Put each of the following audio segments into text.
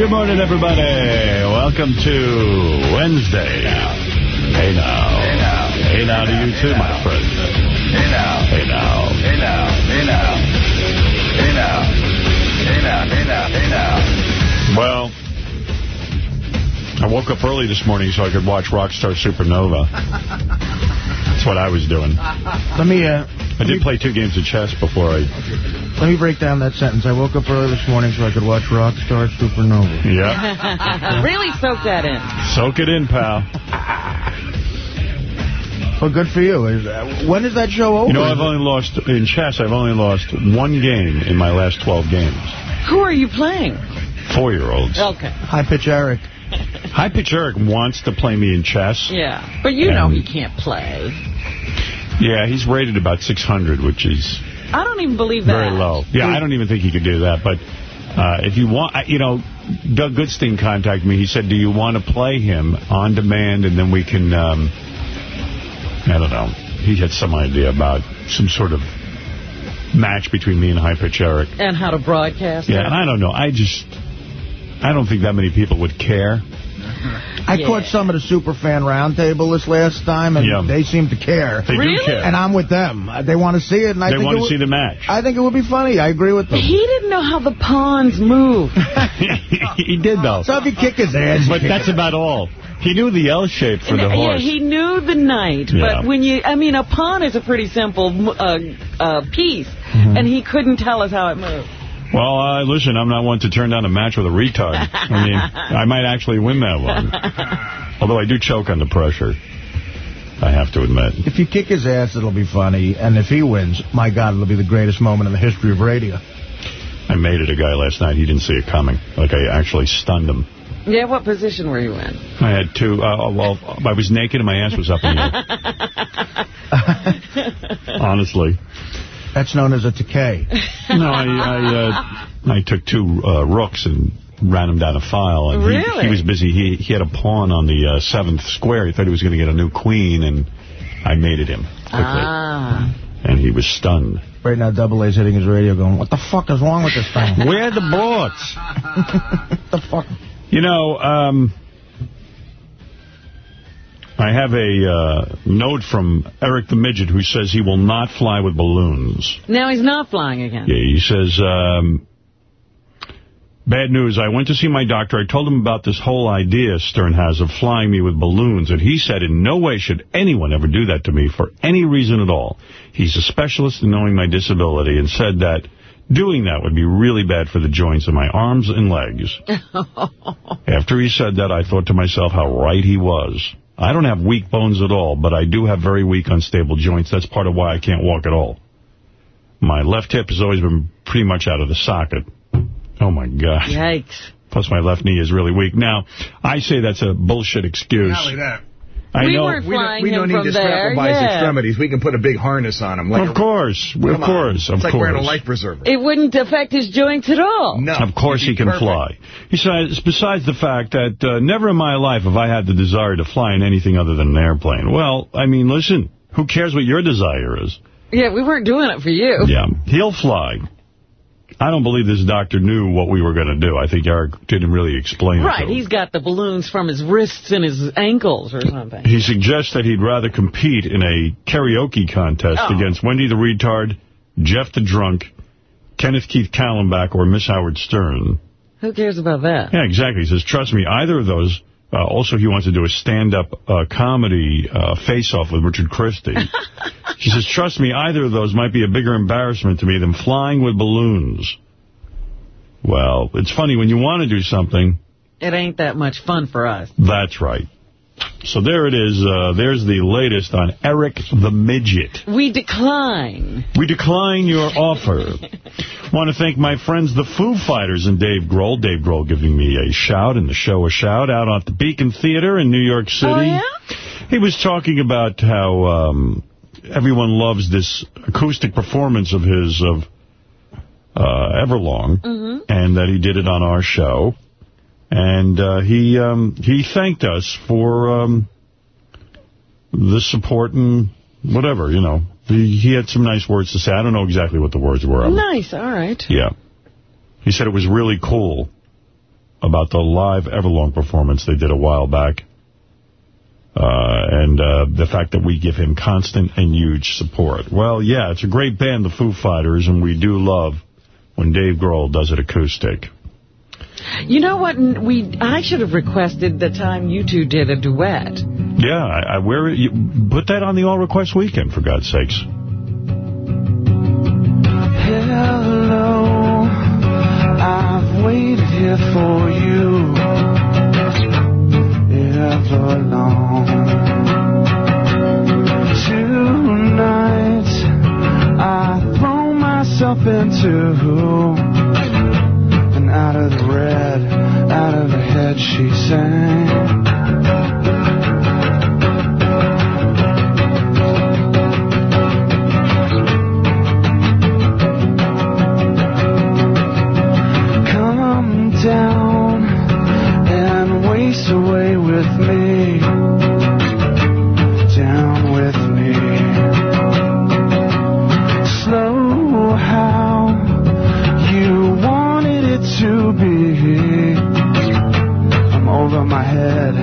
good morning, everybody. Welcome to Wednesday. Hey now. Hey now. Hey now to you too, my friend. Hey now. Hey now. Hey now. Hey now. Hey now. Hey now. Hey now. Hey now. Well, I woke up early this morning so I could watch Rockstar Supernova. That's what I was doing. Let me, uh, I did play two games of chess before I... let me break down that sentence. I woke up early this morning so I could watch Rockstar Supernova. Yeah. really soak that in. Soak it in, pal. Well, good for you. Is, when is that show over? You know, I've only lost, in chess, I've only lost one game in my last 12 games. Who are you playing? Four-year-olds. Okay. High Pitch Eric. High Pitch Eric wants to play me in chess. Yeah. But you know he can't play. Yeah, he's rated about 600, which is I don't even believe that. very low. Yeah, I don't even think he could do that. But uh, if you want, you know, Doug Goodstein contacted me. He said, do you want to play him on demand and then we can, um, I don't know. He had some idea about some sort of match between me and High Pitch Eric. And how to broadcast Yeah, it. and I don't know. I just, I don't think that many people would care. I Yeah. caught some of the Superfan Roundtable this last time, and Yeah. they seem to care. They Really? do care. And I'm with them. They want to see it, and I they think want it to would- see the match. I think it would be funny. I agree with them. He didn't know how the pawns move. he did, though. So if you kick his ass, But that's about all. He knew the L shape for the yeah, horse. he knew the knight, Yeah. but when you, I mean, a pawn is a pretty simple uh, uh, piece, Mm-hmm. and he couldn't tell us how it moved. Well, uh, listen, I'm not one to turn down a match with a retard. I mean, I might actually win that one. Although I do choke under pressure, I have to admit. If you kick his ass, it'll be funny. And if he wins, my God, it'll be the greatest moment in the history of radio. I made it a guy last night. He didn't see it coming. Like, I actually stunned him. Yeah, what position were you in? I had two, uh, well, I was naked and my ass was up in the air. Honestly. That's known as a decay. No, I I, uh, I took two uh, rooks and ran him down a file. And he, Really? he was busy. He he had a pawn on the uh, seventh square. He thought he was going to get a new queen, and I mated him quickly. Ah. And he was stunned. Right now, Double A's hitting his radio going, what the fuck is wrong with this thing? Where are the boards? the fuck? You know, um, I have a uh, note from Eric the Midget who says he will not fly with balloons. Now he's not flying again. Yeah, he says, um, bad news. I went to see my doctor. I told him about this whole idea Stern has of flying me with balloons, and he said in no way should anyone ever do that to me for any reason at all. He's a specialist in knowing my disability and said that doing that would be really bad for the joints in my arms and legs. After he said that, I thought to myself how right he was. I don't have weak bones at all, but I do have very weak, unstable joints. That's part of why I can't walk at all. My left hip has always been pretty much out of the socket. Oh, my God. Yikes. Plus, my left knee is really weak. Now, I say that's a bullshit excuse. Not only that. I We know. weren't We don't, flying we him don't need from to strap there, him by his yeah. extremities. We can put a big harness on him. Like of course. Of Come on. course. Of It's like course. wearing a life preserver. It wouldn't affect his joints at all. No. Of course he can perfect. fly. He says, besides the fact that uh, never in my life have I had the desire to fly in anything other than an airplane. Well, I mean, listen, who cares what your desire is? Yeah, we weren't doing it for you. Yeah, he'll fly. I don't believe this doctor knew what we were going to do. I think Eric didn't really explain it Right, he's got the balloons from his wrists and his ankles or something. He suggests that he'd rather compete in a karaoke contest Oh. against Wendy the Retard, Jeff the Drunk, Kenneth Keith Kallenbach, or Miss Howard Stern. Who cares about that? Yeah, exactly. He says, trust me, either of those. Uh, also, he wants to do a stand-up uh, comedy uh, face-off with Richard Christie. she says, trust me, either of those might be a bigger embarrassment to me than flying with balloons. Well, it's funny, when you want to do something, It ain't that much fun for us. that's right. So there it is. Uh, there's the latest on Eric the Midget. We decline. We decline your offer. Want to thank my friends, the Foo Fighters and Dave Grohl. Dave Grohl giving me a shout and the show a shout out at the Beacon Theater in New York City. Oh, yeah? He was talking about how um, everyone loves this acoustic performance of his of uh, Everlong, Mm-hmm. and that he did it on our show. And uh, he um, he thanked us for um, the support and whatever, you know. He, he had some nice words to say. I don't know exactly what the words were. Nice, all right. Yeah. He said it was really cool. about the live Everlong performance they did a while back. Uh, and uh, the fact that we give him constant and huge support. Well, yeah, it's a great band, the Foo Fighters, and we do love when Dave Grohl does it acoustic. You know what? We I should have requested the time you two did a duet. Yeah, I, I wear it. You, put that on the All Request Weekend, for God's sakes. Hello, I've waited here for you ever long. Tonight, I throw myself into and out of the red, out of the head she sang. Come down I'm my head,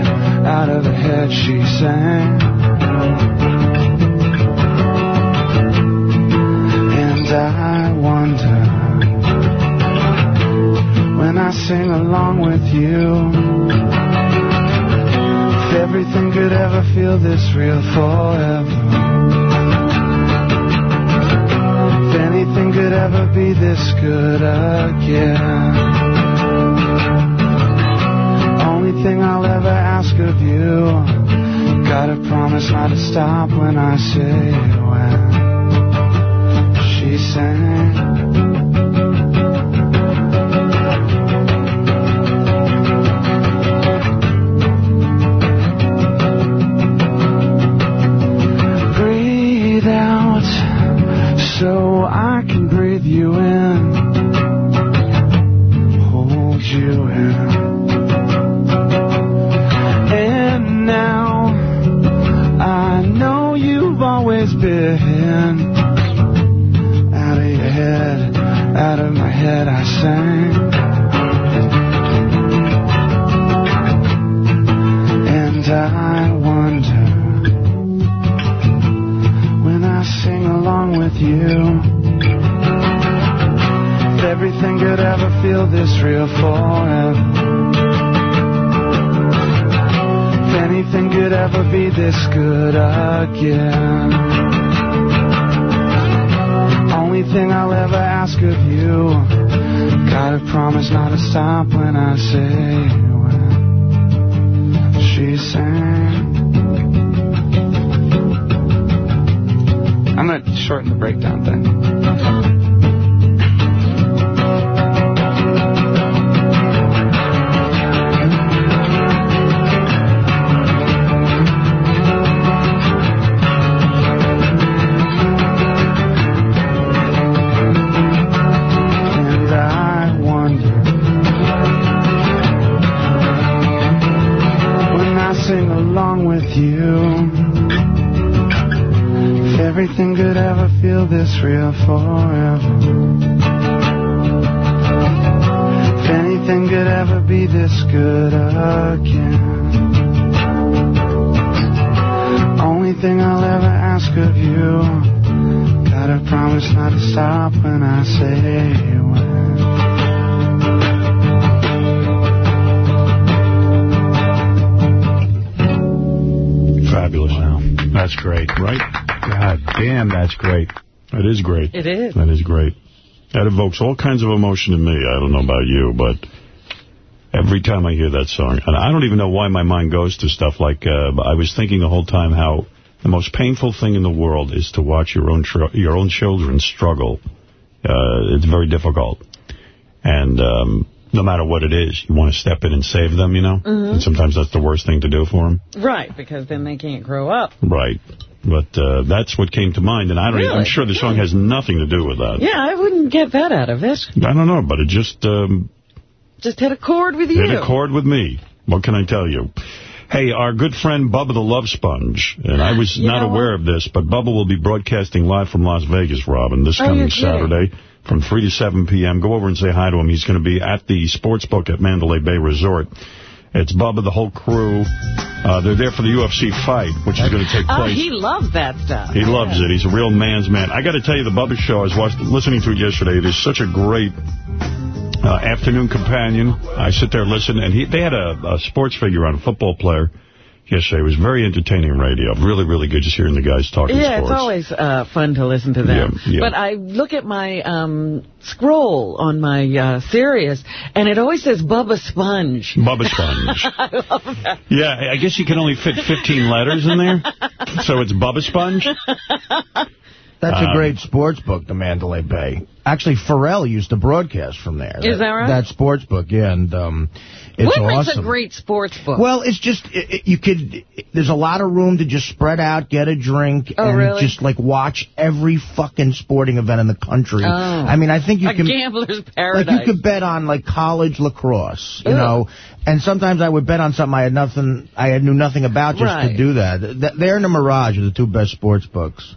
out of the head she sang. And I wonder when I sing along with you. If everything could ever feel this real forever. If anything could ever be this good again. Only thing I'll ever ask of you. Gotta promise not to stop when I say when. She sang. so I can breathe you in, hold you in. If everything could ever feel this real forever. If anything could ever be this good again. Only thing I'll ever ask of you. Gotta promise not to stop when I say when she sang. I'm to shorten the breakdown thing. Everything could ever feel this real forever. If anything could ever be this good again. Only thing I'll ever ask of you. Gotta promise not to stop when I say when. Fabulous. Wow. That's great. Right? God damn, that's great. That is great. It is. That is great. That evokes all kinds of emotion in me. I don't know about you, but every time I hear that song, and I don't even know why my mind goes to stuff like, uh, I was thinking the whole time how the most painful thing in the world is to watch your own your own children struggle. Uh, it's very difficult. And um, no matter what it is, you want to step in and save them, you know? And sometimes that's the worst thing to do for them. Right, because then they can't grow up. Right. But uh, that's what came to mind, and I don't. Even, I'm sure the song has nothing to do with that. Yeah, I wouldn't get that out of it. I don't know, but it just um, Just hit a chord with you. hit a chord with me. What can I tell you? Hey, our good friend Bubba the Love Sponge, and I was You not aware of this, but Bubba will be broadcasting live from Las Vegas, Robin, this Oh, coming you're kidding. From 3 to 7 p.m. Go over and say hi to him. He's going to be at the sports book at Mandalay Bay Resort. It's Bubba, the whole crew. Uh, they're there for the UFC fight, which is going to take Oh, place. he loves that stuff. He loves it. He's a real man's man. I got to tell you, the Bubba Show, I was watched, listening to it yesterday. It is such a great uh, afternoon companion. I sit there, listen, and he, they had a, a sports figure on, a football player yesterday. It was very entertaining radio. Really, really good just hearing the guys talking Yeah, sports. it's always uh, fun to listen to them. Yeah, yeah. But I look at my um, scroll on my uh, Sirius, and it always says Bubba Sponge. Bubba Sponge. I love that. Yeah, I guess you can only fit 15 letters in there. So it's Bubba Sponge? That's Um, a great sports book, the Mandalay Bay. Actually, Ferrall used to broadcast from there. Is that right? That sports book, yeah, and um, it's what awesome. makes a great sports book? Well, it's just, it, it- you could, there's a lot of room to just spread out, get a drink, Oh, and really? just, like, watch every fucking sporting event in the country. Oh. I mean, I think you a can... gambler's Like, you could bet on, like, college lacrosse, you Ugh. know, and sometimes I would bet on something I had nothing, I knew nothing about just Right. to do that. Th- They're in the Mirage are the two best sports books.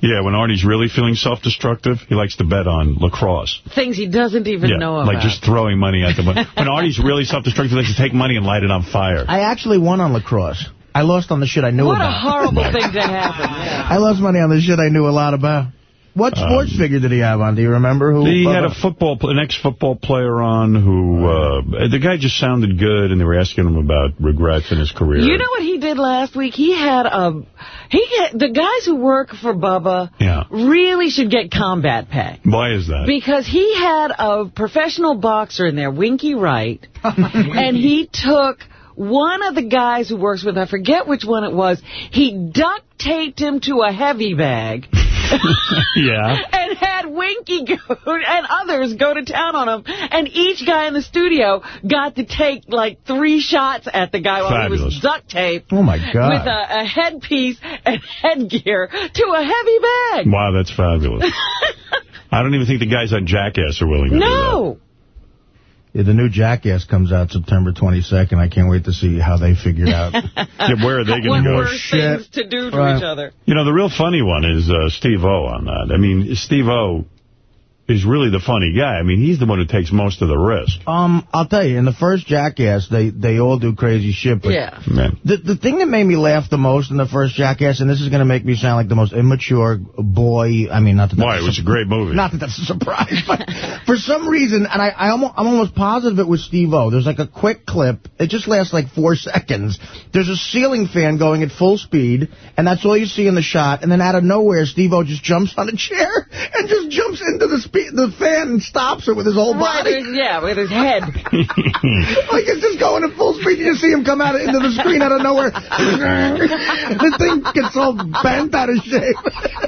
Yeah, when Artie's really feeling self-destructive, he likes to bet on lacrosse. Things he doesn't even yeah, know about. like just throwing money at them. When, when Artie's really self-destructive, he likes to take money and light it on fire. I actually won on lacrosse. I lost on the shit I knew what about. a horrible thing to happen. Yeah. I lost money on the shit I knew a lot about. What sports figure did he have on? Do you remember who? He had a football, an ex-football player on who, uh, the guy just sounded good, and they were asking him about regrets in his career. You know what he did last week? He had a, he had, the guys who work for Bubba Yeah. really should get combat pay. Why is that? Because he had a professional boxer in there, Winky Wright, and he took one of the guys who works with, I forget which one it was, he duct taped him to a heavy bag. yeah. and had Winky go, and others go to town on him. And each guy in the studio got to take like three shots at the guy while he was duct taped. Oh, my God. With a, a headpiece and headgear to a heavy bag. Wow, that's fabulous. I don't even think the guys on Jackass are willing to do that. No. Yeah, the new Jackass comes out September 22nd. I can't wait to see how they figure out. Yeah, where are they going What to go? worse shit. things to do to Right. each other. You know, the real funny one is uh, Steve-O on that. I mean, Steve-O is really the funny guy. I mean, he's the one who takes most of the risk. um, I'll tell you, in the first Jackass, they they all do crazy shit. But Yeah. Man. The the thing that made me laugh the most in the first Jackass, and this is going to make me sound like the most immature boy. I mean, not that Why? It was a great movie. Not that that's a surprise, but for some reason, and I, I almost, I'm almost positive it was Steve-O. There's like a quick clip. It just lasts like four seconds. There's a ceiling fan going at full speed, and that's all you see in the shot. And then out of nowhere, Steve-O just jumps on a chair and just jumps into the spe- the fan stops it with his whole Right, body. yeah, with his head. like it's just going at full speed. You just see him come out into the screen out of nowhere. the thing gets all bent out of shape.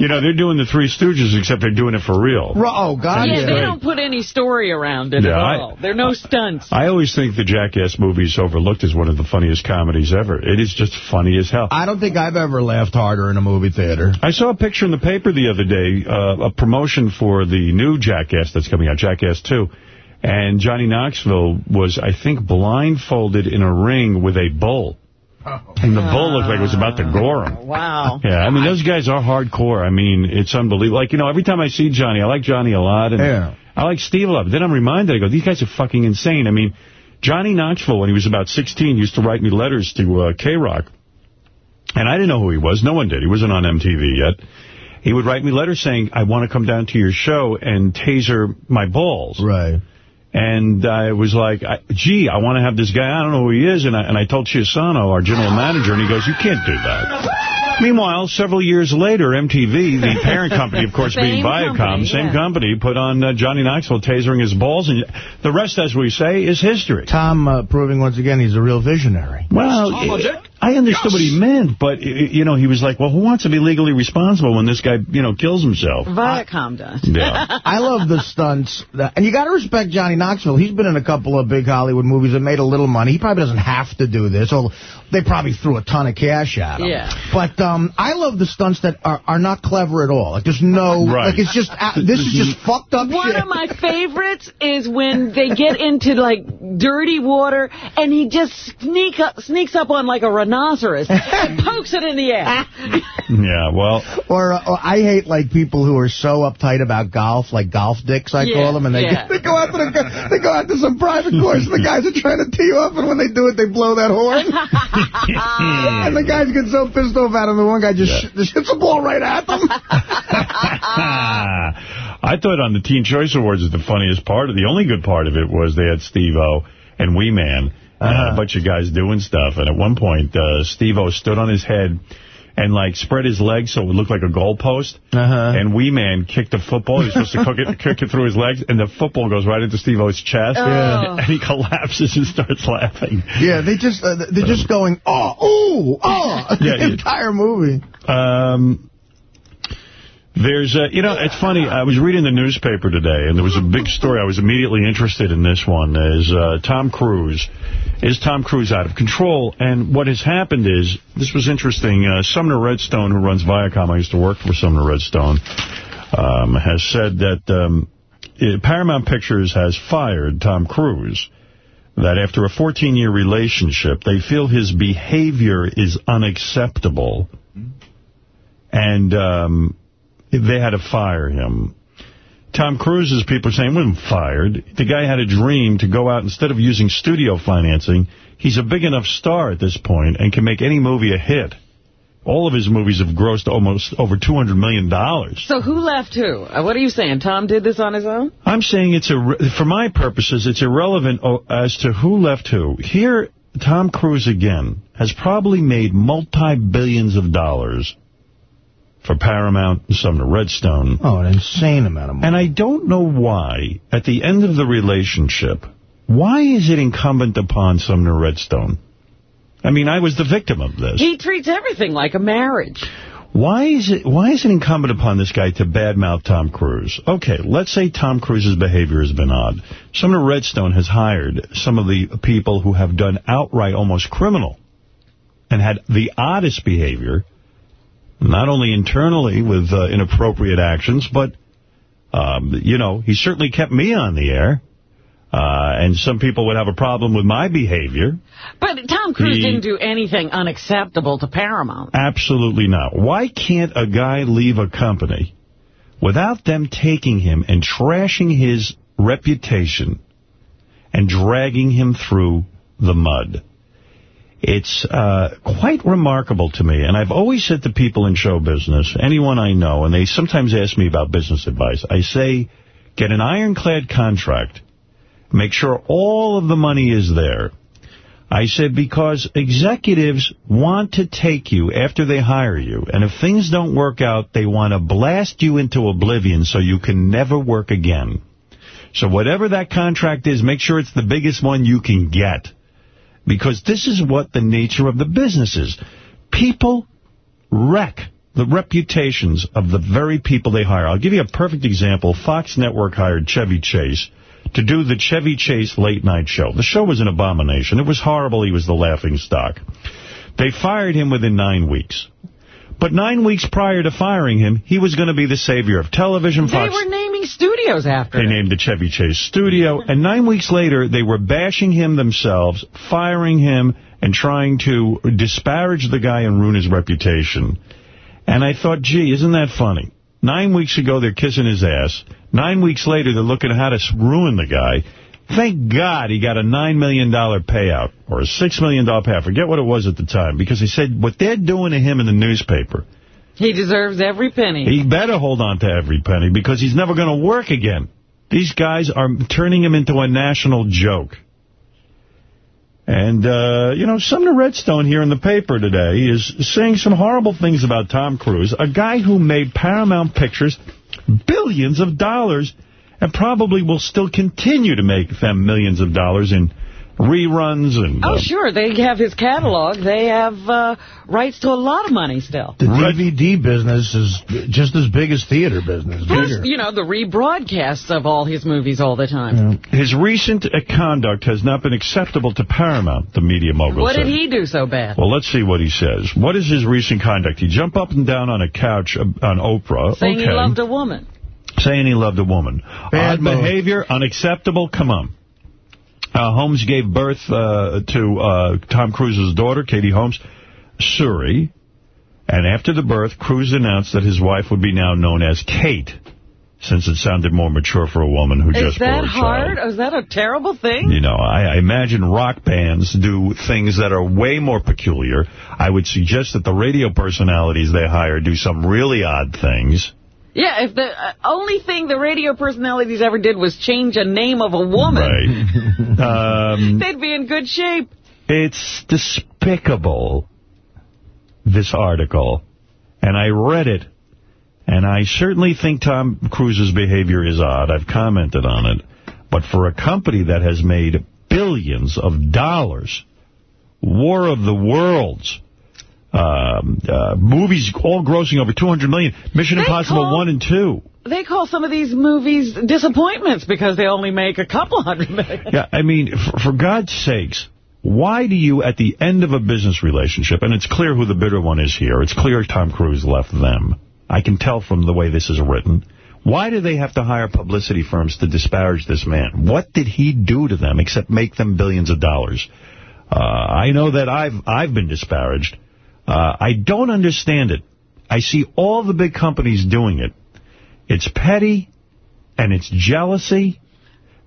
You know, they're doing the Three Stooges, except they're doing it for real. oh, God, yeah, yeah. they don't put any story around it Yeah, at I- all. There are no stunts. I always think the Jackass movie is overlooked as one of the funniest comedies ever. It is just funny as hell. I don't think I've ever laughed harder in a movie theater. I saw a picture in the paper the other day, uh, a promotion for the new Jackass that's coming out, Jackass 2. And Johnny Knoxville was, I think, blindfolded in a ring with a bull. And the bull looked like it was about to gore him. Wow. Yeah, I mean, those guys are hardcore. I mean, it's unbelievable. Like, you know, every time I see Johnny, I like Johnny a lot. And Yeah. I like Steve a lot. But then I'm reminded, I go, these guys are fucking insane. I mean, Johnny Knoxville, when he was about 16, used to write me letters to uh, K-Rock. And I didn't know who he was. No one did. He wasn't on MTV yet. He would write me letters saying, I want to come down to your show and taser my balls. Right. And I was like, I, gee, I want to have this guy. I don't know who he is. And I, and I told Chiusano, our general manager, and he goes, you can't do that. Meanwhile, several years later, MTV, the parent company, of course, being Viacom, company, same yeah. company, put on uh, Johnny Knoxville tasering his balls. And the rest, as we say, is history. Tom uh, proving once again he's a real visionary. Well, I understood what he meant, but, you know, he was like, well, who wants to be legally responsible when this guy, you know, kills himself? Viacom does. Yeah. I love the stunts. That, and you got to respect Johnny Knoxville. He's been in a couple of big Hollywood movies that made a little money. He probably doesn't have to do this. Or they probably threw a ton of cash at him. Yeah. But um, I love the stunts that are, are not clever at all. Like there's no, Right. like it's just, uh, this is just fucked up One shit. of my favorites is when they get into like dirty water and he just sneak up, sneaks up on like a rhinoceros and pokes it in the air. Yeah, well, Or, uh, or I hate like people who are so uptight about golf, like golf dicks I Yeah, call them, and they yeah. they go out to the they go out to some private course, and the guys are trying to tee you up, and when they do it, they blow that horn, and the guys get so pissed off at him, the one guy just, sh just hits the ball right at them. I thought on the Teen Choice Awards is the funniest part, the only good part of it was they had Steve-O and Wee Man, Uh-huh. a bunch of guys doing stuff. And at one point, uh, Steve-O stood on his head and, like, spread his legs so it would look like a goalpost. Uh-huh. And Wee Man kicked a football. He was supposed to cook it, kick it through his legs, and the football goes right into Steve-O's chest. Oh. And he collapses and starts laughing. Yeah, they just uh, they're just going oh ooh oh the yeah. entire movie. Um, there's, uh, you know, it's funny. I was reading the newspaper today, and there was a big story. I was immediately interested in this one. Is uh, Tom Cruise? Is Tom Cruise out of control? And what has happened is, this was interesting. Uh, Sumner Redstone, who runs Viacom, I used to work for Sumner Redstone, um, has said that um, eh, Paramount Pictures has fired Tom Cruise. That after a 14-year relationship, they feel his behavior is unacceptable and um, they had to fire him. Tom Cruise's people are saying, wasn't fired. The guy had a dream to go out, instead of using studio financing, he's a big enough star at this point and can make any movie a hit. All of his movies have grossed almost over 200 million. dollars. So who left who? Uh, What are you saying? Tom did this on his own? I'm saying it's a, for my purposes, it's irrelevant as to who left who. Here, Tom Cruise again has probably made multi-billions of dollars for Paramount and Sumner Redstone. Oh, an insane amount of money. And I don't know why, at the end of the relationship, why is it incumbent upon Sumner Redstone? I mean, I was the victim of this. He treats everything like a marriage. Why is it why is it incumbent upon this guy to badmouth Tom Cruise? Okay, let's say Tom Cruise's behavior has been odd. Sumner Redstone has hired some of the people who have done outright almost criminal and had the oddest behavior, not only internally with uh, inappropriate actions, but, um, you know, he certainly kept me on the air. Uh, and some people would have a problem with my behavior. But Tom Cruise He- didn't do anything unacceptable to Paramount. Absolutely not. Why can't a guy leave a company without them taking him and trashing his reputation and dragging him through the mud? It's uh, quite remarkable to me, and I've always said to people in show business, anyone I know, and they sometimes ask me about business advice, I say, get an ironclad contract, make sure all of the money is there, I said because executives want to take you after they hire you, and if things don't work out, they want to blast you into oblivion so you can never work again. So whatever that contract is, make sure it's the biggest one you can get. Because this is what the nature of the business is. People wreck the reputations of the very people they hire. I'll give you a perfect example. Fox Network hired Chevy Chase to do the Chevy Chase late night show. The show was an abomination. It was horrible. He was the laughing stock. They fired him within nine weeks. But nine weeks prior to firing him, he was going to be the savior of television. They Fox were naming studios after they him. named the Chevy Chase studio, and nine weeks later, they were bashing him themselves, firing him, and trying to disparage the guy and ruin his reputation. And I thought, gee, isn't that funny? Nine weeks ago, they're kissing his ass. Nine weeks later, they're looking at how to ruin the guy. Thank God he got a $9 million payout, or a $6 million payout. Forget what it was at the time, because he said what they're doing to him in the newspaper, He deserves every penny. he better hold on to every penny because he's never going to work again. These guys are turning him into a national joke. And, uh, you know, Sumner Redstone here in the paper today is saying some horrible things about Tom Cruise, a guy who made Paramount Pictures billions of dollars and probably will still continue to make them millions of dollars in reruns and... Oh, uh, sure. They have his catalog. They have uh, rights to a lot of money still. The DVD business is just as big as theater business. Plus, you know, the rebroadcasts of all his movies all the time. His recent uh, conduct has not been acceptable to Paramount, the media mogul What said. did he do so bad? Well, let's see what he says. What is his recent conduct? He jumped up and down on a couch uh, on Oprah. Saying okay. he loved a woman. Saying he loved a woman. Bad Odd move. behavior, unacceptable, come on. Uh, Holmes gave birth uh, to uh, Tom Cruise's daughter, Katie Holmes. Suri. And after the birth, Cruise announced that his wife would be now known as Kate, since it sounded more mature for a woman who Is just bore that a hard? child. Is that a terrible thing? You know, I, I imagine rock bands do things that are way more peculiar. I would suggest that the radio personalities they hire do some really odd things. Yeah, if the uh, only thing the radio personalities ever did was change a name of a woman, Right. um, they'd be in good shape. It's despicable, this article. And I read it, and I certainly think Tom Cruise's behavior is odd. I've commented on it. But for a company that has made billions of dollars, War of the Worlds, um, uh, movies all grossing over 200 million, Mission They Impossible call- 1 and 2. They call some of these movies disappointments because they only make a couple hundred million. Yeah, I mean, for, for God's sakes, why do you, at the end of a business relationship, and it's clear who the bitter one is here, it's clear Tom Cruise left them. I can tell from the way this is written. Why do they have to hire publicity firms to disparage this man? What did he do to them except make them billions of dollars? Uh, I know that I've I've been disparaged. Uh, I don't understand it. I see all the big companies doing it. It's petty, and it's jealousy,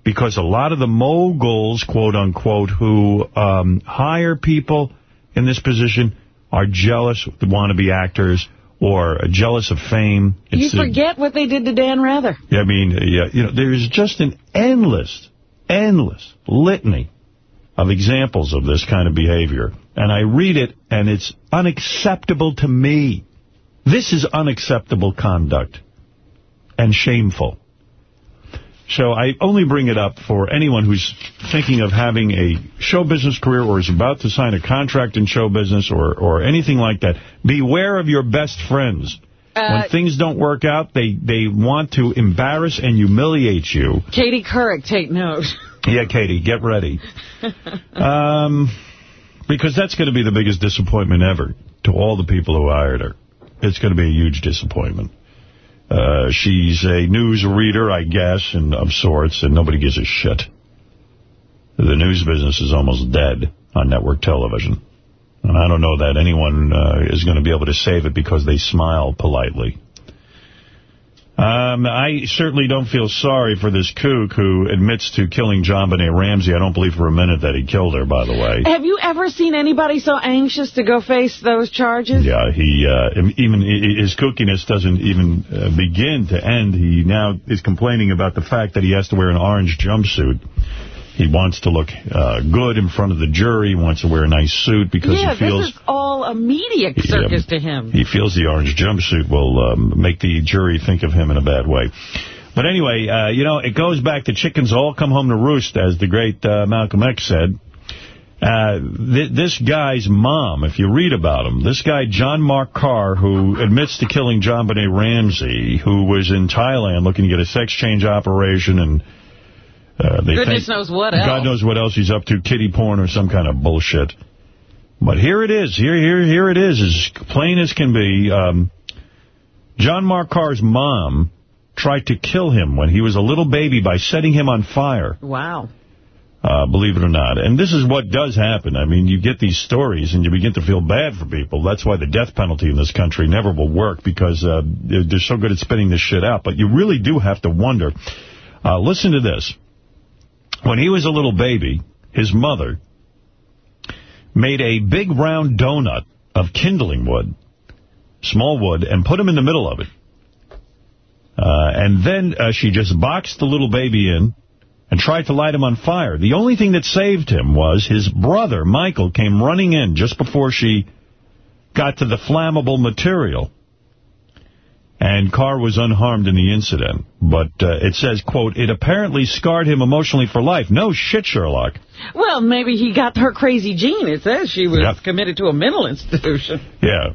because a lot of the moguls, quote unquote, who um, hire people in this position are jealous, want to be actors, or jealous of fame. You It's a- forget what they did to Dan Rather. I mean, yeah, you know, there's just an endless, endless litany of examples of this kind of behavior. And I read it, and it's unacceptable to me. This is unacceptable conduct and shameful. So I only bring it up for anyone who's thinking of having a show business career or is about to sign a contract in show business or, or anything like that. Beware of your best friends. Uh, when things don't work out, they, they want to embarrass and humiliate you. Katie Couric, take note. Yeah, Katie, get ready. um, because that's going to be the biggest disappointment ever to all the people who hired her. It's going to be a huge disappointment. Uh, she's a news reader, I guess, and of sorts, and nobody gives a shit. The news business is almost dead on network television. And I don't know that anyone uh, is going to be able to save it because they smile politely. Um, I certainly don't feel sorry for this kook who admits to killing JonBenét Ramsey. I don't believe for a minute that he killed her, by the way. Have you ever seen anybody so anxious to go face those charges? Yeah, he uh, even his kookiness doesn't even uh, begin to end. He now is complaining about the fact that he has to wear an orange jumpsuit. He wants to look uh, good in front of the jury. He wants to wear a nice suit because yeah, he feels this is all a media circus to him. he feels the orange jumpsuit will um, make the jury think of him in a bad way. But anyway, uh, you know, it goes back to chickens all come home to roost, as the great uh, Malcolm X said. Uh, th this guy's mom, if you read about him, this guy, John Mark Carr, who admits to killing JonBenét Ramsey, who was in Thailand looking to get a sex change operation and uh, Goodness knows what else. God knows what else he's up to, kitty porn or some kind of bullshit. But here it is. Here, here, here it is, as plain as can be. Um, John Mark Carr's mom tried to kill him when he was a little baby by setting him on fire, Wow. uh, believe it or not. And this is what does happen. I mean, you get these stories and you begin to feel bad for people. That's why the death penalty in this country never will work because uh, they're they're so good at spitting this shit out. But you really do have to wonder. Uh, listen to this. When he was a little baby, his mother made a big round donut of kindling wood, small wood, and put him in the middle of it. Uh, and then uh, she just boxed the little baby in and tried to light him on fire. The only thing that saved him was his brother, Michael, came running in just before she got to the flammable material. And Carr was unharmed in the incident. But uh, it says, quote, it apparently scarred him emotionally for life. No shit, Sherlock. Well, maybe he got her crazy gene. It says she was Yep. committed to a mental institution. Yeah.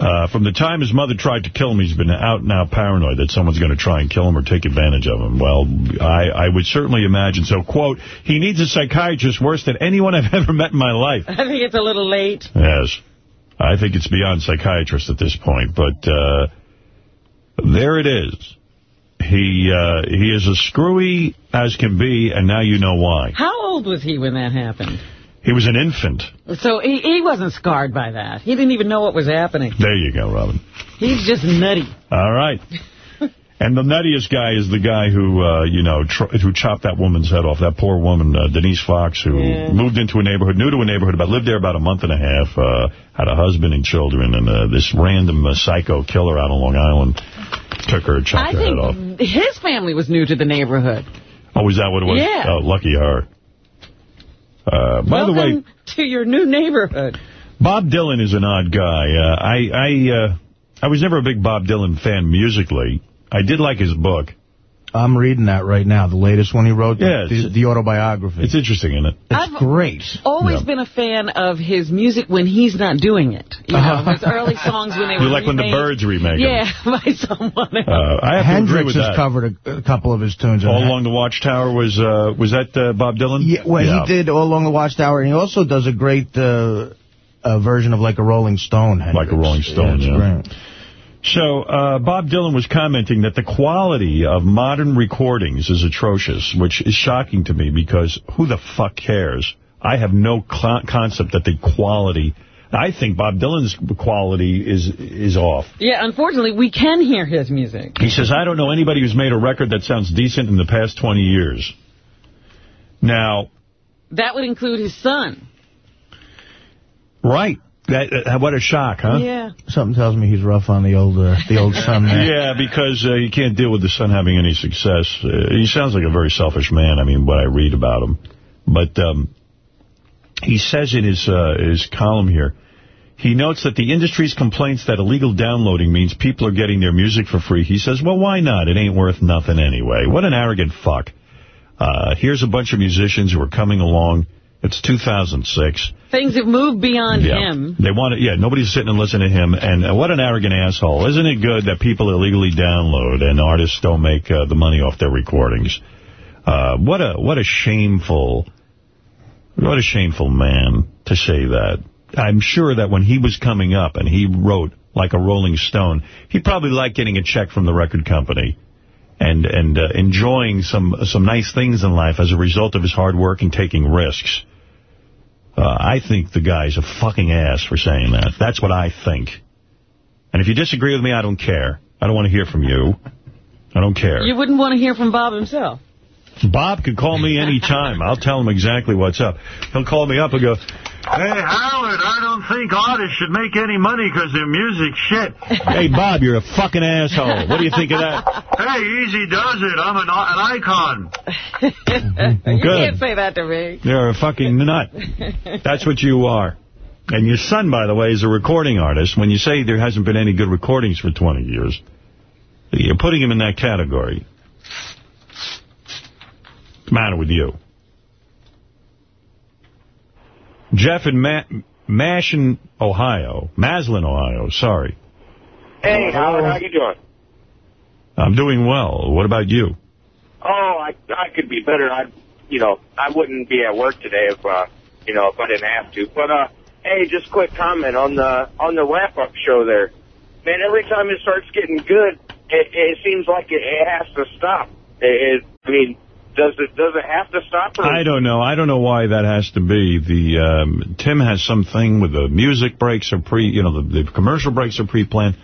Uh, from the time his mother tried to kill him, he's been out and out paranoid that someone's going to try and kill him or take advantage of him. Well, I, I would certainly imagine so. Quote, he needs a psychiatrist worse than anyone I've ever met in my life. I think it's a little late. Yes. I think it's beyond psychiatrist at this point. But uh, there it is. He uh, he is as screwy as can be, and now you know why. How old was he when that happened? He was an infant. So he, he wasn't scarred by that. He didn't even know what was happening. There you go, Robin. He's just nutty. All right. And the nuttiest guy is the guy who, uh, you know, tr who chopped that woman's head off. That poor woman, uh, Denise Fox, who Yeah. moved into a neighborhood, new to a neighborhood, about lived there about a month and a half, uh, had a husband and children, and uh, this random uh, psycho killer out on Long Island took her and chopped I her head off. think his family was new to the neighborhood. Oh, was that what it was? Yeah. Oh, lucky her. Uh, by Welcome the way, to your new neighborhood. Bob Dylan is an odd guy. Uh, I I uh, I was never a big Bob Dylan fan musically. I did like his book. I'm reading that right now, the latest one he wrote, the- Yeah, the, the autobiography. It's interesting, isn't it? It's I've- great. Always Yeah. been a fan of his music when he's not doing it. You know, his early songs when they You were like when the remade. Byrds remake 'em. Yeah, by someone else. Uh, I have to agree Hendrix with has that. covered a, a couple of his tunes. All and Along the Watchtower was uh, was that uh, Bob Dylan? Yeah, well, he did All Along the Watchtower, and he also does a great uh, uh, version of like a Rolling Stone. Hendrix. Like a Rolling Stone, it's yeah. So uh, Bob Dylan was commenting that the quality of modern recordings is atrocious, which is shocking to me because who the fuck cares? I have no concept that the quality. I think Bob Dylan's quality is is off. Yeah, unfortunately, we can hear his music. He says, I don't know anybody who's made a record that sounds decent in the past 20 years. Now, That would include his son. right. That, uh, what a shock, huh? Yeah. Something tells me he's rough on the old uh, the old son there. Yeah, because uh, you can't deal with the son having any success. Uh, he sounds like a very selfish man, I mean, what I read about him. But um, he says in his, uh, his column here, he notes that the industry's complaints that illegal downloading means people are getting their music for free. He says, well, why not? It ain't worth nothing anyway. What an arrogant fuck. Uh, here's a bunch of musicians who are coming along. It's 2006. Things have moved beyond Yeah. him. They want to, yeah, nobody's sitting and listening to him. And uh, what an arrogant asshole. Isn't it good that people illegally download and artists don't make uh, the money off their recordings? Uh, what a what a shameful, what a shameful man to say that. I'm sure that when he was coming up and he wrote like a Rolling Stone, he probably liked getting a check from the record company and and uh, enjoying some some nice things in life as a result of his hard work and taking risks. Uh, I think the guy's a fucking ass for saying that. That's what I think. And if you disagree with me, I don't care. I don't want to hear from you. I don't care. You wouldn't want to hear from Bob himself. Bob could call me any time. I'll tell him exactly what's up. He'll call me up and go, Hey, Howard, I don't think artists should make any money because their music's shit. hey, Bob, you're a fucking asshole. What do you think of that? hey, easy does it. I'm an, an icon. You Good. can't say that to me. You're a fucking nut. That's what you are. And your son, by the way, is a recording artist. When you say there hasn't been any good recordings for 20 years, you're putting him in that category. What's the matter with you? Jeff in Ma Mashin, Ohio. Massillon, Ohio. Sorry. Hey, Howard, how you doing? I'm doing well. What about you? Oh, I I could be better. I, you know, I wouldn't be at work today if, uh, you know, if I didn't have to. But uh, hey, just quick comment on the on the wrap up show there. Man, every time it starts getting good, it, it seems like it, it has to stop. It, it, I mean, does it does it have to stop? Or I don't know. I don't know why that has to be. The um, Tim has something with the music breaks are pre, you know, the, the commercial breaks are pre-planned.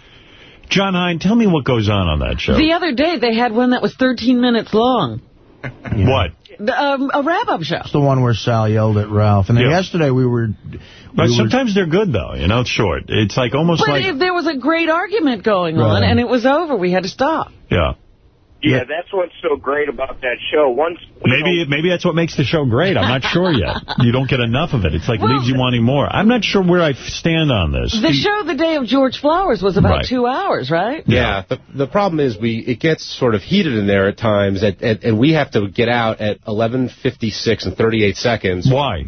Jon Hein, tell me what goes on on that show. The other day, they had one that was 13 minutes long. What? The, um, a wrap-up show. It's the one where Sal yelled at Ralph. And then Yeah. yesterday we were... But we were- sometimes they're good, though. You know, it's short. It's like almost But like, if there was a great argument going on, and it was over, we had to stop. yeah. Yeah, that's what's so great about that show. Once Maybe know, maybe that's what makes the show great. I'm not sure yet. You don't get enough of it. It's like Well, leaves you wanting more. I'm not sure where I stand on this. The show the day of George Flowers was about Right. two hours, right? Yeah, the, the problem is we it gets sort of heated in there at times, at, at, and we have to get out at 11:56 and 38 seconds. Why?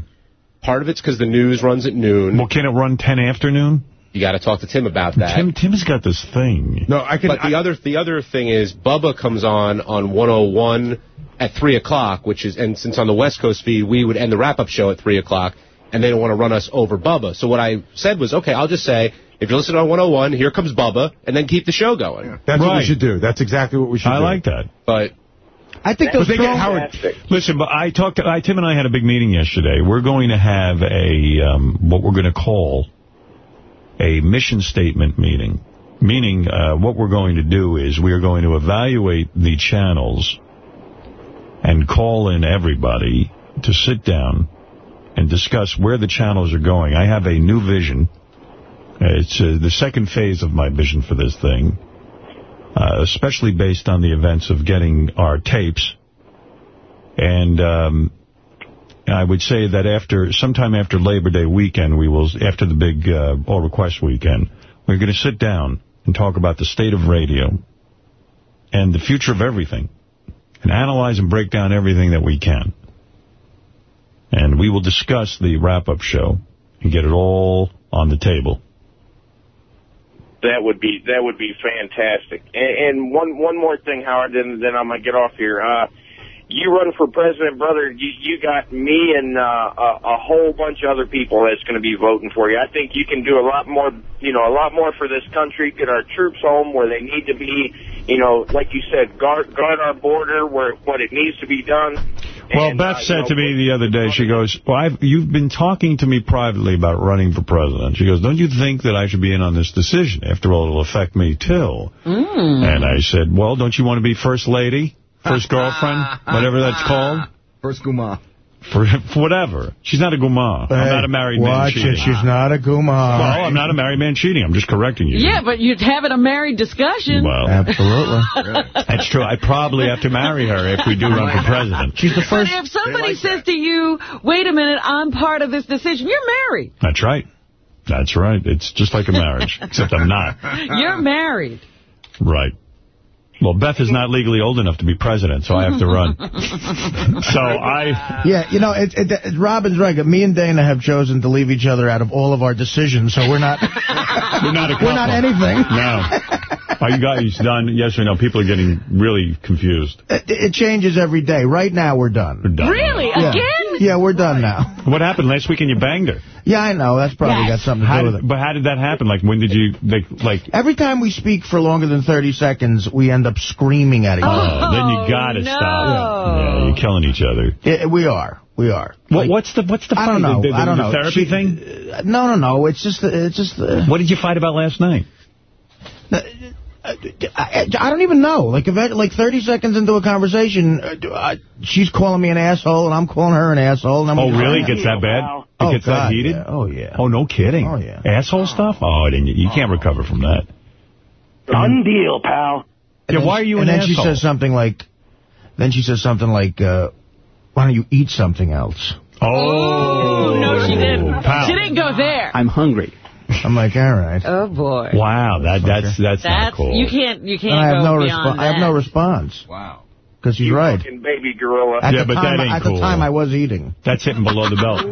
Part of it's because the news runs at noon. Well, can it run 10 afternoon? You got to talk to Tim about that. Tim Tim's got this thing. No, I can. but the I- other the other thing is Bubba comes on on 101 at 3 o'clock, which is and since on the West Coast feed we would end the wrap up show at 3 o'clock, and they don't want to run us over Bubba. So what I said was, okay, I'll just say if you listen on 101, here comes Bubba, and then keep the show going. That's what we should do. That's exactly what we should I do. like that. But I think That's those they get strong... Howard- Listen, but I talked. To, I, Tim and I had a big meeting yesterday. We're going to have a um, what we're going to call a mission statement meeting. Meaning, uh, what we're going to do is we are going to evaluate the channels and call in everybody to sit down and discuss where the channels are going. I have a new vision. It's uh, the second phase of my vision for this thing, uh, especially based on the events of getting our tapes. And um, I would say that after sometime after Labor Day weekend, we will, after the big uh, All Request weekend, we're going to sit down and talk about the state of radio and the future of everything and analyze and break down everything that we can. And we will discuss the wrap-up show and get it all on the table. That would be that would be fantastic. And, and one one more thing, Howard, then then I'm gonna get off here. Uh, you run for president, brother. You you got me and uh, a, a whole bunch of other people that's going to be voting for you. I think you can do a lot more. You know, a lot more for this country. Get our troops home where they need to be. You know, like you said, guard guard our border where what it needs to be done. Well, And, Beth uh, said know, to me the other day, she goes, well, I've, you've been talking to me privately about running for president. She goes, don't you think that I should be in on this decision? After all, it'll affect me, too. And I said, well, don't you want to be first lady? First girlfriend? Whatever that's called? First Guma. For, for whatever. She's not a guma. I'm not a married man Watch cheating. it, she's not a guma. Well, I'm not a married man cheating. I'm just correcting you. Yeah, but you're having a married discussion. Well, Absolutely. that's true. I probably have to marry her if we do run for president. She's the first. But if somebody says to you, wait a minute, I'm part of this decision, you're married. That's right. That's right. It's just like a marriage, except I'm not. You're married. Right. Well, Beth is not legally old enough to be president, so I have to run. so I... Yeah, you know, it, it, it, Robin's right. Me and Dana have chosen to leave each other out of all of our decisions, so we're not... We're not a couple. We're not anything. No. Are you guys done? Yes or no? People are getting really confused. It, it changes every day. Right now, we're done. We're done. Really? Yeah. Again? Yeah, we're done now. What happened last weekend? You banged her. Yeah, I know. That's probably Yes. got something to How do with did, it. but how did that happen? Like, when did you, like, like Every time we speak for longer than 30 seconds, we end up screaming at each other. oh, then you gotta no. stop. Yeah, you're killing each other. Yeah, we are. We are. What, Like, what's the, what's the I don't know. The, the, I don't the know. therapy She- thing? uh, No, no, no. It's just, it's just. Uh, What did you fight about last night? I, I don't even know. Like, if I, like 30 seconds into a conversation, uh, I, she's calling me an asshole, and I'm calling her an asshole. And I'm Oh, really? It gets that bad? It Oh, gets that God, heated? yeah. Oh, yeah. Oh, no kidding. Oh, yeah. Asshole stuff? Oh, then you, you can't recover from that. Done deal, pal. And Yeah, then why are she- you And an then she says something like, then she says something like, uh, why don't you eat something else? Oh. No, she didn't. Pal. She didn't go there. I'm hungry. I'm like, all right. Oh, boy. Wow, that that's that's, not That's, cool. you can't, you can't And I have go no beyond response. I have no response. Wow. Because she's You right. baby gorilla. At Yeah, but time, that ain't At cool. the time, I was eating. That's hitting below the belt.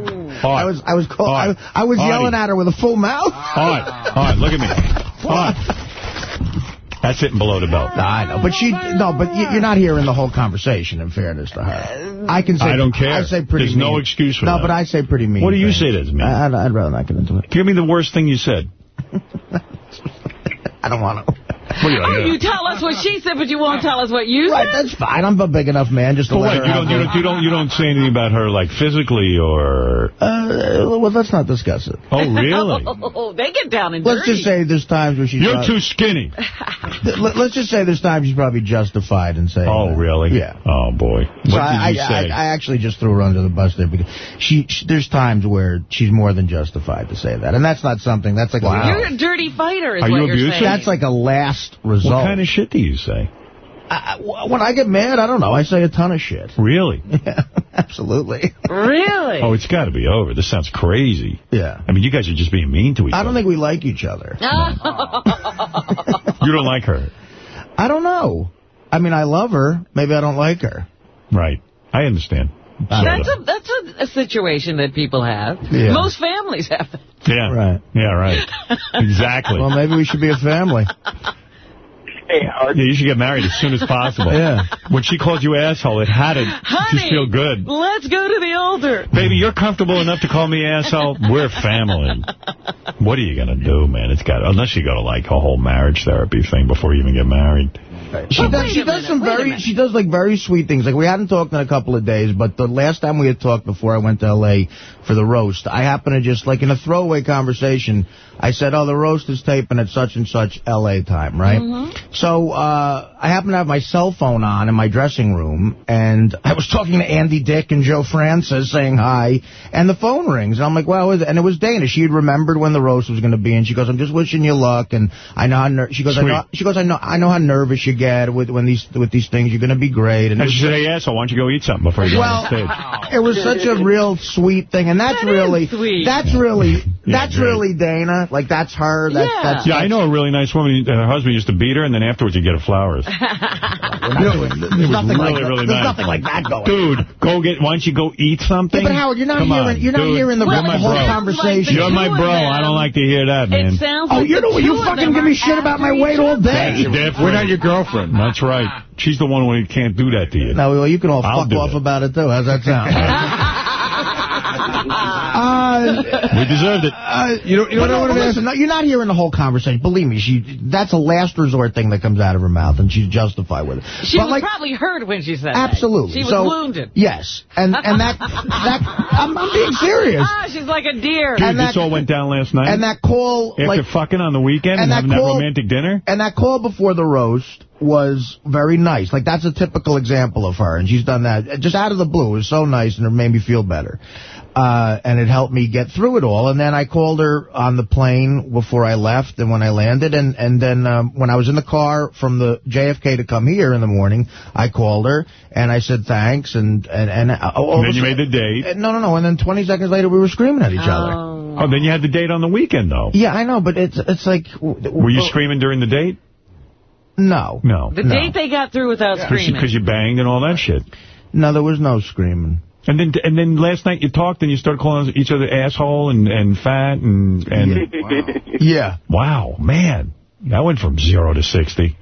All I was I was call, I, I was Artie. yelling at her with a full mouth. All right, all right, look at me. All right. That's hitting below the belt. I know, but she no, but you, you're not hearing the whole conversation. In fairness to her, uh, I can say I don't care. I say pretty. There's no excuse for no, that. but I say pretty mean. What do you things. say that's mean? I, I'd, I'd rather not get into it. Give me the worst thing you said. I don't want to. What you, Oh, you tell us what she said, but you won't tell us what you Right, said? that's fine. I'm a big enough man just to But let wait, her you don't, you don't, you don't, you don't say anything about her like physically or? Uh, well, let's not discuss it. Oh, really? Oh, they get down and Let's dirty. just say there's times where she's. You're prob- too skinny. Let- Let's just say there's times she's probably justified in saying. Oh, that. really? Yeah. Oh, boy. What So I, did you I, say? I, I actually just threw her under the bus there because she, she there's times where she's more than justified to say that, and that's not something that's like Wow. a, You're a dirty fighter, is Are what you you're abusive? saying. that's like a last result. what kind of shit do you say? I, I- when I get mad, I don't know. I say a ton of shit. Really? Yeah, absolutely. Really? Oh, it's got to be over. This sounds crazy. Yeah. I mean, you guys are just being mean to each other. I don't other. think we like each other. You don't like her. I don't know. I mean, I love her. Maybe I don't like her. Right. I understand. That's Sorta. a that's a, a situation that people have. Yeah. Most families have that. Yeah. Right. Yeah, right. Exactly. Well, maybe we should be a family. Hey, Howard. yeah, you should get married as soon as possible. Yeah. When she called you asshole, it had to Honey, just feel good. let's go to the altar. Baby, you're comfortable enough to call me asshole. We're family. What are you going to do, man? It's got unless you go to like a whole marriage therapy thing before you even get married. She does. She does some very. She does like very sweet things. Like we hadn't talked in a couple of days, but the last time we had talked before I went to L.A. for the roast, I happened to just like in a throwaway conversation, I said, "Oh, the roast is taping at such and such L.A. time, right?" Mm-hmm. So uh, I happened to have my cell phone on in my dressing room, and I was talking to Andy Dick and Joe Francis saying hi, and the phone rings, and I'm like, "Well," and it was Dana. She had remembered when the roast was going to be, and she goes, "I'm just wishing you luck," and I know how ner- she goes, I know, she goes, I know, I know how nervous you get with when these with these things. You're going to be great. And it And she said, hey, asshole, why don't you go eat something before you go on well, stage? it was such a real sweet thing, and that's That is really sweet. that's really that's great. really Dana. Like that's her. That's, Yeah. that's Yeah, I know a really nice woman. Uh, her husband used to beat her, and then afterwards you get her flowers. There's nothing really, like really there's nice. nothing like that going. on. Dude, go get. Why don't you go eat something? Yeah, but Howard, you're not Come hearing on, you're not dude. hearing the, Well, the my whole bro. conversation. You're my bro. I don't like to hear that, man. It sounds Oh, like you're the two you of fucking them give me shit about my weight all day. Different. We're not your girlfriend. That's right. She's the one who can't do that to you. No, well, you can all I'll fuck off it. about it too. How's that sound? We deserved it. Uh, You know- you know but what I no, wanted listen, no, you're not hearing the whole conversation. Believe me, she that's a last resort thing that comes out of her mouth, and she's justified with it. She but was like, probably hurt when she said absolutely. that. She was so, wounded. Yes, and and that that I'm, I'm being serious. Ah, she's like a deer. Dude, and this that- all went down last night. And that call, After like, fucking on the weekend and, and that having that call- romantic dinner. and that call before the roast was very nice. Like, that's a typical example of her, and she's done that just out of the blue. It was so nice, and it made me feel better. Uh, and it helped me get through it all. And then I called her on the plane before I left and when I landed. And, and then um, when I was in the car from the JFK to come here in the morning, I called her, and I said thanks. And, and, and, uh, all And then you made the date. Uh, No, no, no. And then 20 seconds later, we were screaming at each other. Oh. Oh, then you had the date on the weekend, though. Yeah, I know, but it's it's like... Were you screaming during the date? No. No. The No. date they got through without screaming. Because you banged and all that shit. No, there was no screaming. And then and then last night you talked and you started calling each other asshole and, and fat and... and Yeah. Wow, man. That went from zero to 60.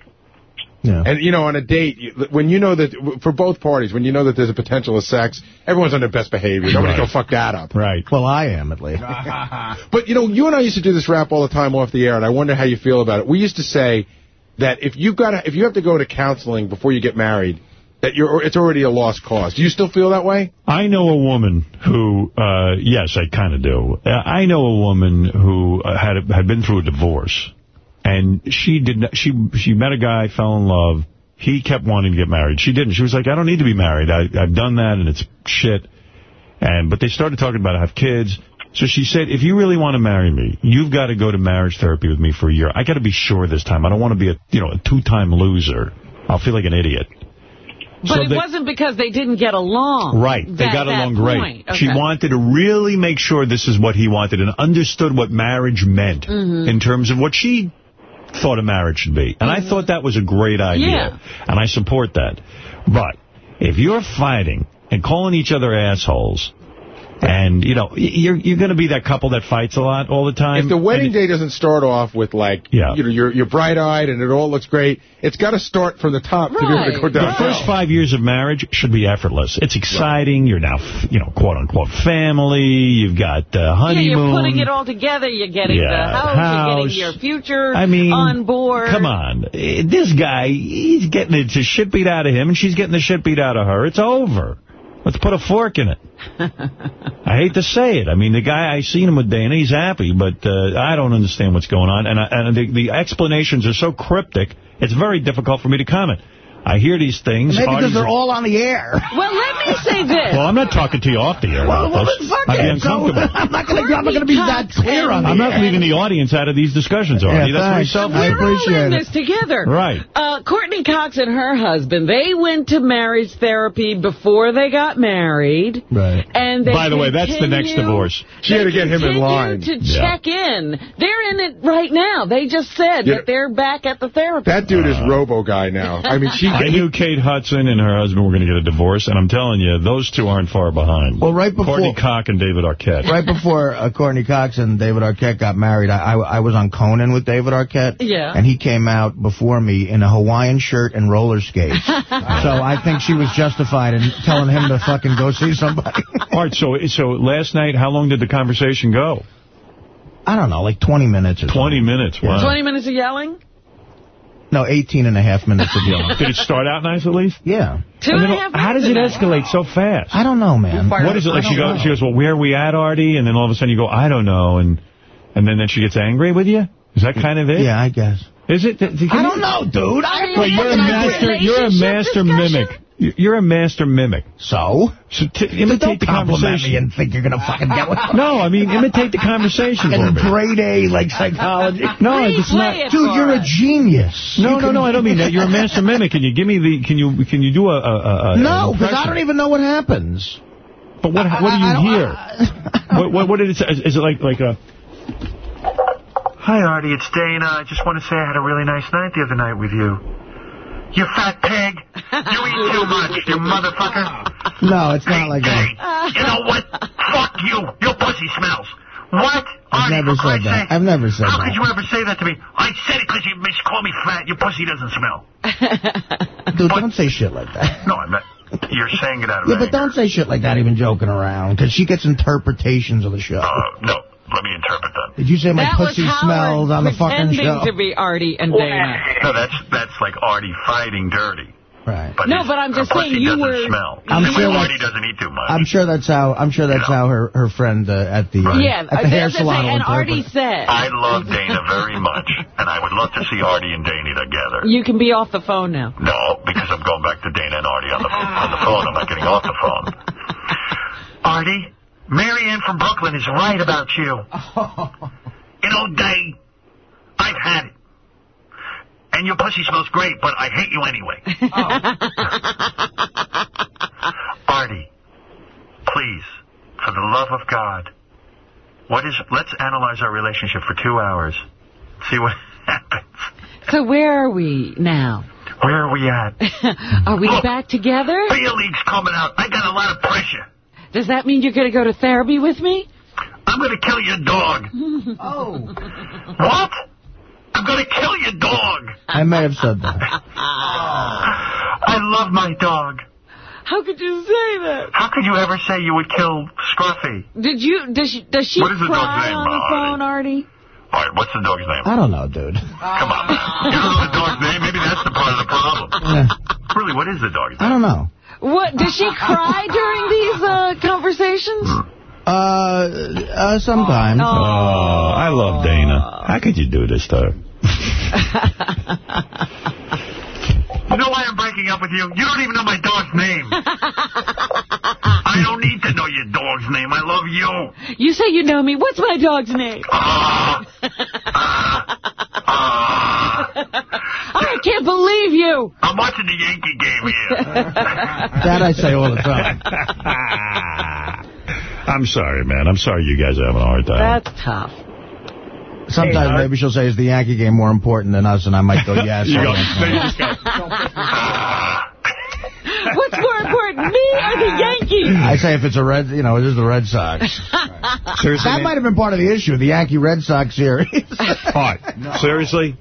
Yeah. And, you know, on a date, you- when you know that, for both parties, when you know that there's a potential of sex, everyone's on their best behavior. Nobody Right. go fuck that up. Right. Well, I am, at least. But, you know, you and I used to do this rap all the time off the air, and I wonder how you feel about it. We used to say that if you've got to, if you have to go to counseling before you get married, that you're it's already a lost cause. Do you still feel that way? I know a woman who, uh, yes, I kind of do. Uh, I know a woman who uh, had had been through a divorce, and she did not, she she met a guy, fell in love. He kept wanting to get married. She didn't. She was like, I don't need to be married. I, I've done that, and it's shit. And but they started talking about have kids. So she said, if you really want to marry me, you've got to go to marriage therapy with me for a year. I got to be sure this time. I don't want to be a you know a two-time loser. I'll feel like an idiot. But so it they- wasn't because they didn't get along. Right. They got along great. point. She wanted to really make sure this is what he wanted and understood what marriage meant Mm-hmm. in terms of what she thought a marriage should be. And I thought that was a great idea. Yeah. And I support that. But if you're fighting and calling each other assholes, and, you know, you're you're going to be that couple that fights a lot all the time. If the wedding and- day doesn't start off with like, Yeah. you know, you're, you're bright-eyed and it all looks great, it's got to start from the top to be able to Right. go The first five years of marriage should be effortless. It's exciting. You're now, you know, quote-unquote family. You've got uh, Yeah, you're putting it all together. You're getting Yeah, the house, you're getting your future I mean, on board. Come on. Eh, This guy, he's getting the the shit beat out of him, and she's getting the shit beat out of her. It's over. Let's put a fork in it. I hate to say it. I mean, the guy, I seen him with Dana, he's happy, but uh, I don't understand what's going on. And, I, and the, the explanations are so cryptic, it's very difficult for me to comment. I hear these things. Maybe because they're all on the air. Well, let me say this. Well, I'm not talking to you off the air Well, about well, this. then fuck I'd be it. So, uncomfortable. I'm not going to I'm not going to be that clear on the I'm not leaving the audience out of these discussions, Artie. Yeah, That's very thanks. selfish. I We're all appreciate in this together. Right. Uh, Courtney Cox and her husband, they went to marriage therapy before they got married. Right. And they By the way, that's the next divorce. She had to get him in continue line. to Yeah. check in. They're in it right now. They just said Yeah. that they're back at the therapy. That dude is Robo Guy now. I mean, she. I knew Kate Hudson and her husband were going to get a divorce, and I'm telling you, those two aren't far behind. Well, right before- Courtney Cox and David Arquette. Right before uh, Courtney Cox and David Arquette got married, I, I, I was on Conan with David Arquette. Yeah. And he came out before me in a Hawaiian shirt and roller skates. so I think she was justified in telling him to fucking go see somebody. All right, so so last night, how long did the conversation go? I don't know, like 20 minutes or 20 minutes. Wow. 20 minutes of yelling? No, 18 and a half minutes of yelling. Did it start out nice at least? Yeah. Two And and a half how does it minutes. escalate so fast? I don't know, man. What is it like? She goes, she goes, well, where are we at, Artie? And then all of a sudden you go, I don't know, and and then then she gets angry with you. Is that kind of it? Yeah, I guess. Is it? Can I don't know, dude. I Well, you're a master. You're a master mimic. You're a master mimic. So? So t- But imitate don't the conversation. me and think you're going to fucking get with No, I mean imitate the conversation for me. grade A, like, psychology. No, it's not. It Dude, you're a genius. No, You no, no. I don't mean that. You're a master mimic. Can you give me the? Can you? Can you do a? a, a No, because I don't even know what happens. But what? I- What do you I- I hear? I- what, what? What did it say? Is, is it like like a? Hi, Artie. It's Dana. I just want to say I had a really nice night the other night with you. You fat pig. You eat too much, you motherfucker. No, it's not like that. You know what? Fuck you. Your pussy smells. What? I've Artie, never said that. sake. I've never said How that. could you ever say that to me? I said it because you call me fat. Your pussy doesn't smell. Dude, don't say shit like that. No, I'm not. You're saying it out of Yeah, but don't say shit like that even joking around, because she gets interpretations of the show. Uh, no, let me interpret that. Did you say my That pussy Howard smells on the fucking pretending show? to be Artie and Dana. No, that's that's like Artie fighting dirty. Right. But No, his- but I'm just saying you were- smell. I'm Same sure way that's- Artie doesn't eat too much. I'm sure that's how I'm sure that's how her her friend uh, at the uh, Yeah, at the hair that's what salon I'm saying, and Artie said, I love Dana very much, and I would love to see Artie and Dana together. you can be off the phone now. No, because I'm going back to Dana and Artie on the on the phone. I'm not getting off the phone. Artie, Marianne from Brooklyn is right about you. You know, Day, I've had it. And your pussy smells great, but I hate you anyway. Oh. Artie, please, for the love of God, what is? Let's analyze our relationship for two hours. See what happens. So where are we now? Where are we at? Are we Look. back together? Beer League's coming out. I got a lot of pressure. Does that mean you're going to go to therapy with me? I'm going to kill your dog. Oh, What? I'm going to kill your dog. I may have said that. I love my dog. How could you say that? How could you ever say you would kill Scruffy? Did you? Does she? Does she What is the dog's name, on the phone, Artie? All right, what's the dog's name? I don't know, dude. Come on. You don't know the dog's name? Maybe that's the part of the problem. Eh, Really, what is the dog's name? I don't know. What? Does she cry during these uh, conversations? Uh, uh sometimes. Oh, I love Dana. How could you do this to her? You know why I'm breaking up with you? You don't even know my dog's name. I don't need to know your dog's name. I love you. You say you know me. What's my dog's name? Ah, ah, ah. I can't believe you. I'm watching the Yankee game here. That I say all the time. I'm sorry, man. I'm sorry you guys are having a hard time. That's tough. Sometimes maybe she'll say, is the Yankee game more important than us? And I might go, yes. You go, no, you guess. just go. What's more important, me or the Yankees? I say if it's a Red, you know, it is the Red Sox. Seriously, That man? might have been part of the issue, the Yankee-Red Sox series. All right. Seriously?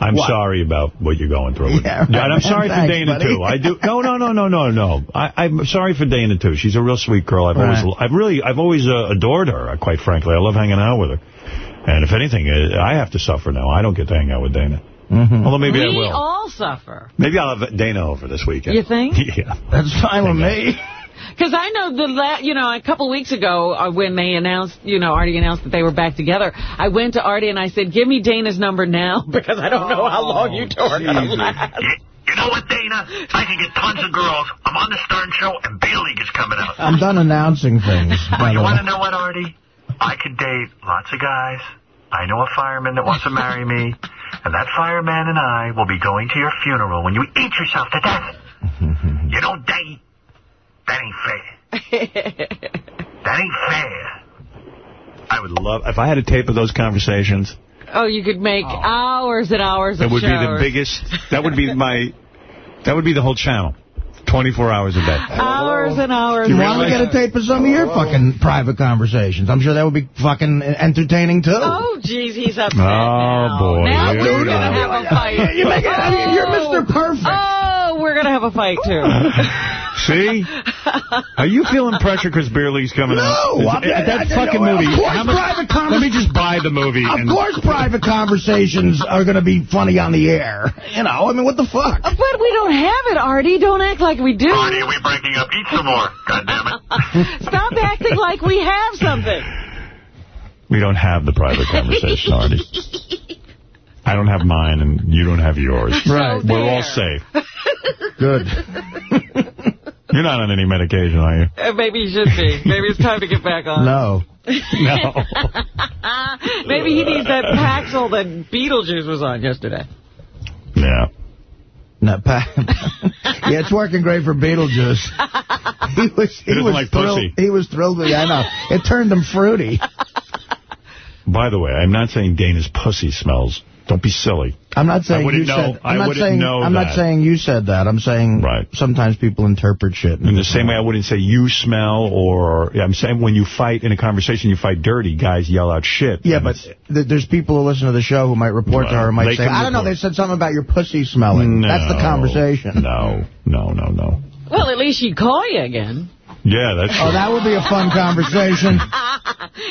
I'm What? sorry about what you're going through. Yeah, and I'm sorry for thanks, Dana, buddy. too. I do. No, no, no, no, no, no. I, I'm sorry for Dana, too. She's a real sweet girl. I've Right. always, I've really, I've always uh, adored her, uh, quite frankly. I love hanging out with her. And if anything, uh, I have to suffer now. I don't get to hang out with Dana. Mhm. Although maybe I will. we will. all suffer. Maybe I'll have Dana over this weekend. You think? Yeah. That's fine with me. Because I know the la you know, a couple weeks ago uh, when they announced, you know, Artie announced that they were back together, I went to Artie and I said, give me Dana's number now because I don't know how long you two are going to last. You, you know what, Dana? I can get tons of girls. I'm on the Stern Show, and Beer League is coming out. I'm done announcing things, by you want to know what, Artie? I could date lots of guys. I know a fireman that wants to marry me, and that fireman and I will be going to your funeral when you eat yourself to death. You don't date. That ain't fair. That ain't fair. I would love, if I had a tape of those conversations, oh, you could make oh. hours and hours of conversations. that of would be the biggest, that would be my, that would be the whole channel. 24 hours a day. Hours and hours. You want to get a tape of some of your fucking private conversations? I'm sure that would be fucking entertaining, too. Oh, jeez, he's upset Oh, now. boy. Now we're going to go. have a fight. You make it- I mean, you're Mr. Perfect. Oh, we're going to have a fight, too. See? Are you feeling pressure because Beer League's coming out? No, that I- I- fucking no, movie. of course much- private convers- Let me just buy the movie. Of and- course private conversations are going to be funny on the air. You know, I mean, what the fuck? But we don't have it, Artie. Don't act like we do. Artie, are we breaking up? Eat some more. God damn it. Stop acting like we have something. We don't have the private conversation, Artie. I don't have mine, and you don't have yours. Right. We're all safe. Good. You're not on any medication, are you? Uh, maybe you should be. Maybe it's time to get back on. No. No. Maybe he needs that Paxil that Beetlejuice was on yesterday. Yeah. No, pa yeah, it's working great for Beetlejuice. He was he, doesn't was like thrilled. pussy. He was thrilled with it. I know. It turned him fruity. By the way, I'm not saying Dana's pussy smells. Don't be silly. I'm not saying wouldn't you know- said. I I'm not wouldn't saying. know I'm that. not saying you said that. I'm saying Right. sometimes people interpret shit. In the same way I wouldn't say you smell or... yeah, I'm saying when you fight in a conversation, you fight dirty, guys yell out shit. Yeah, but th there's people who listen to the show who might report to her and might they say, I don't know, they said something about your pussy smelling. That's the conversation. No, no, no, no. Well, at least she'd call you again. Yeah, that's Oh, that would be a fun conversation.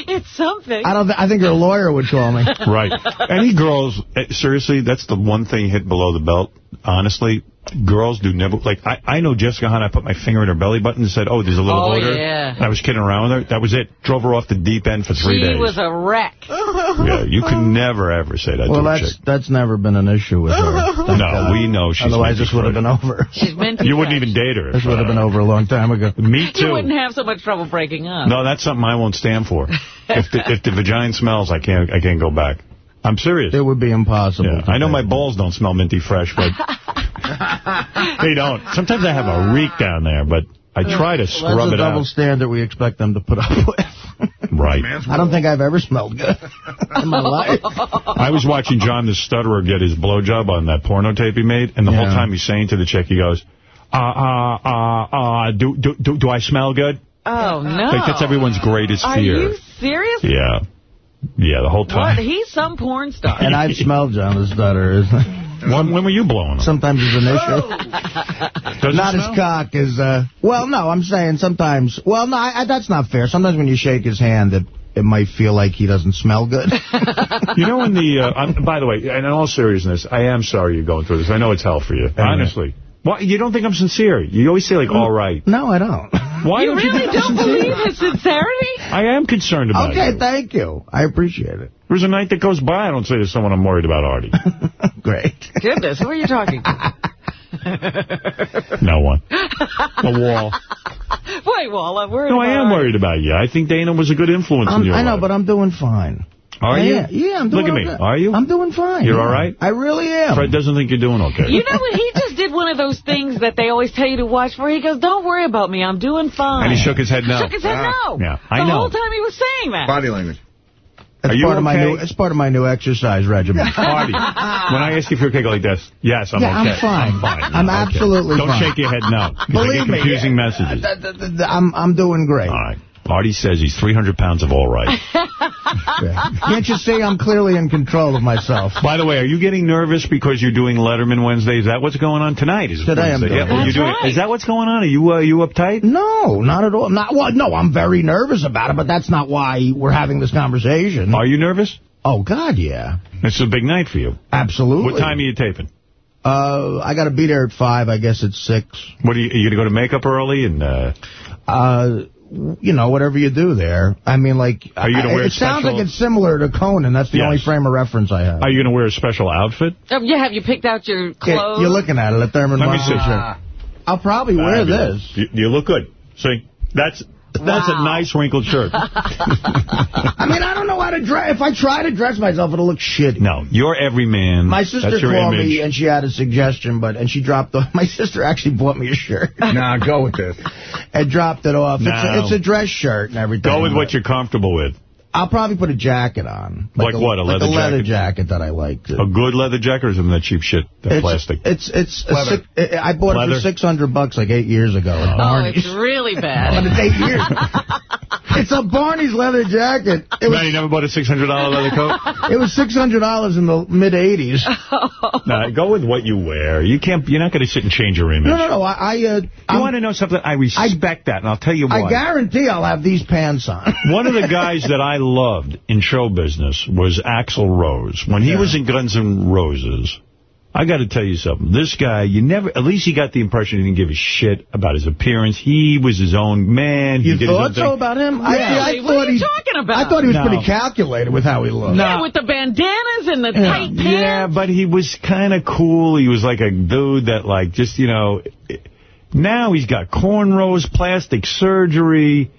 It's something. I don't. Th I think your lawyer would call me. right. Any girls, eh, seriously, that's the one thing hit below the belt. Honestly, girls do never, like, I, I know Jessica Hunt, I put my finger in her belly button and said, oh, there's a little Oh, odor. yeah. And I was kidding around with her. That was it. Drove her off the deep end for three she days. She was a wreck. yeah, you can never, ever say that Well, to a that's chick. that's never been an issue with her. Thank No, God. we know she's Otherwise, this would have been over. She's minty You wouldn't even date her. This would have been Uh, over a long time ago. Me too. You wouldn't have so much trouble breaking up. No, that's something I won't stand for. if the if the vagina smells, I can't I can't go back. I'm serious. It would be impossible. Yeah. I know my balls don't smell minty fresh, but they don't. Sometimes I have a reek down there, but I try to scrub Well, scrub that's a it double out. standard we expect them to put up with. Right. I don't think I've ever smelled good in my life. I was watching John the Stutterer get his blowjob on that porno tape he made, and the whole time he's saying to the chick, he goes, uh, uh, uh, uh, do, do, do, do I smell good? Oh, no. Like, that's everyone's greatest fear. Are fear. you serious? Yeah. Yeah, the whole What? time. He's some porn star. And I've smelled John the Stutter. When, when were you blowing him? Sometimes it's an issue. Does not smell? his cock is, uh, well, no, I'm saying sometimes, well, no, I, I, that's not fair. Sometimes when you shake his hand, it, it might feel like he doesn't smell good. You know, in the, uh, by the way, and in all seriousness, I am sorry you're going through this. I know it's hell for you. Honestly. Why, you don't think I'm sincere? You always say, like, all right. no, I don't. Why you don't really you think don't believe his sincerity? I am concerned about Okay, you. Okay, thank you. I appreciate it. There's a night that goes by, I don't say to someone I'm worried about Artie. Great. Goodness, who are you talking to? No one. A wall. Wait, Walla, we're No, I am worried about you. I think Dana was a good influence um, in I'm, your I know, life. but I'm doing fine. Are you? Yeah, yeah, I'm doing Look at me. okay. Are you? I'm doing fine. You're yeah. all right? I really am. Fred doesn't think you're doing okay. You know what? He just did one of those things that they always tell you to watch for. He goes, don't worry about me. I'm doing fine. and he shook his head no. Shook his head ah, no. Yeah, I the know. The whole time he was saying that. Body language. That's Are you part of my new. It's part of my new exercise regimen. Artie, when I ask you if you're okay, go like this. Yes, I'm Yeah, I'm okay. fine. I'm fine. I'm Okay. absolutely Don't fine. shake your head no. 'cause I Believe get me, confusing messages. I'm I'm doing great. All right. Artie says he's 300 pounds of all right. Yeah. Can't you see I'm clearly in control of myself? By the way, are you getting nervous because you're doing Letterman Wednesday? Is that what's going on tonight? Is it Today I'm doing yeah, well, doing, right. Is that what's going on? Are you uh, you uptight? No, not at all. Not well. No, I'm very nervous about it, but that's not why we're having this conversation. Are you nervous? Oh God, yeah, It's a big night for you. absolutely. What time are you taping? Uh, I got to be there at five. I guess it's six. What are you, are you going to go to makeup early? And uh, Uh, you know, whatever you do there. I mean, like, Are you gonna I- wear it sounds like it's similar to Conan. That's the Yes. only frame of reference I have. are you going to wear a special outfit? Oh, yeah, have you picked out your Yeah, clothes? You're looking at it, a Thurman Let me see. shirt. I'll probably wear this. You, you look good. See, that's that's a nice wrinkled shirt. I mean, I don't know how to dress. If I try to dress myself, it'll look shitty. no, you're every man. My sister that's called image. me and she had a suggestion, but and she dropped off. My sister actually bought me a shirt Nah, go with this. and dropped it off. It's, No. a, it's a dress shirt and everything. Go with but what you're comfortable with. I'll probably put a jacket on. Like what, a like leather a leather jacket? jacket that I like. A good leather jacket or some of that cheap shit, that It's, plastic? it's it's a six, I bought it for six hundred bucks like eight years ago. at Oh, it's really bad. but bad. it's eight years. It's a Barney's leather jacket. It Man, you never bought a $600 leather coat? It was $600 in the mid-'80s. nah, go with what you wear. You can't. You're not going to sit and change your image. No, no, no. I, I, uh, you want to know something? I respect that, and I'll tell you why. I guarantee I'll have these pants on. One of the guys that I loved in show business was Axl Rose. When he Yeah. was in Guns N' Roses, I got to tell you something. This guy, you never, at least he got the impression he didn't give a shit about his appearance. He was his own man. He You did thought so about him? I, Really? I What thought are you he, talking about? I thought he was No. pretty calculated with how he looked. Yeah, with the bandanas and the tight pants. Yeah, but he was kind of cool. He was like a dude that, like, just, you know, now he's got cornrows, plastic surgery,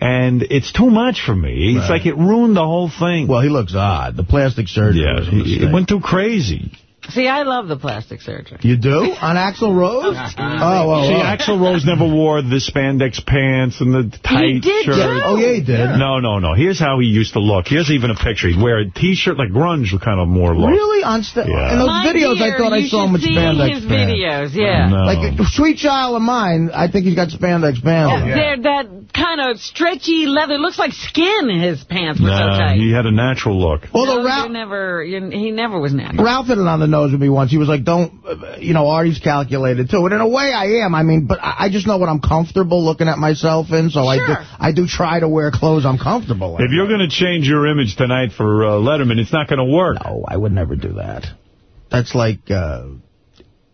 and it's too much for me. It's Right. like it ruined the whole thing. Well, he looks odd. The plastic surgery. Yeah, was he, it went too crazy. See, I love the plastic surgery. You do? On Axl Rose? Oh, oh, well, See, well. Axl Rose never wore the spandex pants and the tight did, shirt. too. Oh, yeah, he did. No, no, no. Here's how he used to look. Here's even a picture. He'd wear a T-shirt like grunge kind of more look. Really? On sta- Yeah. In those My videos, dear, I thought I you saw him with should see spandex his pants. videos, yeah. No. Like, Sweet Child of Mine, I think he's got spandex pants. on. They're that kind of stretchy leather. Looks like skin. In his pants were so Nah, tight. he had a natural look. Although no, Ralph, never, he never was natural. Ralph hit it on the nose with me once. He was like, don't, you know, Artie's calculated too. And in a way I am. I mean, but I I just know what I'm comfortable looking at myself in, so I do I do try to wear clothes I'm comfortable in. If you're going to change your image tonight for uh, Letterman, it's not going to work. No, I would never do that. That's like, uh,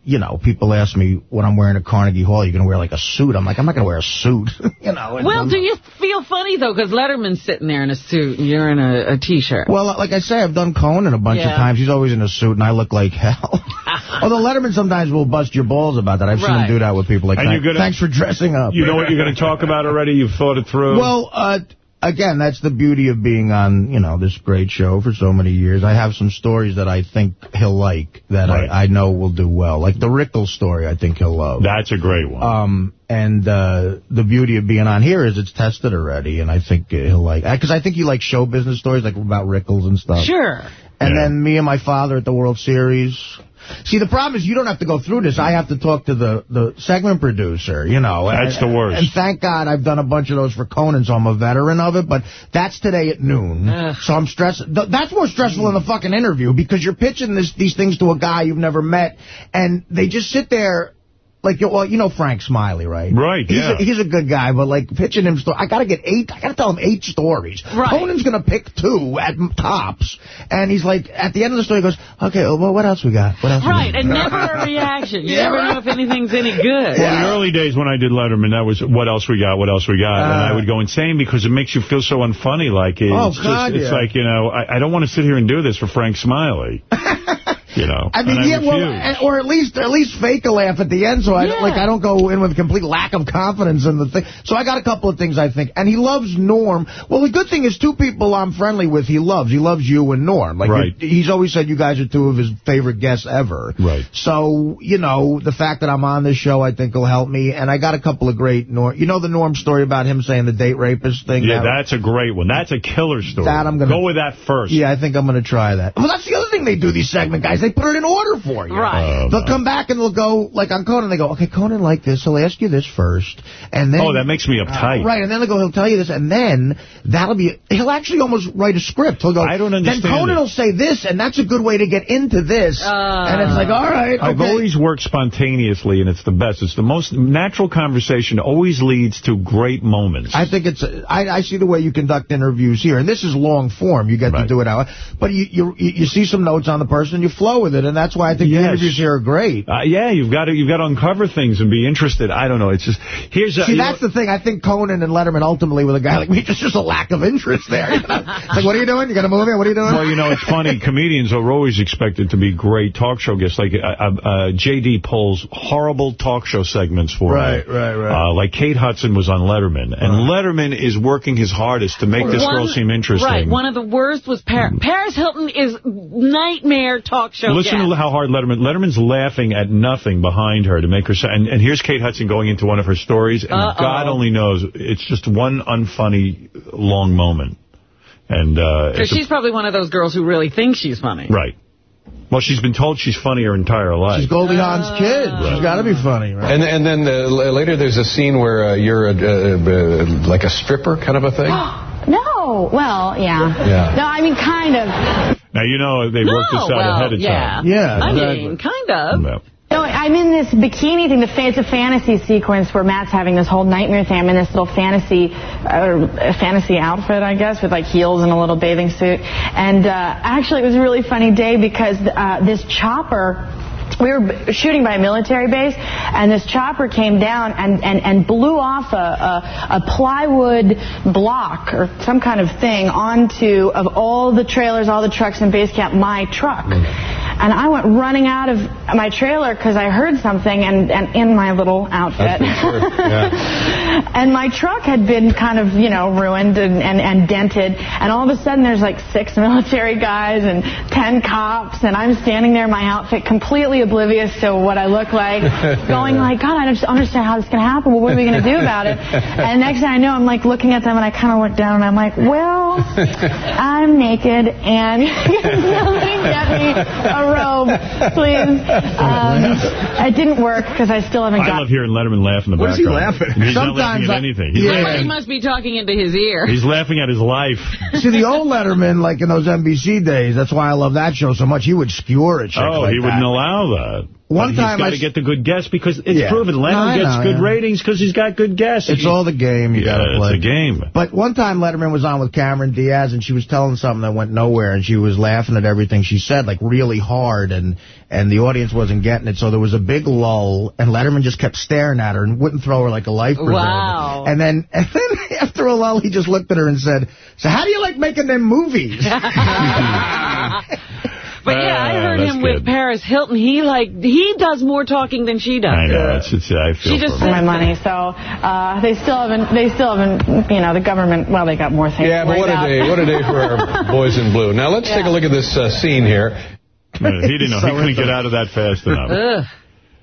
you know, people ask me when I'm wearing a Carnegie Hall, you're going to wear like a suit. I'm like, I'm not going to wear a suit. you know. Well, I'm- do you feel funny, though, because Letterman's sitting there in a suit and you're in a a T-shirt? Well, like I say, I've done Conan a bunch Yeah. of times. He's always in a suit, and I look like hell. Although Letterman sometimes will bust your balls about that. I've seen Right. him do that with people like, And "Thank- you're gonna- thanks for dressing up. You know what you're going to talk about already? You've thought it through? Well, uh, again, that's the beauty of being on, you know, this great show for so many years. I have some stories that I think he'll like, that Right. I, I know will do well. Like the Rickles story, I think he'll love. That's a great one. Um, and uh, the beauty of being on here is it's tested already, and I think he'll like, because I think he likes show business stories, like about Rickles and stuff. Sure. And Yeah. then me and my father at the World Series. See, the problem is you don't have to go through this. I have to talk to the, the segment producer, you know. That's And- the worst. And thank God I've done a bunch of those for Conan, so I'm a veteran of it. But that's today at noon. Ugh. So I'm stressed. That's more stressful than the fucking interview because you're pitching this, these things to a guy you've never met, and they just sit there. Like, well, you know Frank Smiley, right? Right, he's yeah. A, he's a good guy, but, like, pitching him... Sto- I got to get eight... I got to tell him eight stories. Right. Conan's going to pick two at tops. And he's like, at the end of the story, he goes, okay, well, what else we got? What else Right, got?" and never a reaction. You Yeah, never right. know if anything's any good. Well, in the early days when I did Letterman, that was what else we got, what else we got, and Uh. I would go insane because it makes you feel so unfunny. Like it's Oh, just, God, it's like you know, I, I don't want to sit here and do this for Frank Smiley. you know, I mean, yeah, well, eh, or at least at least fake a laugh at the end, so I Yeah. like I don't go in with a complete lack of confidence in the thing. So I got a couple of things I think, and he loves Norm. Well, the good thing is two people I'm friendly with. He loves. He loves you and Norm. Like Right. you- he's always said you guys are two of his favorite guests ever. Right. So you know the fact that I'm on this show, I think will help me. And I got a couple of great Norm. You know the Norm story about him saying the date rapist thing. yeah, That- that's a great one. That's a killer story. That I'm gonna- go with that first. Yeah, I think I'm going to try that. Well, that's the other thing they do, these segment guys. They put it in order for you. Right. Oh, They'll no. come back and they'll go, like on Conan, they go, okay, Conan like this, he'll ask you this first. and then Oh, that makes me uptight. Right, and then they'll go, he'll tell you this, and then that'll be, he'll actually almost write a script. He'll go, I don't understand Then Conan it. will say this, and that's a good way to get into this. Uh. and it's like, all right, I've always worked spontaneously, and it's the best. It's the most natural conversation always leads to great moments. I think it's. I, I see the way you conduct interviews here, and this is long form. You get to do it out, but you, you you see some notes on the person, you flow with it, and that's why I think the Yes. interviews here are great. Uh, yeah, you've got to you've got to uncover things and be interested. I don't know. It's just here's a, See, you that's know- the thing. I think Conan and Letterman ultimately with a guy like me, just just a lack of interest there. You know? It's like, what are you doing? You got a movie? What are you doing? Well, you know, it's funny. Comedians are always expected to be great talk show guests. Like uh, uh, uh, J.D. pulls horrible talk show segments for Right, me. right, right. Uh, like Kate Hudson was on Letterman, and Letterman is working his hardest to make this One- girl seem interesting. Right. One of the worst was Par Paris Hilton is nightmare talk show Listen guest. to how hard Letterman. Letterman's laughing at nothing behind her to make her. sa- And, and here's Kate Hudson going into one of her stories, and Uh-oh. God only knows it's just one unfunny long moment. And uh, So it's a- she's probably one of those girls who really thinks she's funny. right. Well, she's been told she's funny her entire life. She's Goldie Hawn's kid. She's got to be funny, right? And and then uh, later there's a scene where uh, you're a, uh, uh, like a stripper kind of a thing. No, well, yeah. Yeah. No, I mean, kind of. Now, you know they worked this out well, ahead of yeah. time. Yeah, I exactly. mean, kind of. Yeah. No, I'm in this bikini thing. The it's a fantasy sequence where Matt's having this whole nightmare thing. I'm in this little fantasy, uh, fantasy outfit, I guess, with like heels and a little bathing suit. And uh, actually, it was a really funny day because uh, this chopper. We were shooting by a military base, and this chopper came down and, and, and blew off a, a, a plywood block or some kind of thing onto, of all the trailers, all the trucks in base camp, my truck. Mm. And I went running out of my trailer because I heard something and, and in my little outfit. and my truck had been kind of, you know, ruined and, and, and dented. And all of a sudden there's like six military guys and ten cops. And I'm standing there in my outfit completely oblivious to what I look like, going like, God, I don't understand how this is going to happen. Well, what are we going to do about it? And next thing I know, I'm like looking at them and I kind of look down and I'm like, well, I'm naked and somebody get me a robe, please. Um, it didn't work because I still haven't I love hearing Letterman laugh in the background. What is he background. laughing at? He's not laughing Sometimes at I- anything. He's, Yeah. laughing, He must be talking into his ear. he's laughing at his life. See, the old Letterman, like in those NBC days, that's why I love that show so much. He would skewer at chicks Oh, like he that. wouldn't allow that. One but time he's got to get the good guests because it's Yeah. proven. No, Leno gets know, good yeah. ratings because he's got good guests. It's He- all the game you yeah, got to play. it's a game. But one time Letterman was on with Cameron Diaz, and she was telling something that went nowhere, and she was laughing at everything she said, like really hard, and and the audience wasn't getting it. So there was a big lull, and Letterman just kept staring at her and wouldn't throw her like a life preserver. Wow. And then, and then after a lull, he just looked at her and said, "So how do you like making them movies?" But yeah, I Ah, heard that's him with. Paris Hilton. He like he does more talking than she does. I know. It's, it's, I feel She just for my money, so uh, they still haven't. They still haven't. You know, the government. Well, they got more things. Yeah, but worry what a day! What a day for our boys in blue. Now let's take a look at this uh, scene here. He didn't know. So he couldn't get out of that fast enough. Ugh.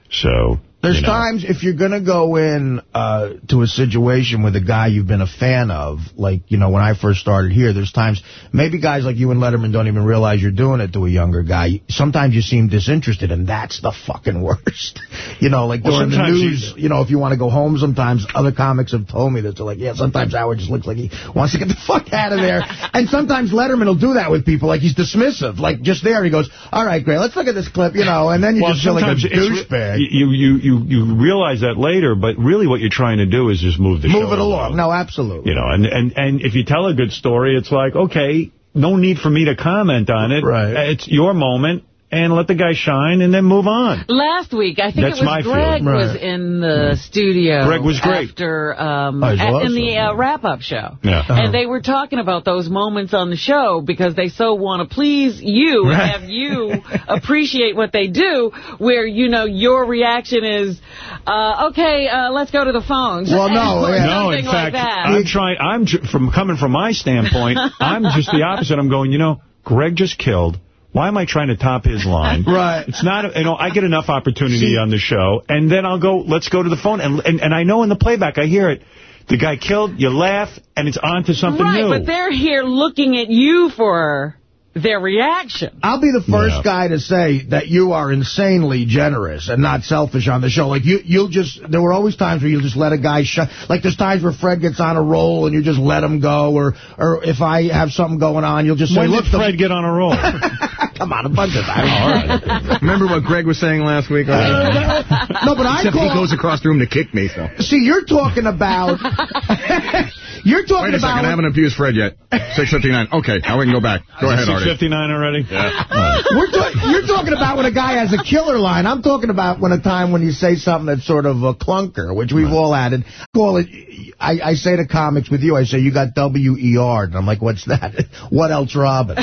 So There's you know. times if you're going to go in uh, to a situation with a guy you've been a fan of, like, you know, when I first started here, there's times, maybe guys like you and Letterman don't even realize you're doing it to a younger guy. Sometimes you seem disinterested, and that's the fucking worst. you know, like Well, during the news, you, know, if you want to go home sometimes, other comics have told me that they're like, yeah, sometimes Howard just looks like he wants to get the fuck out of there. and sometimes Letterman will do that with people, like he's dismissive. Like, just there, he goes, all right, great, let's look at this clip, you know, and then you Well, just feel like a douchebag. You, you, you, you realize that later, but really what you're trying to do is just move the show Move it along. No, absolutely. You know, and, and, and if you tell a good story, it's like, okay, no need for me to comment on it. Right. It's your moment, and let the guy shine, and then move on. Last week, I think That's it my was Greg feeling. was in the studio. Greg was great. After, um, he's at- in awesome. the uh, wrap-up show. Yeah. Uh-huh. And they were talking about those moments on the show because they so want to please you and have you appreciate what they do where, you know, your reaction is, uh, okay, uh, let's go to the phones. Well, no, Or yeah. No, in something like fact, that. I'm trying. I'm from coming from my standpoint. I'm just the opposite. I'm going. You know, Greg just killed. Why am I trying to top his line? Right. It's not. You know, I get enough opportunity See- on the show, and then I'll go. Let's go to the phone, and and, and I know in the playback I hear it. The guy killed. You laugh, and it's on to something right, new. but they're here looking at you for their reaction. I'll be the first Yeah. guy to say that you are insanely generous and not selfish on the show. Like, you, you'll just, there were always times where you'll just let a guy shut, like there's times where Fred gets on a roll and you just let him go, or or if I have something going on, you'll just say, when look, did Fred get on a roll? come on, a bunch of times. Remember what Greg was saying last week? no, but I Except call, he goes across the room to kick me, so. see, you're talking about, you're talking Wait a second, I haven't abused Fred yet. 659. Okay, now we can go back. Go ahead, Artie. 659 already. We're ta- you're talking about when a guy has a killer line. I'm talking about when a time when you say something that's sort of a clunker, which we've all had. And call it. I, I say to comics with you, I say you got W-E-R, and I'm like, what's that? what else, Robin?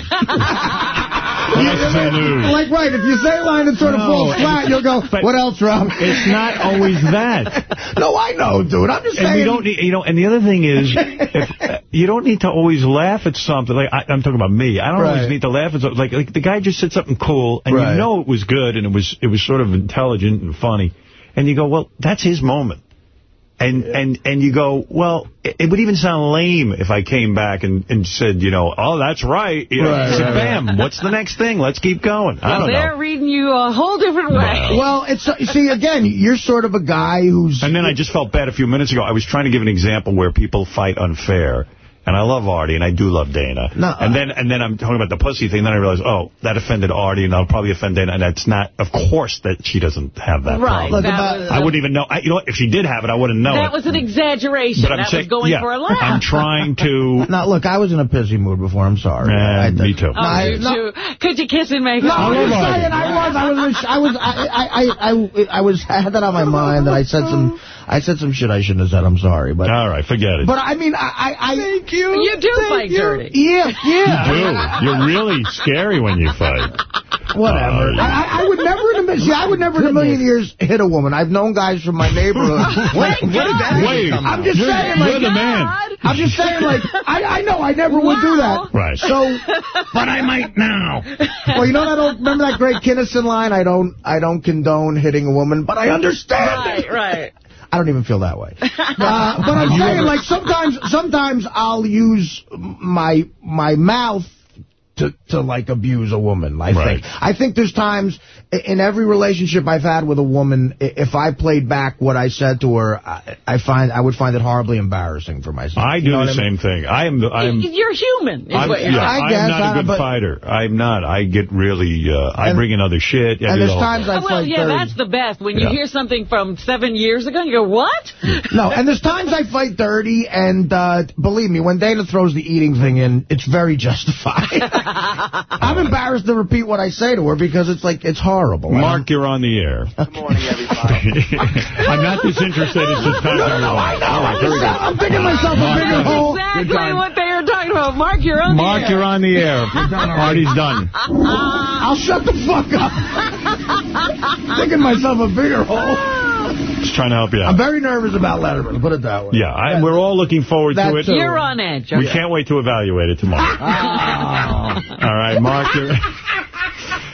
What else do lose? like, right, if you say a line that sort of No, falls flat, you'll go, but what else, Robin? It's not always that. no, I know, dude. I'm just And saying. you don't need, you know, and the other thing is, if, uh, you don't need to always laugh at something. Like I, I'm talking about me. I don't Right. always need to laugh at something. Like, like the guy just said something cool, and Right. you know it was good, and it was it was sort of intelligent and funny, and you go, well, that's his moment. And and and you go, well, it, it would even sound lame if I came back and, and said, you know, oh, that's right. You know, Right, I said, right, right. bam, what's the next thing? Let's keep going. I Well, don't they're know. reading you a whole different way. Well, it's you see again. You're sort of a guy who's. And then I just felt bad a few minutes ago. I was trying to give an example where people fight unfair. And I love Artie, and I do love Dana. No, and then and then I'm talking about the pussy thing. Then I realized, oh, that offended Artie, and I'll probably offend Dana. And that's not, of course, that she doesn't have that Right. problem. that was, I wouldn't even know. I, you know what? If she did have it, I wouldn't know that it. was an exaggeration. But I'm that saying, was going yeah, for a laugh. I'm trying to. Now, look, I was in a pissy mood before. I'm sorry. Eh, I, me too. Oh, I- no- too. Could you kiss and make No. I'm just saying I was, I was, I was, I, I, I, I, I was, I had that on my mind, and I said some, I said some shit I shouldn't have said. I'm sorry, but. All right, forget it. But I mean, I, I, I thank you. You do fight dirty. Yeah, yeah. you do. You're really scary when you fight. Whatever. Uh, I, I- I would never, in a, mi- see, I would never in a million years hit a woman. I've known guys from my neighborhood. Wait, Where did that wait, I'm just you're- saying, you're like, the man. I'm just saying, like, I, I know I never would do that. Right. So, But I might now. well, you know that old, remember that great Kinison line? I don't, I don't condone hitting a woman, but I understand. Right, right. I don't even feel that way. Uh, but I'm saying, like, sometimes, sometimes I'll use my my mouth to, to like, abuse a woman, I Right. think. I think there's times in every relationship I've had with a woman, if I played back what I said to her, I, I find I would find it horribly embarrassing for myself. I You do know the what I mean? same thing. I am. The, I am. You're human, I'm, what you're yeah, I I'm not a good but- fighter. I'm not. I get really. Uh, I And- bring in other shit. I and do there's the whole times thing. I well, fight yeah, 30. that's the best. When you Yeah. hear something from seven years ago, you go, what? No, and there's times I fight dirty, and uh, believe me, when Dana throws the eating thing in, it's very justified. I'm embarrassed to repeat what I say to her because it's like, it's horrible. Mark, you're on the air. Good morning, everybody. I'm not disinterested. It's just time No, to no, no, I know. All right, here we go. I'm thinking myself a bigger hole. exactly what they were talking about. Mark, you're on Mark, the air. you're on the air. Party's done. I'll shut the fuck up. thinking myself a bigger hole. Just trying to help you I'm very nervous about Letterman, put it that way. Yeah, I, we're all looking forward That to it. too. You're on edge. We can't wait to evaluate it tomorrow. Oh. All right, Mark.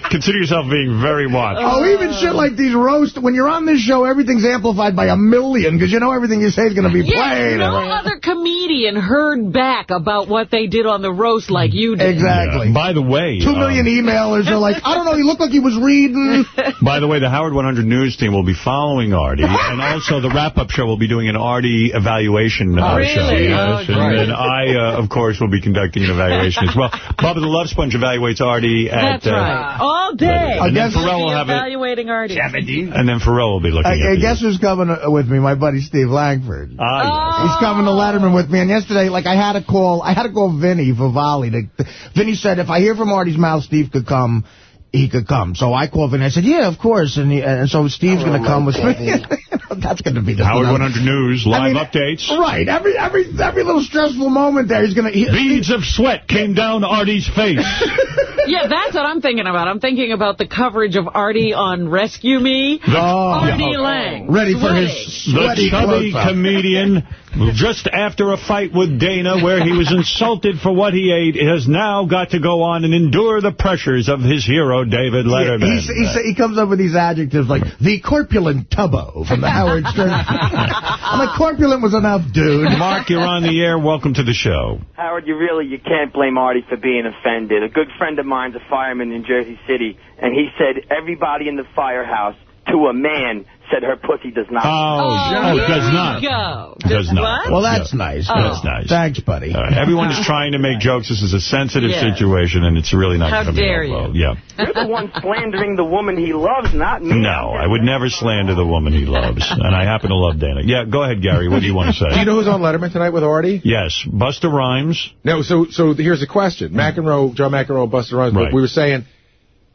You're Consider yourself being very watched. Oh, even shit like these roast. When you're on this show, everything's amplified by a million because you know everything you say is going to be Yeah, played. no other comedian heard back about what they did on the roast like you did. Exactly. Yeah. By the way, Two million um, emailers are like, I don't know, he looked like he was reading. By the way, the Howard 100 News team will be following Artie, and also the wrap-up show will be doing an Artie evaluation uh, Oh, show. really? Yes, Oh, and great. then I, uh, of course, will be conducting an evaluation as well. Bubba the Love Sponge evaluates Artie at... That's uh, right. All day. And then guess- Ferrall will have it, evaluating Artie. and then Ferrall will be looking I, at I you. guess who's coming uh, with me? My buddy Steve Langford. Ah, yes. He's coming to Letterman with me. And yesterday, like, I had to call, I had to call Vinny Favale. To, Vinny said, if I hear from Artie's mouth, Steve could come. He could come. So I called Vinny. I said, yeah, of course. And he, and so Steve's going to come with me. That's going to be the yes. Howard 100 News, live I mean, updates. Right. Every every every little stressful moment there, he's going to... Beads of sweat came down Artie's face. Yeah, that's what I'm thinking about. I'm thinking about the coverage of Artie on Rescue Me. Oh, Artie Lange. ready for his sweating. The chubby comedian, just after a fight with Dana where he was insulted for what he ate, has now got to go on and endure the pressures of his hero, David Letterman. He's, he's, he comes up with these adjectives like the corpulent tubbo from the Howard Stern. I'm like, corpulent was enough, dude. Mark, you're on the air. Welcome to the show. Howard, you really you can't blame Artie for being offended. A good friend of mine's a fireman in Jersey City, and he said everybody in the firehouse, to a man, said her pussy does not. Oh, Oh, oh, here does we not. go. Does not. What? Well, that's nice. Oh. That's nice. Thanks, buddy. All right. Everyone is trying to make jokes. This is a sensitive Yeah. situation, and it's really not How coming dare out well. you. Yeah. You're the one slandering the woman he loves, not me. No, I would never slander the woman he loves, and I happen to love Dana. Yeah, go ahead, Gary. What do you want to say? Do you know who's on Letterman tonight with Artie? Yes, Busta Rhymes. No, so so here's the question. McEnroe, Joe McEnroe, and Busta Rhymes. Right. We were saying,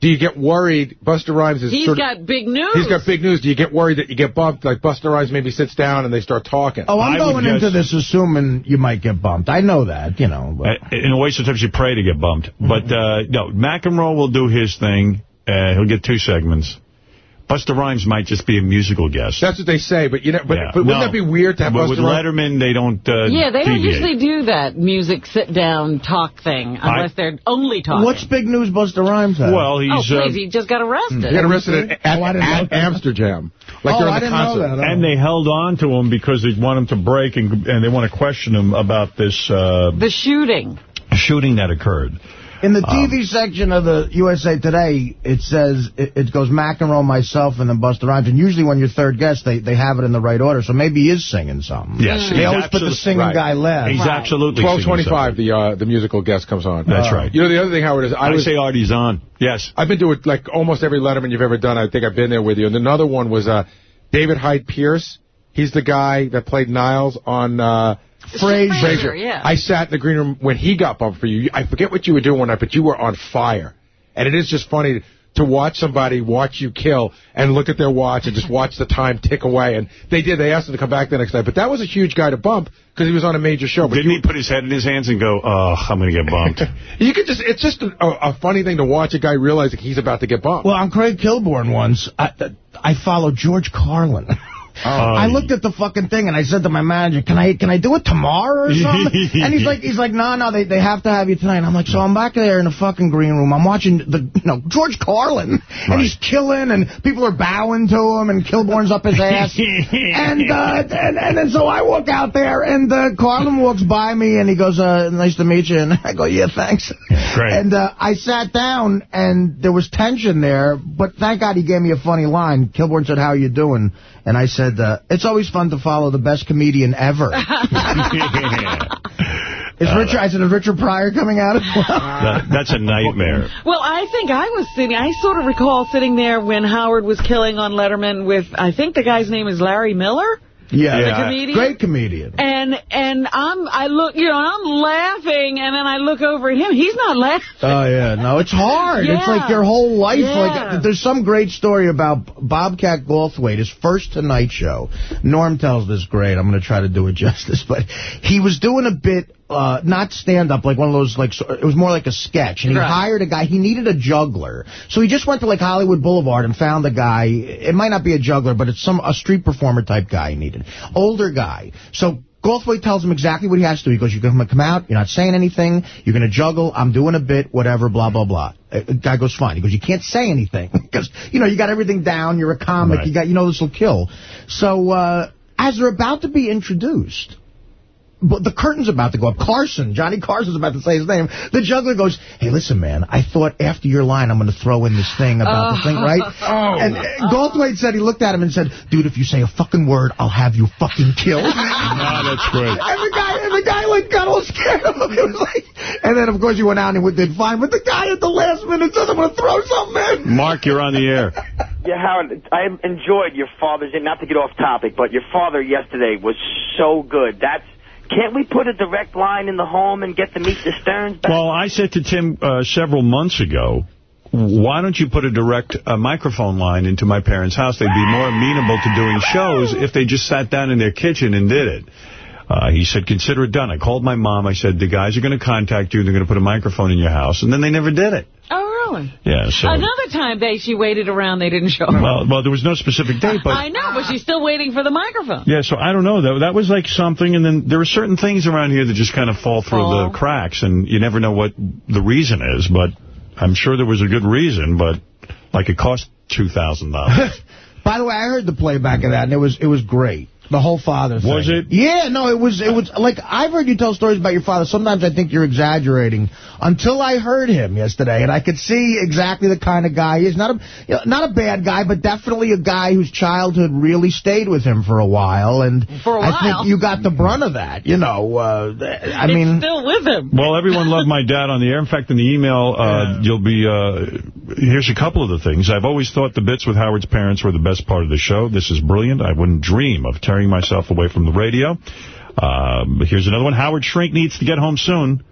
do you get worried? Busta Rhymes is He's sort of, got big news. He's got big news. Do you get worried that you get bumped? Like Busta Rhymes maybe sits down and they start talking. Oh, I'm I going into guess- this assuming you might get bumped. I know that, you know. But. In a way, sometimes you pray to get bumped. But, uh, no, McEnroe will do his thing. Uh, he'll get two segments. Busta Rhymes might just be a musical guest. That's what they say, but you know, but, Yeah. but wouldn't No. that be weird to have But Busta with Rhymes? Letterman, they don't uh, Yeah, they don't usually do that music sit-down talk thing unless they're only talking. What's big news Busta Rhymes has? Well, Oh, he's... please, uh, he just got arrested. He got arrested at, at, Oh, I didn't know at. Amsterdam. Like Oh, during I the didn't know concert. that. Oh. And they held on to him because they want him to break and, and they want to question him about this uh, The shooting. shooting that occurred. In the Um, TV section of the USA Today, it says, it, it goes McEnroe, myself, and then Busta Rhymes. And usually when you're third guest, they, they have it in the right order. So maybe he is singing something. Yes, They always put the singing right. guy last. He's absolutely singing 1225, the uh, the musical guest comes on. That's Uh, right. You know, the other thing, Howard, is I, I, was, say Artie's on. Yes. I've been to it, like almost every Letterman you've ever done. I think I've been there with you. And another one was uh, David Hyde Pierce. He's the guy that played Niles on Frasier. Frasier, yeah. I sat in the green room when he got bumped for you. I forget what you were doing one night, but you were on fire. And it is just funny to watch somebody watch you kill and look at their watch and just watch the time tick away. And they did. They asked him to come back the next night. But that was a huge guy to bump because he was on a major show. But Didn't you, he put his head in his hands and go, oh, I'm going to get bumped? you could just, it's just a, a funny thing to watch a guy realizing he's about to get bumped. Well, on Craig Kilborn once, I, I followed George Carlin. I looked at the fucking thing and I said to my manager, "Can I can I do it tomorrow or something?" and he's like, "He's like, no, no, they they have to have you tonight." And I'm like, so I'm back there in the fucking green room. I'm watching the you know George Carlin, and he's killing, and people are bowing to him, and Kilborn's up his ass, and uh, and and then so I walk out there, and uh, Carlin walks by me, and he goes, uh, "Nice to meet you," and I go, "Yeah, thanks." Great. And uh, I sat down, and there was tension there, but thank God he gave me a funny line. Kilborn said, how are you doing? And I said, uh, it's always fun to follow the best comedian ever. Is Richard? I said, is Richard Pryor coming out as well? That- that's a nightmare. Well, I think I was sitting, I sort of recall sitting there when Howard was killing on Letterman with, I think the guy's name is Larry Miller. Yeah, The comedian? great comedian. And and I'm I look you know I'm laughing and then I look over at him he's not laughing. Oh, yeah. No, it's hard. It's like your whole life. Yeah. Like There's some great story about Bobcat Goldthwait, his first Tonight Show. Norm tells this great. I'm going to try to do it justice. But he was doing a bit, uh, not stand-up, like one of those, like it was more like a sketch. And he Right. hired a guy. He needed a juggler. So he just went to, like, Hollywood Boulevard and found a guy. It might not be a juggler, but it's some a street performer type guy he needed. Older guy. So Goldthwait tells him exactly what he has to do. He goes, you're going to come out, you're not saying anything, you're going to juggle, I'm doing a bit, whatever, blah, blah, blah. Uh, The guy goes, fine. He goes, you can't say anything. Because, you know, you got everything down, you're a comic, Right. you got, you know this will kill. So, uh, as they're about to be introduced, the curtain's about to go up. Carson, Johnny Carson's about to say his name. The juggler goes, hey, listen, man, I thought after your line I'm going to throw in this thing about the thing, right? Oh. And uh, Goldthwait said, he looked at him and said, dude, if you say a fucking word, I'll have you fucking killed. No, that's great. And the guy, and the guy like got all scared of him. It was like, and then of course he went out and he did fine. But the guy at the last minute says, "I'm going to throw something in." Mark, you're on the air. Yeah, Howard, I enjoyed your father's, not to get off topic, but your father yesterday was so good. That's Can't we put a direct line in the home and get to meet the Sterns back? Well, I said to Tim uh, several months ago, why don't you put a direct uh, microphone line into my parents' house? They'd be more amenable to doing shows if they just sat down in their kitchen and did it. Uh, he said, consider it done. I called my mom. I said, the guys are going to contact you. They're going to put a microphone in your house. And then they never did it. Oh, really? Yeah, so... Another time they she waited around, they didn't show up. Well, well, there was no specific date, but... I know, but she's still waiting for the microphone. Yeah, so I don't know. That, that was like something, and then there are certain things around here that just kind of fall through Fall. the cracks, and you never know what the reason is, but I'm sure there was a good reason, but like it cost $2,000. By the way, I heard the playback of that, and it was it was great. The whole father thing. Was it? Yeah, no, it was, it was, like, I've heard you tell stories about your father. Sometimes I think you're exaggerating. Until I heard him yesterday, and I could see exactly the kind of guy he is. Not a, you know, not a bad guy, but definitely a guy whose childhood really stayed with him for a while. And For a I while. think you got the brunt of that, you know. Uh, I mean... Still with him. Well, everyone loved my dad on the air. In fact, in the email, uh, you'll be, uh, here's a couple of the things. I've always thought the bits with Howard's parents were the best part of the show. This is brilliant. I wouldn't dream of tearing myself away from the radio. Um, here's another one. Howard Shrink needs to get home soon.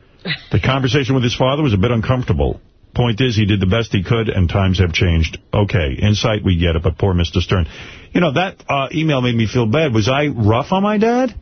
The conversation with his father was a bit uncomfortable. Point is, he did the best he could, and times have changed. Okay, insight, we get it, but poor Mr. Stern. You know, that uh, email made me feel bad. Was I rough on my dad?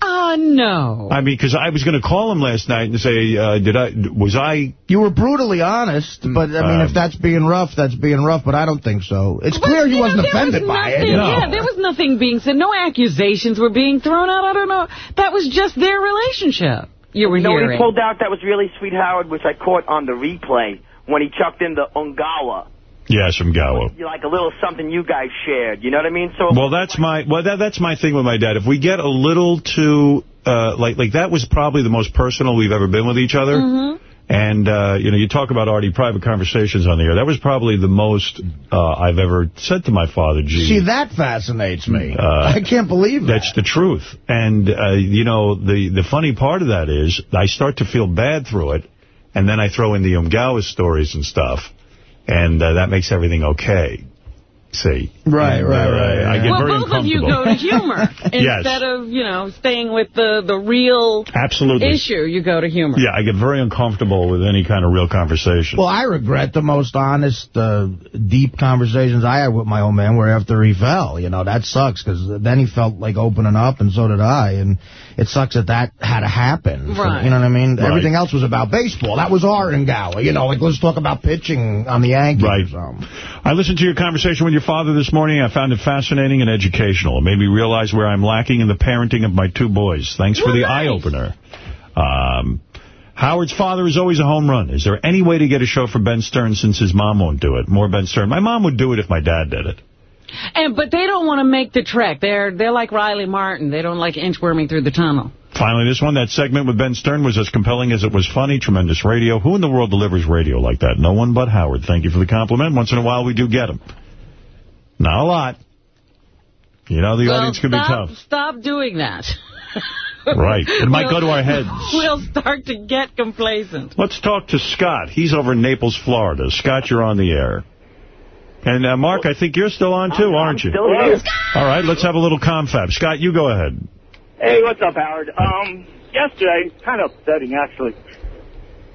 Ah, no. I mean, because I was going to call him last night and say, uh, did I, was I... You were brutally honest, but, I mean, Um, if that's being rough, that's being rough, but I don't think so. It's But, clear he you wasn't there offended was by it. nothing- You know? Yeah, there was nothing being said. No accusations were being thrown out. I don't know. That was just their relationship you were you know he hearing. pulled out that was really sweet, Howard, which I caught on the replay when he chucked in the Ungawa. Yes, from Gower. like a little something you guys shared. You know what I mean? So Well, that's my well that that's my thing with my dad. If we get a little too uh, like like that was probably the most personal we've ever been with each other. Mm-hmm. And uh, you know, you talk about already private conversations on the air. That was probably the most uh, I've ever said to my father. Gee, See, that fascinates me. Uh, I can't believe that. That's the truth. And, uh, you know, the, the funny part of that is I start to feel bad through it, and then I throw in the Umgawa stories and stuff, and uh, that makes everything okay. See? Right, And, right, right, I get well, very both of you go to humor. Yes. Instead of, you know, staying with the, the real Absolutely. issue, you go to humor. Yeah, I get very uncomfortable with any kind of real conversation. Well, I regret the most honest, uh, deep conversations I had with my old man were after he fell. You know, that sucks because then he felt like opening up, and so did I. And it sucks that that had to happen. So, Right. you know what I mean? Right. Everything else was about baseball. That was our Gower. You know, like let's talk about pitching on the Yankees. Right. Or. I listened to your conversation with your father this morning. I found it fascinating and educational. It made me realize where I'm lacking in the parenting of my two boys. Thanks for the eye-opener. Um, Howard's father is always a home run. Is there any way to get a show for Ben Stern since his mom won't do it? More Ben Stern. My mom would do it if my dad did it. And But they don't want to make the trek. They're, they're like Riley Martin. They don't like inchworming through the tunnel. Finally, this one, that segment with Ben Stern was as compelling as it was funny. Tremendous radio. Who in the world delivers radio like that? No one but Howard. Thank you for the compliment. Once in a while, we do get them. Not a lot. You know, the well, audience can be tough. Stop doing that. Right. It might go to our heads. We'll start to get complacent. Let's talk to Scott. He's over in Naples, Florida. Scott, you're on the air. And, uh, Mark, I think you're still on, too, aren't you? still here. All right, let's have a little confab. Scott, you go ahead. Hey, what's up, Howard? Um, yesterday, kind of upsetting, actually.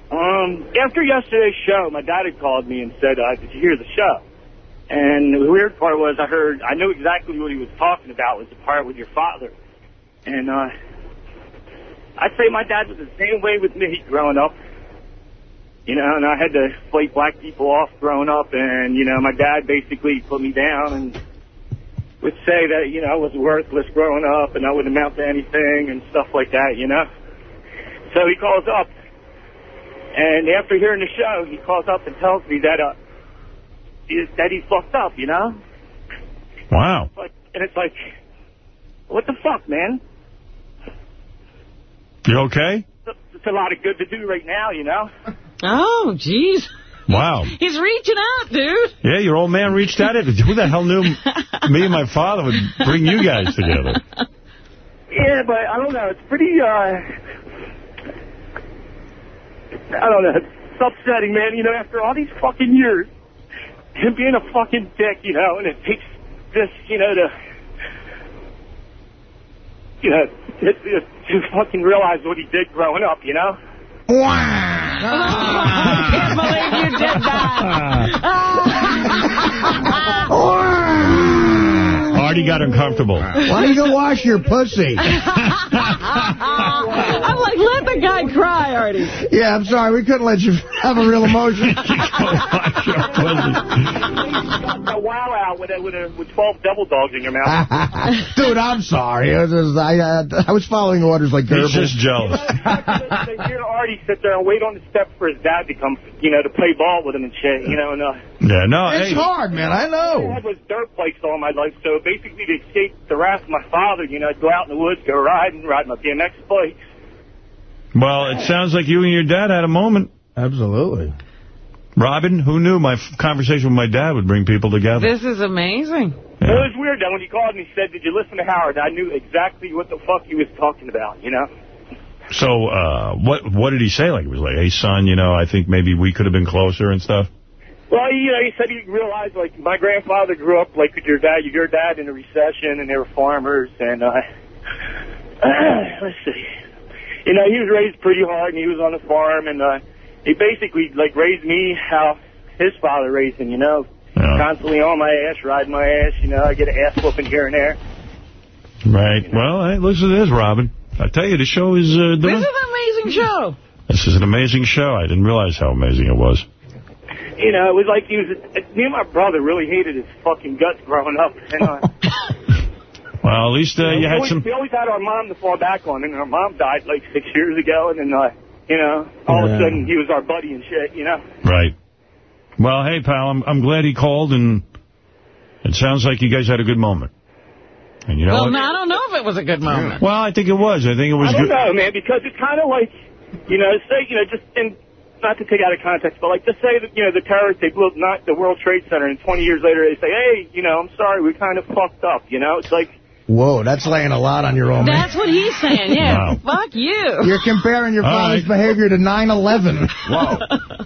Um, after yesterday's show, my dad had called me and said, uh, did you hear the show? And the weird part was I heard, I knew exactly what he was talking about was the part with your father. And, uh, I'd say my dad was the same way with me growing up. You know, and I had to fight black people off growing up, and, you know, my dad basically put me down and would say that, you know, I was worthless growing up and I wouldn't amount to anything and stuff like that, you know. So he calls up, and after hearing the show, he calls up and tells me that, uh, he- that he's fucked up, you know. Wow. Like, and it's like, what the fuck, man? You okay? It's a lot of good to do right now, you know. Oh, jeez. Wow. He's reaching out, dude. Yeah, your old man reached out. It. Who the hell knew me and my father would bring you guys together? Yeah, but I don't know. It's pretty, uh, I don't know. It's upsetting, man. You know, after all these fucking years, him being a fucking dick, you know, and it takes this, you know, to, you know, to, to, to fucking realize what he did growing up, you know? I can't believe you did Artie got uncomfortable. Why don't you go wash your pussy? I'm like, let the guy cry, Artie. Yeah, I'm sorry. We couldn't let you have a real emotion. a wow out with, a, with, a, with 12 double dogs in your mouth. Dude, I'm sorry. I was, just- I, uh, I was following orders like He's Goebbels. just jealous. they hear Artie sit there and wait on the steps for his dad to come, you know, to play ball with him and shit, you know, and, uh, Yeah, no, It's hey. hard, man. I I know. had was dirt bikes all my life, so basically to escape the wrath of my father, you know, I'd go out in the woods, go riding, ride my BMX bike. Well, it sounds like you and your dad had a moment. Absolutely. Robin, who knew my f- conversation with my dad would bring people together? This is amazing. It was weird though when he called and he said, "Did you listen to Howard?" I knew exactly what the fuck he was talking about, you know. So, uh, what what did he say? Like, he was like, hey, son, you know, I think maybe we could have been closer and stuff? Well, you know, he said he realized like my grandfather grew up like with your dad, your dad in a recession, and they were farmers, and uh, let's see, you know, he was raised pretty hard, and he was on the farm, and uh, he basically like raised me how his father raised him, you know, constantly on my ass, riding my ass, you know, I get an ass whooping here and there. Right. Well, hey, listen to this, Robin. I tell you, the show is uh, This is an amazing show. This is an amazing show. I didn't realize how amazing it was. You know, it was like he was. Me and my brother really hated his fucking guts growing up, and uh, Well, at least uh, we, you had always, some... we always had our mom to fall back on, and our mom died like six years ago, and then uh, you know, all of a sudden he was our buddy and shit, you know. Right. Well, hey, pal, I'm, I'm glad he called, and it sounds like you guys had a good moment. And you know well, what? no, I don't know if it was a good moment. Well, I think it was. I think it was I don't good. know, man, because it's kind of like, you know, say, you know, just in, not to take out of context, but like, just say that, you know, the terrorists, they blew up not the World Trade Center, and 20 years later they say, hey, you know, I'm sorry, we kind of fucked up, you know? It's like, Whoa, that's laying a lot on your old man. That's what he's saying, yeah. Fuck you. You're comparing your All father's right. behavior to 9-11. Whoa.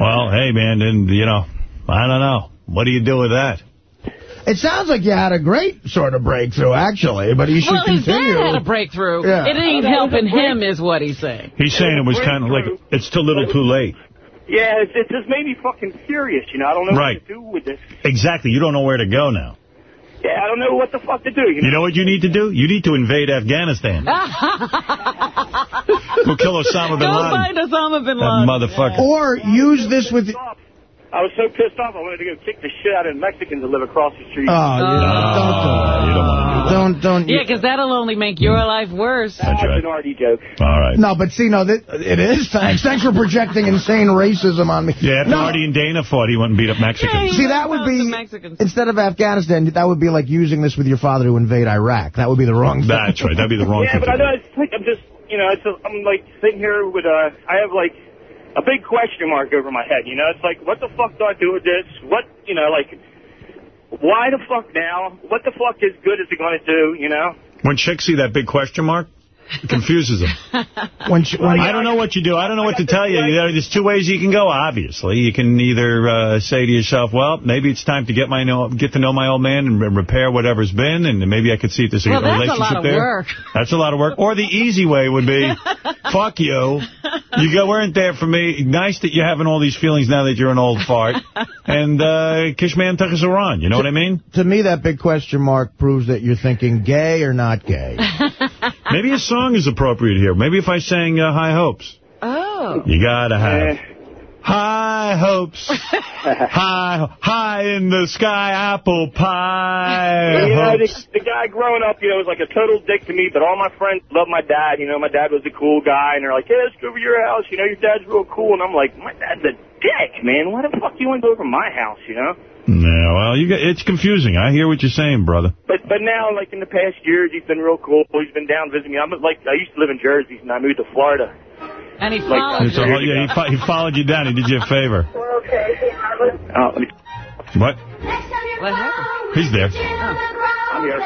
Well, hey, man, and, you know, I don't know. What do you do with that? It sounds like you had a great sort of breakthrough, actually, but you should well, his continue. dad had a breakthrough. Yeah. It ain't that was helping him, is what he's saying. He's saying it was kind of like, it's too little too late. yeah, it, it just made me fucking furious, you know? I don't know Right. what to do with this. Exactly. You don't know where to go now. Yeah, I don't know what the fuck to do, you know? You know what you need to do? You need to invade Afghanistan. Go kill Osama bin Laden. Go find Osama bin That Laden. motherfucker. Or use this with... I was so pissed off, I wanted to go kick the shit out of Mexicans that live across the street. Oh, Ah, you don't want to do that. Don't, don't. Yeah, because that'll only make your life worse. That's an arty joke. All right. No, but see, no, that, it is. Thanks. Thanks for projecting insane racism on me. Yeah, if no. Artie and Dana fought, he went and beat up Mexicans. See, that would be, Mexicans. instead of Afghanistan, that would be like using this with your father to invade Iraq. That would be the wrong thing. That's right. That'd be the wrong Yeah, thing but I know, it's like, I'm just, you know, it's a, I'm like sitting here with a, I have like a big question mark over my head. You know, it's like, what the fuck do I do with this? What, you know, like, why the fuck now? What the fuck is good is it going to do? You know? When chicks see that big question mark, it confuses them. When, she, when I don't know what you do. I don't know what to tell you. you know, there's two ways you can go, obviously. You can either uh, say to yourself, well, maybe it's time to get my know, get to know my old man and re- repair whatever's been, and maybe I could see if there's a Well, that's a relationship lot of there. work. That's a lot of work. Or the easy way would be, fuck you. You go, weren't there for me. Nice that you're having all these feelings now that you're an old fart. And uh, Kishman took us around. You know what I mean? to me, that big question mark proves that you're thinking gay or not gay. Maybe a song is appropriate here. Maybe if I sang uh, High Hopes. Oh. You gotta have high hopes, high high in the sky, apple pie you know, the, the guy growing up, you know, was like a total dick to me, but all my friends love my dad. You know, my dad was a cool guy, and they're like, hey, let's go over to your house. You know, your dad's real cool. And I'm like, my dad's a dick, man. Why the fuck do you want to go over to my house, you know? Yeah, well, you got, it's confusing. I hear what you're saying, brother. But but now, like in the past years, he's been real cool. He's been down visiting me. I'm like, I used to live in Jersey, and I moved to Florida. And he Like, followed It's a whole- yeah, he, fo- he followed you down. He did you a favor. Oh, let me- What? What happened? He's there. Oh. I'm here.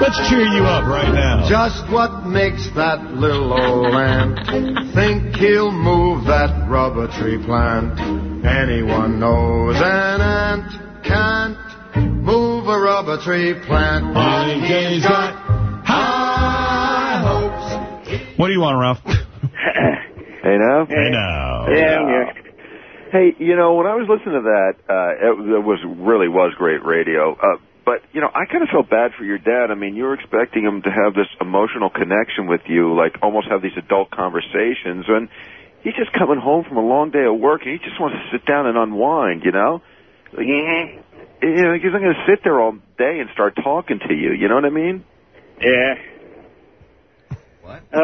Let's cheer you up right now. Just what makes that little old man think he'll move that rubber tree plant? Anyone knows an ant can't move a rubber tree plant. All he's got high hopes. What do you want, Ralph? Hey, now? Hey, now. Yeah, I'm here. Hey, you know, when I was listening to that, uh, it, it was really was great radio. Uh, but, you know, I kind of felt bad for your dad. I mean, you were expecting him to have this emotional connection with you, like almost have these adult conversations. And he's just coming home from a long day of work, and he just wants to sit down and unwind, you know? Like, Mm-hmm. You know, he's not going to sit there all day and start talking to you. You know what I mean? Yeah. What? Uh,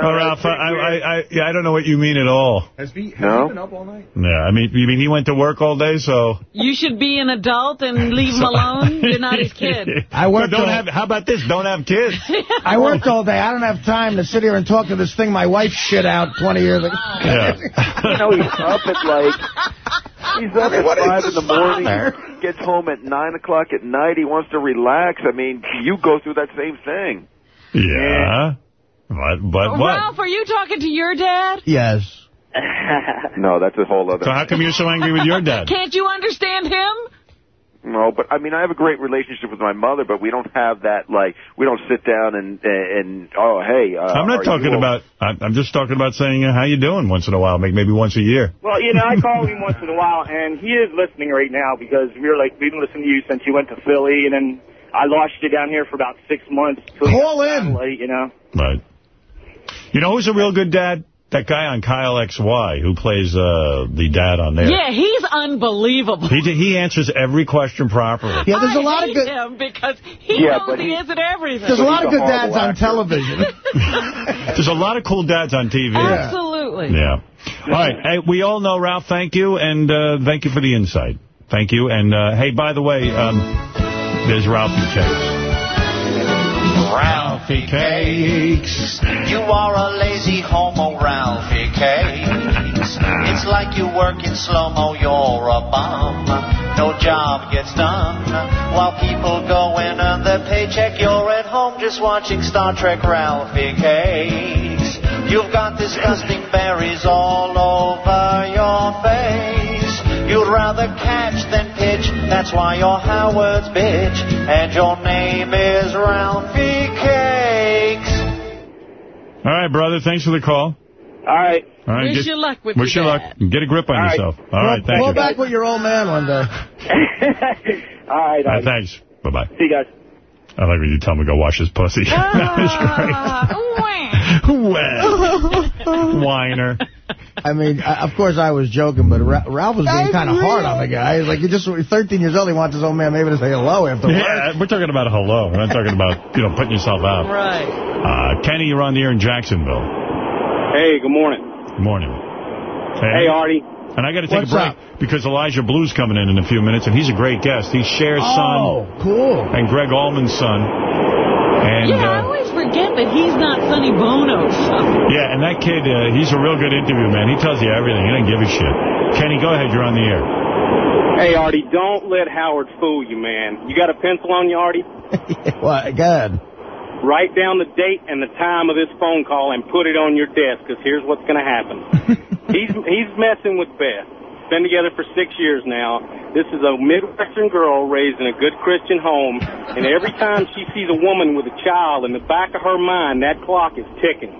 Oh, Ralph, I, I, I, yeah, I don't know what you mean at all. Has he, has No? he been up all night? Yeah, I mean, you mean he went to work all day, so... You should be an adult and leave him alone. You're not his kid. I worked don't all- have. How about this? Don't have kids. I worked all day. I don't have time to sit here and talk to this thing my wife shit out 20 years ago. Yeah. you know, he's up at like he's up at five in the morning. father? He gets home at nine o'clock at night. He wants to relax. I mean, you go through that same thing. Yeah. But, but what? Ralph, are you talking to your dad? Yes. No, that's a whole other. So how come you're so angry with your dad? Can't you understand him? No, but I mean, I have a great relationship with my mother, but we don't have that. Like, we don't sit down and and oh, hey. Uh, I'm not talking you about. I'm I'm just talking about saying uh, how you doing once in a while, maybe maybe once a year. Well, you know, I call him once in a while, and he is listening right now because we were like, we've been listening to you since you went to Philly, and then I lost you down here for about six months. till you Call got in. Late, you know. Right. You know who's a real good dad? that guy on Kyle XY who plays uh, the dad on there. Yeah, he's unbelievable. He, he answers every question properly. Yeah, there's a lot I of good... him because he Yeah, knows the he- answer to everything. There's a lot of good dads on television. There's a lot of cool dads on TV. Absolutely. Yeah. All right. Hey, we all know Ralph. Thank you, and uh, thank you for the insight. Thank you. And uh, hey, by the way, um, there's Ralphie Cakes. Ralphie Cakes. You are a lazy homo, Ralphie Cakes. It's like you work in slow-mo, you're a bum. No job gets done. While people go in on their paycheck, you're at home just watching Star Trek, Ralphie Cakes. You've got disgusting berries all over your face. You'd rather catch than pitch, that's why you're Howard's bitch. And your name is Ralphie Cakes. All right, brother. Thanks for the call. All right. All right. Wish get- you luck with Wish your you luck. Get a grip on All right. yourself. All right. Thank Call you. back with your old man one day. All right. All right, thanks. Bye-bye. See you guys. I like when you tell him to go wash his pussy. That's Ah, Whiner. I mean, I, of course I was joking, but Ra Ralph was being kind of hard on the guy. He's like, you just 13 years old, he wants his old man maybe to say hello after work. Yeah, we're talking about a hello. We're not talking about, you know, putting yourself out. Right. Uh, Kenny, you're on the air in Jacksonville. Hey, good morning. Good morning. Hey, Artie. And I got to take What's a break because Elijah Blue's coming in in a few minutes, and he's a great guest. He's Cher's Oh, son. cool. And Gregg Allman's son. And, yeah, I uh, always forget that he's not Sonny Bono. yeah, and that kid, uh, he's a real good interview, man. He tells you everything. He doesn't give a shit. Kenny, go ahead. You're on the air. Hey, Artie, don't let Howard fool you, man. You got a pencil on you, Artie? What? Good. Write down the date and the time of this phone call and put it on your desk, because here's what's going to happen. he's he's messing with Beth. Been together for six years now. This is a Midwestern girl raised in a good Christian home, and every time she sees a woman with a child in the back of her mind, that clock is ticking.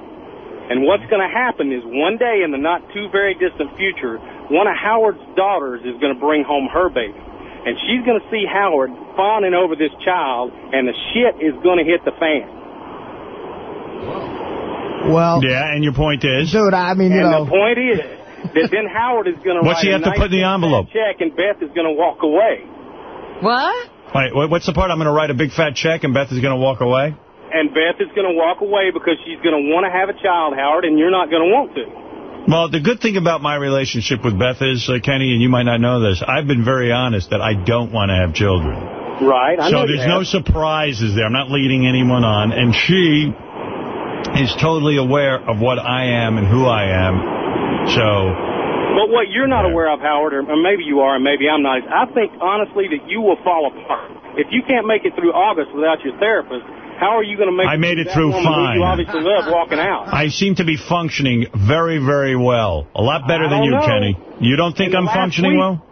And what's going to happen is one day in the not too very distant future, one of Howard's daughters is going to bring home her baby. And she's going to see Howard fawning over this child, and the shit is going to hit the fan. Well, Yeah, and your point is? dude, I mean, you and know. the point is that then Howard is going to What's write he a have to put in the envelope? check, and Beth is going to walk away. What? Wait, wait, what's the part? I'm going to write a big fat check and Beth is going to walk away? And Beth is going to walk away because she's going to want to have a child, Howard, and you're not going to want to. Well, the good thing about my relationship with Beth is, uh, Kenny, and you might not know this, I've been very honest that I don't want to have children. Right. I so know there's no surprises there. I'm not leading anyone on. And she is totally aware of what I am and who I am. So, But what you're not aware of, Howard, or maybe you are and maybe I'm not, is I think, honestly, that you will fall apart. If you can't make it through August without your therapist, how are you going to make I made it through fine. you obviously love walking out? I seem to be functioning very, very well. A lot better than you, know. Kenny. You don't think In I'm functioning week- well?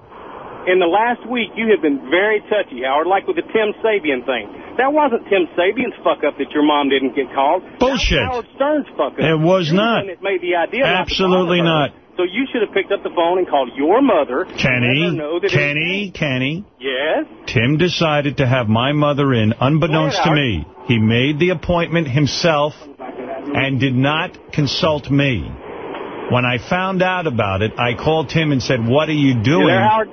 In the last week, you have been very touchy, Howard, like with the Tim Sabean thing. That wasn't Tim Sabean's fuck up that your mom didn't get called. Bullshit. That was Howard Stern's fuck up. It was You're not. that made the idea. Absolutely not. So you should have picked up the phone and called your mother. and let her Kenny, it- Kenny, Kenny. Yes. Tim decided to have my mother in, unbeknownst to me. He made the appointment himself and did not consult me. When I found out about it, I called Tim and said, what are you doing? You there, Howard?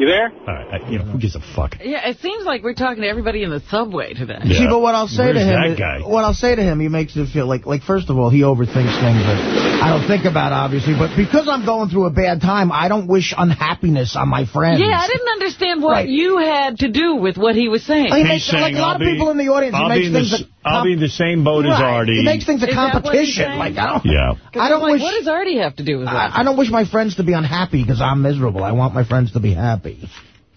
You there? All right, I- you know, who gives a fuck? Yeah, it seems like we're talking to everybody in the subway today. See, but what I'll say Where's to him, that is- guy? what I'll say to him, he makes it feel like, like first of all, he overthinks things that I don't think about, obviously. But because I'm going through a bad time, I don't wish unhappiness on my friends. Yeah, I didn't understand what Right. you had to do with what he was saying. I mean, He's makes- like a lot I'll of be- people in the audience, he I'll makes be in the things s- a I'll be in the same boat as Right. Artie. He makes things a Is that what he's competition. Like I don't. Yeah. I don't like, wish. what does Artie have to do with that? I, I don't wish my friends to be unhappy because I'm miserable. I want my friends to be happy.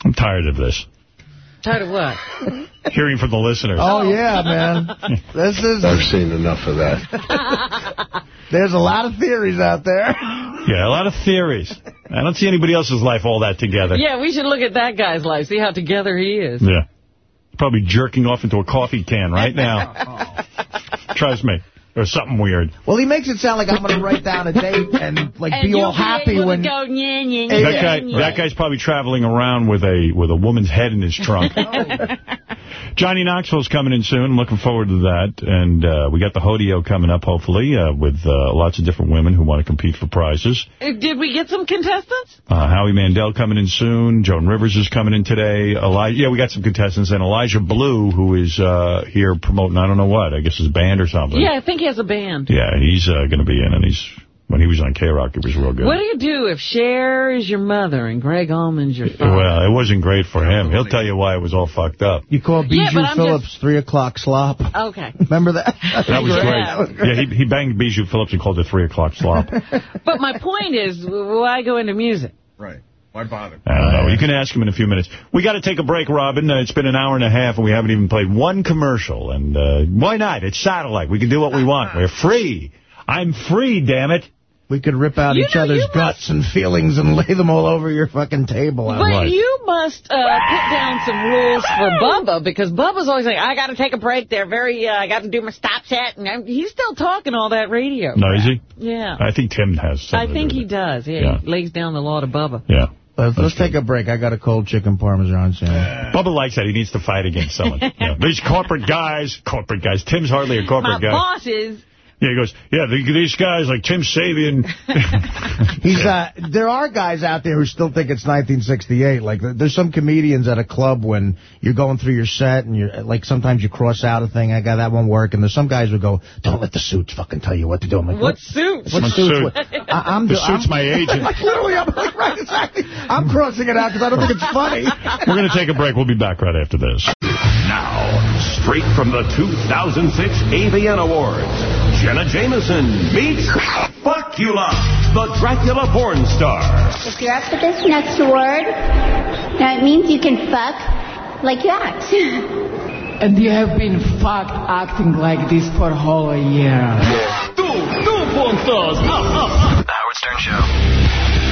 I'm tired of this. Tired of what? Hearing from the listeners. Oh yeah, man. This is. I've seen enough of that. There's a lot of theories out there. Yeah, a lot of theories. I don't see anybody else's life all that together. Yeah, we should look at that guy's life, see how together he is. Yeah. Probably jerking off into a coffee can right now. Trust me. Or something weird. Well, he makes it sound like I'm going to write down a date and like And be all happy able when. go, yeah, yeah, Hey, That yeah. guy, that guy's probably traveling around with a with a woman's head in his trunk. Johnny Knoxville's coming in soon. I'm looking forward to that. And uh, we got the Hodeo coming up, hopefully, uh, with uh, lots of different women who want to compete for prizes. Uh, Did we get some contestants? Uh, Howie Mandel coming in soon. Joan Rivers is coming in today. Eli yeah, we got some contestants. And Elijah Blue, who is uh, here promoting, I don't know what, I guess his band or something. Yeah, I think he has a band. Yeah, he's uh, going to be in, and he's when he was on K-Rock, it was real good. What do you do if Cher is your mother and Gregg Allman's your father? Well, it wasn't great for him. He'll tell you why it was all fucked up. You call Bijou but I'm Phillips 3 o'clock slop. Okay. Remember that? That was great. Yeah, he, he banged Bijou Phillips and called it 3 o'clock slop. But my point is, why go into music? Right. Why bother? I don't know. You can ask him in a few minutes. We got to take a break, Robin. Uh, it's been an hour and a half, and we haven't even played one commercial. And uh, why not? It's satellite. We can do what we want. We're free. I'm free, damn it. We could rip out You each know, other's you guts and feelings and lay them all over your fucking table. But you must uh, put down some rules for Bubba, because Bubba's always like, I got to take a break. They're very, uh, I got to do my stop set. And I'm, he's still talking all that radio. No, is he? Yeah. I think Tim has I think he does. Yeah, Yeah. he lays down the law to Bubba. Yeah. Let's, let's take a break. I got a cold chicken parmesan sandwich. Bubba likes that. He needs to fight against someone. Yeah. These corporate guys, corporate guys. Tim's hardly a My corporate guy. boss is. Yeah, he goes, yeah, the, these guys like Tim Sabean. He's uh, there are guys out there who still think it's 1968. Like there's some comedians at a club when you're going through your set and you're like sometimes you cross out a thing. I got that one work, and there's some guys who go, "Don't let the suits fucking tell you what to do." I'm like, What suit? What What suits? suit? What- I, am The suit's my agent. like literally, I'm like, right, exactly. I'm crossing it out because I don't think it's funny. We're going to take a break. We'll be back right after this. Now, straight from the 2006 AVN Awards, Jenna Jameson meets Fuckula, the Dracula porn star. If you're up for this next award, that means you can fuck like you act. And you have been fucked acting like this for a whole year. Two, two puntos. The Howard Stern Show.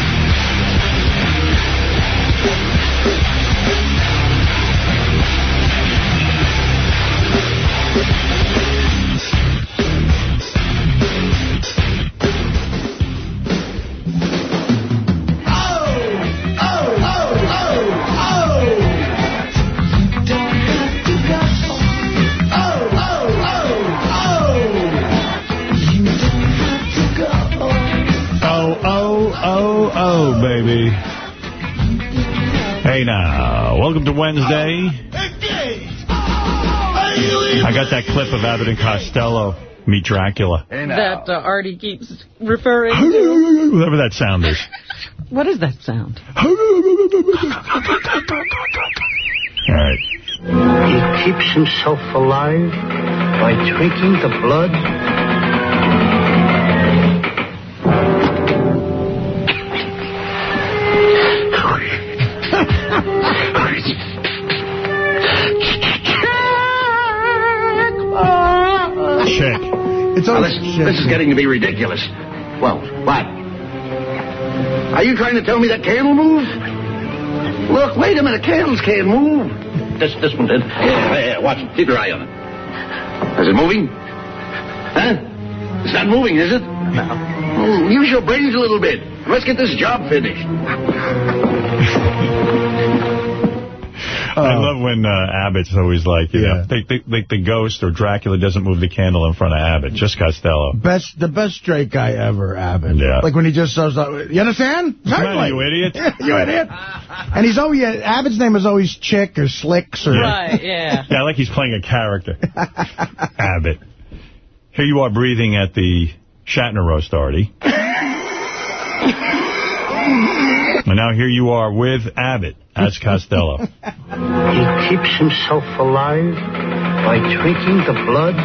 Oh, baby. Hey now, welcome to Wednesday. I got that clip of Abbott and Costello meet Dracula. That uh, Artie keeps referring to. Whatever that sound is. What is that sound? All right. He keeps himself alive by drinking the blood. Check. It's Now, always this, this is getting to be ridiculous. Well, what? Are you trying to tell me that can will move? Look, wait a minute. Candles can't move. This this one did. Yeah, yeah, watch it. Keep your eye on it. Is it moving? Huh? It's not moving, is it? Oh, use your brains a little bit. Let's get this job finished. I love when uh, Abbott's always like, you know, think the, think the ghost or Dracula doesn't move the candle in front of Abbott, just Costello. Best, the best straight guy ever, Abbott. Yeah. Like when he just says, uh, you understand? Come on, you idiot. you idiot. And he's always, Abbott's name is always Chick or Slicks or... Right, yeah. Yeah, like he's playing a character. Abbott. Here you are breathing at the Shatner roast, Artie. And now here you are with Abbott as Costello. He keeps himself alive by drinking the blood.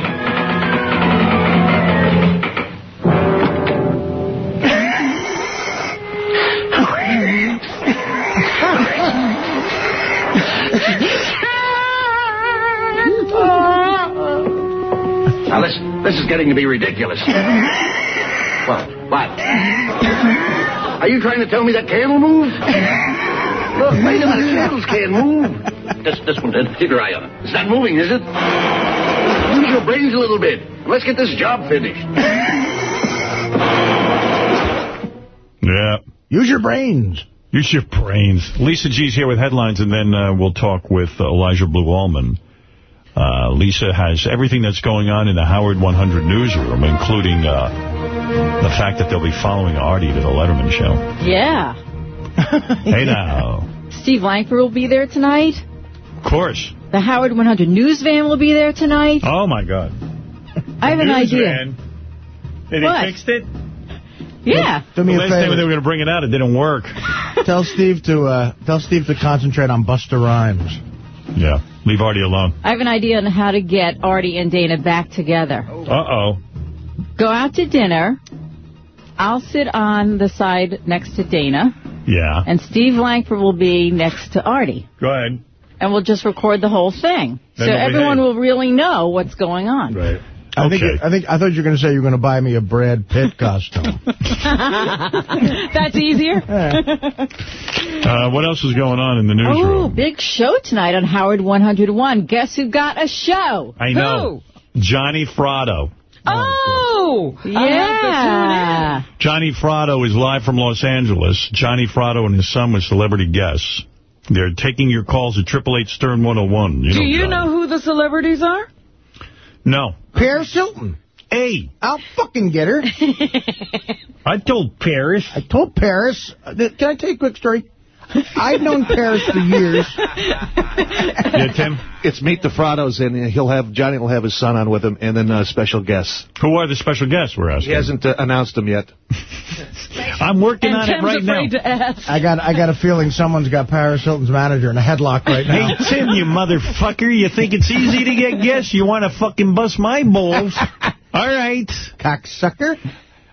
Now, this, this is getting to be ridiculous. What? what? Are you trying to tell me that can will move? Look, wait a minute. Candles can't move. This, this one did. Keep your eye on it. It's not moving, is it? Use your brains a little bit. Let's get this job finished. Yeah. Use your brains. Use your brains. Lisa G's here with headlines, and then uh, we'll talk with uh, Elijah Blue Allman. Uh, Lisa has everything that's going on in the Howard 100 newsroom, including uh, the fact that they'll be following Artie to the Letterman show. Yeah. hey now. Steve Langford will be there tonight. Of course. The Howard 100 news van will be there tonight. Oh, my God. I have an idea. van. They What? fixed it? Yeah. Do me the a last time favor. they were going to bring it out, it didn't work. Tell Steve to uh, tell Steve to concentrate on Busta Rhymes. Yeah. Leave Artie alone. I have an idea on how to get Artie and Dana back together. Uh-oh. Go out to dinner. I'll sit on the side next to Dana. Yeah. And Steve Langford will be next to Artie. Go ahead. And we'll just record the whole thing. Then so everyone behave. will really know what's going on. Right. I think I think I thought you were going to say you were going to buy me a Brad Pitt costume. That's easier. Uh, what else is going on in the newsroom? Oh, big show tonight on Howard 101. Guess who got a show? I know. Johnny Fratto. Oh! Yeah. Johnny Fratto is live from Los Angeles. Johnny Fratto and his son with celebrity guests. They're taking your calls at 888 Stern 101. You Do know you Johnny. know who the celebrities are? No. Paris Hilton. Hey. I'll fucking get her. I told Paris. I told Paris. uh, Can I tell you a quick story? I've known Paris for years. Yeah, Tim? It's Meet the Frattos, and he'll have Johnny will have his son on with him, and then uh, special guests. Who are the special guests, we're asking? He hasn't uh, announced them yet. I'm working And on Tim's it right afraid now. to ask. I got I got a feeling someone's got Paris Hilton's manager in a headlock right now. Hey, Tim, you motherfucker. You think it's easy to get guests? You want to fucking bust my balls? All right. Cocksucker.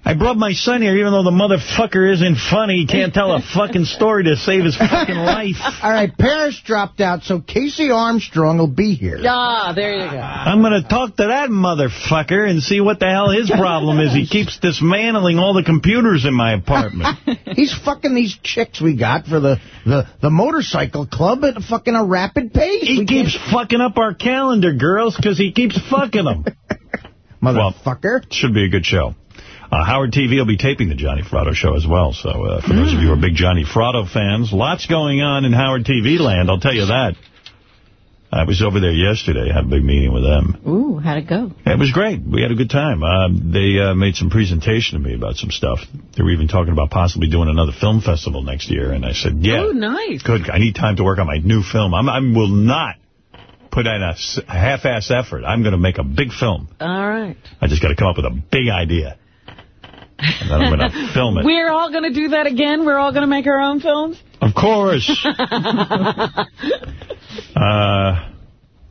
I brought my son here, even though the motherfucker isn't funny. He can't tell a fucking story to save his fucking life. All right, Paris dropped out, so Casey Armstrong will be here. Ah, there you go. I'm going to talk to that motherfucker and see what the hell his problem is. He keeps dismantling all the computers in my apartment. He's fucking these chicks we got for the, the, the motorcycle club at fucking a rapid pace. He keeps fucking up our calendar, girls, because he keeps fucking them. Motherfucker. should be a good show. Uh, Howard TV will be taping the Johnny Fratto show as well. So uh, for those of you who are big Johnny Fratto fans, lots going on in Howard TV land, I'll tell you that. I was over there yesterday, had a big meeting with them. Ooh, how'd it go? It was great. We had a good time. Uh, they uh, made some presentation to me about some stuff. They were even talking about possibly doing another film festival next year. And I said, yeah. Oh, nice. Good. I need time to work on my new film. I'm, I will not put in a half-ass effort. I'm going to make a big film. All right. I just got to come up with a big idea. And then I'm going to film it. We're all going to do that again? We're all going to make our own films? Of course. uh,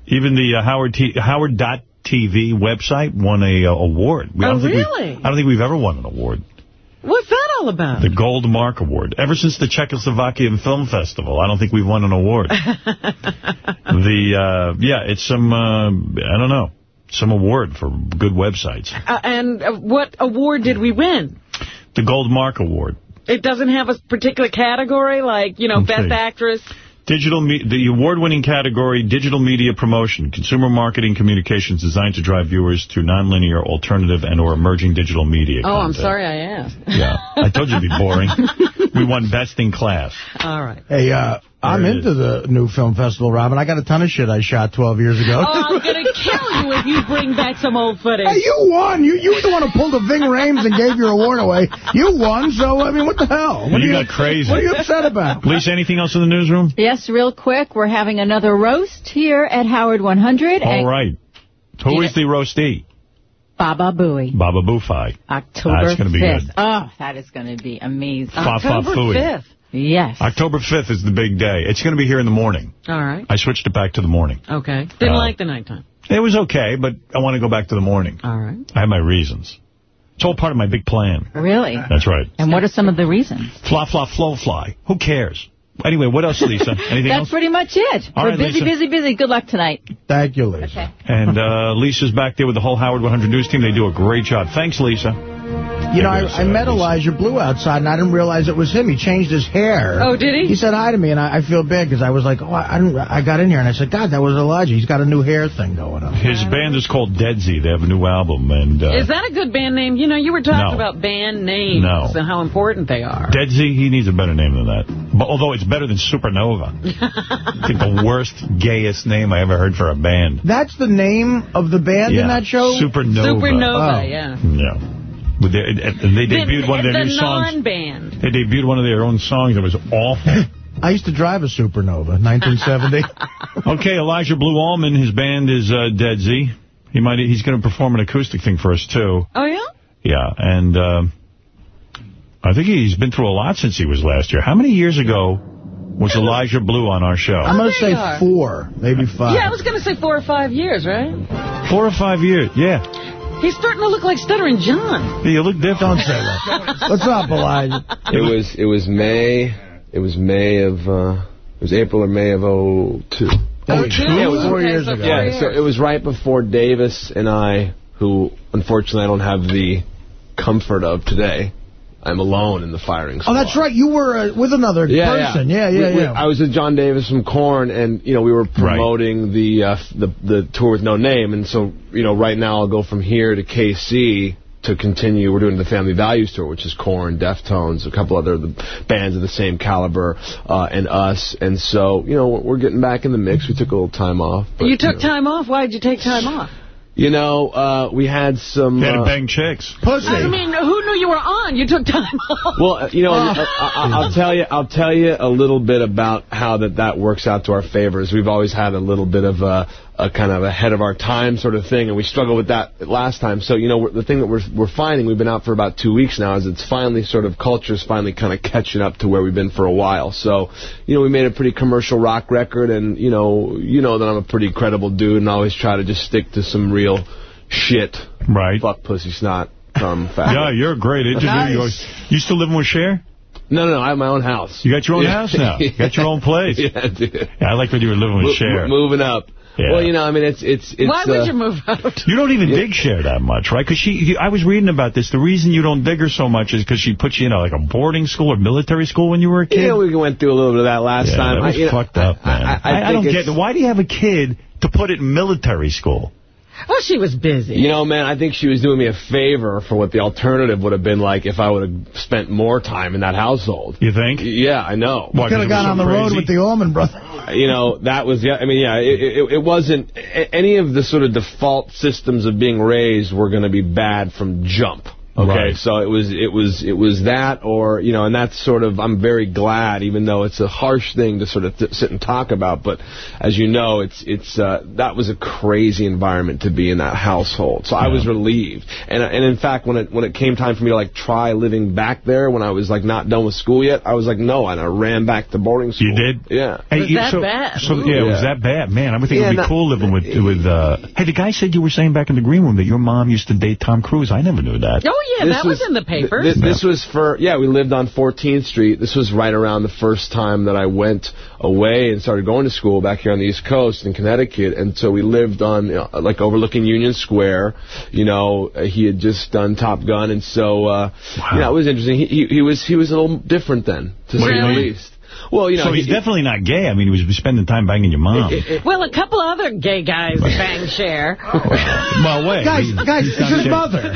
even the uh, Howard T Howard.tv website won a uh, award. We, I Oh, don't think we- really? I don't think we've ever won an award. What's that all about? The Gold Mark Award. Ever since the Czechoslovakian Film Festival, I don't think we've won an award. the uh, Yeah, it's some, uh, I don't know, some award for good websites. Uh, and uh, what award did we win? The Gold Mark Award. It doesn't have a particular category, like, you know, Let's Best. Actress. Digital me The award-winning category, Digital Media Promotion, Consumer Marketing Communications designed to drive viewers to nonlinear, alternative, and or emerging digital media Oh, I'm sorry I asked. Yeah, I told you it'd be boring. we won Best in Class. All right. Hey, uh, I'm There it into the new film festival, Robin. I got a ton of shit I shot 12 years ago. Oh, I'm going to kill you if you bring back some old footage. Hey, you won. You you were the one who pulled the Ving Rhames and gave your award away. You won, so, I mean, what the hell? What you are got crazy. What are you upset about? Lisa, anything else in the newsroom? Yes, real quick, we're having another roast here at Howard 100. All and right. Who is the roastee? Baba Booey. Baba Boofi. October That's gonna be 5th. good. Oh, that is going to be amazing. Fa fa October fooey. 5th. Yes. October 5th is the big day. It's going to be here in the morning. All right. I switched it back to the morning. Okay. Didn't Uh, like the nighttime. It was okay, but I want to go back to the morning. All right. I have my reasons. It's all part of my big plan. Really? That's right. And what are some of the reasons? Fla, fla, flow, fly. Who cares? Anyway, what else, Lisa? Anything That's else? pretty much it. All we're right, busy, Lisa. busy, busy. Good luck tonight. Thank you, Lisa. Okay. And uh, Lisa's back there with the whole Howard 100 News team. They do a great job. Thanks, Lisa. You know, I, I met Elijah Blue outside, and I didn't realize it was him. He changed his hair. Oh, did he? He said hi to me, and I, I feel bad because I was like, oh, I, I, didn't, I got in here, and I said, God, that was Elijah. He's got a new hair thing going on. His band is called Deadsy. They have a new album. and uh, Is that a good band name? You know, you were talking No. about band names No. and how important they are. Deadsy, he needs a better name than that. But although it's better than Supernova. I think the worst, gayest name I ever heard for a band. That's the name of the band Yeah. in that show? Supernova. Supernova, Oh. yeah. Yeah. With their, and they debuted the, one of their the new songs. non-band. They debuted one of their own songs. It was awful. I used to drive a Supernova, 1970. okay, Elijah Blue Allman, his band is uh, Deadsy. He might he's going to perform an acoustic thing for us too. Oh, yeah? Yeah, and uh, I think he's been through a lot since he was last year. How many years ago was Elijah Blue on our show? I'm going to say are. four, maybe five. Yeah, I was going to say four or five years, right? Four or five years. Yeah, He's starting to look like Stuttering John. Yeah, you look different. Don't say that. What's up, Elijah? It was it was May. It was May of uh, it was April or May of '02. Oh, two? Yeah, it was Four Okay, years so ago. four Yeah, years. so it was right before Davis and I, who unfortunately I don't have the comfort of today. I'm alone in the firing squad. Oh, that's right. You were uh, with another person. Yeah, yeah, We- we- yeah. I was with John Davis from Korn, and you know we were promoting the uh, the the tour with No Name, and so you know right now I'll go from here to KC to continue. We're doing the Family Values tour, which is Korn, Deftones, a couple other bands of the same caliber, uh, and us, and so you know we're, we're getting back in the mix. We took a little time off. But, you took know, time off? Why did you take time off? You know, uh, we had some. They had to uh, bang chicks. Pussy. I mean, who knew you were on? You took time off. Well, uh, you know, I, I, I'll tell you, I'll tell you a little bit about how that that works out to our favors. We've always had a little bit of a, a kind of ahead of our time sort of thing, and we struggled with that last time. So, you know, the thing that we're we're finding, we've been out for about two weeks now, is it's finally sort of culture's finally kind of catching up to where we've been for a while. So, you know, we made a pretty commercial rock record, and you know, you know that I'm a pretty credible dude, and I always try to just stick to some real shit. Right. Fuck pussy snot. Um, fact. Yeah, you're a great interview. Nice. You, always- you still living with Cher? No, no, no. I have my own house. You got your own Yeah. house now. You got your own place. yeah, dude. Yeah, I like when you were living with Mo- Cher. moving up. Yeah. Well, you know, I mean, it's it's it's. Why would uh, you move out? You don't even dig Cher that much, right? Because she, you, I was reading about this. The reason you don't dig her so much is because she put you in a, like a boarding school or military school when you were a kid. Yeah, we went through a little bit of that last Yeah, time. that was I, you know, fucked up, man. I, I, I, I don't get it. Why do you have a kid to put it in military school? Well, she was busy. You know, man, I think she was doing me a favor for what the alternative would have been like if I would have spent more time in that household. You think? Yeah, I know. What, Could have gone on the road with the Allman Brothers. Uh, you know, that was, yeah, I mean, yeah, it, it, it wasn't, any of the sort of default systems of being raised were going to be bad from jump. Okay, Right. so it was, it was, it was that or, you know, and that's sort of, I'm very glad, even though it's a harsh thing to sort of th sit and talk about, but as you know, it's, it's, uh, that was a crazy environment to be in that household. So I was relieved. And, and in fact, when it, when it came time for me to like try living back there when I was like not done with school yet, I was like, no, and I ran back to boarding school. You did? Yeah. Hey, Was you- that so, bad? So, Ooh. yeah, it was that bad. Man, I would think Yeah, it would be not- cool living with, with uh... Hey, the guy said you were saying back in the green room that your mom used to date Tom Cruise. I never knew that. Oh, yeah, This that was, in the papers. Th- this was for, yeah, we lived on 14th Street. This was right around the first time that I went away and started going to school back here on the East Coast in Connecticut. And so we lived on, you know, like, overlooking Union Square. You know, uh, he had just done Top Gun. And so, uh, you know, it was interesting. He, he, he was he was a little different then, to What do say the least. Well, you know, so he's he- definitely not gay. I mean, he was spending time banging your mom. well, a couple other gay guys bang Cher. well, wait. Guys, He's- guys, he's it's his gay. mother.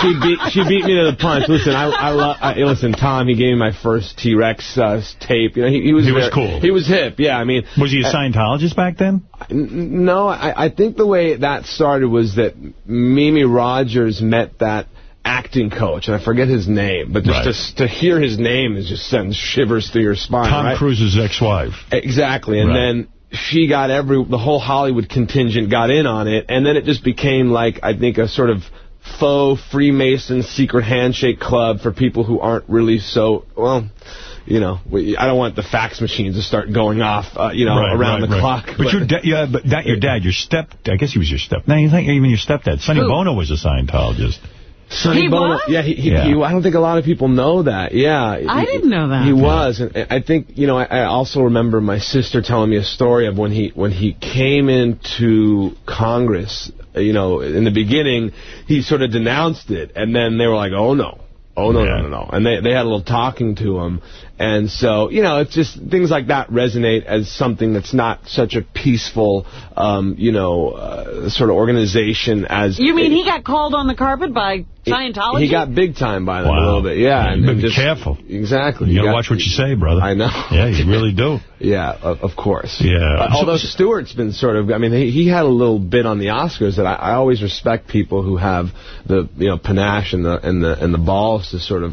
she beat she beat me to the punch. Listen, I I, lo- I listen. Tom, he gave me my first T Rex uh, tape. You know, he, he was He was cool. He was hip. Yeah, I mean, Was he a uh, Scientologist back then? No, I, I think the way that started was that Mimi Rogers met that acting coach, and I forget his name, but just Right. to, to hear his name is just sends shivers through your spine. Tom right? Cruise's ex-wife. Exactly, and Right. then she got every the whole Hollywood contingent got in on it, and then it just became like I think a sort of faux Freemason secret handshake club for people who aren't really so well. You know, we, I don't want the fax machines to start going off, uh, you know, Right, around right, the right. clock. But, your dad, yeah, but that your dad, your step, I guess he was your step. No, you think even your stepdad. Sonny Who? Bono was a Scientologist. Sonny He Bono. was? Yeah, he, he, Yeah. he- I don't think a lot of people know that. Yeah. I He- didn't know that. He was. And I think, you know, I, I also remember my sister telling me a story of when he when he came into Congress, you know, in the beginning, he sort of denounced it. And then they were like, oh, no. Oh, no, no, no, no. And they, they had a little talking to him. And so, you know, it's just things like that resonate as something that's not such a peaceful, um, you know, uh, sort of organization as... You mean he got called on the carpet by Scientology? He got big time by them Wow. a little bit, yeah. Yeah, and you better be just- careful. Exactly. You gotta got- watch what you say, brother. I know. Yeah, you really do. Yeah, of, of course. Yeah. Uh, although Stewart's been sort of, I mean, he, he had a little bit on the Oscars that I, I always respect people who have the, you know, panache and the and the and the balls to sort of,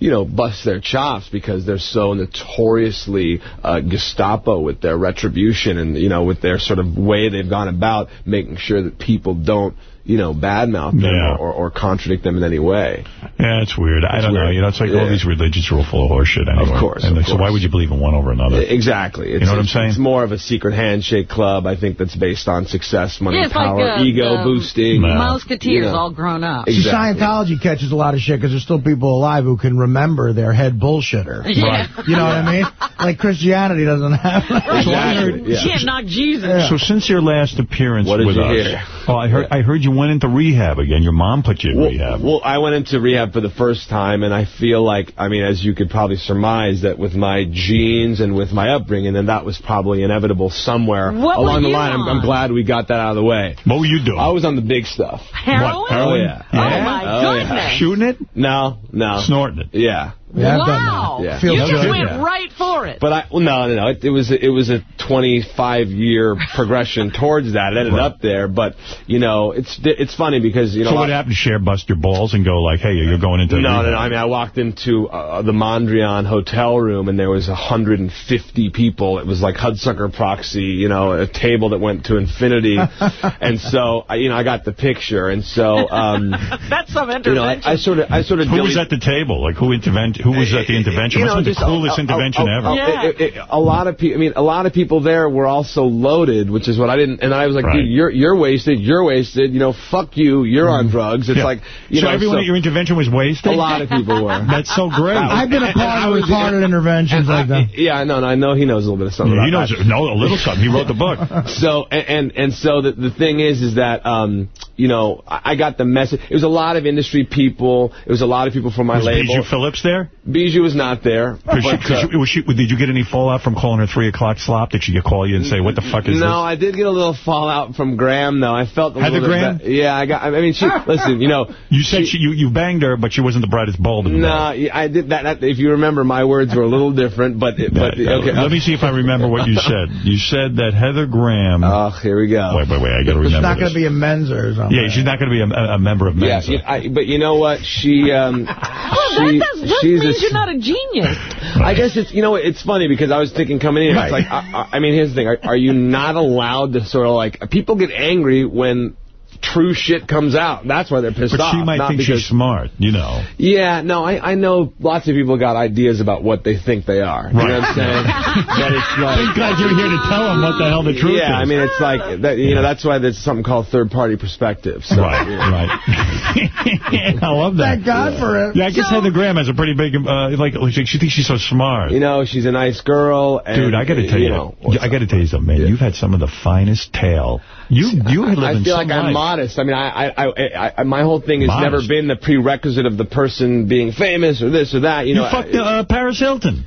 you know, bust their chops because they're so notoriously uh, Gestapo with their retribution and you know with their sort of way they've gone about making sure that people don't, you know, badmouth them Yeah. or, or contradict them in any way. Yeah, it's weird. I don't know. You know, it's like all these religions are all full of horseshit anyway. Of course, And of so why would you believe in one over another? Exactly. It's, know what I'm saying? It's more of a secret handshake club, I think, that's based on success, money, Yeah, power, like uh, ego the boosting. Musketeers You know. all grown up. See, Exactly. Scientology catches a lot of shit because there's still people alive who can remember their head bullshitter. Yeah. Right. You know what I mean? Like Christianity doesn't have that. So I heard- You can't knock Jesus. So since your last appearance What did with you us, hear? oh, I heard I heard you went into rehab again. Your mom put you in Well, rehab. well, I went into rehab for the first time, and I feel like, I mean, as you could probably surmise, that with my genes and with my upbringing, then that was probably inevitable somewhere What were along the you line. I'm, I'm glad we got that out of the way. What were you doing? I was on the big stuff. Heroin? What, heroin? Oh, yeah. Oh, my Oh, yeah. Oh, goodness. Shooting it? No, no. Snorting it? Yeah. Yeah, I've done wow. that. Yeah. Feels You just good. went Yeah. right for it. But I well, no, no, no. It, it was a, it was a 25 year progression towards that. It ended Right. up there, but you know, it's it's funny because you know. So what I- happened? Cher bust your balls and go like, hey, you're going into no, no, no. I mean, I walked into uh, the Mondrian hotel room, and there was 150 people. It was like Hudsucker Proxy, you know, a table that went to infinity. and so, I, you know, I got the picture. And so, um, That's some you know, I, I sort of, I sort of. Who was at the table? Like, who intervened? Who was at the intervention? You Must know, have been the coolest a- a- intervention a- ever. a- Yeah. it- it- a lot of people. I mean, a lot of people there were also loaded, which is what I didn't. And I was like, Right. dude, you're you're wasted. You're wasted. You know, fuck you. You're on drugs. It's Yeah. like, you so know, everyone so at your intervention was wasted? a lot of people were. That's so great. I've been a part of retarded interventions like that. Yeah, I know. I know he knows a little bit of something. he about knows, that. no, a little something. He wrote the book. So and and, and so the the thing is is that um you know I got the message. It was a lot of industry people. It was a lot of people from my Was label. Bijou Phillips there? Bijou was not there. Cause she, uh, was she, did you get any fallout from calling her 3 o'clock slop? Did she call you and say, what the fuck is no, I did get a little fallout from Graham, though. I felt a Heather little Graham? bit. Yeah, I got. I mean, she. listen, you know. You said she, you, you banged her, but she wasn't the brightest bulb in the No, bag. I did that, that. If you remember, my words were a little different, but it, but okay. Let me see if I remember what you said. You said that Heather Graham... Oh, here we go. wait, wait, wait. I got to remember It's not going to be a Mensa or something. Yeah, she's not going to be a, a member of Yeah, Mensa. you- I, but you know what? She, um, well, she, that, does, that she's means a, you're not a genius. I guess it's you know it's funny because I was thinking coming in, Right. it's like I, I I mean here's the thing: are, are you not allowed to sort of like people get angry when true shit comes out? That's why they're pissed But off. she might not think because, she's smart, you know. Yeah, no, I I know lots of people got ideas about what they think they are. You know what I'm saying? but it's like Thank God you're here to tell them what the hell the truth yeah, is. I mean it's like that. You know that's why there's something called third party perspective. So, Right, right. I love that. Thank God for it. Yeah, I guess Heather Graham has a pretty big, uh, like, like, she thinks she's so smart. You know, she's a nice girl. And, Dude, I got to tell you, know, I got to tell you something, man. You've had some of the finest tail. You, you live I in feel some like I'm life. Modest. I mean, I, I, I, I, my whole thing has Modest. never been the prerequisite of the person being famous or this or that. You You, know, fucked uh, Paris Hilton.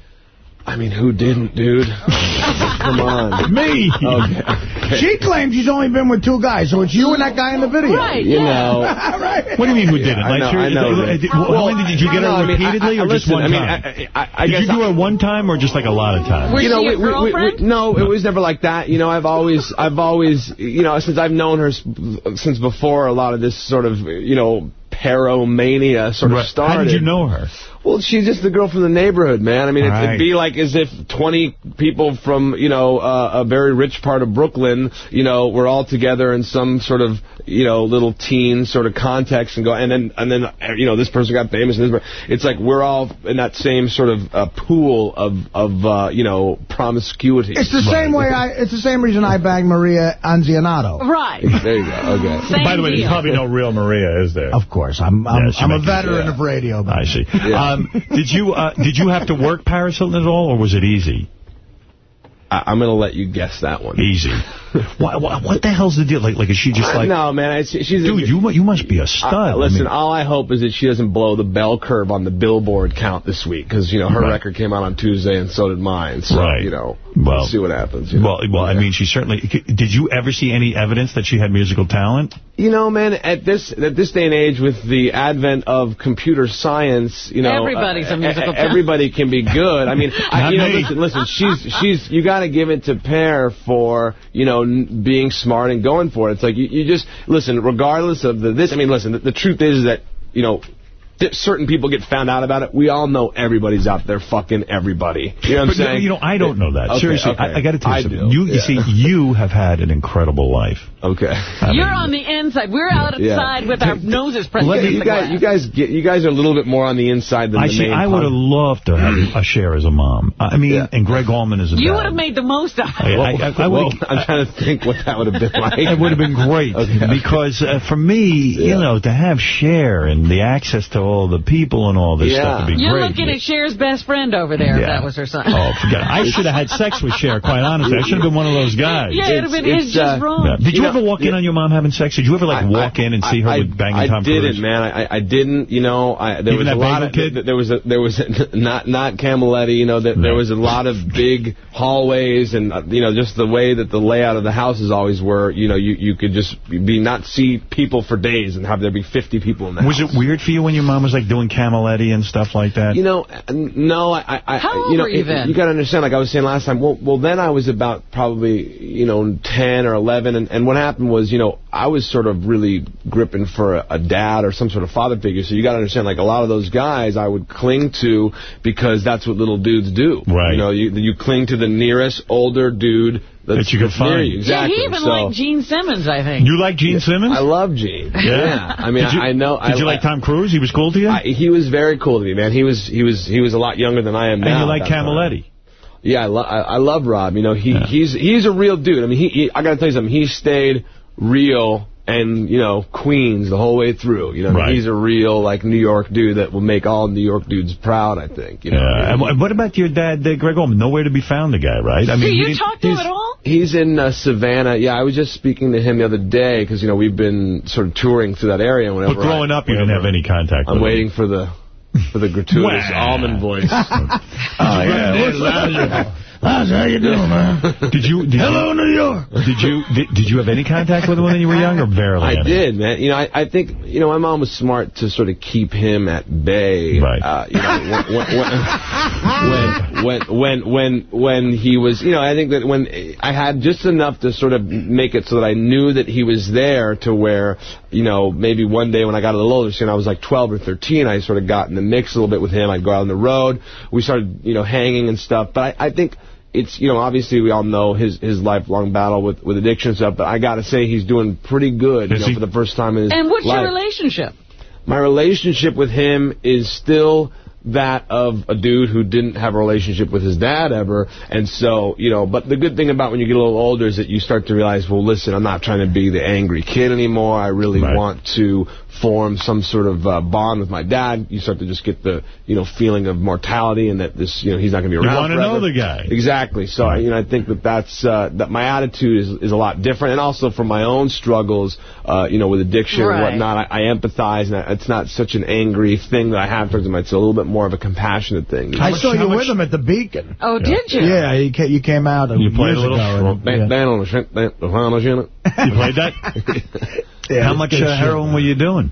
I mean, who didn't, dude? Come on. Me. Okay. She claims she's only been with two guys, so it's you and that guy in the video. Right, You yeah. know. right. What do you mean who did it? I Like, know, I know, Rick. did- how many did you get No, her I mean, repeatedly I- I- or just listen, one I mean, time? I, I, I did guess you do her one time or just like a lot of times? Was you know, she a we, we, we, girlfriend? no, it was never like that. You know, I've always, I've always, you know, since I've known her since before a lot of this sort of, you know, paromania sort of Right. started. How did you know her? Well, she's just the girl from the neighborhood, man. I mean, it'd, Right. it'd be like as if 20 people from, you know, uh, a very rich part of Brooklyn, you know, were all together in some sort of, you know, little teen sort of context and go, and then, and then, uh, you know, this person got famous and this person. It's like we're all in that same sort of uh, pool of, of uh, you know, promiscuity. It's the same way I. It's the same reason I banged Maria Anzianato. Right. There you go. Okay. Same By the way, there's probably no real Maria, is there? Of course, I'm. I'm, Yeah, I'm a makes- veteran yeah. of radio. I see. Um, did you uh, did you have to work Paris Hilton at all, or was it easy? I, I'm going to let you guess that one. Easy. Why, why, what the hell's the deal? Like, like is she just like? no, man. It's, she's Dude, you you must be a stud. Uh, I listen, mean- all I hope is that she doesn't blow the bell curve on the Billboard count this week, because you know her Right. record came out on Tuesday and so did mine. So Right. you know, Well- we'll see what happens. you know. Well, well, I mean, she certainly. Did you ever see any evidence that she had musical talent? You know, man, at this at this day and age, with the advent of computer science, you know, Everybody's a uh, musical uh, talent. Everybody can be good. I mean, I, Not you know, listen, listen, she's she's you got to give it to Pear for you know being smart and going for it. It's like you, you just listen, regardless of the this. I mean, listen, the, the truth is that you know. Th- Certain people get found out about it. We all know everybody's out there fucking everybody. You know what I'm But, no, saying? you know, I don't know that. Okay, Seriously, okay. I, I got to tell you I something. do. You, you Yeah. see, you have had an incredible life. Okay. I You're mean, on the inside. We're outside Yeah. with our noses pressed Let against you the guys, glass. you guys get, you guys are a little bit more on the inside than I the see. main. I would have loved to have a Cher as a mom. I mean, and Gregg Allman is a You would have made the most of I, it. I, I, I well, would. I'm trying to think what that would have been like. It would have been great because uh, for me, you know, to have Cher and the access to all the people and all this Yeah. stuff would be You're great. looking at Cher's best friend over there, if Yeah. that was her son. Oh, forget it. I should have had sex with Cher, quite honestly. I should have been one of those guys. Yeah, it would have been It's- it's, just uh, wrong. Yeah. Did you, You ever know, walk in on your mom having sex? Did you ever, like, walk in and see her I, with banging I Tom didn't, Cruise? man. I, I didn't. You know, I, there Even was that a lot of kid? there was a, there was a, not not Camilletti. You know, that there was a lot of big hallways and uh, you know just the way that the layout of the houses always were. You know, you you could just be not see people for days and have there be 50 people in the Was house. it weird for you when your mom was, like, doing Camilletti and stuff like that? You know, uh, no, I, I, How old you know, were you it- then? You got to understand, like I was saying last time. Well, well, then I was about probably, you know, 10 or 11, and, and what happened was, you know, I was sort of really gripping for a, a dad or some sort of father figure. So you got to understand, like a lot of those guys, I would cling to because that's what little dudes do. Right. You know, you you cling to the nearest older dude that's, That you can that's near find. you. yeah, he even so, liked Gene Simmons, I think. You like Gene Simmons? I love Gene. Yeah. I mean, Did you- I, I know. Did I, you like Tom Cruise? He was cool to you? I, he was very cool to me, man. He was he was he was a lot younger than I am now. and you like that time. Camilletti? Yeah, I, lo I, I love Rob. You know, he he's he's a real dude. I mean, he, he I got to tell you something. He stayed real and you know Queens the whole way through. You know, Right. he's a real like New York dude that will make all New York dudes proud. I think. You know, Yeah. And what about your dad, uh, Gregg Allman? Nowhere to be found, the guy, right? I mean, he you didn't- talk to him at all? He's in uh, Savannah. Yeah, I was just speaking to him the other day because you know we've been sort of touring through that area. Whenever But growing I, up, you didn't have any contact I'm with waiting for the for the gratuitous Allman voice. Oh, yeah. Up? how you doing, man? Did you? Did Hello, New York. Did you did, did you have any contact with him when you were young, or barely? I any? did, man. You know, I, I think, you know, my mom was smart to sort of keep him at bay. Right. Uh, you know, when, when, when, when, when, when he was, you know, I think that when I had just enough to sort of make it so that I knew that he was there to where, you know, maybe one day when I got a little older, you know, I was like 12 or 13, I sort of got in the mix a little bit with him. I'd go out on the road. We started, you know, hanging and stuff. But I, I think it's, you know, obviously we all know his his lifelong battle with, with addiction and stuff, but I got to say he's doing pretty good, you know, for the first time in his life. And what's life. your relationship? My relationship with him is still that of a dude who didn't have a relationship with his dad ever. And so, you know, but the good thing about when you get a little older is that you start to realize, well, listen, I'm not trying to be the angry kid anymore. I really Right. want to form some sort of uh, bond with my dad. You start to just get the, you know, feeling of mortality and that this, you know, he's not going to be You around wanna forever. know the guy. Exactly. So, Right. you know, I think that that's, uh, that my attitude is, is a lot different. And also for my own struggles, uh, you know, with addiction Right. and whatnot, I, I empathize and I, it's not such an angry thing that I have towards him. It's a little bit more of a compassionate thing. I saw you much- with him at the Beacon. Oh, did you? Yeah, you ca- you came out You played a little ago. and- yeah. Dan on the shit, Dan- the Hamas unit. You played that? Yeah, How much uh, heroin were you doing?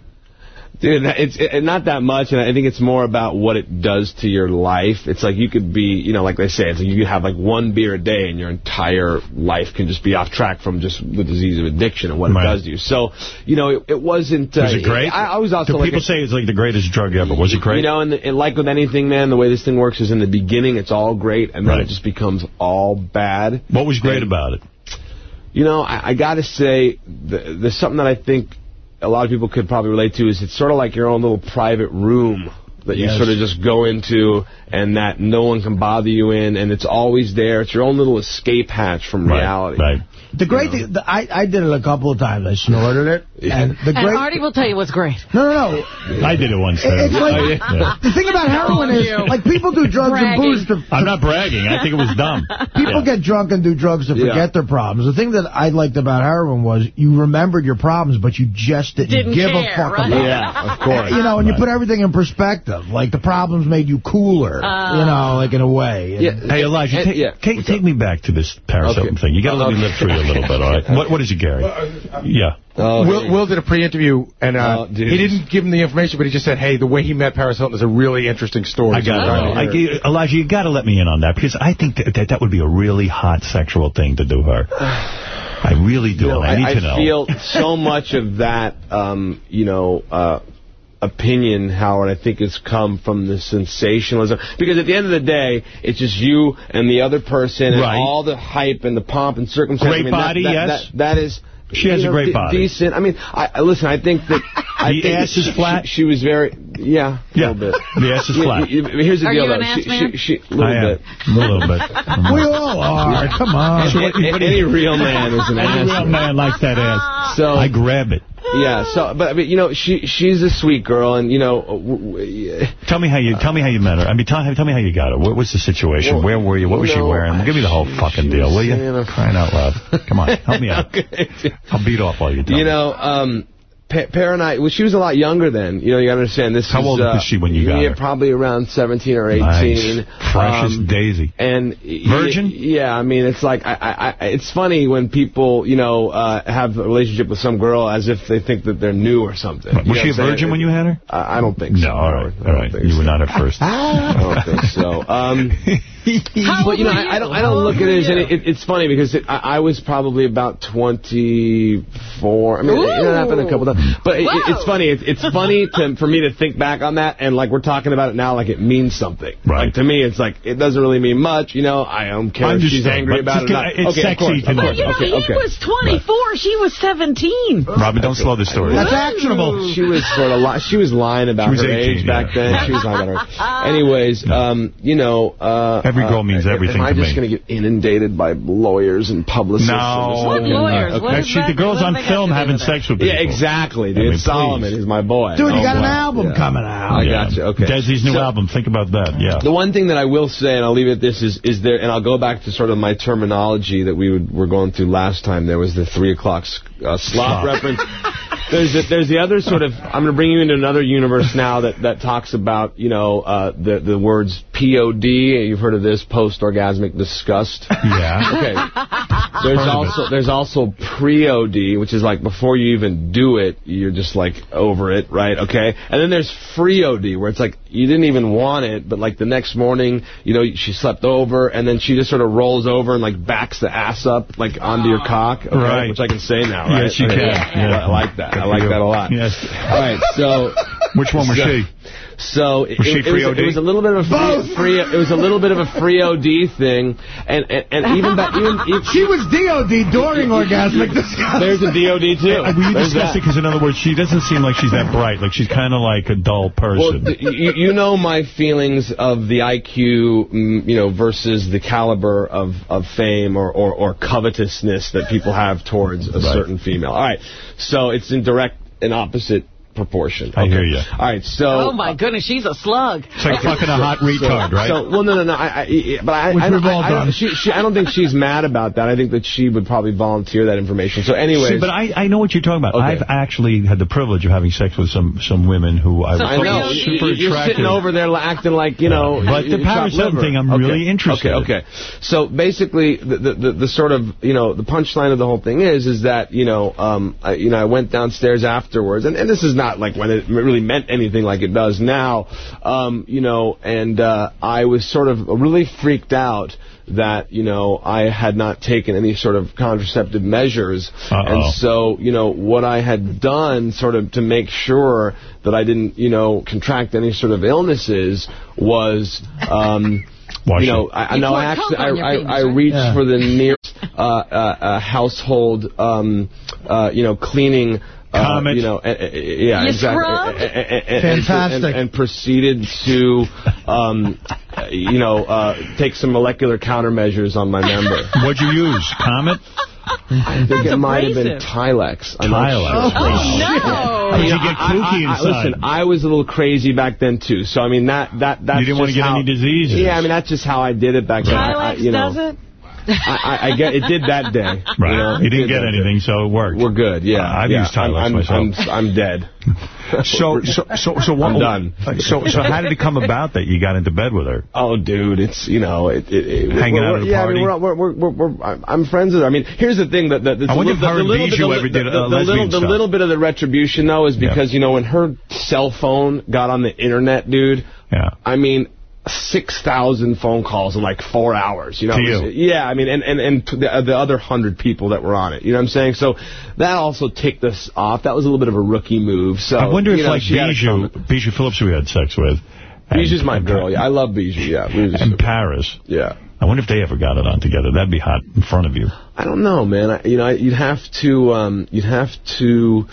Dude, it's it, not that much, and I think it's more about what it does to your life. It's like you could be, you know, like they say, it's like you could have like one beer a day, and your entire life can just be off track from just the disease of addiction and what Right. it does to you. So, you know, it, it wasn't... Uh, Was it great? I, I was also Do like... people a- say it's like the greatest drug ever. Was it great? You know, and, and like with anything, man, the way this thing works is in the beginning, it's all great, and then Right. it just becomes all bad. What was great about it? You know, I, I got to say, th there's something that I think a lot of people could probably relate to is it's sort of like your own little private room that you sort of just go into and that no one can bother you in, and it's always there. It's your own little escape hatch from reality. Right. The great thing, the, I, I did it a couple of times. I snorted it. And the And great... Artie will tell you what's great. No, no, no. I did it once. It- It's like, Oh, yeah. the thing about heroin is, like, people do drugs and booze to... I'm not bragging. I think it was dumb. People get drunk and do drugs to forget Yeah. their problems. The thing that I liked about heroin was you remembered your problems, but you just didn't, Didn't give a fuck right? about Yeah, of course. You know, and you put everything in perspective. Like, the problems made you cooler, Uh. you know, like, in a way. And- Yeah. Hey, Elijah, And- take, yeah. take, take me back to this Paris Okay. Hilton thing. You got to let me live through you a little bit, all right? What, what is it, Gary? Yeah. Oh, Will, Will did a pre-interview, and uh, Oh, he didn't give him the information, but he just said, hey, the way he met Paris Hilton is a really interesting story. I got So it. we're trying to I, hear it. Elijah, you got to let me in on that because I think that, that that would be a really hot sexual thing to do her. I really do. You know, and I need I, to know. feel so much of that, um, you know, uh, opinion, Howard, I think has come from the sensationalism. Because at the end of the day, it's just you and the other person and Right. all the hype and the pomp and circumstance. Great I mean, body, that, yes. That, that is... She has you a great body. Decent. I mean, I, I listen, I think that... I The think ass that is she- flat? She, she was very... Yeah, Yeah. a little bit. The ass is Yeah, flat. y- y- Here's the Are deal, you though. an ass she, man? She, she, a little I am. bit. A little bit. we all are. Come on. Any, any real man is an Any ass. real man likes that ass. So I grab it. Yeah, so but I mean, you know, she she's a sweet girl, and you know, Tell me how you tell me how you met her. I mean, tell, tell me how you got her. What was the situation? Well, Where were you? What was she wearing? Well, give me the whole she- fucking she deal, will you? Crying out loud. Come on, help me out. I'll beat off while you tell you know, um, Pa- Para and I, well, she was a lot younger then. You know, you got to understand this. How is, old uh, was she when you got yeah, her? Probably around 17 or 18. Nice. Precious Um, daisy. And Virgin? yeah, I mean, it's like I, I, I, it's funny when people, you know, uh, have a relationship with some girl as if they think that they're new or something. Was she a virgin when you had her? I, I don't think so. No, all right, all right. You so. were not at first. I don't think so. Um, but you know, I, I don't. I don't look at it as any. It, it's funny because it, I, I was probably about 24. I mean, it, it happened a couple times. But it, it, it's funny. It, it's funny to, for me to think back on that and like we're talking about it now like it means something. Right. Like to me, it's like it doesn't really mean much. You know, I don't care if she's angry about it. not. it's okay, sexy course, to of know. course. You know, okay, he okay. was 24. She was 17. Robin, don't slow the story. That's actionable. She was sort of li- she was lying about She was her 18, age back then. She was lying about her. Anyways, um, you know, uh, Every girl uh, means am- everything Am I to just going to get inundated by lawyers and publicists? No. and What lawyers? Okay. What is She, the girls What on do they got film having sex with people. Yeah, exactly, I dude. mean, Solomon please. is my boy. Dude, you Oh, got an boy. album Yeah. coming out. I got you. Okay. Deadsy's new So- album. Think about that. Yeah. The one thing that I will say, and I'll leave it at this, is is there, and I'll go back to sort of my terminology that we would, were going through last time. There was the three o'clock s- uh, slot Slot. reference. There's the, there's the other sort of. I'm going to bring you into another universe now that, that talks about you know uh, the the words POD. You've heard of this post orgasmic disgust. Yeah. Okay. There's also there's also pre-OD, which is like before you even do it, you're just like over it, right? Okay. And then there's free OD, where it's like you didn't even want it, but like the next morning, you know, she slept over, and then she just sort of rolls over and like backs the ass up like onto your cock, okay? Right. Which I can say now, right? Yes, you Okay. can. Yeah. I like that. I like that a lot. Yes. All right. So. Which one was so- she? So it, Was she it, was, OD? it was a little bit of a free, free it was a little bit of a free OD thing, and and, and even back even, even She was DOD during orgasmic disgust. there's a DOD too. Uh, We There's discussed it because, in other words, she doesn't seem like she's that bright. Like she's kind of like a dull person. th- you, you know my feelings of the IQ, mm, you know, versus the caliber of, of fame or, or, or covetousness that people have towards a certain female. All right, so it's in direct and opposite proportion. I Okay. hear you. All right, so Oh, my goodness. She's a slug. It's like fucking a hot retard, right? So, well, no, no, no. I, I, but I, Which I, don't- we've all I, I, she, she, I don't think she's mad about that. I think that she would probably volunteer that information. So, anyways, See, but I, I know what you're talking about. Okay. I've actually had the privilege of having sex with some some women who I So was I know Free you, super you're attractive. sitting over there acting like you know. But the chopped Paris Hilton thing, I'm Okay. really interested. Okay, okay. So basically, the, the the the sort of you know the punchline of the whole thing is is that you know um I, you know I went downstairs afterwards, and, and this is not like when it really meant anything like it does now. Um, you know, and uh, I was sort of really freaked out that, you know, I had not taken any sort of contraceptive measures. Uh-oh. And so, you know, what I had done sort of to make sure that I didn't, you know, contract any sort of illnesses was... Um, Wash you know. I, I You know I actually I, I, penis, I reached Yeah. for the nearest uh, uh, uh, household, um, uh, you know, cleaning. Uh, You know, uh, uh, yeah, You exactly. scrub? And- and- and- Fantastic. And, and proceeded to, um, uh, you know, uh, take some molecular countermeasures on my member. What'd you use? Comet? I think it might have been Tilex. I'm Tilex. sure. Oh, Yeah. no. Did you I- get I- kooky I- I- inside? Listen, I was a little crazy back then, too. So, I mean, that, that, that's You didn't wanna just get how- any diseases. Yeah, I mean, that's just how I did it back then. I- I- Tilex you know. does it? I, I, I get it did that day. Right. You, know, You didn't get anything, so it worked. We're good, yeah. Uh, I've yeah. used Tilex I'm, myself. I'm, I'm dead. So, so, so, so what? I'm done. So, so how did it come about that you got into bed with her? Oh, dude, it's, you know, it... it, it Hanging we're, out at a yeah, party? I mean, we're, we're, we're, we're, I'm- friends with her. I mean, here's the thing. That, that, wonder little- her the little bit- the- the- uh, the little, The little bit of the retribution, though, is because, you know, when her cell phone got on the internet, dude, yeah. I mean... 6,000 phone calls in like four hours. You know, you. Yeah, I mean, and, and, and the, uh, the other 100 people that were on it. You know what I'm saying? So that also ticked us off. That was a little bit of a rookie move. So I wonder if, you know, like, she had a Bijou, Bijou Phillips, who we had sex with. Bijou's my girl. Yeah, I love Bijou. Yeah, And Paris. Yeah. I wonder if they ever got it on together. That'd be hot in front of you. I don't know, man. I, you know, I, you'd have to, um, you'd have to,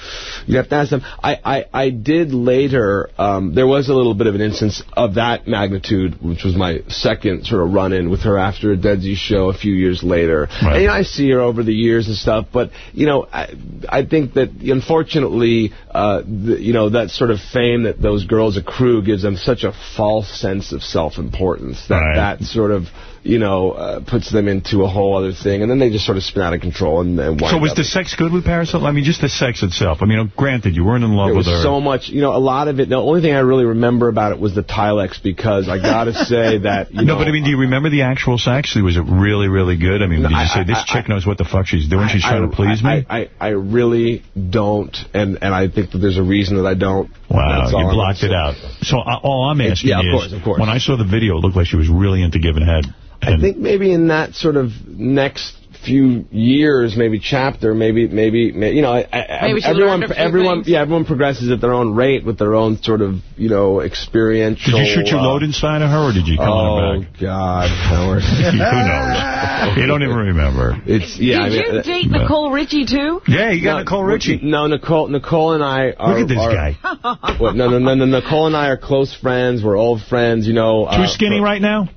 you'd have to ask them. I, I, I did later. Um, there was a little bit of an instance of that magnitude, which was my second sort of run-in with her after a Deadsy show a few years later. Right. And you know, I see her over the years and stuff, but you know, I, I think that unfortunately, uh, the, you know, that sort of fame that those girls accrue gives them such a false sense of self-importance that Right. that sort of you know, uh, puts them into a whole other thing, and then they just sort of spin out of control and, and So was up. the sex good with Paris? I mean, just the sex itself. I mean, granted, you weren't in love There with was her. so much, you know, a lot of it. The only thing I really remember about it was the Tilex because I got to say that, you no, know, but I mean, do you remember the actual sex? Was it really, really good? I mean, did you I- say, this I- chick knows what the fuck she's doing? She's trying to please I, me? I, I, I really don't, and, and I think that there's a reason that I don't. Wow, you I'm blocked it out. So uh, all I'm asking Yeah, of is, course, of course. when I saw the video, it looked like she was really into giving head. I think maybe in that sort of next few years, maybe chapter, maybe, maybe, may- you know, I, I, Maybe everyone, learned a few everyone, things. yeah, everyone progresses at their own rate with their own sort of, you know, experiential. Did you shoot your uh, load inside of her, or did you come oh, on her back? God, Howard. Who knows? You don't even remember. It's yeah. I Did mean, you uh, date no. Nicole Richie, too? Yeah, you got no, Nicole Richie. No, Nicole, Nicole and I are. Look at this are- guy. What, no, no, no, no. Nicole and I are close friends. We're old friends. You know. Too uh, skinny for- right now?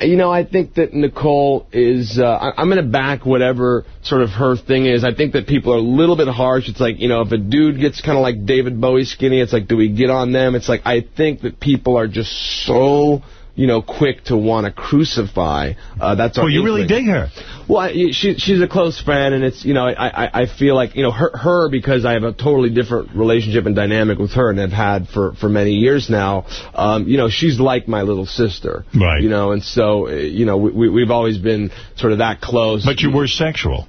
You know, I think that Nicole is, uh, I'm going to back whatever sort of her thing is. I think that people are a little bit harsh. It's like, you know, if a dude gets kind of like David Bowie skinny, it's like, do we get on them? It's like, I think that people are just so, you know, quick to want to crucify. Uh, that's our Well, you really dig her. Well, I, she, she's a close friend, and it's, you know, I, I, I feel like, you know, her, her, because I have a totally different relationship and dynamic with her and have had for, for many years now, um, you know, she's like my little sister. Right. You know, and so, uh, you know, we, we've always been sort of that close. But you were sexual.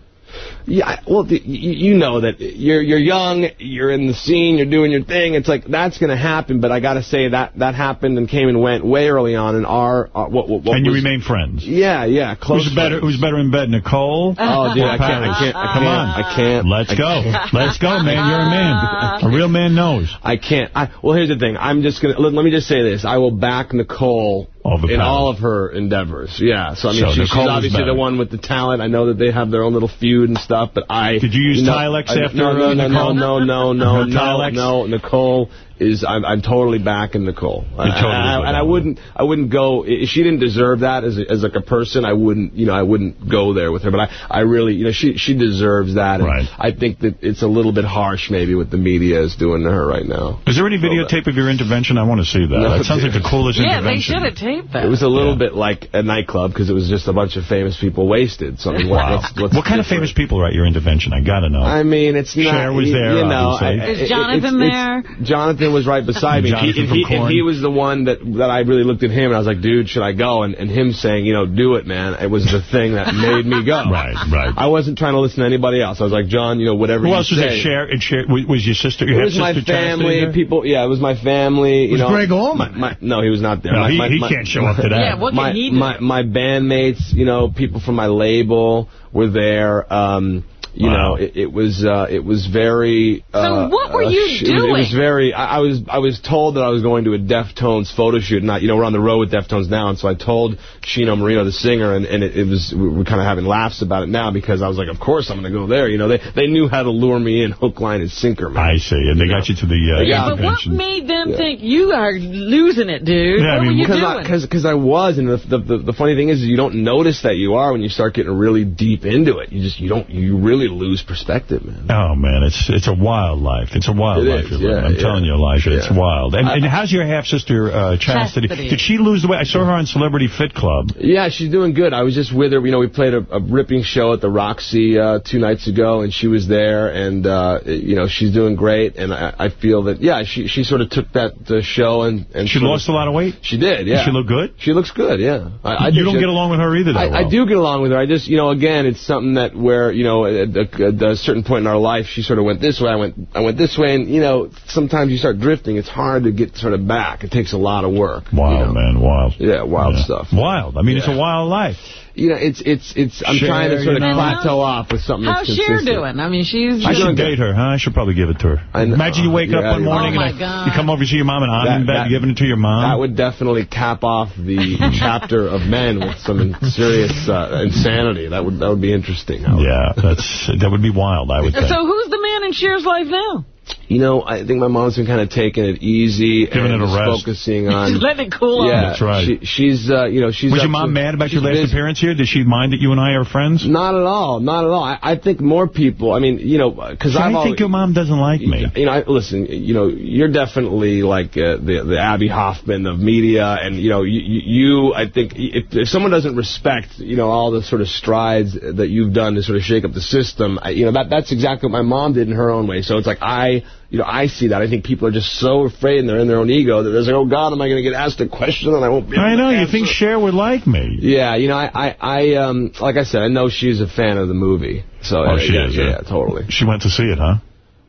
Yeah, well, the, you, you know that you're you're young, you're in the scene, you're doing your thing. It's like that's going to happen. But I got to say that that happened and came and went way early on in our uh, what, what, what and you was- remain friends. Yeah, yeah, close. Who's better? Who's better in bed, Nicole? Oh, dude, or I can't, I can't, I Come can't, on, I can't. Let's I go. can't. Let's go, man. You're a man. A real man knows. I can't. I, well, here's the thing. I'm just gonna let, let me just say this. I will back Nicole Over in Paris. all of her endeavors. Yeah. So I mean, So she, she's obviously the one with the talent. I know that they have their own little feud and stuff. But I Did you use know, Tilex I- after, no, no, no, Nicole? no, no, no, No no, Tilex? no. Nicole is. I'm, I'm totally backing Nicole. You're totally I- with and I wouldn't. I wouldn't go. If she didn't deserve that as a, as like a person, I wouldn't. You know, I wouldn't go there with her. But I, I really, you know, she she deserves that. And Right. I think that it's a little bit harsh, maybe, what the media is doing to her right now. Is there any videotape of your intervention? I want to see that. No, that sounds like the coolest Yeah, they should have taped that. It was a little bit like a nightclub because it was just a bunch of famous people wasted. So I mean, what- Wow. what's, what's what kind of famous people were at your intervention? I got to know. I mean, it's not. Cher was you- there, You know. I- Is it- Jonathan it's- it's- Jonathan was right beside me. Jonathan He- and, he, and he was the one that that I really looked at him and I was like, dude, should I go? And, and him saying, you know, do it, man. It was the thing that made me go. Right, right. I wasn't trying to listen to anybody else. I was like, John, you know, whatever Who you else was say. there? Cher, and Cher, was was your sister? Your It was my half-sister Chastity family, people. Yeah, it was my family. You Was know, Gregg My, my, no, he was not there. No, my, he- my, he my- can't show up to that. Yeah, what can my, he do? My, my bandmates, you know, people from my label were there. Um, you Wow. know, it, it was uh, it was very. Uh, what were uh, you sh- it was- It was very. I, I was I was told that I was going to a Deftones photo shoot. Not you know we're on the road with Deftones now, and so I told Chino Moreno, the singer, and, and it, it was we we're kind of having laughs about it now because I was like, of course I'm going to go there. You know, they they knew how to lure me in, hook, line, and sinker, man. I see, and they got you to the uh, Yeah, But what made them think you are losing it, dude? what were you doing? Because because I was, and the, the the the funny thing is, is, you don't notice that you are when you start getting really deep into it. You just you don't you really lose perspective, man. Oh, man, it's it's a wild life. It's a wild It life is, you're living. yeah, I'm yeah. telling you, Elijah, it's wild. And, and I- how's your half-sister, uh, Chastity? Chastity. Did she lose the weight? I saw her on Celebrity Fit Club. Yeah, she's doing good. I was just with her. You know, we played a, a ripping show at the Roxy uh, two nights ago, and she was there, and uh, you know, she's doing great. And I, I feel that, yeah, she she sort of took that uh, show and and She sort of- lost a lot of weight? She did. Yeah. Does she look good? She looks good. Yeah. I, I you don't get along with her either, that I, I do get along with her. I just, you know, again, it's something that where, you know, at a, at a certain point in our life, she sort of went this way, I went, I went this way, and you know, sometimes you start drifting. It's hard to get sort of back. It takes a lot of work. Wild, man, wild. Yeah, wild Yeah. stuff. Wild. I mean, it's a wild life. You know, it's it's it's. I'm Cher, trying to sort of know. plateau off with something How's that's Cher doing? I mean, she's... I should date her, huh? I should probably give it to her. Imagine you wake up one morning Oh, and I- you come over to see your mom and I'm That- in bed that- giving it to your mom. That would definitely cap off the chapter of men with some serious uh, insanity. That would that would be interesting. Howard. Yeah, that's that would be wild, I would think. So who's the man in Cher's life now? You know, I think my mom's been kind of taking it easy Giving and it a rest. focusing on. She's letting it cool off. yeah, That's right. She, she's, uh, you know, she's. Was your mom to- mad about your she's last busy. appearance here? Did she mind that you and I are friends? Not at all. Not at all. I, I think more people. I mean, you know, because I've I always, think your mom doesn't like me. You know, I, listen. You know, you're definitely like uh, the the Abbie Hoffman of media, and you know, you, you I think if, if someone doesn't respect, you know, all the sort of strides that you've done to sort of shake up the system, I, you know, that that's exactly what my mom did in her own way. So it's like I. You know, I see that. I think people are just so afraid and they're in their own ego that they're like, oh, God, am I going to get asked a question and I won't be able I to know, you think it?" Cher would like me. Yeah, you know, I, I, I, um, like I said, I know she's a fan of the movie. So Oh, she yeah, is, yeah. yeah, totally. She went to see it, huh?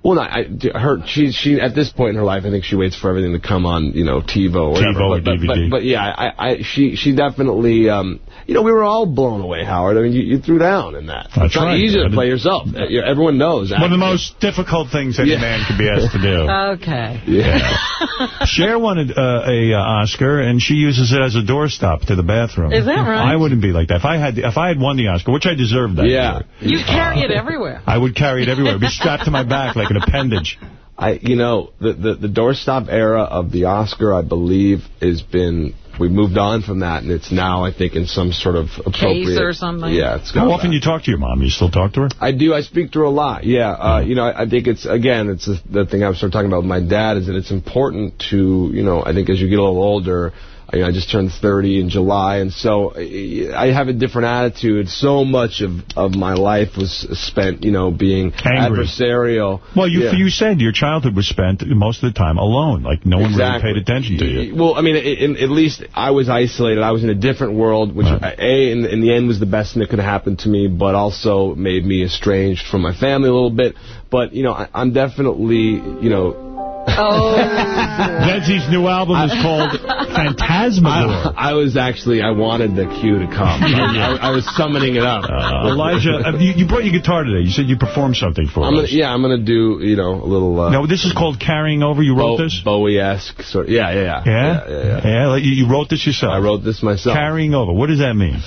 Well, no, I, her, she, she, at this point in her life, I think she waits for everything to come on, you know, TiVo or whatever. TiVo or but, but, but, DVD. but yeah, I, I, she, she definitely, um, you know, we were all blown away, Howard. I mean, you, you threw down in that. That's it's not right. easy to play yourself. Uh, Everyone knows. One of the most difficult things any Yeah. man could be asked to do. Okay. Yeah. Cher wanted uh, a uh, Oscar, and she uses it as a doorstop to the bathroom. Is that right? I wouldn't be like that. If I had if I had won the Oscar, which I deserved that Yeah. year, You carry it everywhere. I would carry it everywhere. It'd be strapped to my back like an appendage. I, you know, the, the, the doorstop era of the Oscar, I believe, has been, we moved on from that, and it's now, I think, in some sort of appropriate... or something? Yeah, it's How often back. you talk to your mom? You still talk to her? I do. I speak to her a lot. Yeah. Uh, you know, I, I think it's, again, it's the, the thing I was sort of talking about with my dad is that it's important to, you know, I think as you get a little older, I, I just turned 30 in July, and so I have a different attitude. So much of, of my life was spent, you know, being Angry. adversarial. Well, you Yeah. you said your childhood was spent most of the time alone. Like, no one really paid attention to you. Well, I mean, in, at least I was isolated. I was in a different world, which, A, in, in the end was the best thing that could have happened to me, but also made me estranged from my family a little bit. But, you know, I, I'm definitely, you know... Oh. Deadsy's new album is called Phantasmagore. I, I was actually, I wanted the cue to come. I, I was summoning it up. Uh, Elijah, uh, you, you brought your guitar today. You said you performed something for I'm us. gonna, yeah, I'm going to do, you know, a little... Uh, No, this is called Carrying Over. You wrote Bo- this? Bowie-esque sort yeah, yeah, yeah. Yeah? Yeah, yeah, yeah. Yeah, like, you, you wrote this yourself? I wrote this myself. Carrying Over. What does that mean?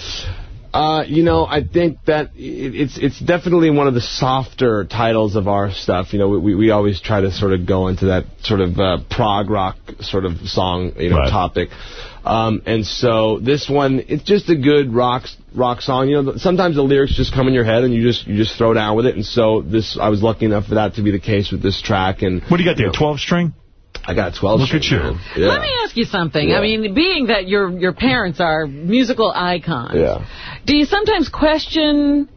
Uh, you know, I think that it, it's it's definitely one of the softer titles of our stuff. You know, we we always try to sort of go into that sort of uh, prog rock sort of song, you know, Right. topic. Um, and so this one, it's just a good rock rock song. You know, sometimes the lyrics just come in your head and you just you just throw down with it. And so this, I was lucky enough for that to be the case with this track. And What do you got there, know, 12 string? I got 12 Look at you. Yeah. Let me ask you something. Yeah. I mean, being that your your parents are musical icons, Yeah. do you sometimes question,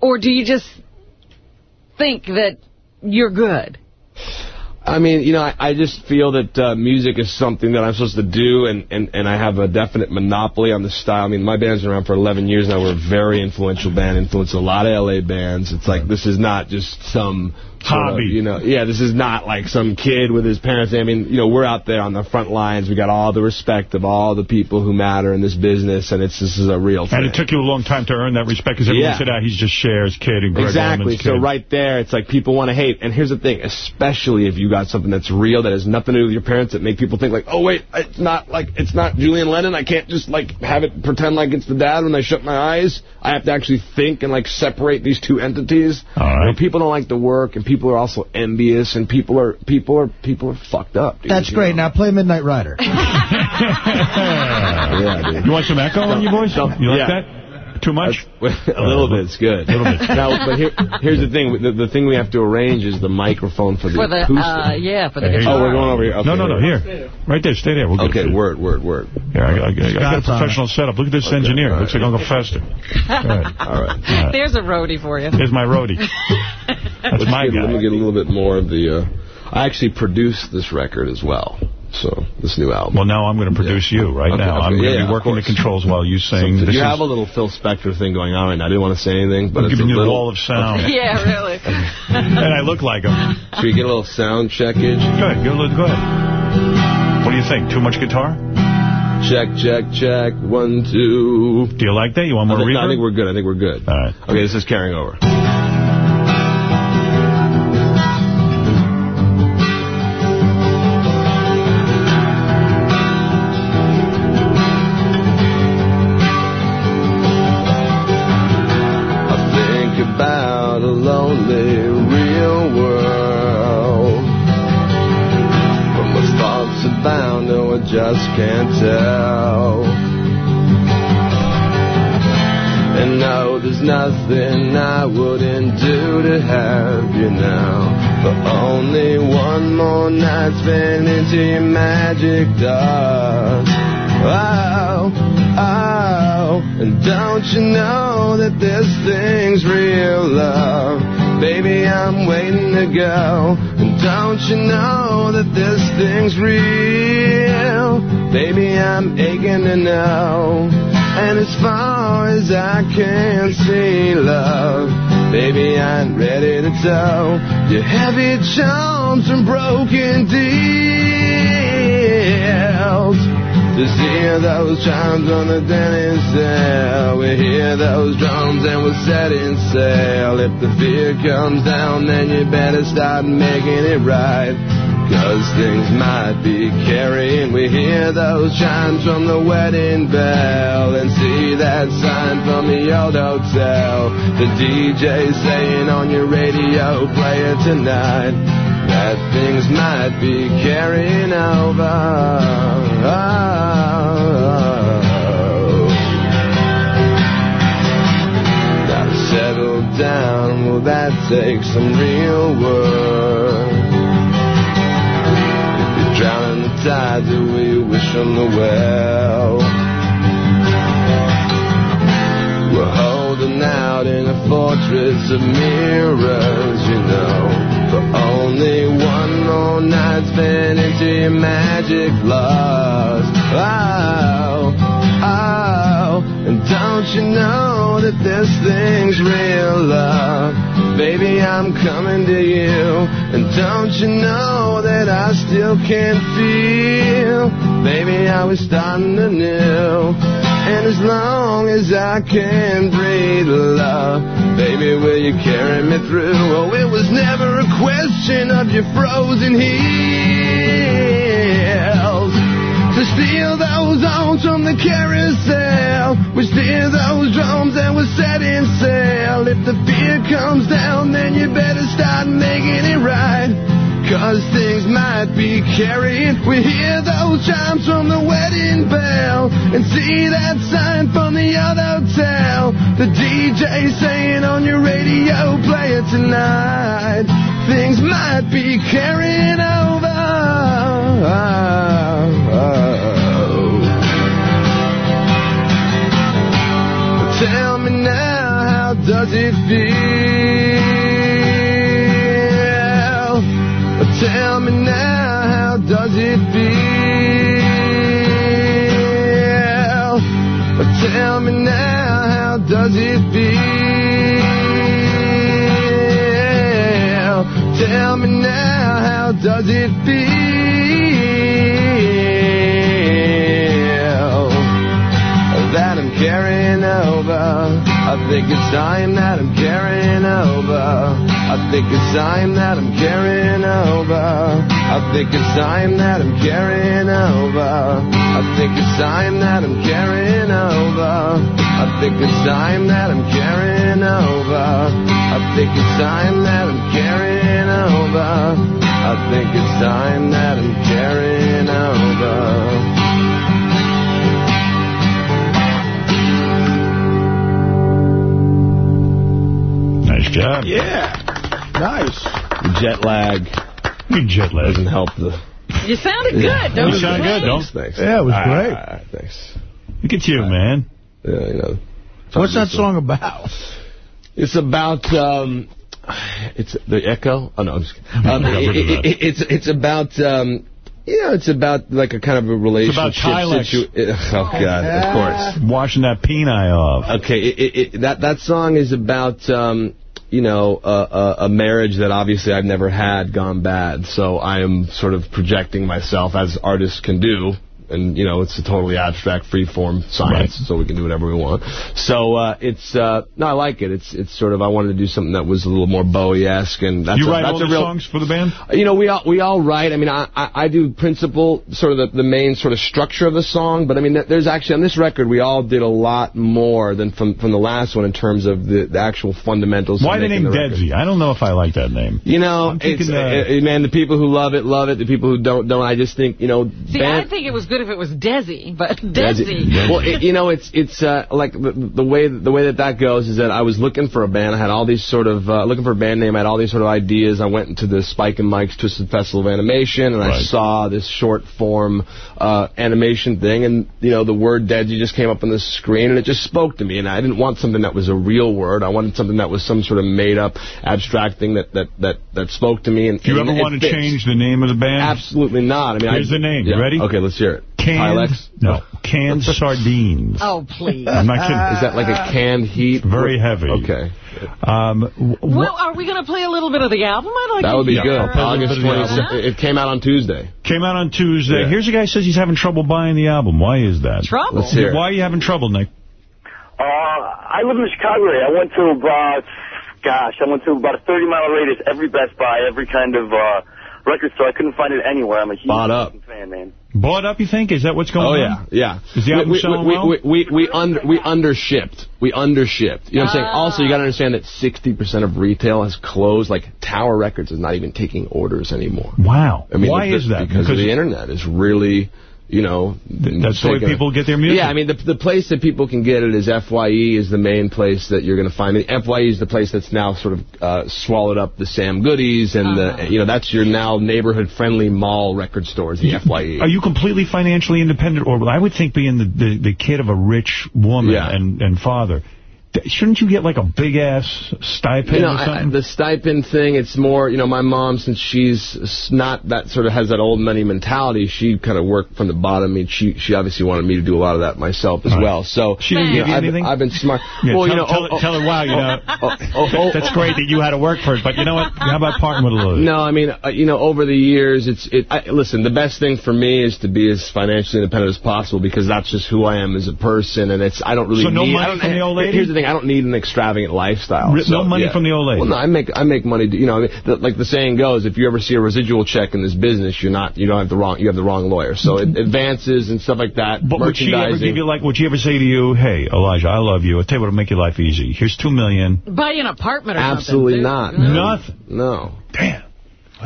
or do you just think that you're good? I mean, you know, I, I just feel that uh, music is something that I'm supposed to do, and, and, and I have a definite monopoly on the style. I mean, my band's been around for 11 years now. We're a very influential band, influenced a lot of L.A. bands. It's like, this is not just some... sort of, Hobby. you know, yeah, this is not like some kid with his parents. I mean, you know, we're out there on the front lines. We got all the respect of all the people who matter in this business, and it's this is a real thing. And it took you a long time to earn that respect because everyone Yeah. said, ah, he's just Cher's kid and Gregg Exactly. So right there, it's like people want to hate. And here's the thing, especially if you got something that's real, that has nothing to do with your parents, that make people think like, oh wait, it's not like it's not Julian Lennon. I can't just like have it pretend like it's the dad when I shut my eyes. I have to actually think and like separate these two entities. All right. You know, people don't like the work, and people are also envious, and people are people are people are fucked up. Dude, That's great. know? Now play Midnight Rider. yeah, dude. You want some echo on your voice? You like Yeah. that? Too much? a little bit, it's good. now, but here, here's the thing. The, the thing we have to arrange is the microphone for the For the, acoustic. uh, yeah, for the Hey, guitar. Oh, we're going over here. Okay, no, no, no, here. Right there, stay there. We'll get Okay, you. word, word, word. Here, I, I, I got a professional setup. Look at this engineer. all Looks like Uncle Fester. All right. All right. There's a roadie for you. There's my roadie. That's Let's my get- Let me get a little bit more of the... Uh, I actually produced this record as well. So, this new album. Well, now I'm going to produce you right Okay, now. okay, I'm going to yeah, be of working the controls while you So, sing. This you is, have a little Phil Spector thing going on right now. I didn't want to say anything, but I'm it's giving a you the little... wall of sound. Yeah, really. and I look like him. Should we get a little sound checkage? Good. Go, go ahead. What do you think? Too much guitar? Check, check, check. One, two. Do you like that? You want I more think, no, I think we're good. I think we're good. All right. Okay, this is carrying over. Just can't tell. And no, there's nothing I wouldn't do to have you now. But only one more night spent into your magic dust. Oh, oh, and don't you know that this thing's real love? Baby, I'm waiting to go. And don't you know that this thing's real? Baby, I'm aching to know. And as far as I can see, love, baby, I'm ready to tow your heavy charms and broken deals. Just hear those chimes on the Dennis cell. We hear those drums and we're setting sail. If the fear comes down, then you better start making it right. Cause things might be carrying. We hear those chimes from the wedding bell and see that sign from the old hotel. The DJ saying on your radio, play it tonight. That things might be carrying over. Now to settle down, well that takes some real work. You're drowning the tides that we wish on the well. We're holding out in a fortress of mirrors, you know. Only one more night spent into your magic lust. Oh, oh, and don't you know that this thing's real love? Baby, I'm coming to you. And don't you know that I still can feel? Baby, I was starting anew. And as long as I can breathe love, baby, will you carry me through? Oh, it was never a question of your frozen heels. To steal those arms from the carousel, we steer those drums and we're setting sail. If the fear comes down, then you better start making it right. Cause things that be carrying. We hear those chimes from the wedding bell and see that sign from the other hotel. The DJ saying on your radio, play it tonight. Things might be carrying over. Tell me now, how does it feel? Tell me feel? Tell me now, how does it feel? Tell me now, how does it feel? I think it's time that I'm carrying over. I think it's time that I'm carrying over. I think it's time that I'm carrying over. I think it's time that I'm carrying over. I think it's time that I'm carrying over. I think it's time that I'm carrying over. I think it's time that I'm carrying over. Job. Yeah. Nice. Jet lag. You jet lag. Doesn't help the... You sounded good. Don't You sound good, don't Thanks. Yeah, it was great. Thanks. Look at you, man. Yeah, you know. What's that song about? It's about um, it's the echo. Oh no, I'm just kidding. Um, Yeah, rid of it- that. it- it's it's about um, you know, it's about like a kind of a relationship. Tilex. situ- Oh God, of course. Washing that peni off. Okay, it, it, it, that that song is about um, you know a, a, marriage that obviously I've never had gone bad. So I am sort of projecting myself as artists can do. And, you know, it's a totally abstract, free-form science, so we can do whatever we want. So, uh, it's, uh, no, I like it. It's, it's sort of, I wanted to do something that was a little more Bowie-esque, and that's you a, that's all a the real, songs for the band? you know, we all we all write. I mean, I I, I do principle, sort of the, the main sort of structure of the song. But I mean, there's actually on this record we all did a lot more than from from the last one in terms of the, the actual fundamentals. Why the making name record. Deadsy? I don't know if I like that name. You know, thinking, it's, uh, uh, man, the people who love it love it. The people who don't don't. I just think you know, See, band, I think it was good if it was Desi, but Desi. Desi. Well, it, you know, it's it's uh, like the, the way the way that that goes is that I was looking for a band. I had all these sort of uh, looking for a band name. I had all these sort of ideas. I went into the Spike and Mike's Twisted Festival of Animation, and I saw this short form uh, animation thing, and you know, the word Deadsy just came up on the screen, and it just spoke to me. And I didn't want something that was a real word. I wanted something that was some sort of made up, abstract thing that that that that spoke to me. And Do you and ever want to change the name of the band? Absolutely not. I mean, Here's I, the name. You ready? Okay, let's hear it. Canned, Tilex? no, canned sardines. Oh, please. I'm not kidding. Is that like a canned heat? Very heavy. Okay. Um, Well, are we going to play a little bit of the album? I'd like That would be good. it. August bit of the 26th. It came out on Tuesday. Came out on Tuesday. Yeah. Here's a guy says he's having trouble buying the album. Why is that? Trouble? Let's hear. Why are you having trouble, Nick? Uh, I live in the Chicago area. I went to about, gosh, I went to about a 30-mile radius, every Best Buy, every kind of uh, record store. I couldn't find it anywhere. I'm a huge Bought up. fan, man. Bought up, you think? Is that what's going Oh, on? Oh, yeah, yeah. Is the album we, selling we, well? we, we, we, under, we undershipped. We undershipped. You know what I'm saying? Ah. Also, you got to understand that 60% of retail has closed. Like, Tower Records is not even taking orders anymore. Wow. I mean, Why is that? Because, of the internet is really, you know... that's the way taking- people get their music. Yeah, I mean, the the place that people can get it is FYE is the main place that you're going to find it. FYE is the place that's now sort of uh, swallowed up the Sam Goodies and Uh-huh. the, you know, that's your now neighborhood-friendly mall record stores, the FYE. Are you completely financially independent? Or I would think being the, the, the kid of a rich woman Yeah. and, and father, th- shouldn't you get like a big-ass stipend You know, or I, the stipend thing, it's more, you know, my mom, since she's not that sort of has that old money mentality, she kind of worked from the bottom. I mean, she she obviously wanted me to do a lot of that myself as Right. well. So, She didn't give know, you I've, anything? I've been smart. Yeah, well, tell, you know, tell, oh, tell her, wow, you know, oh, oh, that's great that you had to work for it, but you know what? How about parting with a little? No, I mean, uh, you know, over the years, it's it. I, listen, the best thing for me is to be as financially independent as possible because that's just who I am as a person, and it's I don't really So no need. money I don't, from the old lady? Here's the thing: I don't need an extravagant lifestyle. Re- no money yeah. from the old lady? Well, no, I make I make money. You know, I mean, the, like the saying goes, if you ever see a residual check in this business, you're not you don't have the wrong you have the wrong lawyer. So it, advances and stuff like that. But would she ever merchandising. give you like? Would she ever say to you, "Hey, Elijah, I love you. I'll tell you what'll make your life easy. Here's two million. Buy an apartment or Absolutely something. not. Nothing. No. Damn.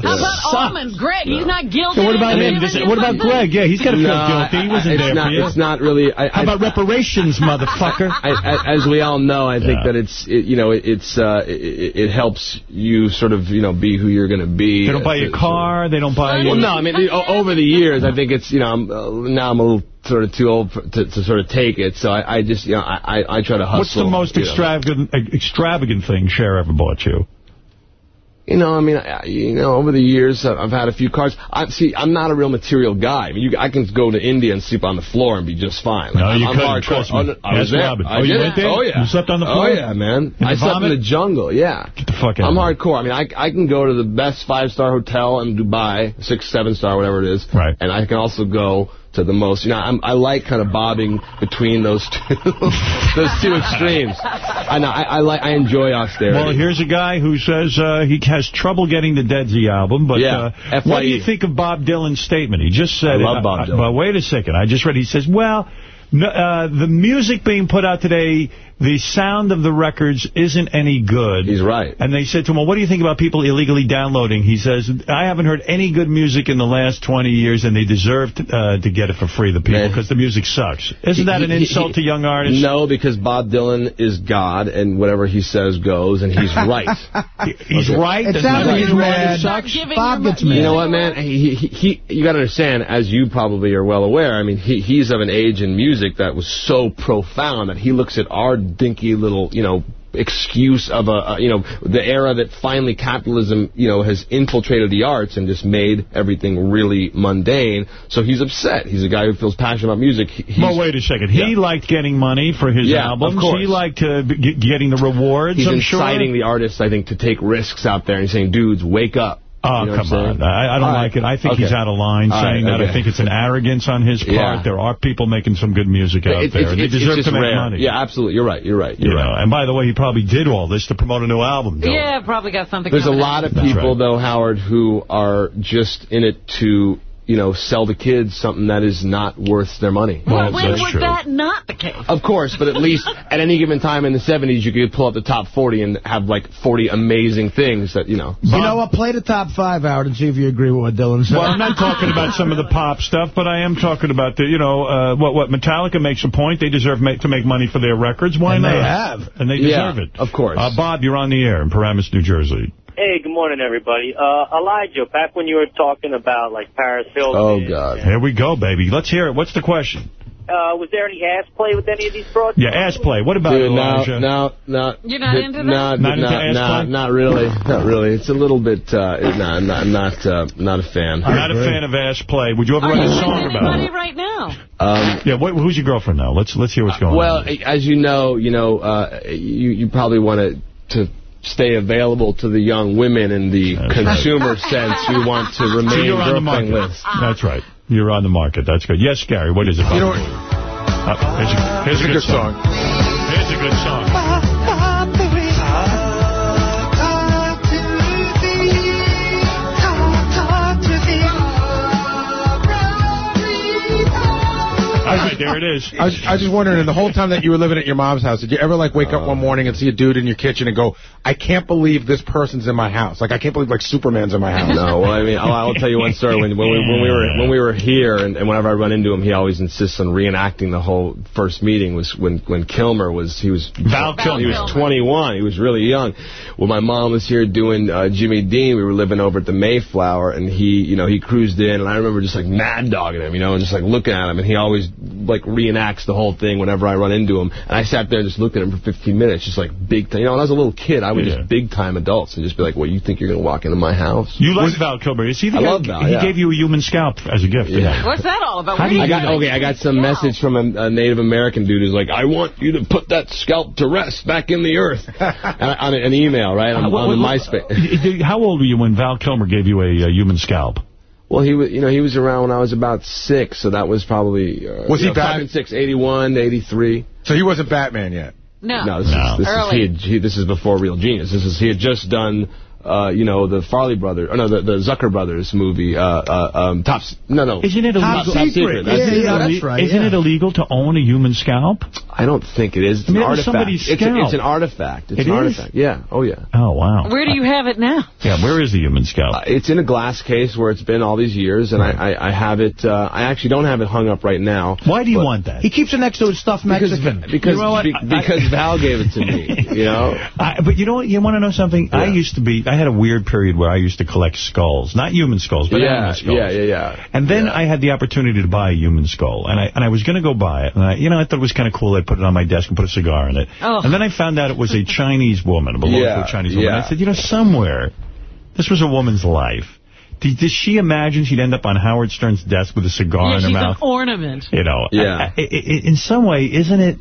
How about Allmans? Gregg, he's not guilty. So what about of him? This- what about something? Gregg? Yeah, he's got to feel No, guilty. He wasn't it's there not, for you. It's not really. I, How I- about reparations, motherfucker? I, I, as we all know, I think Yeah. that it's it, you know it, it's uh, it, it helps you sort of you know be who you're going to be. They don't buy you a car. They don't buy you. Well, no, I mean over the years, I think it's you know I'm, uh, now I'm a little sort of too old for, to, to sort of take it, so I, I just you know I, I I try to hustle. What's the most you know. extravagant extravagant thing Cher ever bought you? You know, I mean, I, you know, over the years, uh, I've had a few cars. I see. I'm not a real material guy. I mean, you, I can go to India and sleep on the floor and be just fine. Like, No, I'm, you I'm couldn't, trust me. Oh, I was there. Robin. I Oh, you went there? Oh yeah. You slept on the floor? Oh yeah, man. I slept vomit? in the jungle. Yeah. Get the fuck out I'm of here. hardcore. I mean, I I can go to the best five star hotel in Dubai, six, seven star, whatever it is. Right. And I can also go to the most. You know, I'm, I like kind of bobbing between those two those two extremes. I know. I, I like. I enjoy austerity. Well, here's a guy who says uh, he has trouble getting the Deadsy album, but Yeah, uh, what do you think of Bob Dylan's statement? He just said, I love uh, Bob uh, Dylan. But wait a second. I just read, he says, well, no, uh, the music being put out today, the sound of the records isn't any good. He's right. And they said to him, well, what do you think about people illegally downloading? He says, I haven't heard any good music in the last 20 years, and they deserve to, uh, to get it for free, the people, because the music sucks. Isn't that an He- he- insult to young artists? No, because Bob Dylan is God, and whatever he says goes, and he's right. He's right. It sounds not like he's right. mad. Start Bob gets mo- mad. You know what, man? He, he, he, you got to understand, as you probably are well aware, I mean, he, he's of an age in music that was so profound that he looks at our dinky little, you know, excuse of a, you know, the era that finally capitalism, you know, has infiltrated the arts and just made everything really mundane. So he's upset. He's a guy who feels passionate about music. He- He's, Well, wait a second. He Yeah. liked getting money for his Yeah, of albums. course. He liked uh, getting the rewards, He's I'm inciting sure. the artists, I think, to take risks out there and saying, dudes, wake up. Oh, You know come on. I, I don't All like right. it. I think Okay. he's out of line All saying right, that. I think it's an arrogance on his part. Yeah. There are people making some good music out It- there. it's- and they deserve to make rare. money. Yeah, absolutely. You're right. You're right. You You're know, and by the way, he probably did all this to promote a new album. Dylan. Yeah, probably got something There's a lot out. of people, though, Howard, who are just in it to, you know, sell the kids something that is not worth their money. Well, when was that not the case? Of course, but at least at any given time in the 70s, you could pull up the top 40 and have like 40 amazing things that, you know. You know what? Play the top five, Howard, and see if you agree with what Dylan said. Well, I'm not talking about some of the pop stuff, but I am talking about the, you know, uh, what what Metallica makes a point. They deserve ma to make money for their records. Why And not? they have. And they Yeah, deserve it. of course. Uh, Bob, you're on the air in Paramus, New Jersey. Hey, good morning, everybody. Uh, Elijah, back when you were talking about, like, Paris Hilton. Oh, God. Here we go, baby. Let's hear it. What's the question? Uh, was there any ass play with any of these broads? Yeah, ass play. What about Dude, it, no, Elijah? no, no. You're not into that? Not, Not into not, ass not, play? not really. Not really. It's a little bit, uh, no, not, not, uh, not a fan. I'm not a fan of ass play. Would you ever Are write you a song about anybody it? right now? Um, Yeah, what, who's your girlfriend now? Let's let's hear what's going well, on. Well, as you know, you know, uh, you, you probably want to, to stay available to the young women in the consumer sense. You want to So remain you're on the market. list. That's right. You're on the market. That's good. Yes, Gary, what is it? You know, Uh, here's a, here's it's a good song. Here's a good song. It is. I was, I was just wondering, the whole time that you were living at your mom's house, did you ever, like, wake up one morning and see a dude in your kitchen and go, I can't believe this person's in my house. Like, I can't believe, like, Superman's in my house. No, well, I mean, I'll, I'll tell you one story. When, when, we, when we were when we were here, and, and whenever I run into him, he always insists on reenacting the whole first meeting. Was when when Kilmer was he was Val Kilmer. He was 21. He was really young. When my mom was here doing uh, Jimmy Dean, we were living over at the Mayflower, and he you know he cruised in, and I remember just like mad dogging him, you know, and just like looking at him, and he always like reenacts the whole thing whenever I run into him. And I sat there and just looked at him for 15 minutes, just like big time. You know, when I was a little kid, I would Yeah. just big time adults and just be like, "What you think you're gonna walk into my house?" You like Val Kilmer. Is he the I guy- love Val, He yeah. gave you a human scalp as a gift. didn't Yeah. What's that all about? How do you do I got get okay. I got some message from a, a Native American dude who's like, "I want you to put that scalp to rest back in the earth." and, on an email, right on, Uh, what- on the what- MySpace. How old were you when Val Kilmer gave you a uh, human scalp? Well, he was, you know, he was around when I was about six, so that was probably uh, Was he know, back- five and six, 81 to 83. So he wasn't Batman yet. No. No, this No. is this is Early. he, had, he this is before Real Genius. This is he had just done. Uh, you know the Farley brothers, or no, the, the Zucker brothers movie. Uh, uh, um, top, no, no, Isn't it top, illegal? top secret? That's Yeah, yeah, that's right, Isn't yeah. it illegal to own a human scalp? I don't think it is. It's I mean, an artifact. somebody's It's, a- it's an artifact. It's It an is? artifact. Yeah. Oh yeah. Oh, wow. Where do you have it now? Yeah, where is the human scalp? Uh, it's in a glass case where it's been all these years, and I, I, I have it. Uh, I actually don't have it hung up right now. Why do you want that? He keeps it next to his stuffed Because Mexican. because You know be- because Val gave it to me. You know. I, but you know what? You want to know something? I used to be, I had a weird period where I used to collect skulls. Not human skulls, but yeah, animal skulls. yeah, yeah, yeah. And then Yeah. I had the opportunity to buy a human skull, and I and I was going to go buy it. And I, you know, I thought it was kind of cool. I'd put it on my desk and put a cigar in it. Oh. And then I found out it was a Chinese woman, it belonged Yeah, to a Chinese woman. yeah. I said, you know, somewhere This was a woman's life. Did, did she imagine she'd end up on Howard Stern's desk with a cigar Yeah, in her mouth? she's mouth? an ornament. You know, Yeah. I- I- I- in some way, isn't it?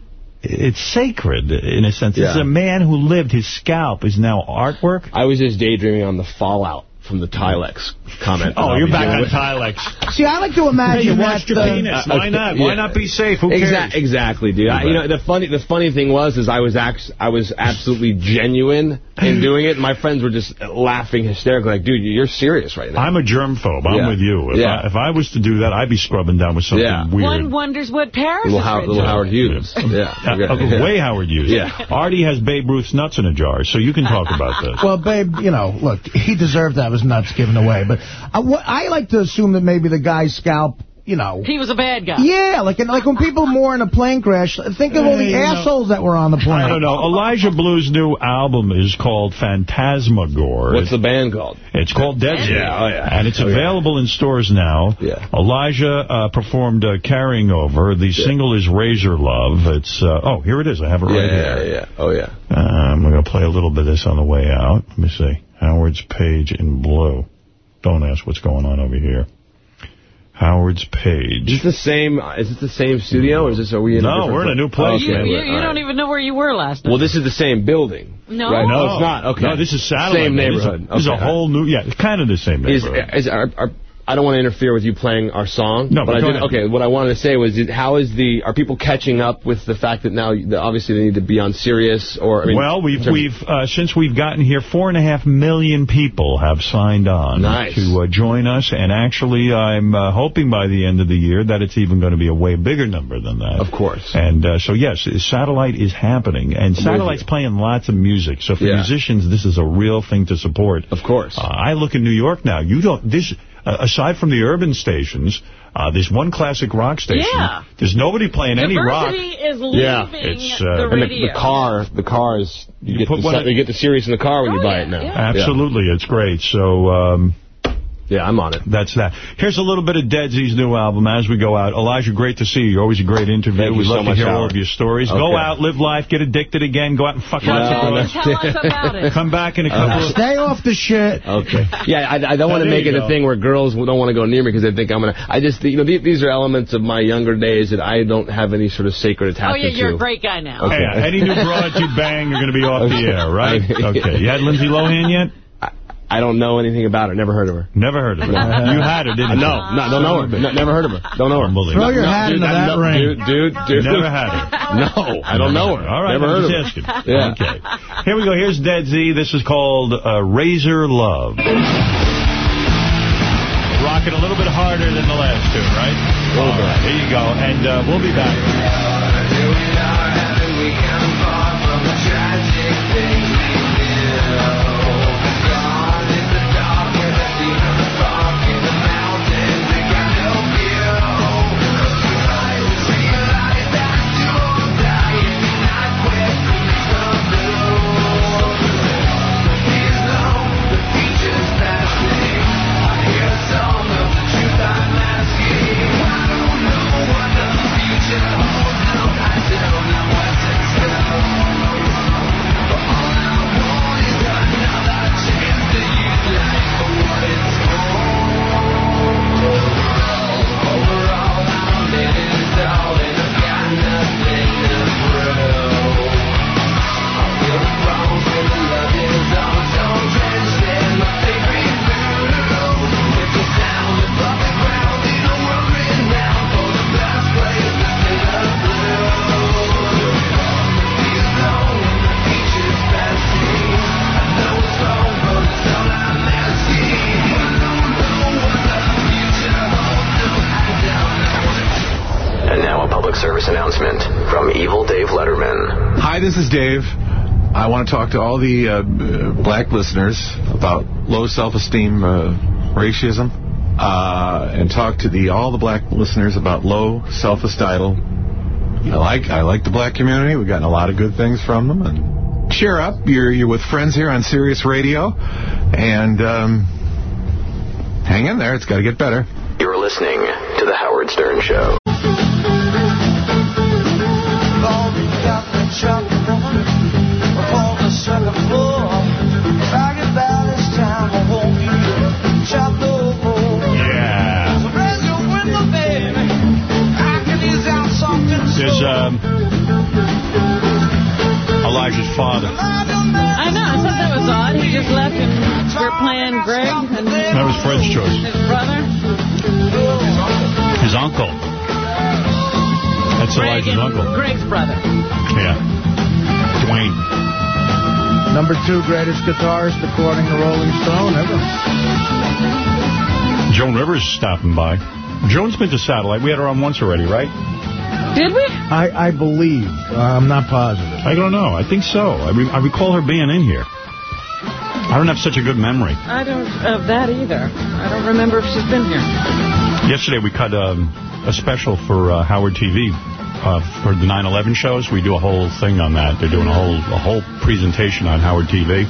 It's sacred in a sense. It's a man who lived. His scalp is now artwork. I was just daydreaming on the fallout from the Tilex comment. Oh, you're back on with- Tilex. See, I like to imagine Hey, you that washed your the- penis. Why not? Why not be safe? Who Exa- cares? Exactly, dude. I, you know, the funny the funny thing was is I was act- I was absolutely genuine in doing it. My friends were just laughing hysterically, like, dude, you're serious right now. I'm a germphobe. I'm Yeah. with you. If, Yeah. I, if I was to do that, I'd be scrubbing down with something Yeah. weird. One wonders what Paris little, is How- little Howard Hughes. Yeah. Uh, uh, way Howard Hughes. Yeah. Artie has Babe Ruth's nuts in a jar, so you can talk about this. Well, babe, you know, look, he deserved to his nuts given away. But I, I like to assume that maybe the guy's scalp, you know... He was a bad guy. Yeah, like like when people mourn in a plane crash, think of all the Hey, you know- assholes that were on the plane. I don't know. Elijah Blue's new album is called Phantasmagore. What's the band called? It's called Deadsy. Yeah, oh, yeah. And it's Oh, yeah. available in stores now. Yeah. Elijah uh, performed uh, Carrying Over. The single is Razor Love. It's, uh, oh, here it is. I have it right yeah, here. yeah. yeah, Oh, yeah. We're going to play a little bit of this on the way out. Let me see. Howard's page in blue. Don't ask what's going on over here. Howard's page. Is this the same? Is this the same studio, or is this? Are we in? No, a we're in a new place, Okay, You, you, you don't even know where you were last night. Well, this is the same building. No. Right? No, No. it's not. Okay. No, this is satellite. Same man. This is a- neighborhood. This is a whole new, yeah, it's kind of the same Is, neighborhood. is our, our, I don't want to interfere with you playing our song. No, but I did, ahead. okay. What I wanted to say was, how is the are people catching up with the fact that now obviously they need to be on Sirius or I mean, well, we've we've uh, since we've gotten here, four and a half million people have signed on Nice. to uh, join us, and actually, I'm uh, hoping by the end of the year that it's even going to be a way bigger number than that. Of course. And uh, so, yes, satellite is happening, and satellite's playing lots of music. So for Yeah. musicians, this is a real thing to support. Of course. Uh, I look in New York now. You don't this. Uh, aside from the urban stations, uh, there's one classic rock station. Yeah. There's nobody playing any rock. Is leaving Yeah, it's, the uh, and the, the car, the car is you, You get put the, one in- you get the Sirius in the car when you Oh, buy yeah, it now. yeah. Absolutely, it's great. So um, Yeah, I'm on it. that's that. Here's a little bit of Deadsy's new album as we go out. Elijah, great to see you. You're always a great interview. Thank we love so to hear all of your stories. Okay. Go out, live life, get addicted again, go out and fuck lots of Tell, tell us about it. Come back in a couple uh-huh. of... Stay off the shit. Okay. Yeah, I, I don't want to make it go. a thing where girls don't want to go near me because they think I'm gonna. I just, you know, these, these are elements of my younger days that I don't have any sort of sacred attachment. to. Oh, yeah, you're to. a great guy now. Hey, any new broads you bang you're going to be off the air, right? Okay. You had Lindsay Lohan yet? I don't know anything about her. Never heard of her. Never heard of her. You had her, didn't you? No, no, don't know her. No, never heard of her. Don't know her. Unbelievable. Throw your No, hat dude, into that no, ring. Dude, dude, dude. Never had her. No, I don't know her. All right, Never I'm heard of just her. asking. Yeah. Okay. Here we go. Here's Deadsy. This is called uh, Razor Love. Rocking a little bit harder than the last two, right? little bit. right, here you go. And uh, we'll be back. And Dave. I want to talk to all the uh, uh, black listeners about low self-esteem, uh, racism, uh, and talk to the all the black listeners about low self-esteem. I like I like the black community. We've gotten a lot of good things from them, and cheer up. You're you're with friends here on Sirius Radio, and um, hang in there. It's got to get better. You're listening to The Howard Stern Show. Um, Elijah's father. I know. I thought that was odd. He just left we're playing Gregg. That was Fred's choice. His brother. His uncle. That's Elijah's uncle. Gregg's brother. Yeah. Duane. Number two greatest guitarist according to Rolling Stone ever. Joan Rivers is stopping by. Joan's been to Satellite. We had her on once already, right? Did we? I, I believe. Uh, I'm not positive. I don't know. I think so. I, re I recall her being in here. I don't have such a good memory. I don't of that either. I don't remember if she's been here. Yesterday we cut um, a special for uh, Howard TV uh, for the 9/11 shows. We do a whole thing on that. They're doing a whole a whole presentation on Howard TV.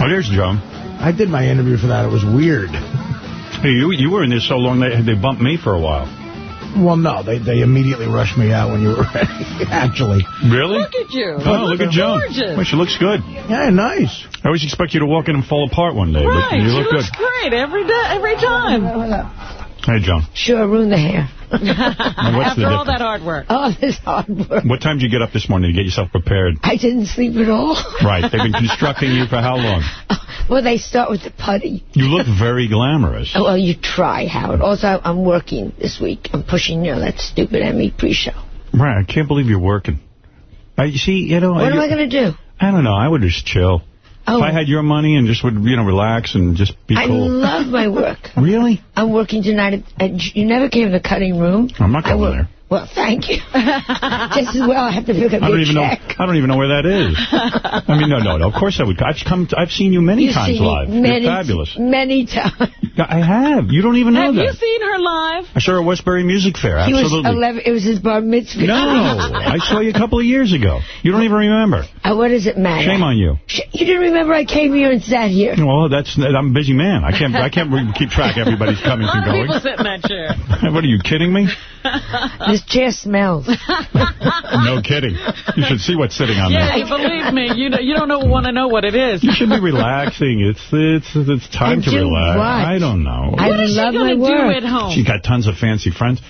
Oh, there's Joan. I did my interview for that. It was weird. Hey, you you were in there so long they they bumped me for a while. Well, no, they they immediately rushed me out when you were ready, actually. Really? Look at you. Oh, look at Joan. Gorgeous. Well, she looks good. Yeah, nice. I always expect you to walk in and fall apart one day, Right. but you She look good. great every day, every time. Hey, Joan. Sure, ruin the hair. What's the After all that hard work. Oh, this hard work. What time did you get up this morning to get yourself prepared? I didn't sleep at all. Right. They've been constructing you for how long? Well, they start with the putty. You look very glamorous. Oh, well, you try, Howard. Also, I'm working this week. I'm pushing, you know, that stupid Emmy pre-show. Right. I can't believe you're working. I, you see, you know... What am I going to do? I don't know. I would just chill. Oh. If I oh. had your money and just would, you know, relax and just be I cool. love my work. Really? I'm working tonight at, at... You never came to the cutting room. I'm not I going work- there. Well, thank you. Just as well I have to pick up I don't your even check. know. I don't even know where that is. I mean, no, no, no. Of course I would. I've come. I've seen you many You've times seen live. Many, You're fabulous. Many times. I have. You don't even know Have that. Have you seen her live? I saw her at Westbury Music Fair. He was Absolutely. 11. It was his bar mitzvah. No, I saw you a couple of years ago. You don't even remember. Uh, what does it matter? Shame on you. Sh- You didn't remember I came here and sat here. Well, that's I'm a busy man. I can't I can't keep track of everybody's coming A and lot going. people sit in that chair. What are you kidding me? This chair smells. No kidding. You should see what's sitting on Yeah, there. Yeah, believe me, you know, you don't know, want to know what it is. You should be relaxing. It's it's it's time And to relax. what? I don't know. I What is she love my going to work. do at home? She's got tons of fancy friends.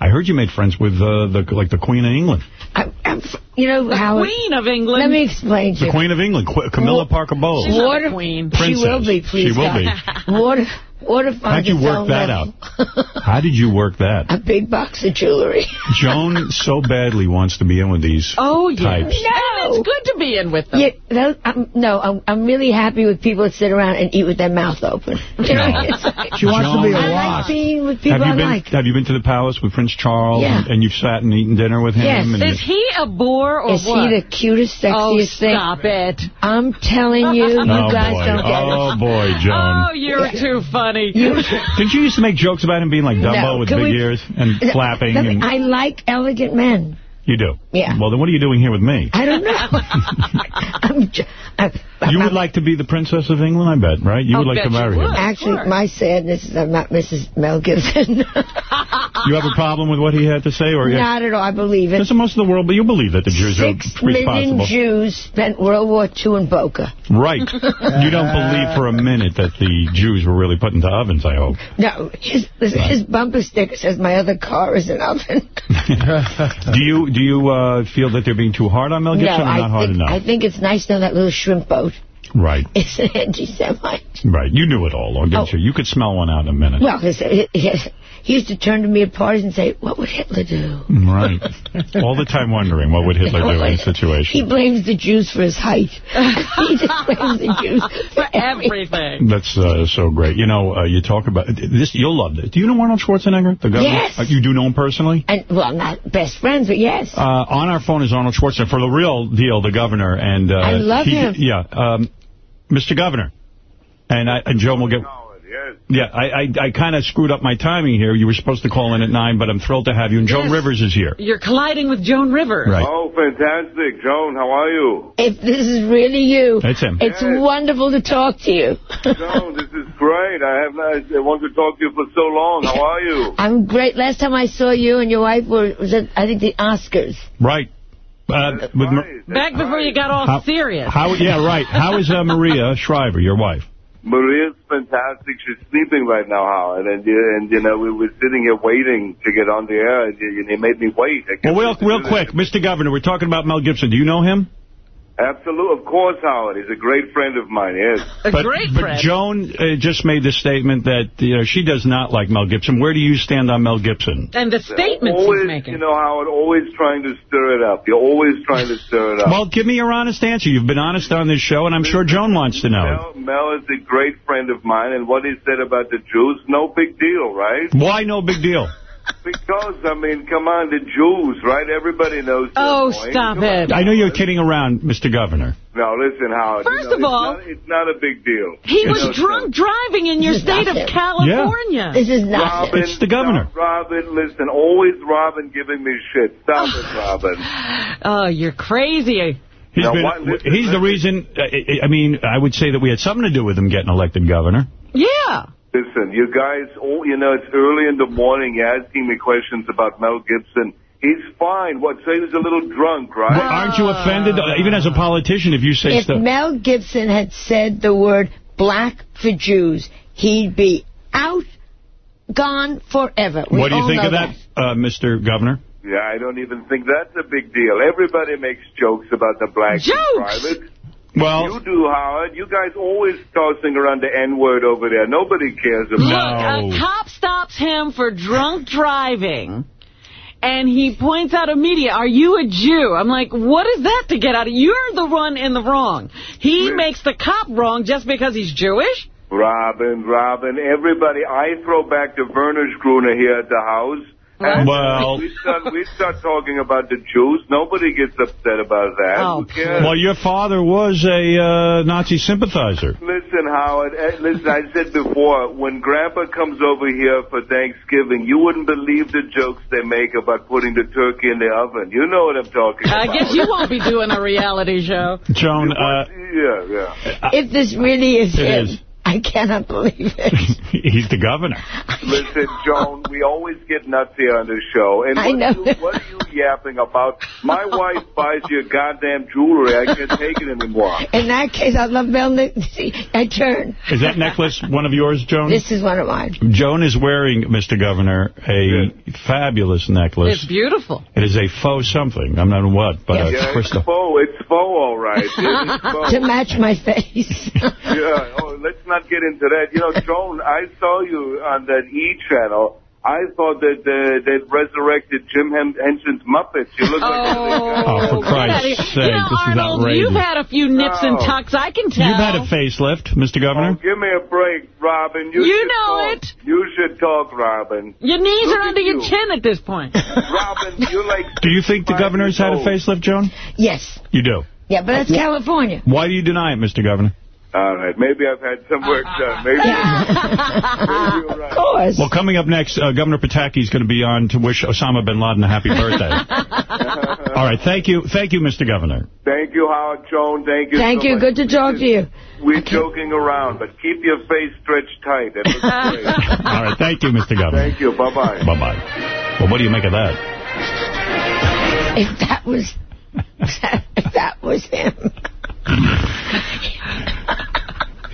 I heard you made friends with uh, the like the Queen of England. I, I'm, you know the how? Queen of England. Let me explain to The you. Queen of England, Qu Camilla Parker Bowles. She's not Water- a queen. She will be, please. She will God. be. Water, water How'd you work that out? How did you work that? A big box of jewelry. Joan so badly wants to be in with these Oh, yeah. types. No. And it's good to be in with them. Yeah, those, I'm, no, I'm, I'm really happy with people that sit around and eat with their mouth open. You know, No. like- She wants to be a I lot. like being with people Have you I been like. Have you been to the palace with Prince Charles Yeah. and, and you've sat and eaten dinner with him? Yes. And Is he a bore or Is what? he the cutest, sexiest oh, thing? stop it. I'm telling you, you oh guys boy! don't get it. oh it. boy, Joan! Oh, you're too funny. Didn't you used to make jokes about him being like Dumbo No, with big we- ears and flapping? And, I like elegant men. You do? Yeah. Well, then what are you doing here with me? I don't know. I'm, j- I, uh, You would like to be the Princess of England, I bet, right? You I'll would like to marry would. him. Actually, my sadness is I'm not Mrs. Mel Gibson. You have a problem with what he had to say? or not at all. I believe it. Because most of the world, but you believe that the Jews Six are million responsible. Jews spent World War II in Boca. Right. You don't believe for a minute that the Jews were really put into ovens, I hope. No, his, his bumper sticker says my other car is an oven. do you do you uh, feel that they're being too hard on Mel no, Gibson or I not hard think, enough? I think it's nice to know that little shrimp boat Right. It's an anti-Semite. Right. You knew it all, didn't Oh. you? You could smell one out in a minute. Well, his, his, he used to turn to me at parties and say, what would Hitler do? Right. All the time wondering what would Hitler do in a situation. He blames the Jews for his height. he just blames the Jews for everything. That's uh, so great. You know, uh, you talk about this. You'll love this. Do you know Arnold Schwarzenegger, the governor? Yes. Uh, you do know him personally? And, well, not best friends, but yes. Uh, on our phone is Arnold Schwarzenegger for the real deal, the governor, and uh, I love he- him. Yeah, um, Mr. Governor, and I, and Joe will get. Yeah, I I, I kind of screwed up my timing here. You were supposed to call in at nine, but I'm thrilled to have you. And Joan Yes. Rivers is here. You're colliding with Joan Rivers. Right. Oh, fantastic. Joan, how are you? If this is really you, It's him. it's wonderful to talk to you. Joan, this is great. I have not, I want to talk to you for so long. How are you? I'm great. Last time I saw you and your wife were, was at, I think, the Oscars. Right. Uh, with Back before you got all how, serious. How? Yeah, right. How is uh, Maria Shriver, your wife? Maria's fantastic. She's sleeping right now, Howard. And, you- and you know, we were sitting here waiting to get on the air, and you, you made me wait. Well, real, real quick, Mr. Governor, we're talking about Mel Gibson. Do you know him? Absolutely, of course, Howard. He's a great friend of mine. Yes. A but, but Joan uh, just made the statement that you know she does not like Mel Gibson. Where do you stand on Mel Gibson? And the statements always, he's making. You know, Howard, always trying to stir it up. You're always trying to stir it up. Well, give me your honest answer. You've been honest on this show, and I'm sure Joan wants to know. Mel, Mel is a great friend of mine, and what he said about the Jews, no big deal, right? Why no big deal? Because, I mean, come on, the Jews, right? Everybody knows Oh, point. stop Come on. it. I know you're kidding around, Mr. Governor. No, listen, Howard. First you know, of all- it's not, it's not a big deal. He You was know, drunk driving in your state of California. California. This is nothing. Robin, It's the governor. stop, Robin, listen, always Robin giving me shit. Stop it, Robin. Oh, you're crazy. He's Now, been, what- listen, he's the reason, uh, I I mean, I would say that we had something to do with him getting elected governor. Yeah. Listen, you guys, all you know, it's early in the morning. You're asking me questions about Mel Gibson. He's fine. What? Say he's a little drunk, right? Well, aren't you offended, uh, even as a politician, if you say If stuff? Mel Gibson had said the word black for Jews, he'd be out, gone forever. We What do you think of that, uh, Mr. Governor? Yeah, I don't even think that's a big deal. Everybody makes jokes about the blacks in Jokes? private. Well, You do, Howard. You guys always tossing around the N-word over there. Nobody cares Look, about No. a cop stops him for drunk driving. And he points out immediately, are you a Jew? I'm like, what is that to get out of? You're the one in the wrong. He Really? makes the cop wrong just because he's Jewish? Robin, Robin, everybody. I throw back the Werner Gruner here at the house. And Well- we start, we start talking about the Jews. Nobody gets upset about that. Oh, Well, your father was a uh, Nazi sympathizer. Listen, Howard, eh, listen, I said before, when Grandpa comes over here for Thanksgiving, you wouldn't believe the jokes they make about putting the turkey in the oven. You know what I'm talking about. I guess you won't be doing a reality show. Joan, uh, Yeah, yeah. If this really is It him, is. I cannot believe it. he's the governor. Listen, Joan, we always get nuts here on this show. And I what, know. Are you, what are you yapping about? My wife buys your goddamn jewelry. I can't take it anymore. In that case, I love Mel. See, I turn. Is that necklace one of yours, Joan? This is one of mine. Joan is wearing, Mr. Governor, a fabulous necklace. It's beautiful. It is a faux something. I'm not know what, but Yeah. a Yeah, it's crystal. faux. It's faux, all right. It's faux. To match my face. yeah, oh, let's not get into that. You know, Joan, I saw you on that E channel. I thought that uh, they resurrected Jim Hen- Henson's Muppets. You look like Oh, for Christ's You sake, know, this is Arnold, outrageous. you've had a few nips and tucks, I can tell. You've had a facelift, Mr. Governor. Oh, give me a break, Robin. You, You know talk. it. You should talk, Robin. Your knees Look are at under your you. chin at this point. Robin, you're like... Do you think the governor's had a facelift, Joan? yes. You do. Yeah, but that's California. Why do you deny it, Mr. Governor? All right, maybe I've had some work done. Maybe, maybe right. Of course. Well, coming up next, uh, Governor Pataki is going to be on to wish Osama bin Laden a happy birthday. All right, thank you. Thank you, Mr. Governor. Thank you, Howard Joan. Thank you Thank so you. much. Good to talk to you. We're joking around, but keep your face stretched tight. That looks great. All right, thank you, Mr. Governor. Thank you. Bye-bye. Bye-bye. Well, what do you make of that? If that was, if that was him.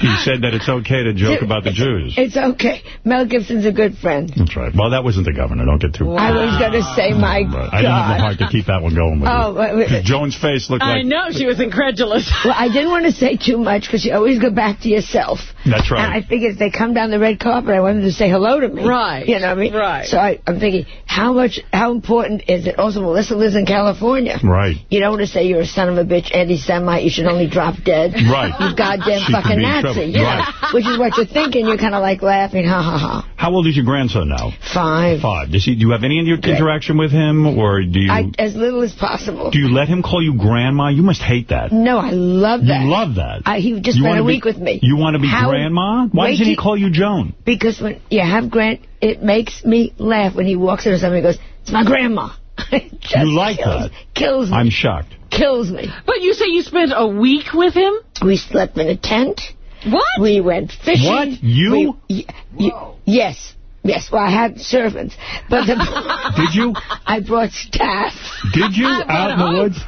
He said that it's okay to joke about the Jews. It's okay. Mel Gibson's a good friend. That's right. Well, that wasn't the governor. Don't get too... I was going to say, my But I didn't have the God. heart to keep that one going with Oh, you. wait, wait. 'Cause Joan's face looked I like... know, she was incredulous. Well, I didn't want to say too much because you always go back to yourself. That's right. And I figured if they come down the red carpet, I wanted to say hello to me. Right. You know what I mean? Right. So I, I'm thinking, how much, how important is it? Also, Melissa lives in California. Right. You don't want to say you're a son of a bitch, anti-Semite, you should only drop dead. Right. You goddamn She fucking Nazi. trouble. Yeah. Right. Which is what you're thinking. You're kind of like laughing, ha ha ha. How old is your grandson now? Five. Five. Does he? Do you have any in- interaction with him, or do you? I, as little as possible. do you let him call you grandma? You must hate that. No, I love that. You love that. I, he just You spent wanna a be- week with me. You want to be How- grandma? Why Wait doesn't he call you Joan? Because when you have Grant, it makes me laugh when he walks in or something and goes, it's my grandma. It just You like kills, that? Kills me. I'm shocked. kills me. But you say you spent a week with him? We slept in a tent. What? We went fishing. What? You? We, y- y- yes. Yes, well, I had servants. But the, Did you? I brought staff. Did you? Out in the woods?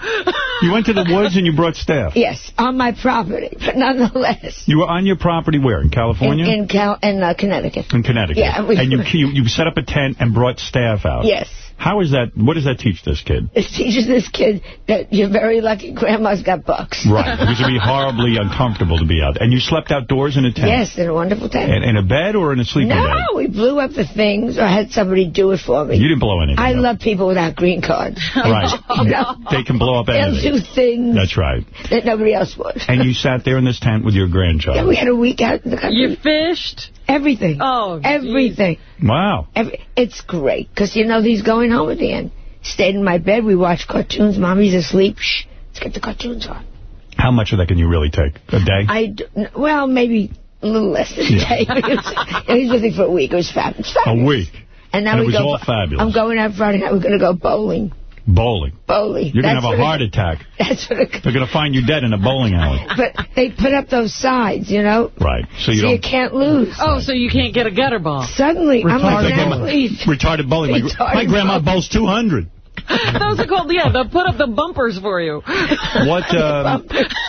You went to the woods and you brought staff? Yes, on my property, but nonetheless. You were on your property where? In In, California? in, Cal- in uh, Connecticut. in Connecticut. Yeah, we- and you, you you set up a tent and brought staff out. Yes. How is that? What does that teach this kid? It teaches this kid that you're very lucky grandma's got bucks. Right. Because it'd be horribly uncomfortable to be out. And you slept outdoors in a tent? Yes, in a wonderful tent. In, in a bed or in a sleeping no, bag? we blew up the things, or had somebody do it for me. You didn't blow anything I up. love people without green cards. Right. You know? They can blow up They'll anything. do things That's right. that nobody else would. And you sat there in this tent with your grandchild. Yeah, we had a week out in the country. You fished? Everything. Oh, Everything. Wow. Every, it's great, because, you know, he's going home at the end. Stayed in my bed. We watched cartoons. Mommy's asleep. Shh. Let's get the cartoons on. How much of that can you really take? A day? I, d- well, maybe a little less than a Yeah. day. But he was with me for a week. It was fab- it's a week. And now And it we was go. all fabulous. I'm going out Friday night. We're going to go bowling. Bowling. Bowling. You're going to have a heart it- attack. That's what it, They're going to find you dead in a bowling alley. But they put up those sides, you know, Right. So you so don't... you can't lose. Oh, so you can't get a gutter ball. Suddenly, I'm like, Retarded now bowling. please. Retarded bowling. My, Retarded my grandma bowling. bowls 200. Those are called, yeah, they'll put up the bumpers for you. What um,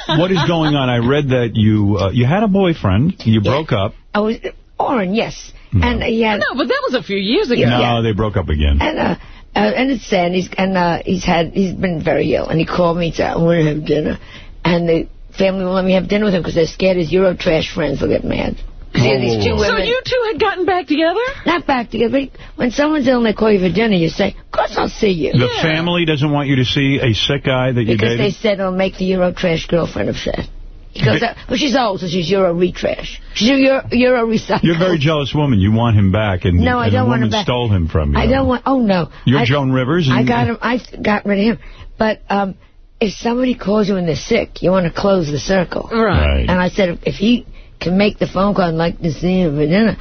What is going on? I read that you uh, you had a boyfriend. You broke up. I was Orin, yes, and uh, he had No, but that was a few years ago. No, they broke up again. and uh, and it's sad. And he's and uh, he's had he's been very ill, and he called me and to I want to have dinner, and the family won't let me have dinner with him because they're scared his Eurotrash friends will get mad. he had these two Oh. women. So you two had gotten back together? Not back together. But when someone's ill and they call you for dinner, you say, "Of course I'll see you." The family doesn't want you to see a sick guy that you Because they said it'll make the Eurotrash girlfriend upset. He goes, They- uh, well, she's old, so she's Euro retrash. She's a Euro, Euro recycle. You're a very jealous woman. You want him back, and, No, I don't the want woman him back. stole him from you. I don't want. Oh no. You're I, Joan Rivers. And I got him. I got rid of him. But um, if somebody calls you when they're sick, you want to close the circle. Right. And I said, if he can make the phone call and like to see you for dinner,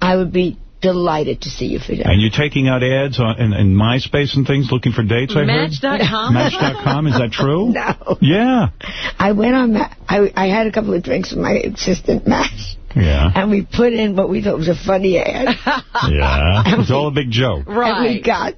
I would be delighted to see you for dinner. And you're taking out ads on in, in MySpace and things, looking for dates. I heard. Match.com? Match.com. Is that true? No. Yeah. I went on. Ma- I I had a couple of drinks with my assistant Matt, Yeah. and we put in what we thought was a funny ad. Yeah. And It's all a big joke. Right. And we got,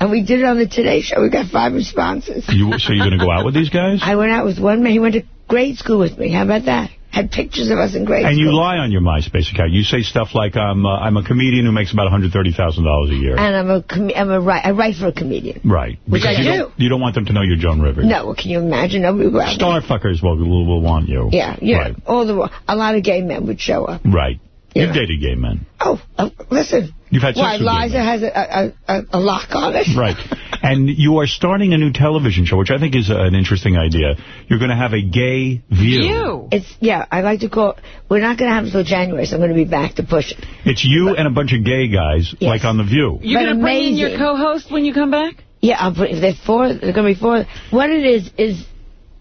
and we did it on the Today Show. We got five responses. You, so you're going to go out with these guys? I went out with one man. He went to grade school with me. How about that? Had pictures of us in grade And you lie on your MySpace account. You say stuff like, I'm, uh, I'm a comedian who makes about $130,000 a year. And I'm a com- I'm a write I write for a comedian. right. Which Because I you do. Don't, you don't want them to know you're Joan Rivers. No, well, can you imagine? Nobody would go out. Star fuckers will, will, will want you. Yeah, yeah. Right. All the a lot of gay men would show up. Right. You've dated gay men. Oh, uh, listen. You've had sex Why, with gay Liza has a, a, a, a lock on it? Right. And you are starting a new television show, which I think is an interesting idea. You're going to have a gay view. You. It's yeah. I like to call. We're not going to have it until January, so I'm going to be back to push it. It's you and a bunch of gay guys, like on The View. You're going to bring in your co-host when you come back? Yeah, I'll put, if there's four, there's going to be four. What it is is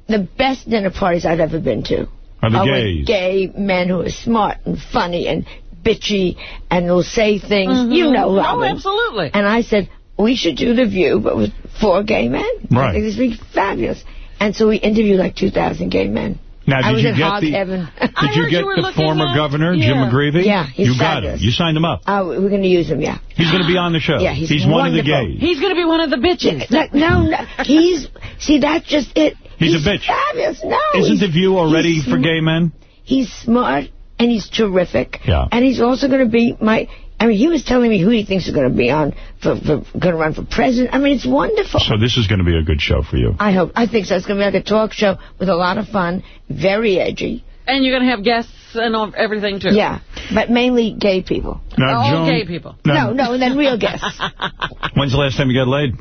the best dinner parties I've ever been to. Are the with gays. gay men who are smart and funny and bitchy and will say things. Mhm. You know, Oh, Robin. absolutely. And I said, we should do The View, but with four gay men. I Right. think this would be fabulous. And so we interviewed like 2,000 gay men. Now, I did was you in get Hog the- Heaven. Did you get the former governor, Jim Yeah. McGreevey? Yeah, he's You got fabulous. him. You signed him up. Oh, we're going to use him, yeah. He's going to be on the show. Yeah, he's one of the gays. He's going to be one of the bitches. No, no, no. He's, see, that's just it. He's a bitch. Fabulous. No. Isn't he's- The View already for gay men? He's smart and he's terrific. Yeah. And he's also going to be my. I mean, he was telling me who he thinks is going to be on for, for going to run for president. I mean, it's wonderful. So this is going to be a good show for you. I hope. I think so. It's going to be like a talk show with a lot of fun, very edgy. And you're going to have guests and all, everything, too. Yeah, but mainly gay people. Now, all Joan- gay people. Now- No, no, and then real guests. When's the last time you got laid?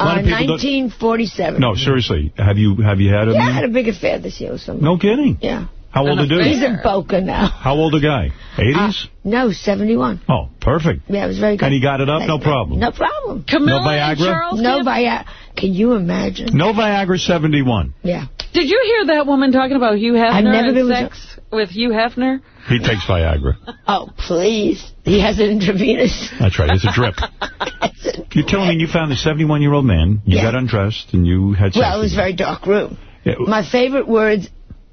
A lot Uh, of people don't- 1947. No, seriously. Have you have you had a Yeah, I had a big affair this year with somebody. No kidding. Yeah. How old a dude? He's in Boca now. How old a guy? 80s? No, 71. oh, perfect. Yeah, it was very good. And he got it up? No problem. No problem. Camilla No and Viagra? Charles No Viagra. Can you imagine? No Viagra 71. Yeah. Did you hear that woman talking about Hugh Hefner I've never been with sex with Hugh Hefner? He takes Viagra. Oh, please. He has an intravenous. That's right. It's a drip. You're telling me you found a 71-year-old man, you Yeah. got undressed, and you had sex Well, it was a very dark room. Yeah. My favorite words,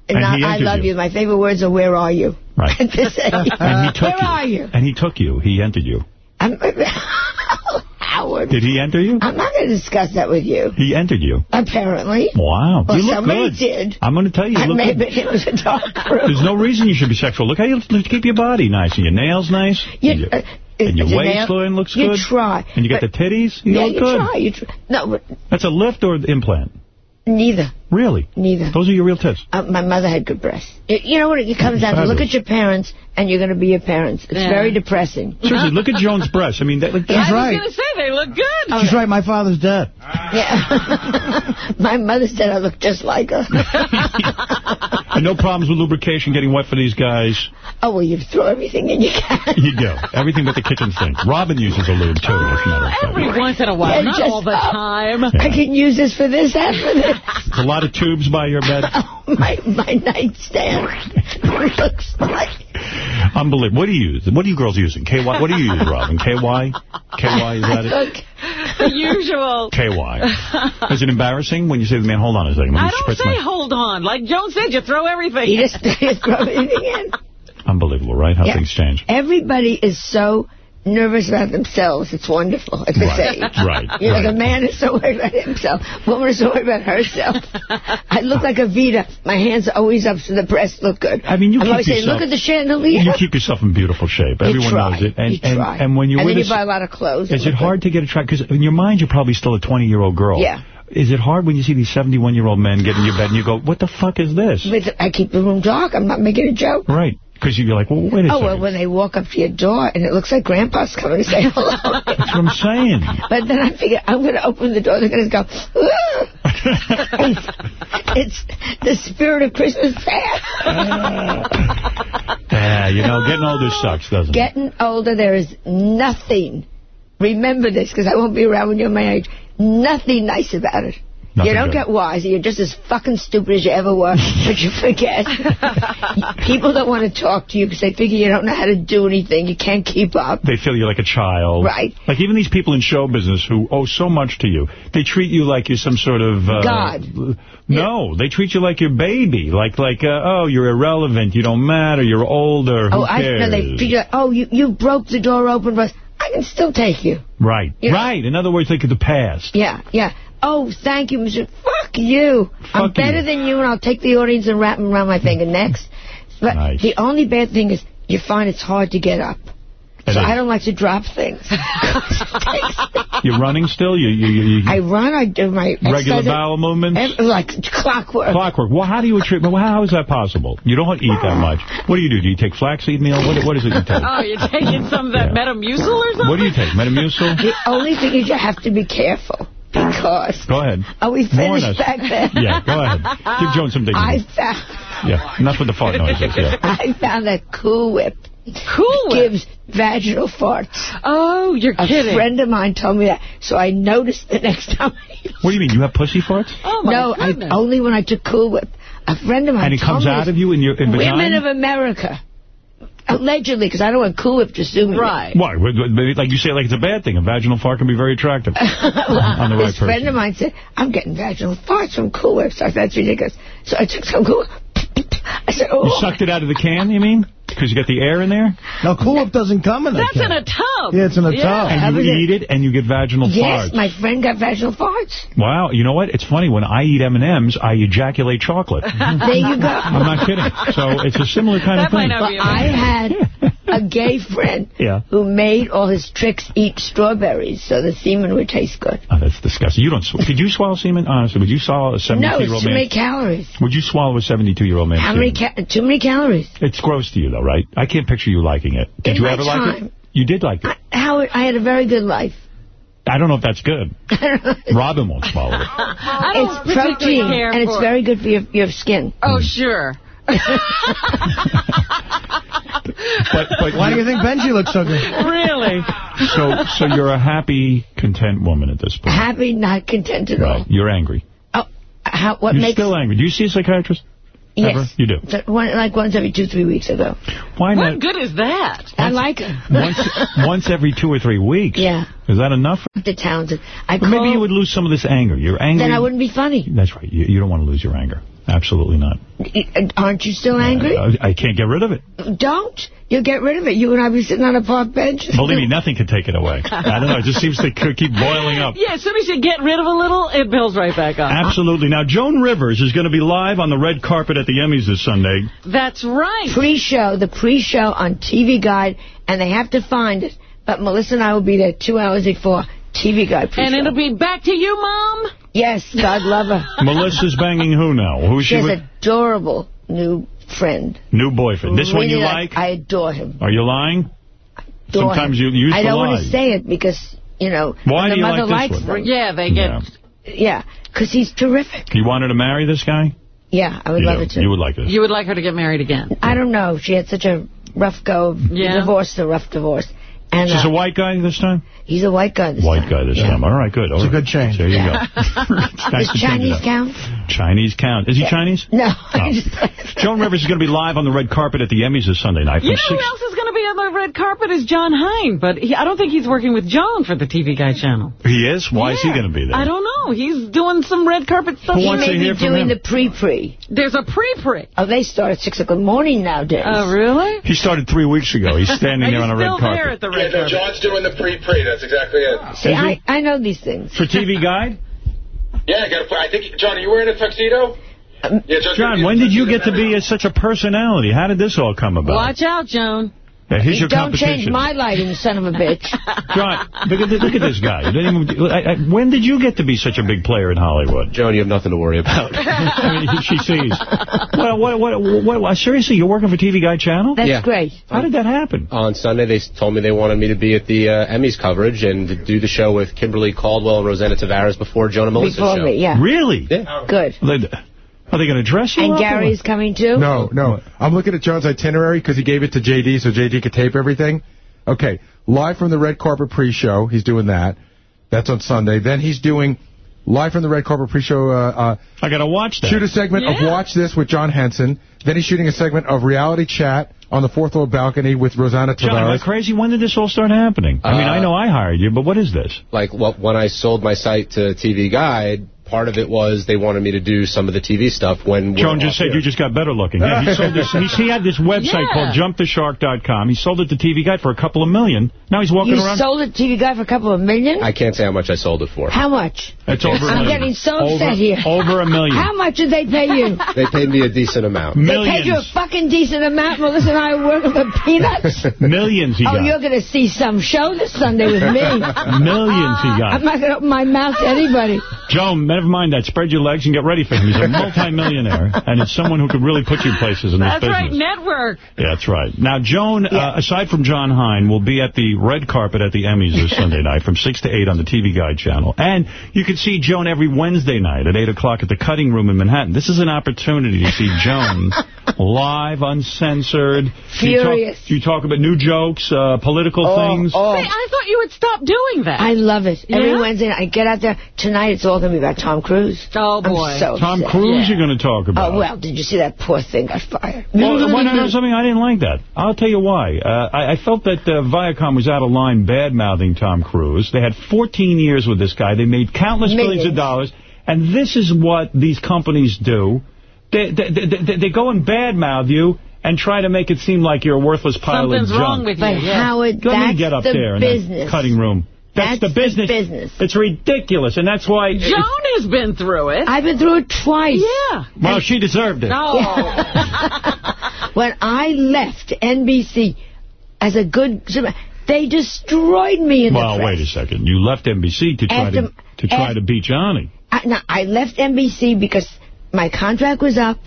and, And not, he I love you. you. My favorite words are, where are you? Right. At this age. And he took where you. are you? And he took you. He entered you. I'm, Howard. Did he enter you? I'm not going to discuss that with you. He entered you. Apparently. Wow. Well, you look somebody good. did. I'm going to tell you, you I look may, good. it was a dark room. There's no reason you should be sexual. Look how you keep your body nice and your nails nice. You, uh, And your it's a nail- waistline looks you good. You try. And you get But- the titties. You yeah, look you good. try. You try. No, but That's a lift or the implant? neither. Really? Neither. Those are your real tits. Uh, my mother had good breasts. It, you know what? It comes down to look at your parents, and you're going to be your parents. It's Yeah. very depressing. Seriously, look at Joan's breasts. I mean, that, like, She's I right. was going to say, they look good. She's right. My father's dead. Yeah. my mother said I look just like her. and no problems with lubrication getting wet for these guys. oh, well, you throw everything in you can. You do. Everything but the kitchen sink. Robin uses a lube, too, as oh, a fact. Every once in a while, Yeah, not just- all the time. I can use this for this and for this. There's a lot of tubes by your bed. oh, my my nightstand looks like Unbelievable. What do you use? What are you girls using? KY? What do you use, Robin? KY? KY, is that it? The usual. KY. Is it embarrassing when you say to the man, hold on a second, let me I don't spritz say my... hold on. Like Joan said, you throw everything. You just, you just throw everything in. Unbelievable, right? How Yeah. things change. Everybody is so nervous about themselves. It's wonderful at this Right, age. right, You know, right. the man is so worried about himself. Woman is so worried about herself. I look like a Vita. My hands are always up so the breasts look good. I mean, you I'm keep always saying, yourself- look at the chandelier. You keep yourself in beautiful shape. You Everyone try. knows it. And, You and, try. and when you're and then you buy a lot of clothes. is it hard to get attracted? Because in your mind, you're probably still a 20-year-old girl. Yeah. Is it hard when you see these 71-year-old men get in your bed and you go, what the fuck is this? But I keep the room dark. I'm not making a joke. Right. Because you're like, well, wait a Oh, second. well, when they walk up to your door and it looks like Grandpa's coming to say hello. That's what I'm saying. But then I figure I'm going to open the door. They're going to go, "Ugh." it's the spirit of Christmas past. Yeah, you know, getting older sucks, doesn't it? Getting older, there is nothing. Remember this, because I won't be around when you're my age. Nothing nice about it. Nothing you don't good. get wiser. You're just as fucking stupid as you ever were, but you forget. People don't want to talk to you because they figure you don't know how to do anything. You can't keep up. They feel you're like a child. Right. Like even these people in show business who owe so much to you, they treat you like you're some sort of... Uh, God. No, they treat you like your baby. Like, like, uh, oh, you're irrelevant, you don't matter, you're older, who oh, I cares? no, they figure, oh, you, you broke the door open for us. I can still take you. Right, You know- right. In other words, think of the past. Yeah, yeah. Oh, thank you, Mr. Fuck you. I'm better you. than you, and I'll take the audience and wrap them around my finger. Next. But Nice. the only bad thing is you find it's hard to get up. It so is. I don't like to drop things. You're running still? You, you, you, you I run, I do my regular bowel movements? ev- like clockwork. Clockwork. Well, how do you attribute? Well, how is that possible? You don't eat that much. What do you do? Do you take flaxseed meal? What, what is it you take? Oh, you're taking some of that Metamucil or something? What do you take? Metamucil? The only thing is you have to be careful because Go ahead. are we Warn finished us. back there? Yeah, go ahead. Give Joan some dignity. I found Yeah, enough with the fart noises. Yeah. I found that Cool Whip. Cool Whip? gives vaginal farts. Oh, you're A kidding. A friend of mine told me that, so I noticed the next time. What do you mean? You have pussy farts? Oh, my no, I, goodness. only when I took Cool Whip. A friend of mine And it comes out of you in your in Women vagina? of America. Allegedly, because I don't want Cool Whip to sue me. Right. Why? What- what- Like you say, like it's a bad thing. A vaginal fart can be very attractive on the right this friend of mine said, I'm getting vaginal farts from Cool Whip. So I thought, that's ridiculous. So I took some Cool Whip. I said, oh. You sucked it out of the can, you mean? Because you got the air in there? No, Cool Whip doesn't come in that That's can. in a tub. Yeah, it's in a Yeah. tub. And you eat it and you get vaginal Yes, farts. my friend got vaginal farts. Wow, you know what? It's funny. When I eat M&M's, I ejaculate chocolate. There you go. I'm not kidding. So it's a similar kind That of might thing. not be I had a gay friend Yeah. who made all his tricks eat strawberries so the semen would taste good. Oh, that's disgusting. You don't. Sw Did you swallow semen? Honestly, would you swallow a No, 72 it's year old too man? many calories. Would you swallow a 72 year old man? How many ca too many calories? It's gross to you, though, right? I can't picture you liking it. Did In you my ever like it? You did like it. Howard, I had a very good life. I don't know if that's good. Robin won't swallow it. It's particularly protein, and it's very good for your, your skin. Oh, sure. But, but Why do you think Benji looks so good? really? So, so you're a happy, content woman at this point. Happy, not content at all. Right. You're angry. Oh, how, what makes you're makes... still angry. Do you see a psychiatrist? yes. Ever? You do. One, like once every two, three weeks ago. Why What not good is that? I like her. once once every two or three weeks? Yeah. Is that enough? The Townsend. I But maybe you would lose some of this anger. You're angry. Then I wouldn't be funny. That's right. You, you don't want to lose your anger. Absolutely not. Uh, aren't you still angry? I, I can't get rid of it. Don't. You'll get rid of it. You and I be sitting on a park bench. Believe me, nothing can take it away. I don't know. It just seems to keep boiling up. Yeah, as soon as you get rid of a little, it builds right back up. Absolutely. Now, Joan Rivers is going to be live on the red carpet at the Emmys this Sunday. That's right. Pre-show, the pre-show on TV Guide, and they have to find it. But Melissa and I will be there two hours before TV Guy pre And it'll be back to you, Mom? Yes, God love her. Melissa's banging who now? Who's She she has adorable new friend. New boyfriend. This one you like? I adore him. Are you lying? Adore Sometimes him. you use I don't lie. want to say it because, you know, Why when do the you mother like this likes one? them. Yeah, they get... Yeah, because he's terrific. You wanted to marry this guy? Yeah, I would you love do. it to. You would like this. You would like her to get married again. I don't know. She had such a rough go. Yeah. Divorce, a rough divorce. And Is this uh, a white guy this time? he's a white guy this White time. guy this Yeah. time. All right, good. All It's a good change. There you go. Nice to change it Chinese count? Chinese count. Is he Chinese? No. Oh. Joan Rivers is going to be live on the red carpet at the Emmys this Sunday night. You From know who else is going to be on the red carpet is Jon Hein, but he, I don't think he's working with Joan for the TV Guide channel. he is? Why is he going to be there? I don't know. He's doing some red carpet stuff. Who He wants may to be from doing him? the pre-pre. There's a pre-pre. Oh, they start at 6 o'clock in the morning nowadays. Oh, really? He started three weeks ago. He's standing there on a red still carpet. There at the? John's doing the pre-pre. That's exactly it. See, I, I know these things. For TV Guide? Yeah, I got to. I think John, are you wearing a tuxedo? Um, yeah, John's John, when did you get to be a, such a personality? How did this all come about? Watch out, Joan. Yeah, here's your Don't change competition. my lighting, you son of a bitch. John, look at, look at this guy. You didn't even- I- I- when did you get to be such a big player in Hollywood? Joan, you have nothing to worry about. I mean, she sees. Well, what, what, what, what, seriously, you're working for TV Guide Channel? That's Yeah. great. How did that happen? On Sunday, they told me they wanted me to be at the uh, Emmys coverage and to do the show with Kimberly Caldwell and Rosanna Tavarez before Jonah and Melissa's Before show. me, yeah. Really? Yeah. Good. Are they, are they going to dress you And up or Gary's coming too? No, no. I'm looking at John's itinerary because he gave it to JD so JD could tape everything. Okay, live from the red carpet pre-show. He's doing that. That's on Sunday. Then he's doing live from the red carpet pre-show. Uh, uh, I got to watch that. shoot a segment of Watch This with John Henson. Then he's shooting a segment of Reality Chat on the fourth floor balcony with Rosanna John, am I crazy? When did this all start happening? I mean, Uh, I know I hired you, but what is this? Like well, when I sold my site to TV Guide, part of it was they wanted me to do some of the TV stuff when we're Joan just said air. you just got better looking. Yeah, he sold this. He, he had this website Yeah. called JumpTheShark.com. He sold it to TV Guide for a couple of million. Now he's walking You around. sold it to TV Guy for a couple of million? I can't say how much I sold it for. How much? It's over a I'm getting so over, upset here. Over a million. How much did they pay you? They paid me a decent amount. They paid you a fucking decent amount. Melissa and I are working for peanuts. Millions he oh, got. you're going to see some show this Sunday with me. Millions he got. I'm not going to open my mouth to anybody. Joan, never mind that. Spread your legs and get ready for him. He's a multimillionaire, and it's someone who could really put you places in this That's business. right, network. Yeah, that's right. Now, Joan, uh, aside from Jon Hein, will be at the red carpet at the Emmys this Sunday night from 6 to 8 on the TV Guide channel. And you can see Joan every Wednesday night at 8 o'clock at the Cutting Room in Manhattan. This is an opportunity to see Joan live, uncensored. Furious. You talk, you talk about new jokes, uh, political things. Say, I thought you would stop doing that. I love it. Every Yeah? Wednesday night, I get out there. Tonight, it's all going to be about Tom Cruise. Oh, boy. So Tom upset. Cruise you're going to talk about. Oh, well, did you see that poor thing got fired? Well, want to know something? I didn't like that. I'll tell you why. Uh, I, I felt that uh, Viacom was out of line bad-mouthing Tom Cruise. They had 14 years with this guy. They made countless millions of dollars. And this is what these companies do. They, they, they, they, they go and bad-mouth you and try to make it seem like you're a worthless pile Something's of junk. wrong with you. But yeah. Howard, Let me that's get up the there in business. that cutting room. That's, That's the business. business. It's ridiculous, and that's why... Joan has been through it. I've been through it twice. yeah. well, she deserved it. No. When I left NBC as a good... They destroyed me in Well, the press. wait a second. You left NBC to try After- to to try to beat Johnny. I, no, I left NBC because my contract was up,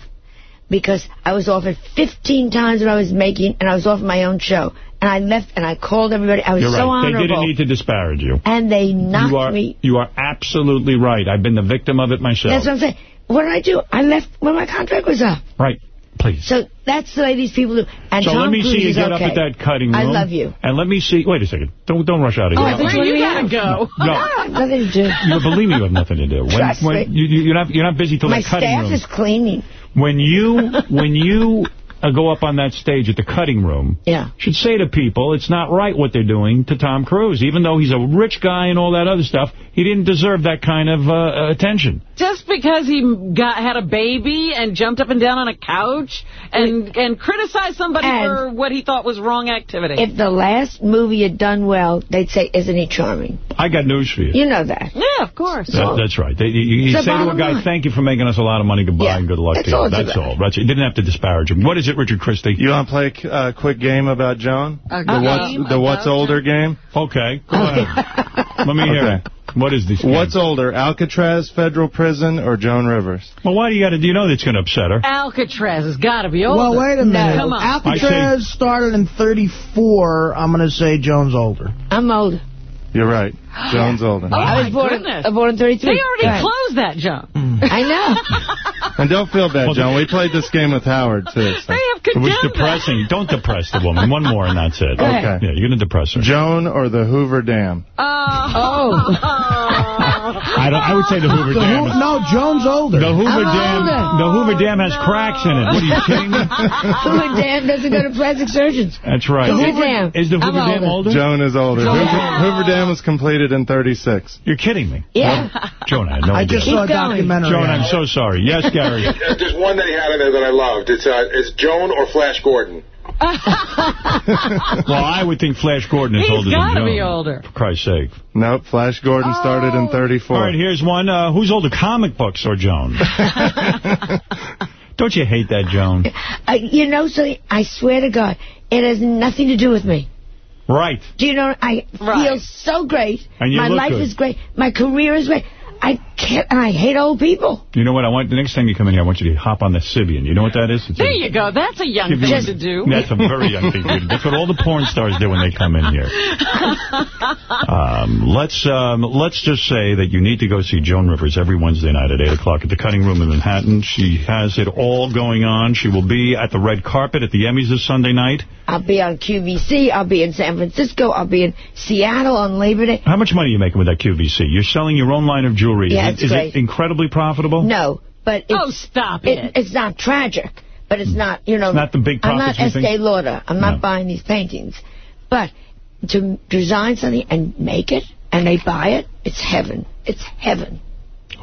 because I was offered 15 times what I was making, and I was offered my own show. And I left, and I called everybody. I was You're so right. They didn't need to disparage you. and they knocked you are, me. You are absolutely right. I've been the victim of it myself. That's what I'm saying. What did I do? I left when my contract was up. Right. Please. So that's the way these people do. And so Tom let me Cruise see you is get okay. up at that cutting room. I love you. And let me see. Wait a second. Don't don't rush out of Oh, here. I thought Where you you gotta go. No. I have nothing to do. You believe me, you have nothing to do. When, Trust when me. You, you- you're not you're not busy till My that cutting staff room. is cleaning. When you when you uh, go up on that stage at the cutting room, Yeah. should say to people, it's not right what they're doing to Tom Cruise. Even though he's a rich guy and all that other stuff, he didn't deserve that kind of uh, attention. Just because he got had a baby and jumped up and down on a couch and and criticized somebody And- for what he thought was wrong activity. If the last movie had done well, they'd say, isn't he charming? I got news for you. You know that. yeah, of course. That, that's right. They, you you say to a guy, line. thank you for making us a lot of money. Goodbye Yeah, and good luck that's to you. all That's about. all. That's, you didn't have to disparage him. What is it? It, Richard Christie? You want to play a uh, quick game about Joan? A the game what's, the what's older game? Okay, go ahead. Let me hear it. What is this? What's older, Alcatraz Federal Prison or Joan Rivers? Well, why do you got to? Do you know that's going to upset her? Alcatraz has got to be older. Well, wait a minute. Come on. Alcatraz started in 34. I'm going to say Joan's older. I'm older. You're right. Joan's older. Oh, I was born, goodness. I was born in 33. They already Right. closed that, John. I know. And don't feel bad, Joan. We played this game with Howard, too. so. They have condemned It was condemned depressing. Don't depress the woman. One more and that's it. Okay. Yeah, you're going to depress her. Joan or the Hoover Dam? Oh. I, don't, I would say the Hoover The Dam. Hoo- is- no, Joan's older. The Hoover I'm Dam. older. The Hoover Dam has cracks in it. What are you kidding me? Hoover Dam doesn't go to plastic surgeons. That's right. The Is- Hoover Dam. Is the Hoover I'm Dam older? Joan is older. Joan- Hoover, Hoover Dam was completed in 36. You're kidding me. Yeah. Joan, I had no I idea. just saw a documentary. Joan, I'm so sorry. Yes, Gary. There's one that he had in there that I loved. It's uh, it's Joan or Flash Gordon. well, I would think Flash Gordon is He's older than He's got to Joan. be older. For Christ's sake. Nope, Flash Gordon started in 34. All right, here's one. Uh, who's older, comic books or Joan? Don't you hate that, Joan? I, you know, so I swear to God, it has nothing to do with me. Right. Do you know, I feel so great. And you My look life good. is great. My career is great. I can't, and I hate old people. You know what? I want the next time you come in here, I want you to hop on the Sybian. You know what that is? It's a- There you go. That's a young Give thing to do. That's a very young thing to do. That's what all the porn stars do when they come in here. Um, let's um, let's just say that you need to go see Joan Rivers every Wednesday night at 8 o'clock at the Cutting Room in Manhattan. She has it all going on. She will be at the red carpet at the Emmys this Sunday night. I'll be on QVC. I'll be in San Francisco. I'll be in Seattle on Labor Day. How much money are you making with that QVC? You're selling your own line of jewelry. Yeah, is it's it, is great. it incredibly profitable? No, but it's, Oh, stop it, it. It's not tragic, but it's hmm. not, you know. It's not the big I'm not profits you? Estee Lauder. I'm not No. buying these paintings. But to design something and make it, and they buy it, it's heaven. It's heaven.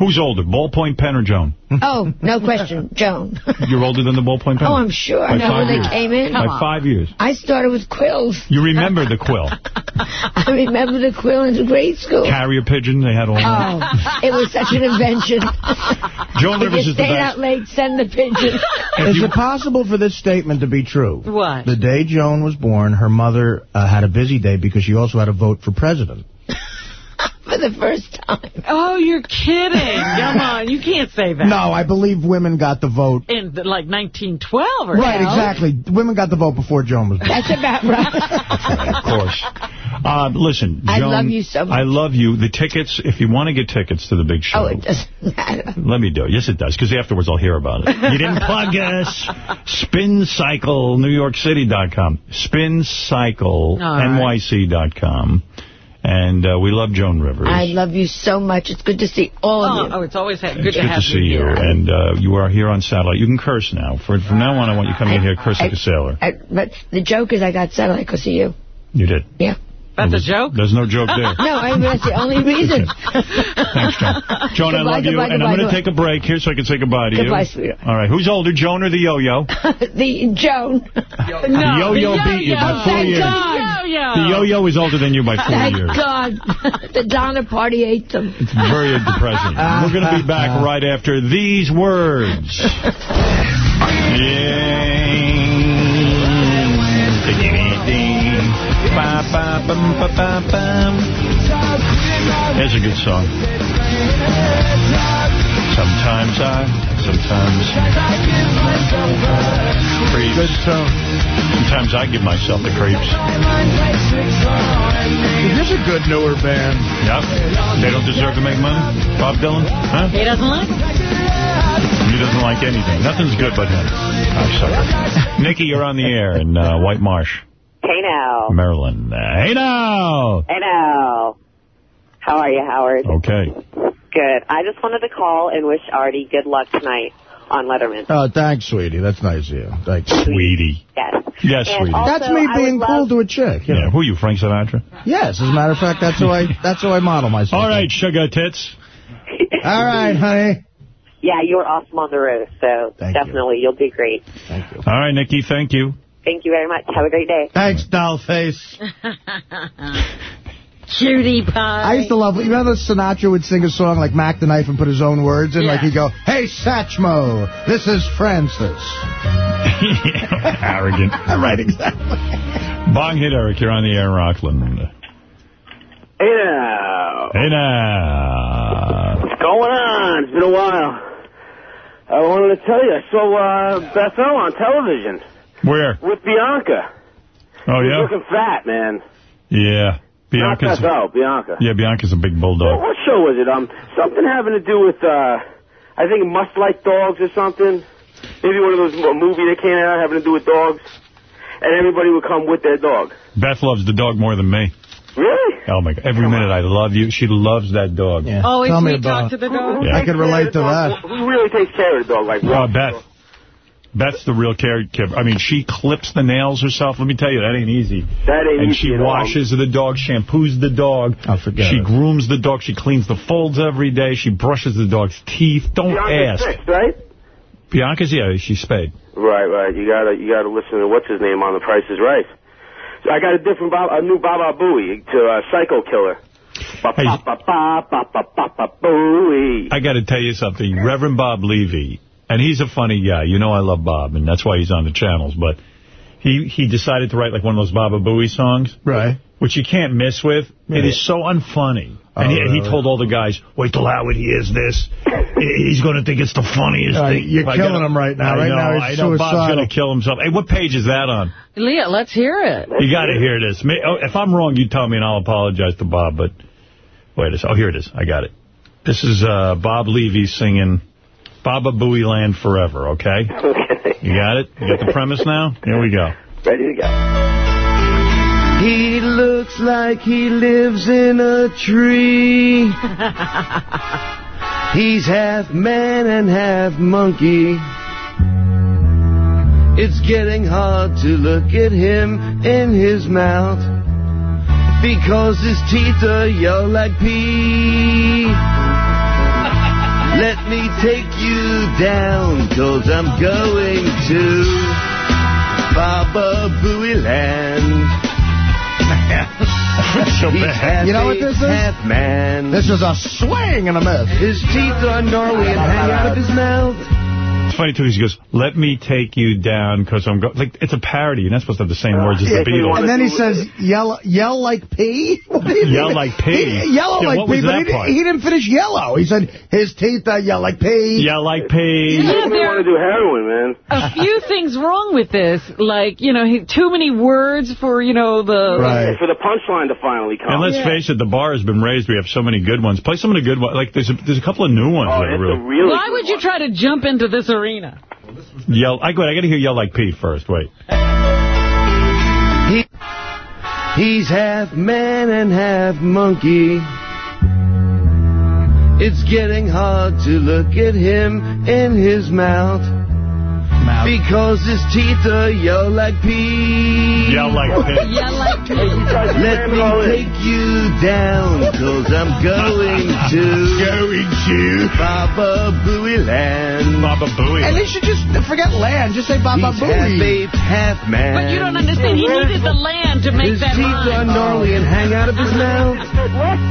Who's older, ballpoint pen or Joan? Oh, no question, Joan. You're older than the ballpoint pen? Oh, I'm sure. By I know five when they came in. By five years. I started with quills. You remember the quill. I remember the quill in grade school. Carrier pigeon, they had all that. Oh, it was such an invention. Joan if Rivers you is the stayed best. out late, send the pigeon. Is it possible for this statement to be true? What? The day Joan was born, her mother uh, had a busy day because she also had to vote for president. For the first time. Oh, you're kidding. Come on. You can't say that. No, I believe women got the vote. In the, like 1912 or something. Right, so. exactly. Women got the vote before Joan was born. That's about right. of course. Uh, listen, I love you so much. I love you. The tickets, if you want to get tickets to the big show, Oh, it doesn't matter. let me do it. Yes, it does, because afterwards I'll hear about it. You didn't plug us. Spin Cycle, NewYorkCity.com. Spin Cycle, All right. NYC.com. And uh, we love Joan Rivers. I love you so much. It's good to see all of Oh, you. oh, it's always good it's to good have to see you. here. And uh, you are here on satellite. You can curse now. For, from now on, I want you coming in here curse like a sailor. I, but the joke is I got satellite because of you. You did. Yeah. That's a joke? There's no joke there. No, I mean, that's the only reason. Thanks, Joan. Joan, I Goodbye, love you, goodbye, and I'm going to take a break here so I can say goodbye to you. Goodbye, sweetheart. All right, who's older, Joan or the yo-yo? the Joan. the yo-yo beat you by four thank years. God. The yo-yo is older than you by four Thank years. God. the Donner party ate them. It's very depressing. We're going to be back right after these words. Here's a good song. Sometimes I, sometimes creeps. Good song. Sometimes I give myself the creeps. Is a good newer band? Yep. They don't deserve to make money? Bob Dylan? Huh? He doesn't like. He doesn't like anything. Nothing's good but him. I sucker. Nikki, you're on the air in uh, White Marsh, Hey now. Maryland. Uh, hey now! Hey now. How are you, Howard? Okay. Good. I just wanted to call and wish Artie good luck tonight on Letterman. Oh, thanks, sweetie. That's nice of you. Thanks. Sweetie. Yes. Yes, And sweetie. also, That's me being would cool love- to a chick. You Yeah, know. who are you, Frank Sinatra? Yes, as a matter of fact, that's how I that's how I model myself. All right, sugar tits. All right, honey. Yeah, you were awesome on the road, so Thank definitely you. will be great. Thank you. All right, Nikki, thank you. Thank you very much. Have a great day. Thanks, doll face. Cutie pie. I used to love, you remember Sinatra would sing a song like Mac the Knife and put his own words in? Like he'd go, Hey, Satchmo, this is Francis. Arrogant. right, exactly. Bong hit Eric. You're on the air in Rockland. Hey now. Hey now. What's going on? It's been a while. I wanted to tell you, I saw uh, Bethel on television Where? with Bianca. Oh, She's yeah? looking fat, man. Yeah. Bianca's, Not Bethel, Bianca. yeah, Bianca's a big bulldog. What show was it? Um, something having to do with, uh, I think must like dogs or something. Maybe one of those a movie that came out having to do with dogs. And everybody would come with their dog. Beth loves the dog more than me. Really? Oh, my God. Every minute I love you. She loves that dog. Yeah. Always Tell me sweet talk to the dog. Yeah. I can relate to that. Who really takes care of the dog? Like, Uh, Beth. Beth's the real caregiver. I mean, she clips the nails herself. Let me tell you, that ain't easy. That ain't and easy she at all. washes the dog, shampoos the dog. I forget She it. grooms the dog. She cleans the folds every day. She brushes the dog's teeth. Don't Bianca's ask. fixed, right? Bianca's, yeah, she's spayed. Right, right. You gotta, you gotta listen to what's his name on The Price is Right. So I got a different, Bob, a new Baba Booey to uh, Psycho Killer. Ba Hey. ba ba ba ba ba ba ba booey. I got to tell you something. Reverend Bob Levy, and he's a funny guy. You know I love Bob, and that's why he's on the channels. But he he decided to write like one of those Baba Booey songs. Right. Which you can't miss with. It is so unfunny. Oh, and he, he told all the guys, wait till Howard hears this. He's going to think it's the funniest Uh, thing. you're I killing him right now. I Right know, now I he's know. Bob's going to kill himself. Hey, what page is that on? Leah, let's hear it. You got to hear this. Oh, If I'm wrong, you tell me and I'll apologize to Bob. But wait a second. Oh, here it is. I got it. This is uh, Bob Levy singing Baba Booey Land Forever, okay? Okay. You got it? You got the premise now? Here we go. Ready to go. He looks like he lives in a tree. He's half man and half monkey. It's getting hard to look at him in his mouth because his teeth are yellow like pee. Let me take you down, cause I'm going to Baba Booey Land. He's half You know what this is? Half man. This is a swing and a miss. His teeth are gnarly and hang out of his mouth. It's funny, too, 'cause he goes, let me take you down because I'm going... Like, it's a parody. You're not supposed to have the same words as the Beatles. And then he says, yell, yell like pee? What Yell mean? like pee? He, yellow Yeah, like what pee, was but that he, part? he didn't finish yellow. He said, his teeth are yell like pee. Yeah, like pee. You don't want to do heroin, man. A few things wrong with this, like, you know, he, too many words for, you know, the... For the punchline to finally come. And let's face it, the bar has been raised. We have so many good ones. Play some of the good ones. Like, there's a, there's a couple of new ones Oh, that are really... Why would you try to jump into this arena? Yell. I, go ahead, I got to hear Yell Like Pete first. Wait. He, he's half man and half monkey. It's getting hard to look at him in his mouth. Because his teeth are yellow like pee. Yell like pee. Yell like Let me take you down, cause I'm going to... going to... Baba Booey Land. Baba Booey. And they should just forget land. Just say Baba He's half Booey. ape, half man. But you don't understand. He needed the land to make His that teeth are rhyme. gnarly and hang out of his mouth.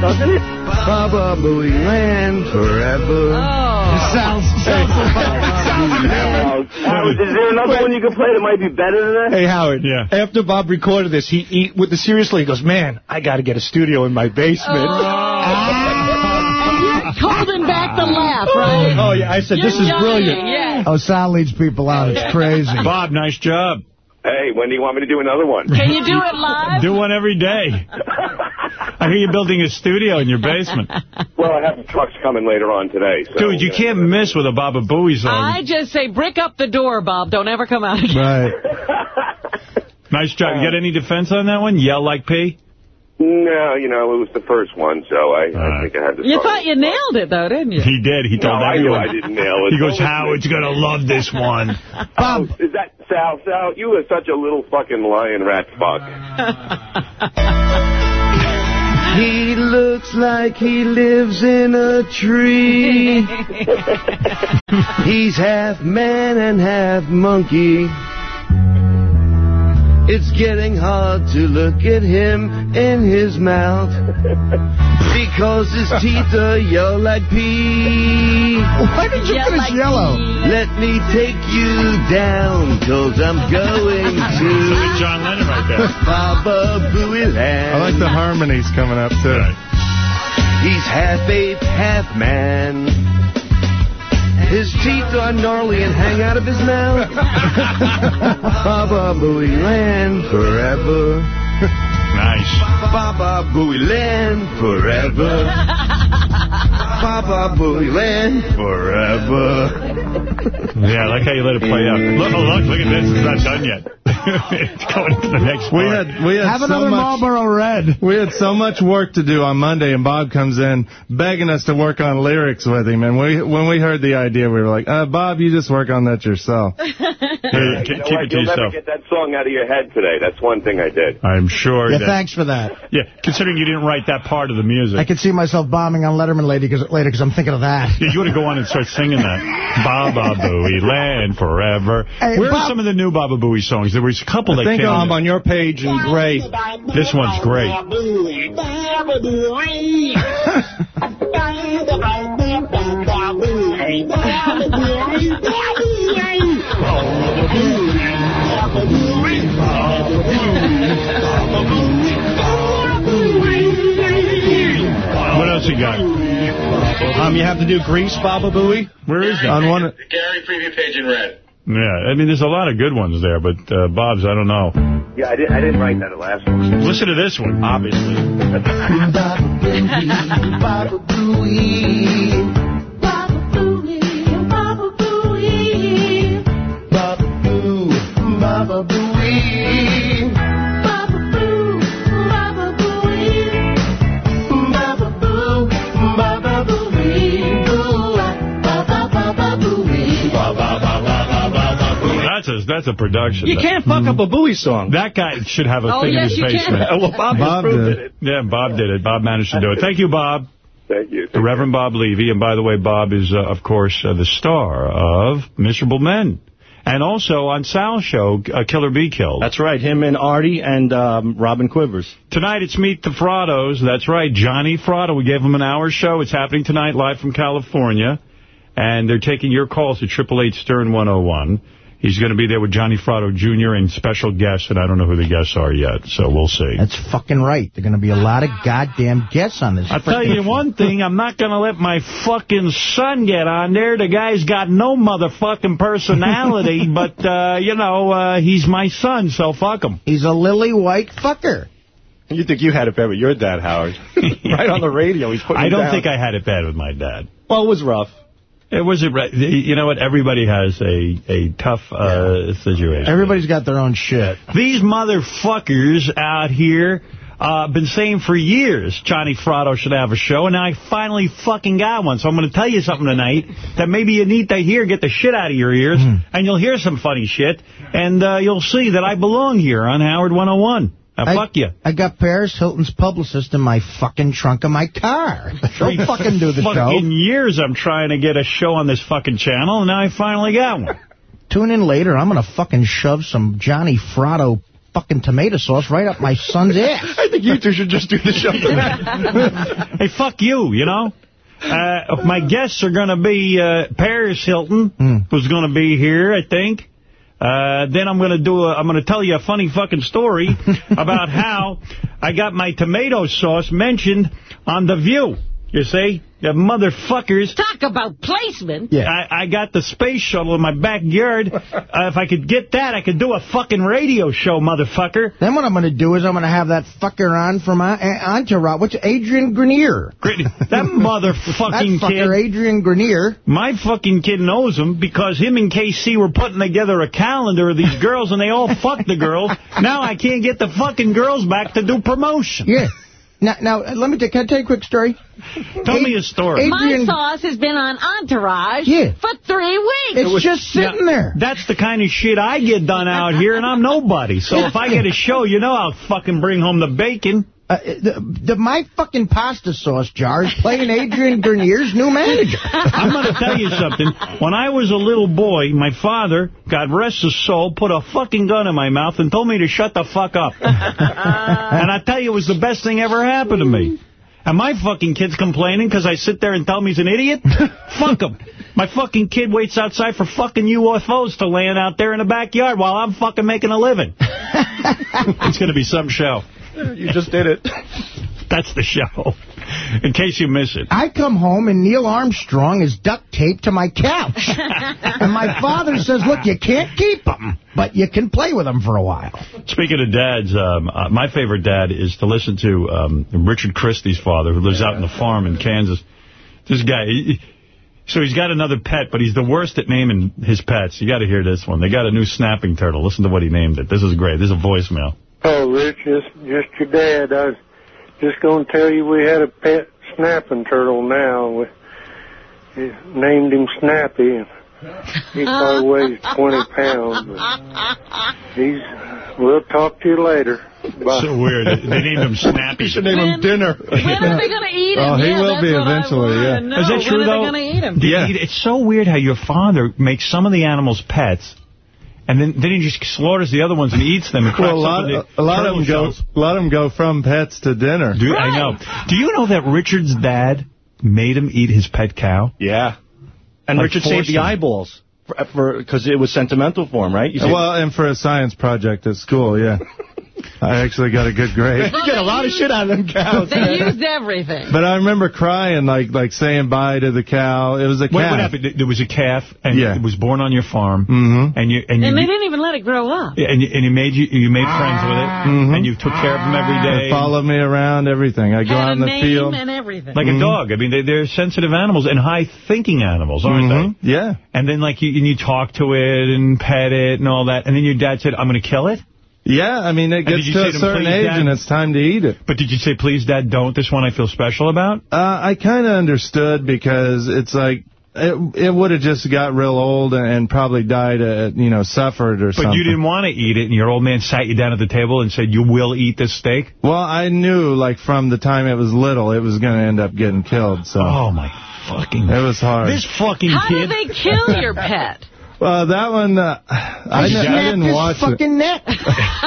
doesn't it? Baba Booey Land forever. Oh. Sounds, sounds Oh, Howard, is there another one you can play that might be better than that? Hey, Howard. Yeah. After Bob recorded this, he, he with the seriously, he goes, man, I got to get a studio in my basement. Oh. And you're holding back the laugh, right? Oh, yeah. I said, You're this is dying, brilliant. Yeah. Oh, Sal leads people out. It's crazy. Bob, nice job. Hey, when do you want me to do another one? Can you do it live? Do one every day. I hear you're building a studio in your basement. Well, I have trucks coming later on today. So, Dude, you uh, can't miss with a Baba Booey song. I just say, brick up the door, Bob. Don't ever come out again. Right. Nice job. You got any defense on that one? Yell like pee? No, you know, it was the first one, so I, I think I had to You thought you nailed it, though, didn't you? He did. He No, told I everyone. I didn't nail it. He goes, Don't listen Howard's going to love this one. Oh, is that Sal? Sal, you are such a little fucking lion rat fuck. He looks like he lives in a tree. He's half man and half monkey. It's getting hard to look at him in his mouth because his teeth are yellow like pee. Why did you put it yellow? Let me take you down, cause I'm going to John Lennon right there. Baba Booey Land. I like the harmonies coming up, too. He's half ape, half man. His teeth are gnarly and hang out of his mouth. Baba Booey Land forever. Nice. Baba Booey Land forever. Baba Booey Land forever. Yeah, I like how you let it play out. Look, look, look at this. It's not done yet. it's going to the next We part. had we had Have so another much Marlboro Red. we had so much work to do on Monday, and Bob comes in begging us to work on lyrics with him. And we when we heard the idea, we were like, uh, "Bob, you just work on that yourself." Here, You keep know keep what? it to You'll never get that song out of your head today. That's one thing I did. I'm sure Yeah, that... thanks for that. Yeah, considering you didn't write that part of the music. I could see myself bombing on Letterman lady cause, later because I'm thinking of that. Yeah, you ought to go on and start singing that. Baba Booey Land forever. Hey, Where are some of the new Baba Booey songs? There was a couple I that think came. I'm on your page in gray. This one's great. What else you got? Um, you have to do Grease, Baba Booey. Where is that? On one, Gary preview page in red. Yeah, I mean, there's a lot of good ones there, but uh, Bob's, I don't know. Yeah, I, did, I didn't write that last one. Listen to this one, obviously. That's a, that's a production. You can't fuck up a Bowie song. That guy should have a Oh, thing yes, in you his can. basement. well, Bob, Bob just did. it. Yeah, Bob did it. Bob managed to do it. Thank you, Bob. Thank you. The Reverend Bob Levy. And by the way, Bob is, uh, of course, uh, the star of Miserable Men. And also on Sal's show, uh, Killer Be Killed. That's right. Him and Artie and um, Robin Quivers. Tonight it's Meet the Frattos. That's right, Johnny Fratto. We gave him an hour show. It's happening tonight live from California. And they're taking your calls at 888 Stern 101. He's going to be there with Johnny Fratto Jr. and special guests, and I don't know who the guests are yet, so we'll see. That's fucking right. There are going to be a lot of goddamn guests on this. I'll tell you one thing, I'm not going to let my fucking son get on there. The guy's got no motherfucking personality, but, uh, you know, uh, he's my son, so fuck him. He's a lily white fucker. You think you had it bad with your dad, Howard? right on the radio. He's putting I don't down. think I had it bad with my dad. Well, it was rough. It was a, you know what? Everybody has a a tough uh, situation. Everybody's got their own shit. These motherfuckers out here uh, been saying for years Johnny Fratto should have a show, and now I finally fucking got one. So I'm going to tell you something tonight that maybe you need to hear, get the shit out of your ears, and you'll hear some funny shit, and uh, you'll see that I belong here on Howard 101. Now, I, fuck you. I got Paris Hilton's publicist in my fucking trunk of my car. Don't fucking do the fucking show. years I'm trying to get a show on this fucking channel, and now I finally got one. Tune in later. I'm going to fucking shove some Johnny Fratto fucking tomato sauce right up my son's ass. I think you two should just do the show tonight. hey, fuck you, you know? Uh, my guests are going to be uh, Paris Hilton, Hmm. who's going to be here, I think. Uh, then I'm going to do a, I'm going to tell you a funny fucking story about how I got my tomato sauce mentioned on The View. You see? The motherfuckers. Talk about placement. Yeah. I, I got the space shuttle in my backyard. uh, if I could get that, I could do a fucking radio show, motherfucker. Then what I'm going to do is I'm going to have that fucker on from my uh, Entourage. What's Adrian Grenier? That motherfucking that fucker, kid. Adrian Grenier. My fucking kid knows him because him and KC were putting together a calendar of these girls, and they all fucked the girls. Now I can't get the fucking girls back to do promotion. Yeah. Now, now let me can I tell you a quick story? Tell me a story. Adrian- My sauce has been on Entourage Yeah. for three weeks. It's just sitting there. That's the kind of shit I get done out here, and I'm nobody. So if I get a show, you know I'll fucking bring home the bacon. Uh, the, the, my fucking pasta sauce jar is playing Adrian Grenier's new manager. I'm going to tell you something. When I was a little boy, my father, God rest his soul, put a fucking gun in my mouth and told me to shut the fuck up. and I tell you, it was the best thing ever happened to me. And my fucking kid's complaining because I sit there and tell him he's an idiot? Fuck him. My fucking kid waits outside for fucking UFOs to land out there in the backyard while I'm fucking making a living. it's going to be some show. You just did it. That's the show. In case you miss it. I come home and Neil Armstrong is duct taped to my couch. and my father says, look, you can't keep him, but you can play with him for a while. Speaking of dads, um, uh, my favorite dad is to listen to um, Richard Christie's father, who lives out in the farm in Kansas. This guy, he, so he's got another pet, but he's the worst at naming his pets. You got to hear this one. They got a new snapping turtle. Listen to what he named it. This is great. This is a voicemail. Oh, Rich, just, just your dad. I was just going to tell you we had a pet snapping turtle now. We, we named him Snappy. And he probably weighs 20 pounds. But he's, we'll talk to you later. Bye. So weird. They named him Snappy. You should name him Dinner. When are they going to eat him? Oh, he yeah, will be eventually, yeah. Is that true, though? when are they going to eat him? Yeah. It's so weird how your father makes some of the animals pets, and then, then he just slaughters the other ones and eats them. And Well, a lot, open the a lot of them turtle go. shells. A lot of them go from pets to dinner. Do, I know. Do you know that Richard's dad made him eat his pet cow? Yeah. And Like Richard saved forced the eyeballs for because it was sentimental for him, right? You Well, and for a science project at school, yeah. I actually got a good grade. you get a lot of shit out of them cows. They used everything. But I remember crying, like like saying bye to the cow. It was a What, what calf. happened? There was a calf, and Yeah. it was born on your farm, Mm-hmm. and you and you And they didn't even let it grow up. and you, and you made you you made friends with it, mm -hmm. and you took care of him every day. They followed me around, everything. I go Had out in the name field. and everything. Like a Mhm. dog. I mean, they, they're sensitive animals and high-thinking animals, aren't Mhm. Yeah. And then, like, you, and you talk to it and pet it and all that. And then your dad said, I'm going to kill it? Yeah, I mean, it gets to a to certain "Please, age Dad"? and it's time to eat it. But did you say, please, Dad, don't? This one I feel special about? Uh, I kind of understood because it's like, it, it would have just got real old and, and probably died, uh, you know, suffered or But something. But you didn't want to eat it, and your old man sat you down at the table and said, you will eat this steak? Well, I knew, like, from the time it was little, it was going to end up getting killed, so. Oh, my fucking... It was hard. This fucking How kid... do they kill your pet? Well, that one, uh, I, I didn't watch it. fucking neck.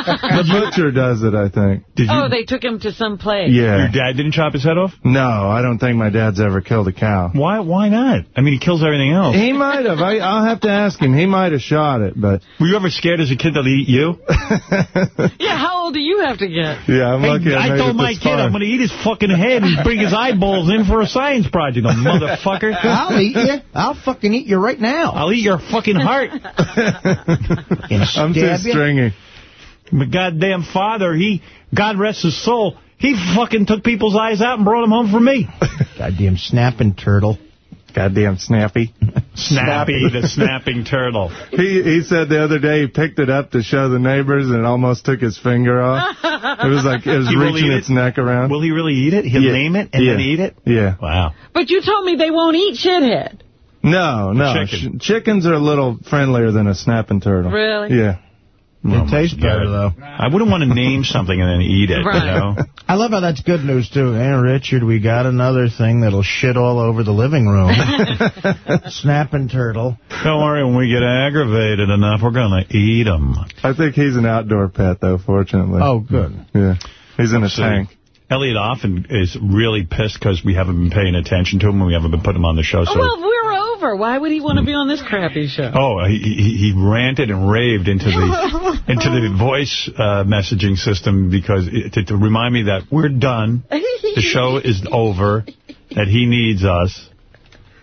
The butcher does it, I think. Did you, Oh, they took him to some place. Yeah. Your dad didn't chop his head off? No, I don't think my dad's ever killed a cow. Why Why not? I mean, he kills everything else. He might have. I, I'll have to ask him. He might have shot it, but... Were you ever scared as a kid that he'd eat you? Yeah, how old do you have to get? Yeah, I'm Hey, lucky I, I made told it my this kid far. I'm going to eat his fucking head and bring his eyeballs in for a science project, a motherfucker. I'll eat you. I'll fucking eat you right now. I'll eat your fucking heart. I'm too stab you. stringy. My goddamn father, he, God rest his soul, he fucking took people's eyes out and brought them home for me. Goddamn snapping turtle. Goddamn snappy. Snappy, the snapping turtle. He he said the other day he picked it up to show the neighbors and it almost took his finger off. It was like it was He reaching its it? neck around. Will he really eat it? He'll Yeah. name it and then Yeah. eat it? Yeah. Wow. But you told me they won't eat shithead. No, no. Chicken. Ch- chickens are a little friendlier than a snapping turtle. Really? Yeah. It tastes better, though. I wouldn't want to name something and then eat it, Right. you know? I love how that's good news, too. Hey, Richard, we got another thing that'll shit all over the living room. Snapping turtle. Don't worry, when we get aggravated enough, we're going to eat them. I think he's an outdoor pet, though, fortunately. Oh, good. Yeah. He's in a See. tank. Elliot Offen is really pissed because we haven't been paying attention to him and we haven't been putting him on the show. So, well, we're. Why would he want to be on this crappy show? oh, he, he he ranted and raved into the into the voice uh, messaging system because it, to, to remind me that we're done, the show is over, that he needs us.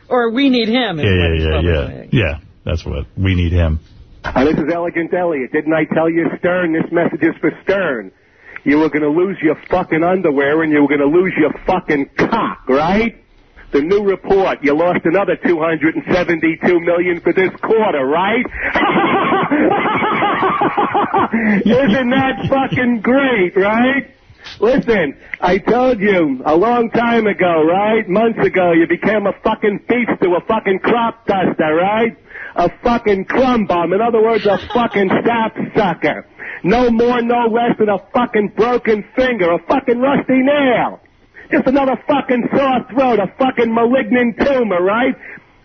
Or we need him. Yeah, yeah, yeah, yeah, yeah. That's what we need him. Uh, this is Elegant Elliot. Didn't I tell you, Stern? This message is for Stern. You were going to lose your fucking underwear and you were going to lose your fucking cock, right? The new report, you lost another 272 million for this quarter, right? Isn't that fucking great, right? Listen, I told you a long time ago, right? Months ago, you became a fucking thief to a fucking crop duster, right? A fucking crumb bum. In other words, a fucking sap sucker. No more, no less than a fucking broken finger, a fucking rusty nail. Just another fucking sore throat, a fucking malignant tumor, right?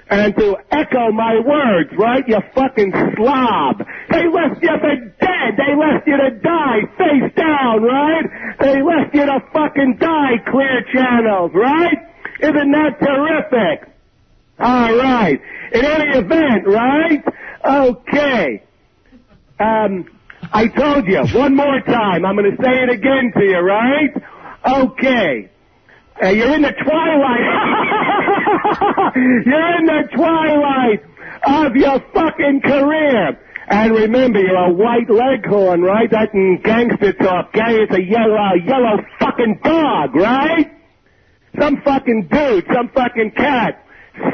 And to echo my words, right, you fucking slob. They left you for dead. They left you to die face down, right? They left you to fucking die clear channels, right? Isn't that terrific? All right. In any event, right? Okay. Um, I told you, one more time. I'm going to say it again to you, right? Okay. Uh, you're in the twilight. you're in the twilight of your fucking career. And remember, you're a white leghorn, right? That gangster talk, gay is a yellow, yellow fucking dog, right? Some fucking dude, some fucking cat,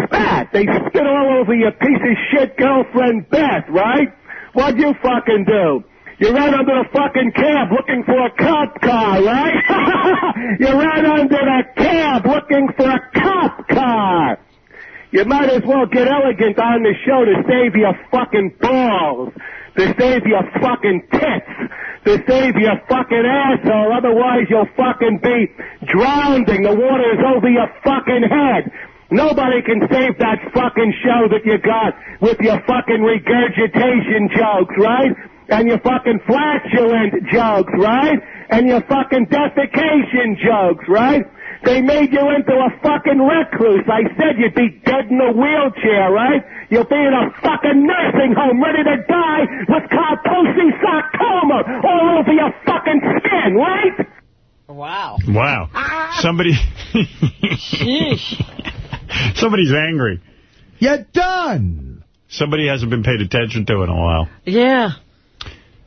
spat. They spit all over your piece of shit girlfriend Beth, right? What'd you fucking do? You ran under the fucking cab looking for a cop car, right? you ran under the cab looking for a cop car. You might as well get elegant on the show to save your fucking balls, to save your fucking tits, to save your fucking asshole. Otherwise, you'll fucking be drowning. The water is over your fucking head. Nobody can save that fucking show that you got with your fucking regurgitation jokes, right? And your fucking flatulent jokes, right? And your fucking defecation jokes, right? They made you into a fucking recluse. I said you'd be dead in a wheelchair, right? You'll be in a fucking nursing home ready to die with Kaposi sarcoma all over your fucking skin, right? Wow. Wow. Somebody... Somebody's angry. You're done. Somebody hasn't been paid attention to in a while. Yeah.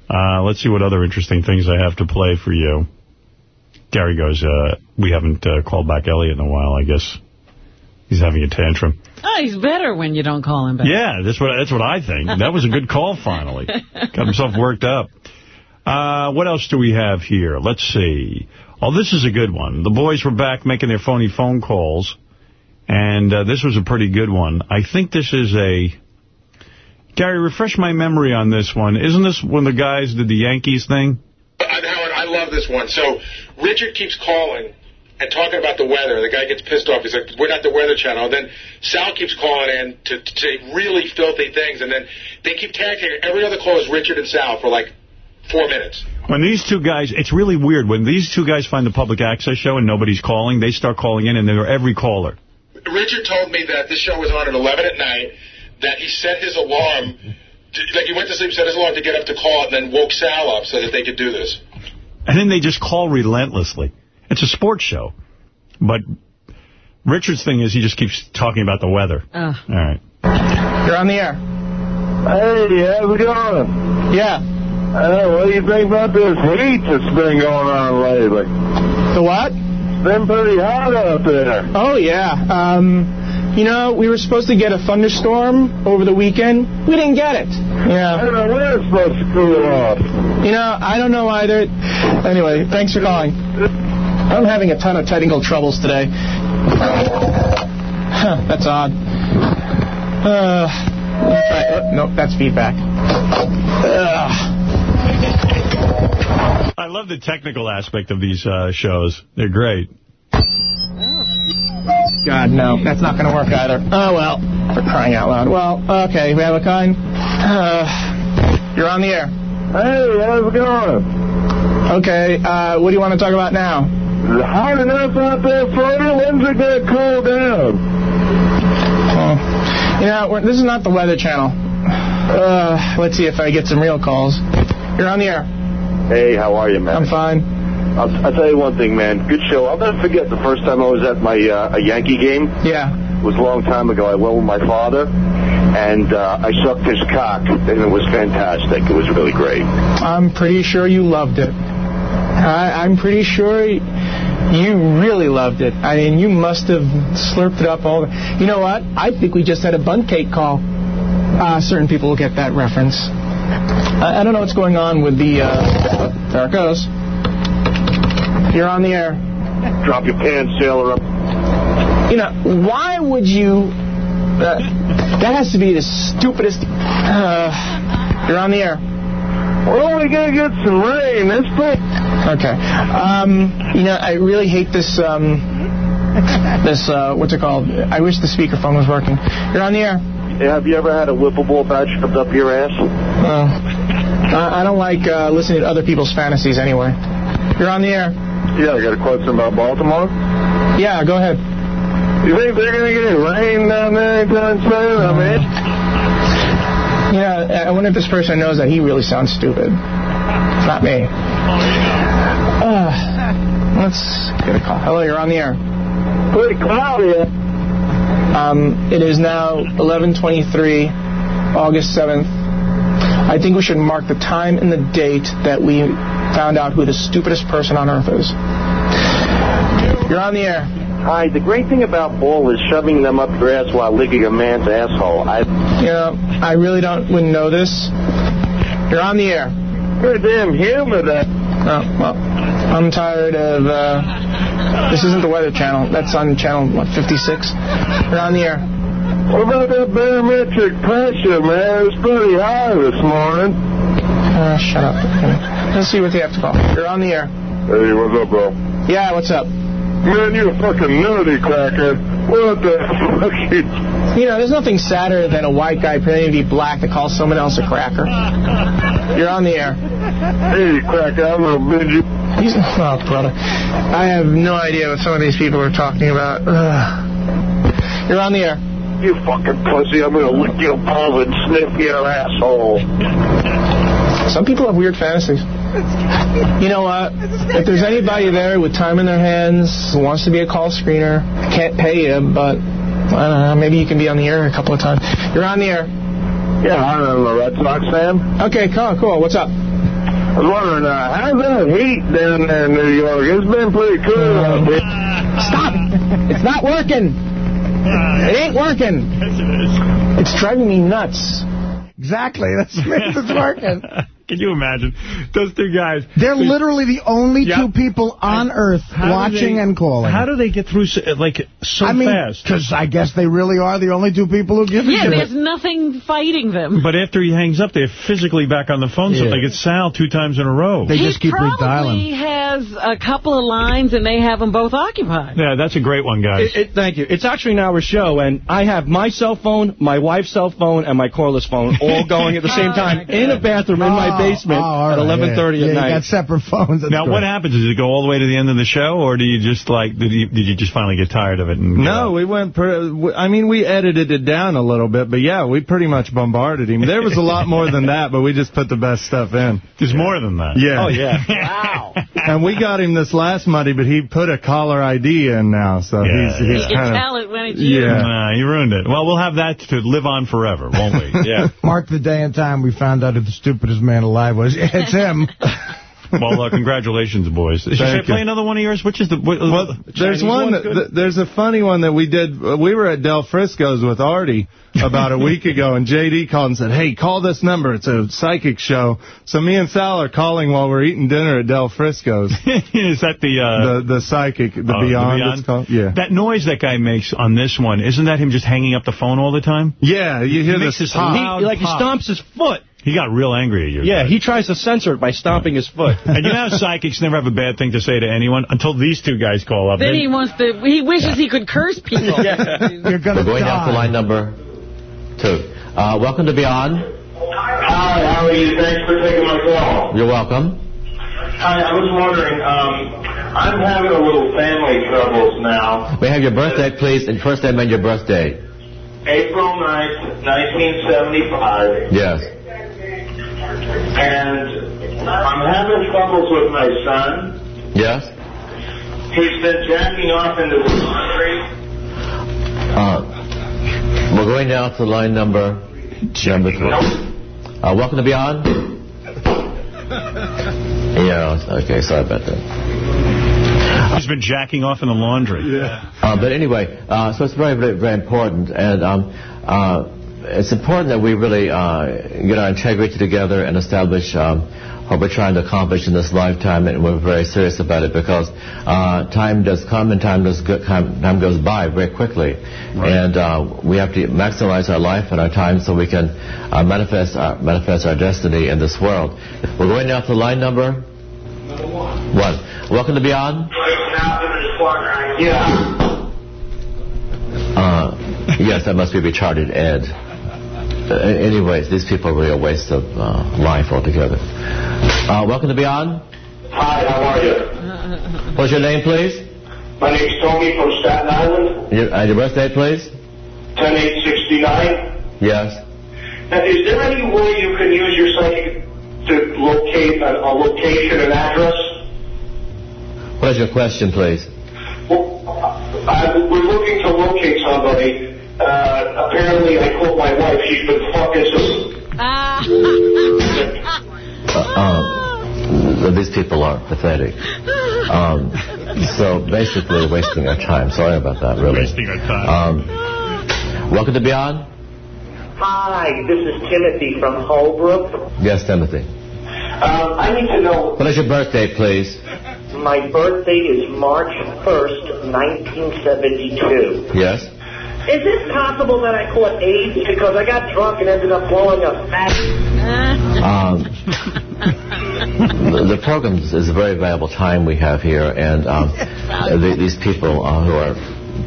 Uh, let's see what other interesting things I have to play for you. Gary goes, uh, we haven't uh, called back Elliot in a while, I guess. He's having a tantrum. Oh, he's better when you don't call him back. Yeah, that's what that's what I think. That was a good call, finally. Got himself worked up. Uh, what else do we have here? Let's see. Oh, this is a good one. The boys were back making their phony phone calls, and uh, this was a pretty good one. I think this is a... Gary, refresh my memory on this one. Isn't this when the guys did the Yankees thing? Uh, Howard, I love this one. So Richard keeps calling and talking about the weather. The guy gets pissed off. He's like, we're not the Weather Channel. Then Sal keeps calling in to, to say really filthy things. And then they keep tagging. Every other call is Richard and Sal for like four minutes. When these two guys, it's really weird. When these two guys find the public access show and nobody's calling, they start calling in and they're every caller. Richard told me that this show was on at 11 at night, that he set his alarm, to, like he went to sleep, set his alarm to get up to call it, and then woke Sal up so that they could do this. And then they just call relentlessly. It's a sports show. But Richard's thing is he just keeps talking about the weather. Uh. All right. You're on the air. Hey, how's it going? Yeah. Uh, what do you think about this heat that's been going on lately? The what? It's been pretty hot out there. Oh, yeah. Um, you know, we were supposed to get a thunderstorm over the weekend. We didn't get it. Yeah. I don't know when it's supposed to cool off. You know, I don't know either. Anyway, thanks for calling. I'm having a ton of technical troubles today. Huh, that's odd. Uh, try, oh, nope, that's feedback. Ugh. I love the technical aspect of these uh, shows. They're great. God, no, that's not going to work either. Oh, well, for crying out loud. Well, okay, we have a kind. Uh, you're on the air. Hey, how's it going? Okay, uh, what do you want to talk about now? Is it hot enough out there for you? When's it going to cool down? Oh. You know, we're, this is not the Weather Channel. Uh, let's see if I get some real calls. You're on the air. Hey, how are you, man? I'm fine. I'll, I'll tell you one thing, man. Good show. I'll never forget the first time I was at my uh, a Yankee game. Yeah. It was a long time ago. I went with my father, and uh, I sucked his cock, and it was fantastic. It was really great. I'm pretty sure you loved it. I, I'm pretty sure you really loved it. I mean, you must have slurped it up all the... You know what? I think we just had a bun cake call. Uh, certain people will get that reference. I, I don't know what's going on with the... Uh, there it goes. You're on the air. Drop your pants, sailor up. You know, why would you... Uh, that has to be the stupidest... Uh, you're on the air. We're only going to get some rain. That's pretty... Okay. Um, you know, I really hate this, um, this, uh, what's it called? I wish the speakerphone was working. You're on the air. Yeah, have you ever had a Wiffle ball bat shoved up your ass? Uh, I I don't like uh, listening to other people's fantasies anyway. You're on the air. Yeah, I got a question about Baltimore. Yeah, go ahead. You think they're going to get rain down there anytime soon? I mean... Yeah, I wonder if this person knows that he really sounds stupid. It's not me. Uh, let's get a call. Hello, you're on the air. Pretty cloudy. Um, it is now 11:23, August 7th. I think we should mark the time and the date that we found out who the stupidest person on earth is. You're on the air. Hi, the great thing about ball is shoving them up your ass while licking a man's asshole. I... You know, I really don't wouldn't know this. You're on the air. You're damn humid. Uh... Oh, well, I'm tired of, uh, this isn't the Weather Channel. That's on channel, what, 56? You're on the air. What about that barometric pressure, man? It's pretty high this morning. Uh, shut up. Let's see what they have to call. You're on the air. Hey, what's up, bro? Yeah, what's up? Man, you a fucking nutty cracker. What the fuck? You know, there's nothing sadder than a white guy pretending to be black to call someone else a cracker. You're on the air. Hey, cracker, I'm gonna bid you. He's, oh, brother. I have no idea what some of these people are talking about. Ugh. You're on the air. You fucking pussy, I'm gonna lick your palm and sniff your asshole. Some people have weird fantasies. You know what? If there's anybody there with time in their hands who wants to be a call screener, I can't pay you, but I don't know, maybe you can be on the air a couple of times. You're on the air. Yeah, I'm a Red Sox fan. Okay, cool, cool. What's up? I was wondering, uh, how's that heat down there in New York? It's been pretty cool out there. Stop! It's not working. It ain't working. Yes, It's It's driving me nuts. Exactly. That's it's working. Can you imagine? Those two guys. They're literally the only Yep. two people on Earth watching they- and calling. How do they get through so, like so I mean, fast? because I guess they really are the only two people who give a Yeah, shit. there's nothing fighting them. But after he hangs up, they're physically back on the phone, so they get Sal two times in a row. They he just keep probably redialing. has a couple of lines and they have them both occupied. Yeah, that's a great one, guys. It, it, thank you. It's actually an hour show, and I have my cell phone, my wife's cell phone, and my cordless phone all going at the same oh, time in a bathroom in my oh, Basement oh, all at 11:30 yeah. at yeah, night. You got separate phones. That's now, great. what happens? Does it go all the way to the end of the show, or do you just like did you, did you just finally get tired of it? And No, we went. Per, I mean, we edited it down a little bit, but yeah, we pretty much bombarded him. There was a lot more than that, but we just put the best stuff in. There's more than that. Yeah. Oh yeah. Wow. And we got him this last Monday, but he put a caller ID in now, so Yeah, he's You he's can kind of tell it when it's you. yeah. Nah, you ruined it. Well, we'll have that to live on forever, won't we? Yeah. Mark the day and time we found out who the stupidest man alive was. It's him. well, uh, congratulations, boys. Should I play you. another one of yours? Which is the... What, Well, there's one. th- there's a funny one that we did. uh, We were at Del Frisco's with Artie about a week ago, and JD called and said, "Hey, call this number. It's a psychic show." So me and Sal are calling while we're eating dinner at Del Frisco's. is that the... Uh, the the psychic, the oh, beyond, It's called. Yeah. That noise that guy makes on this one, isn't that him just hanging up the phone all the time? Yeah, you hear makes this this pop. loud He, like he stomps his foot. He got real angry at you. Yeah, he tries to censor it by stomping his foot. And you know how psychics never have a bad thing to say to anyone until these two guys call up. Then he wants to, he wishes he could curse people. yeah. You're gonna We're going down to line number two. Uh, welcome to Beyond. Hi, how are you? Thanks for taking my call. You're welcome. Hi, I was wondering, um, I'm having a little family troubles now. May I have your birthday, please, and first name and your birthday. April 9th, 1975, Yes. And I'm having troubles with my son. Yes. He's been jacking off into the laundry. Uh, we're going down to line number number three. Uh, welcome to Beyond. Yeah. Okay. Sorry about that. He's been jacking off in the laundry. Yeah. Uh, but anyway, uh, so it's very, very, very important. And um, uh, it's important that we really uh, get our integrity together and establish um, what we're trying to accomplish in this lifetime, and we're very serious about it because uh, time does come and time does go, time, time goes by very quickly, and uh, we have to maximize our life and our time so we can uh, manifest our, manifest our destiny in this world. We're going now to line number one. Welcome to Beyond. Yeah. Uh, yes, that must be retarded Ed. Uh, anyways, these people are really a waste of uh, life altogether. Uh, welcome to Beyond. Hi, how are you? What's your name, please? My name's Tony from Staten Island, Your, uh, your birth date, please? 10869. Yes. Now, is there any way you can use your psychic to locate a, a location and address? What is your question, please? I, we're looking to locate somebody. Uh, apparently, I called my wife. She's been fucking some... Uh, um, these people are pathetic. Um, so basically, wasting our time. Sorry about that, really. Wasting our time. Um, welcome to Beyond. Hi, this is Timothy from Holbrook. Yes, Timothy. Um, I need to know, What is your birthday, please? my birthday is March 1st, 1972. Yes. Is it possible that I caught AIDS because I got drunk and ended up blowing a fat... Um, the, the program is a very valuable time we have here, and um, the, these people uh, who are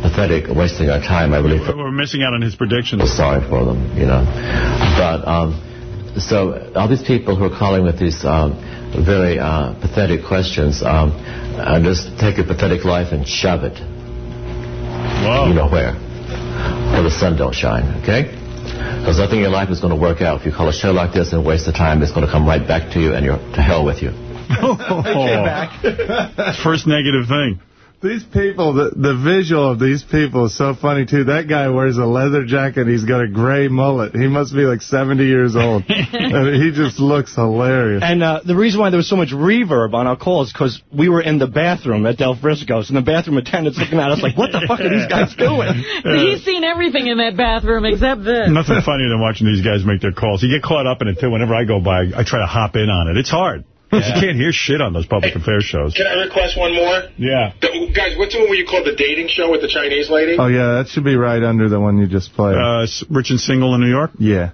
pathetic, wasting our time, I believe. feel We're missing out on his predictions. sorry for them, you know. But um, so all these people who are calling with these um, very uh, pathetic questions, um, uh, just take your pathetic life and shove it. You know where? Where the sun don't shine, okay? Because nothing in your life is going to work out. If you call a show like this and waste the time, it's going to come right back to you, and you're to hell with you. First negative thing. These people, the, the visual of these people is so funny, too. That guy wears a leather jacket. He's got a gray mullet. He must be like 70 years old. and he just looks hilarious. And uh, the reason why there was so much reverb on our call is because we were in the bathroom at Del Frisco's, and the bathroom attendants looking at us like, what the fuck are these guys doing? He's seen everything in that bathroom except this. Nothing funnier than watching these guys make their calls. You get caught up in it, too. Whenever I go by, I try to hop in on it. It's hard. You can't hear shit on those public affairs shows. Can I request one more? Yeah. The, guys, what's the one where you called the dating show with the Chinese lady? Oh, yeah, that should be right under the one you just played. Uh, Rich and Single in New York? yeah.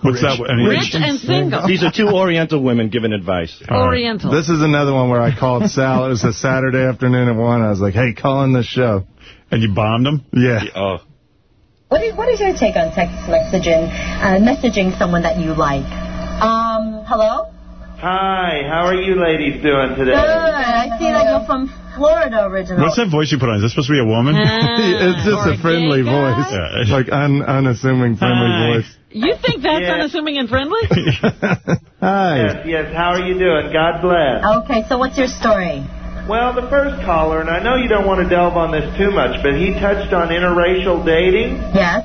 What's that? Any- Rich and single. These are two Oriental women giving advice. Oriental. This is another one where I called Sal. It was a Saturday afternoon at 1. I was like, hey, call in this show. And you bombed them? Yeah. Oh. What is, what is your take on text messaging, uh, messaging someone that you like? Um, hello? Hi, how are you ladies doing today? Good. today? I see that you're from Florida originally. What's that voice you put on? Is this supposed to be a woman? Ah. it's just a friendly voice. Yeah. Like un, unassuming friendly Hi. voice. You think that's Yeah. unassuming and friendly? Hi. Yes, yes, how are you doing? God bless. Okay, so what's your story? Well, the first caller, and I know you don't want to delve on this too much, but he touched on interracial dating. Yes.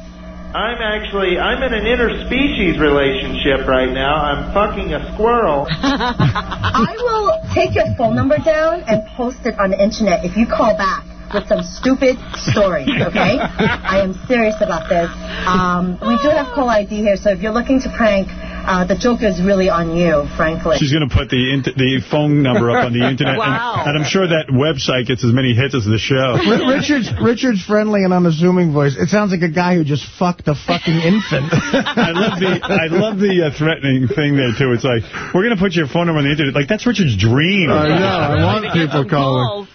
I'm actually, I'm in an interspecies relationship right now. I'm fucking a squirrel. I will take your phone number down and post it on the internet if you call back with some stupid stories, okay? I am serious about this. Um, we do have call ID here, so if you're looking to prank, uh, the joke is really on you, frankly. She's going to put the the phone number up on the internet. Wow. And, and I'm sure that website gets as many hits as the show. Ri- Richard's Richard's friendly and unassuming voice. It sounds like a guy who just fucked a fucking infant. I love the I love the uh, threatening thing there too. It's like we're gonna put your phone number on the internet. Like that's Richard's dream. I know. I want people calling.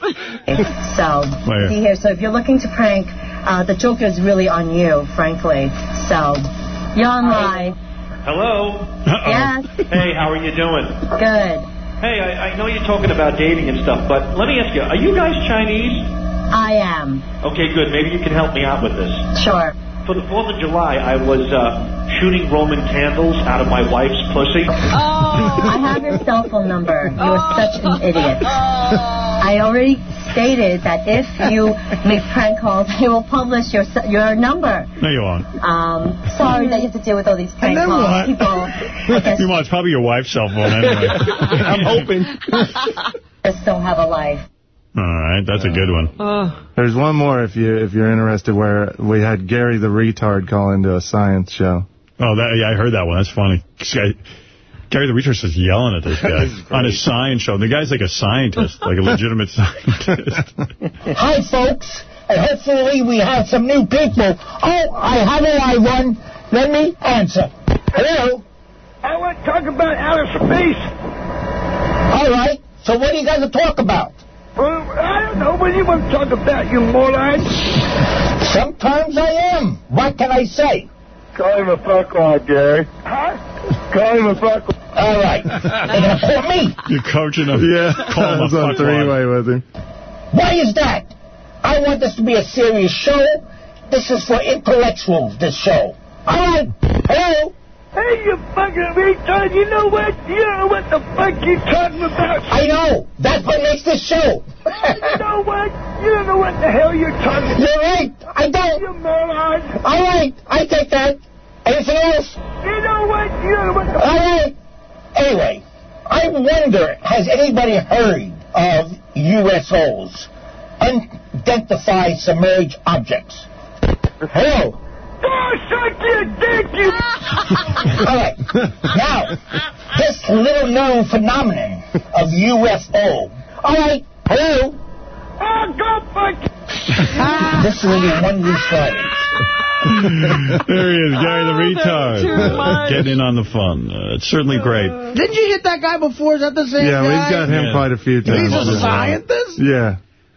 So, Where? see here. So if you're looking to prank, uh, the joke is really on you, frankly. So, you're on live. Hello? Yes. Hey, how are you doing? Good. Hey, I, I know you're talking about dating and stuff, but let me ask you, are you guys Chinese? I am. Okay, good. Maybe you can help me out with this. Sure. For the 4th of July, I was uh, shooting Roman candles out of my wife's pussy. I have your cell phone number. You are such an idiot. I already stated that if you make prank calls, I will publish your your number. No, you won't. Um, sorry that you have to deal with all these prank then calls. what? People, I guess, You want it's probably your wife's cell phone anyway. I'm hoping. just don't have a life. All right, that's a good one. There's one more if you if you're interested where we had Gary the retard call into a science show. Oh, that, yeah, I heard that one. That's funny. This guy, Gary the Reacher is yelling at this guy on his science show. And The guy's like a scientist, like a legitimate scientist. Hi, folks. And hopefully we have some new people. Oh, I have a live one. Let me answer. Hello? I want to talk about outer space. All right. So what are you guys to talk about? Well, I don't know. What do you want to talk about, you moron? Sometimes I am. What can I say? Call him a fuckwad, Gary. Huh? Call him a fuckwad. All right. They're going to call me. You're coaching him. Yeah, Call him I a was on fuckwad. three-way with him. Why is that? I want this to be a serious show. This is for intellectuals, this show. All right. Hello? Hey, you fucking retard. You know what? You don't know what the fuck you're talking about. I know. That's what makes this show. you know what? You don't know what the hell you're talking about. You're right. I don't. You moron. All right. I take that. Anything else? You know what? You don't know what the All right. Anyway, I wonder, has anybody heard of USOs? Unidentified submerged objects. Hello? Oh, suck your dick, you... All right. Now, this little known phenomenon of UFO. All right. Hello? Oh, go fuck... This will be one week Friday. there he is, Gary the Oh, retard. too. Getting in on the fun. Uh, it's certainly great. Didn't you hit that guy before? Is that the same Yeah, guy? we've got him Yeah. quite a few times. He's a scientist? Yeah.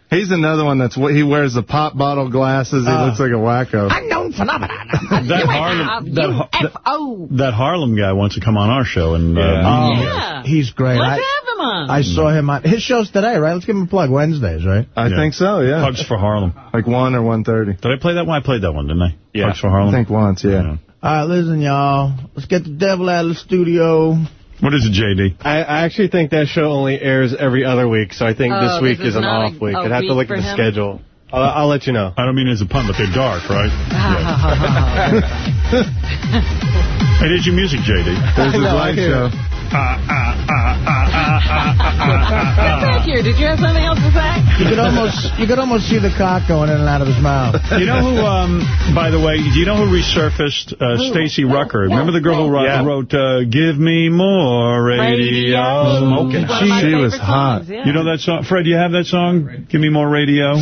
He's another one that's what he wears the pop bottle glasses. He Uh, looks like a wacko. Unknown phenomenon. That Harlem, that, Har- that, that Harlem guy wants to come on our show. and uh, Oh, Yeah. he's great. Let's I, have him on. I saw him on his show's today, right? Let's give him a plug. Wednesdays, right? I Yeah. think so. Yeah. Hugs for Harlem. Like one or one thirty. Did I play that one? I played that one, didn't I? Yeah. Hugs for Harlem. I think once. Yeah. All right, listen, y'all. Let's get the devil out of the studio. What is it, JD? I, I actually think that show only airs every other week, so I think Oh, this week is is an not a- off week. a I'd have to look at the him? schedule. I'll, I'll let you know. I don't mean as a pun, but they're dark, right? hey, there's your music, JD. There's his know, live show. Get back here. Did you have something else to say? You could almost you could almost see the cock going in and out of his mouth. You know who, um, by the way, do you know who resurfaced uh, Stacy Rucker? Remember the girl who wrote, Yeah. wrote uh, Give Me More Radio? Radio. Smoking One of my She was hot. songs, yeah. You know that song? Fred, you have that song? Give Me More Radio?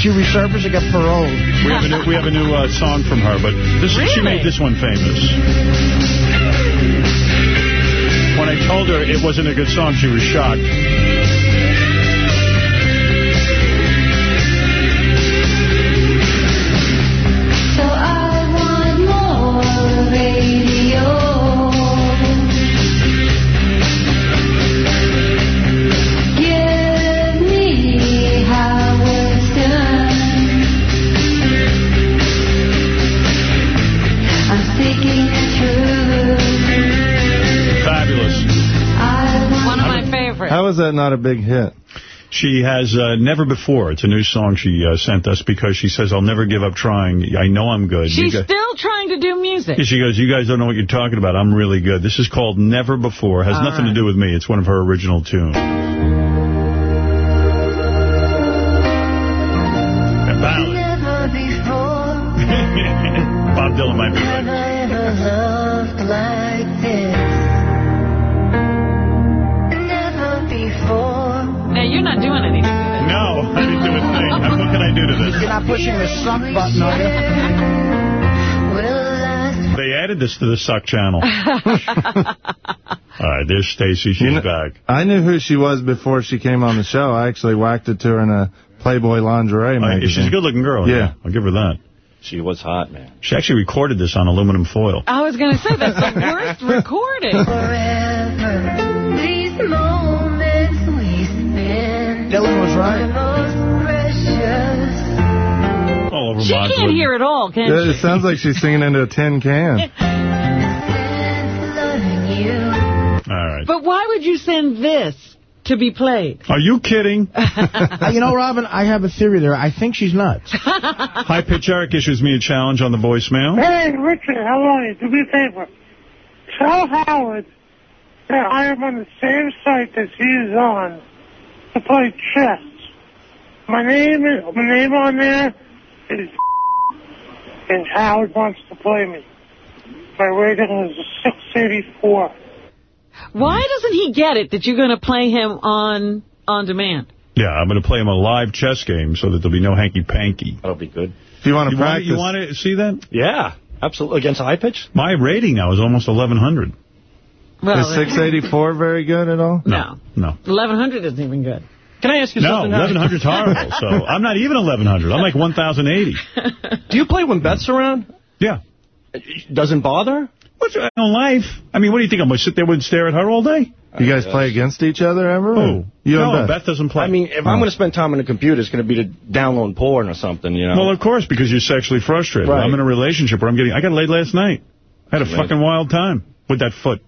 She resurfaced and got paroled. We have a new, we have a new uh, song from her, but this she made this one famous. I told her it wasn't a good song, she was shocked. How is that not a big hit? She has uh, Never Before. It's a new song she uh, sent us because she says, I'll never give up trying. I know I'm good. She's guys- still trying to do music. She goes, you guys don't know what you're talking about. I'm really good. This is called Never Before. Has All nothing right. to do with me. It's one of her original tunes. Pushing the suck button, are you? Will last They added this to the Suck channel. All right, there's Stacy. She's You know- back. I knew who she was before she came on the show. I actually whacked it to her in a Playboy lingerie Uh, magazine. she's a good-looking girl. Yeah. I'll give her that. She was hot, man. She actually recorded this on aluminum foil. I was going to say, that's the worst recording. forever. These moments we spend. Dylan was right. All over She can't hear at all, can Yeah, she? it sounds like she's singing into a tin can. Since loving you. All right. But why would you send this to be played? Are you kidding? Uh, you know, Robin, I have a theory there. I think she's nuts. High Pitch Eric issues me a challenge on the voicemail. Hey, Richard, how are you? Do me a favor. Tell Howard that I am on the same site that he is on to play chess. My name is my name on there is and Howard wants to play me. My rating is 684. Why doesn't he get it that you're going to play him on on demand? Yeah, I'm going to play him a live chess game so that there'll be no hanky-panky. That'll be good. If you want to You want, practice... you want to see that? Yeah, absolutely. Against high pitch? My rating now is almost 1,100. Well, Is 684 very good at all? No. No. 1100 isn't even good. Can I ask you something? No, something? 1100's horrible. So I'm not even 1100. I'm like 1,080. Do you play when Beth's around? Yeah. It Doesn't bother? What's in life? I mean, what do you think? I'm going to sit there and stare at her all day? You guys play against each other ever? Who? You no, and Beth. doesn't play. I mean, if I'm going to spend time on the computer, it's going to be to download porn or something, you know? Well, of course, because you're sexually frustrated. Right. I'm in a relationship where I'm getting... I got laid last night. I had a fucking wild time with that foot.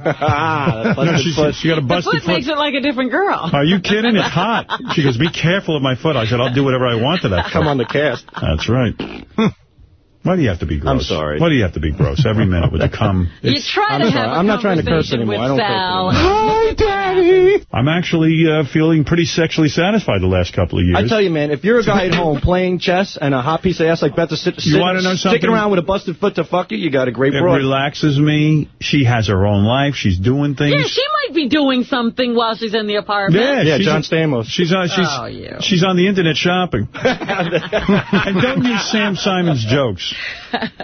Ah, No, she, she, she got a The busted foot foot. makes it like a different girl. Are you kidding? It's hot. She goes, be careful of my foot. I said, I'll do whatever I want to that foot. Come on the cast. That's right. Why do you have to be gross? I'm sorry. Why do you have to be gross every minute with the cum? You try I'm to sorry. have a I'm not trying to curse anymore. I don't curse Sal. anymore. Hi, Daddy! I'm actually uh, feeling pretty sexually satisfied the last couple of years. I tell you, man, if you're a guy at home playing chess and a hot piece of ass like Beth is sit, You sit- wanna know something? sticking around with a busted foot to fuck you, you got a great it broad. relaxes me. She has her own life. She's doing things. Yeah, she might be doing something while she's in the apartment. Yeah, Yeah, she's John on- Stamos. She's on. She's Oh, you. she's on the internet shopping. and don't use Sam Simon's jokes.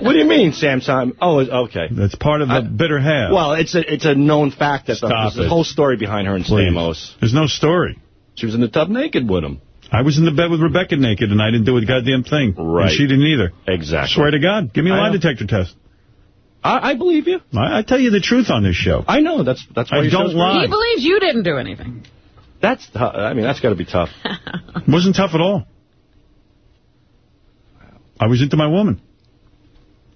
What do you mean, Sam Simon? Oh, okay. That's part of the bitter half. Well, it's a it's a known fact that the, Stop there's a whole story behind her and Please. Stamos. There's no story. She was in the tub naked with him. I was in the bed with Rebecca naked, and I didn't do a goddamn thing. Right. And she didn't either. Exactly. Swear to God. Give me a I lie know. detector test. I, I believe you. I, I tell you the truth on this show. I know. That's that's why I don't lie. He believes you didn't do anything. That's tou- I mean that's got to be tough. Wasn't tough at all. I was into my woman.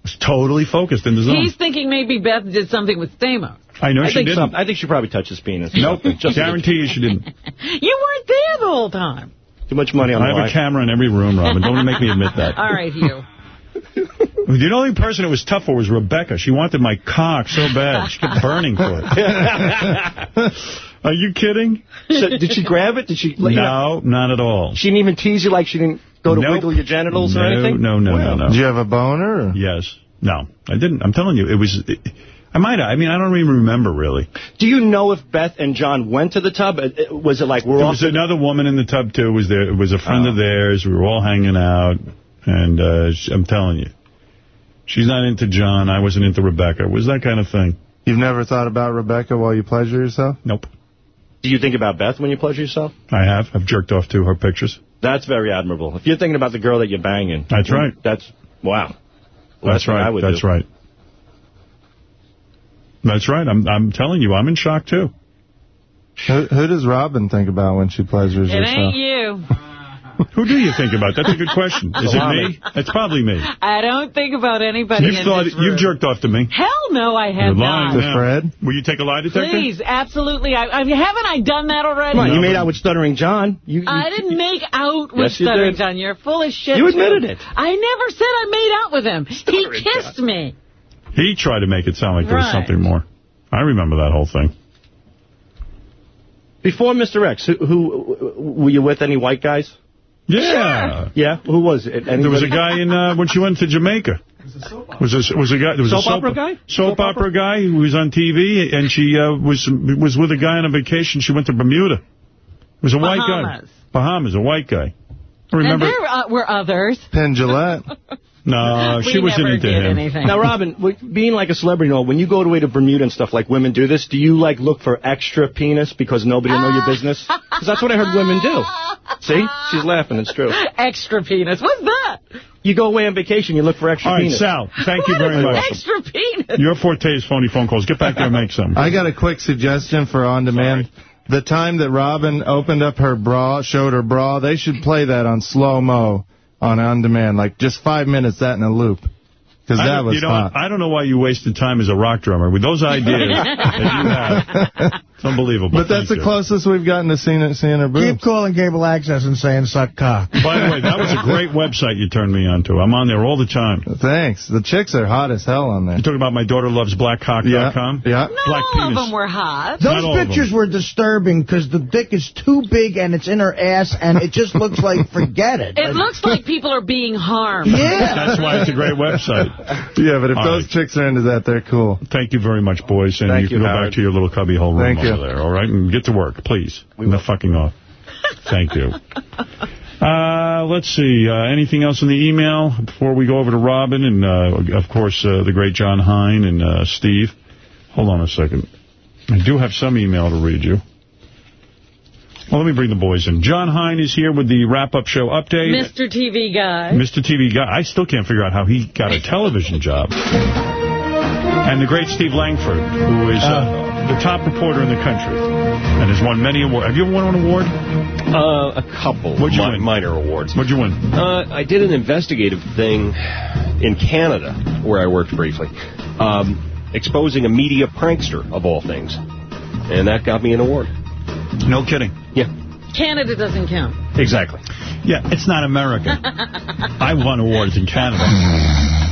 Was totally focused in the zone. He's thinking maybe Beth did something with Stamos. I know I she didn't. some, I think she probably touched his penis. Nope. Just Guarantee you she didn't. You weren't there the whole time. Too much money on I the have line. a camera in every room, Robin. Don't make me admit that. All right, Hugh. The only person it was tough for was Rebecca. She wanted my cock so bad. She kept burning for it. Are you kidding? So, did she grab it? Did she? let you know? No, not at all. She didn't even tease you like she didn't go to Nope. wiggle your genitals no, or anything? No, no, Wow. no, no. Did you have a boner? Or? Yes. No, I didn't. I'm telling you, it was... It, I might have. I mean, I don't even remember, really. Do you know if Beth and John went to the tub? Uh, uh, Was it like we're There off? was another woman in the tub, too. Was there? It was a friend of theirs. We were all hanging out. And uh, I'm telling you, she's not into John. I wasn't into Rebecca. It was that kind of thing. You've never thought about Rebecca while you pleasure yourself? Nope. Do you think about Beth when you pleasure yourself? I have. I've jerked off to her pictures. That's very admirable. If you're thinking about the girl that you're banging. That's right. That's, wow. Well, That's what right. I would That's do. right. That's right. I'm I'm telling you, I'm in shock, too. Who, who does Robin think about when she pleasures It herself? ain't you. Who do you think about? That's a good question. Is it me? It's probably me. I don't think about anybody You've in thought this room. you've jerked off to me. Hell no, I have You're have lying not. now. Fred? Will you take a lie detector? Please, absolutely. I, I, haven't I done that already? Come on, you made out with Stuttering John. You, you, I didn't make out with Yes, Stuttering did. John. You're full of shit. You admitted too. it. I never said I made out with him. Stuttering he kissed John. me. He tried to make it sound like there was something more. I remember that whole thing. Before Mr. X, who, who were you with? Any white guys? Yeah. Yeah. Who was it? Anybody? There was a guy in uh, when she went to Jamaica. Was a, was a guy? There was Soap a soap opera guy? Soap, Soap opera guy who was on TV, and she uh, was was with a guy on a vacation. She went to Bermuda. It was a white guy. Bahamas. Bahamas, a white guy. I remember. And there uh, were others. Penn Jillette. No, she we wasn't never into did him. anything. Now, Robin, being like a celebrity, you know, when you go away to Bermuda and stuff, like women do this, do you like look for extra penis because nobody will know your business? Because that's what I heard women do. See? She's laughing. It's true. Extra penis. What's that? You go away on vacation, you look for extra All right, penis. Sal, thank you very much. Extra penis. Your forte is phony phone calls. Get back there and make some. I got a quick suggestion for On Demand. The time that Robin opened up her bra, showed her bra, they should play that on slow-mo on On Demand. Like, just five minutes, that in a loop. Because that was you know, hot. I don't know why you wasted time as a rock drummer with those ideas that you have. It's unbelievable. But that's Thank the you. closest we've gotten to seeing, it, seeing her boobs. Keep calling cable access and saying suck cock. By the way, that was a great website you turned me onto. I'm on there all the time. Thanks. The chicks are hot as hell on there. You're talking about my daughter loves blackcock.com? Yeah. Black All of them were hot. Those Not pictures were disturbing because the dick is too big and it's in her ass and it just looks like forget it. It looks like people are being harmed. Yeah. That's why it's a great website. Yeah, but if All those right. chicks are into that, they're cool. Thank you very much, boys. And Thank you can you, go Howard. back to your little cubby hole room Thank you. Over there, all right? And get to work, please. We are fucking off. Thank you. Uh, let's see. Uh, anything else in the email before we go over to Robin and, uh, of course, uh, the great Jon Hein and uh, Steve? Hold on a second. I do have some email to read you. Well, let me bring the boys in. Jon Hein is here with the wrap-up show update. Mr. TV guy. Mr. TV guy. I still can't figure out how he got a television job. And the great Steve Langford, who is uh, the top reporter in the country and has won many awards. Have you ever won an award? Uh, a couple What'd you mi- win? minor awards. What'd you win? Uh, I did an investigative thing in Canada, where I worked briefly, um, exposing a media prankster, of all things. And that got me an award. No kidding. Yeah, Canada doesn't count. exactly. Yeah, it's not America. I won awards in Canada.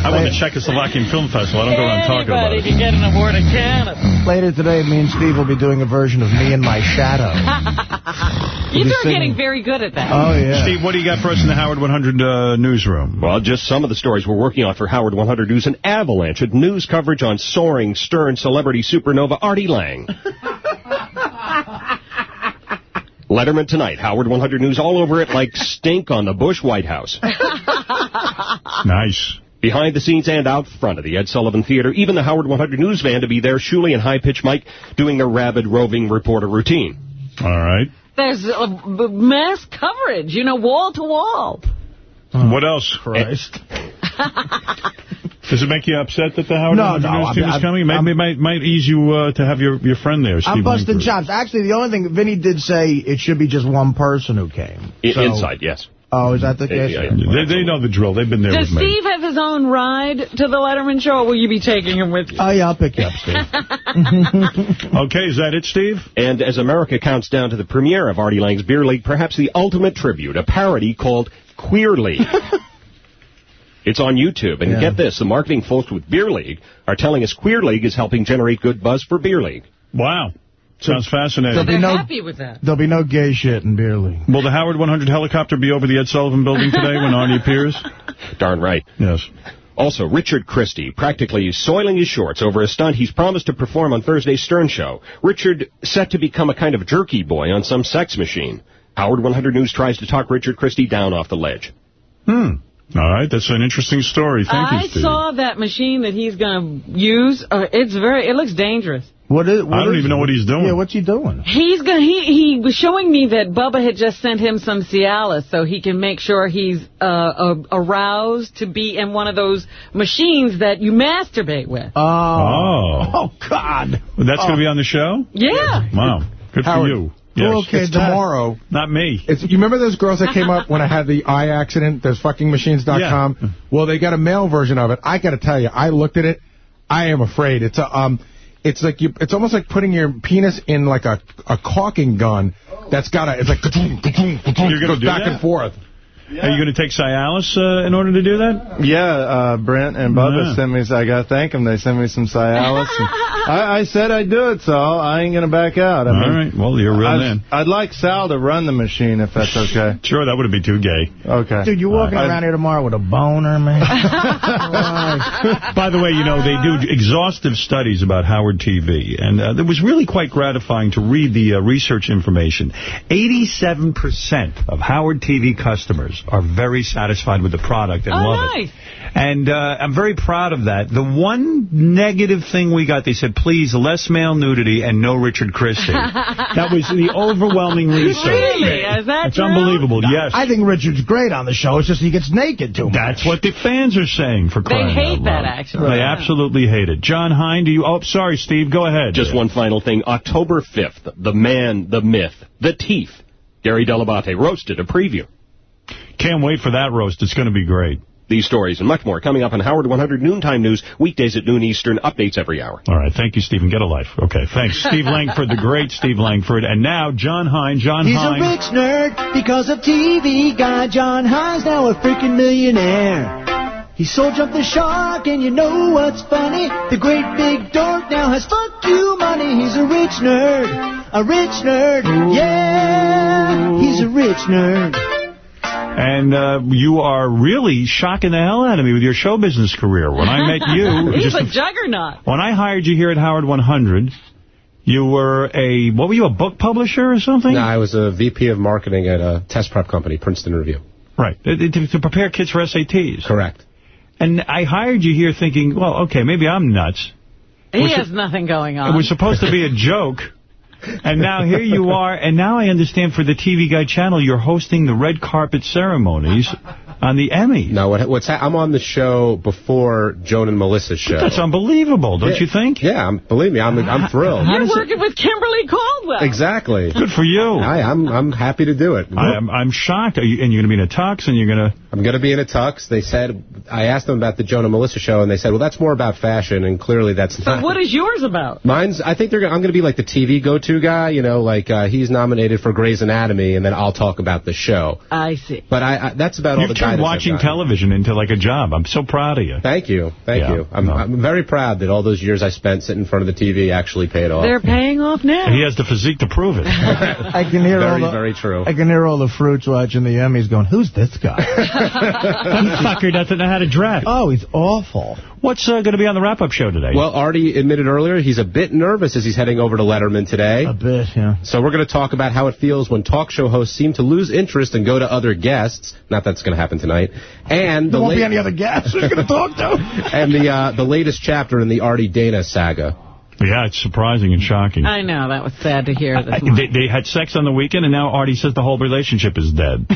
I won the Czechoslovakian Film Festival. I don't go around talking about Anybody can get an award in Canada. Later today, me and Steve will be doing a version of Me and My Shadow. you two are singing. getting very good at that. Oh, yeah. Steve, what do you got for us in the Howard 100 uh, newsroom? Well, just some of the stories we're working on for Howard 100 News. An avalanche of news coverage on soaring Stern celebrity supernova Artie Lange. Letterman tonight. Howard 100 News all over it like stink on the Bush White House. Nice. Behind the scenes and out front of the Ed Sullivan Theater, even the Howard 100 News van to be there, Shuli and High Pitch Mike doing their rabid roving reporter routine. All right. There's uh, mass coverage, you know, wall to wall. What else? Christ. Does it make you upset that the Howard No, 100 no, News I'm- team is I'm- coming? Maybe it might, might ease you uh, to have your, your friend there, Steve I'm busting Langford. chops. Actually, the only thing, Vinny did say it should be just one person who came. I- So- Inside, yes. Oh, is that the case? Yeah, yeah. They, they know the drill. They've been there Does with me. Steve have his own ride to the Letterman show, or will you be taking him with you? Oh, yeah, I'll pick you up, Steve. Okay, is that it, Steve? And as America counts down to the premiere of Artie Lange's Beer League, perhaps the ultimate tribute, a parody called Queer League. it's on YouTube, and Yeah. get this, the marketing folks with Beer League are telling us Queer League is helping generate good buzz for Beer League. Wow. Sounds fascinating. There'll be no happy with that. there'll be no gay shit in beer league. Will the Howard 100 helicopter be over the Ed Sullivan building today when Arnie appears? Darn right. Yes. Also, Richard Christie practically soiling his shorts over a stunt he's promised to perform on Thursday's Stern Show. Richard set to become a kind of jerky boy on some sex machine. Howard 100 News tries to talk Richard Christie down off the ledge. Hmm. All right, that's an interesting story. Thank you, I saw that machine that he's going to use. Uh, it's very. It looks dangerous. What is? What I don't is even know what he's doing. Yeah, what's he doing? He's going. He he was showing me that Bubba had just sent him some Cialis, so he can make sure he's uh, uh, aroused to be in one of those machines that you masturbate with. Oh. Oh. Oh, God. That's going to be on the show? Yeah. Wow. Good for Howard, you. who Yes. okayed It's that? tomorrow. Not me. It's, you remember those girls that came up when I had the eye accident, those fuckingmachines.com? Well, they got a male version of it. I got to tell you, I looked at it. I am afraid. It's a um, it's like you. It's almost like putting your penis in like a a caulking gun. That's got a. It's like You're gonna do back that? and forth. Are you going to take Cialis uh, in order to do that? Yeah, uh, Brent and Bubba Yeah. sent me, I got to thank them. They sent me some Cialis. and I, I said I'd do it, so I ain't going to back out. I All mean, right. Well, you're a real I'd, man. I'd like Sal to run the machine, if that's okay. Sure, that wouldn't be too gay. Okay. Dude, you're walking I- around here tomorrow with a boner, man. By the way, you know, they do exhaustive studies about Howard TV, and uh, it was really quite gratifying to read the uh, research information. 87% of Howard TV customers are very satisfied with the product and Oh, love nice. it. And uh, I'm very proud of that. The one negative thing we got, they said, please, less male nudity and no Richard Christie. that was the overwhelming research. Really? Is that It's true? unbelievable, yes. I think Richard's great on the show. It's just he gets naked too much. That's what the fans are saying for They hate out that, loud. actually. They Yeah. absolutely hate it. Jon Hein, do you... Oh, sorry, Steve. Go ahead. Just one final thing. October 5th, the man, the myth, the teeth, Gary Dell'Abate roasted a preview. Can't wait for that roast. It's going to be great. These stories and much more coming up on Howard 100 Noontime News, weekdays at noon Eastern, updates every hour. All right. Thank you, Stephen. Get a life. Okay. Thanks. Steve Langford, the great Steve Langford. And now, Jon Hein. Jon He's Hein. a rich nerd because of TV guy. Jon Hein's now a freaking millionaire. He sold Jump the Shark, and you know what's funny? The great big dork now has fuck you money. He's a rich nerd. A rich nerd. Yeah. He's a rich nerd. And uh, you are really shocking the hell out of me with your show business career. When I met you, He's just a a- juggernaut. when I hired you here at Howard 100, you were a, what were you, a book publisher or something? No, I was a VP of marketing at a test prep company, Princeton Review. Right, to, to- to prepare kids for SATs. Correct. And I hired you here thinking, well, okay, maybe I'm nuts. He We're has nothing going on. It was supposed to be a joke. And now here you are, and now I understand for the TV Guide channel, you're hosting the red carpet ceremonies on the Emmy. No, what, what's ha- I'm on the show before Joan and Melissa's show. That's unbelievable, don't Yeah. you think? Yeah, I'm, believe me, I'm I'm thrilled. You're working with Kimberly Caldwell. Exactly. Good for you. I, I'm I'm happy to do it. I, I'm, I'm shocked. Are you, and you're going to be in a tux, and you're going to... I'm going to be in a tux. They said I asked them about the Jonah and Melissa show, and they said, well, that's more about fashion, and clearly that's So not. what is yours about? Mine's. I think they're. I'm going to be like the TV go-to guy. You know, like uh, he's nominated for Grey's Anatomy, and then I'll talk about the show. I see. But I, I that's about all You've the turned guidance watching television into like a job. I'm so proud of you. Thank you, thank Yeah, you. I'm, no. I'm very proud that all those years I spent sitting in front of the TV actually paid off. They're paying off now. He has the physique to prove it. I can hear Very, all the, very true. I can hear all the fruits watching the Emmys going, who's this guy? that fucker doesn't know how to dress. Oh, he's awful. What's uh, going to be on the wrap-up show today? Well, Artie admitted earlier he's a bit nervous as he's heading over to Letterman today. A bit, yeah. So we're going to talk about how it feels when talk show hosts seem to lose interest and go to other guests. Not that's going to happen tonight. And the There won't be any other guests. Who's going to talk to? and the uh, the latest chapter in the Artie Dana saga. yeah, it's surprising and shocking. I know. That was sad to hear this I- they, they had sex on the weekend, and now Artie says the whole relationship is dead.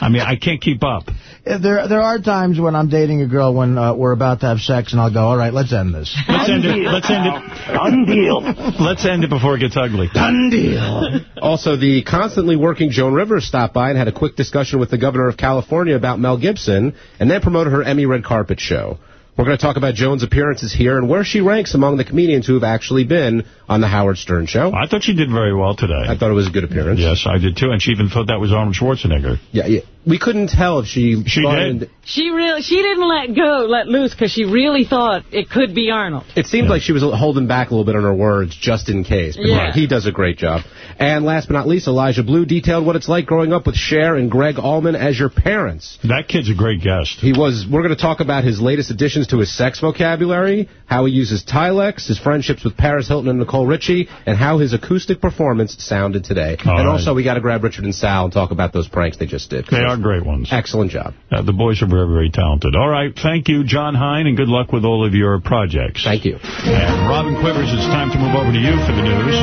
I mean, I can't keep up. There, there are times when I'm dating a girl when uh, we're about to have sex, and I'll go, all right, let's end this. Let's end it. Let's end it. Done deal. Let's end it before it gets ugly. Done deal. Also, the constantly working Joan Rivers stopped by and had a quick discussion with the governor of California about Mel Gibson, and then promoted her Emmy red carpet show. We're going to talk about Joan's appearances here and where she ranks among the comedians who have actually been on the Howard Stern show. I thought she did very well today. I thought it was a good appearance. Yes, I did too, and she even thought that was Arnold Schwarzenegger. Yeah, yeah. We couldn't tell if she. She thought did. it- She really, she didn't let go, let loose, because she really thought it could be Arnold. It seemed like she was holding back a little bit on her words just in case. But Yeah. he does a great job. And last but not least, Elijah Blue detailed what it's like growing up with Cher and Gregg Allman as your parents. That kid's a great guest. He was. We're going to talk about his latest additions to his sex vocabulary, how he uses Tilex, his friendships with Paris Hilton and Nicole Richie, and how his acoustic performance sounded today. All and right. also, we got to grab Richard and Sal and talk about those pranks they just did. They are great ones. Excellent job. Uh, the boys are very, very talented. All right, thank you, Jon Hein, and good luck with all of your projects. Thank you. And Robin Quivers, it's time to move over to you for the news.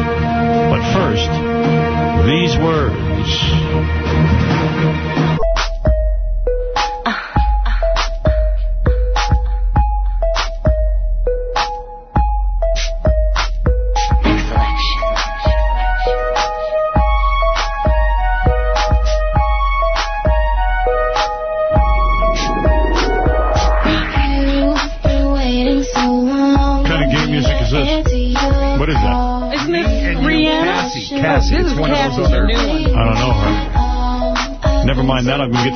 But first, these words.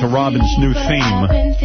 To Robin's new theme.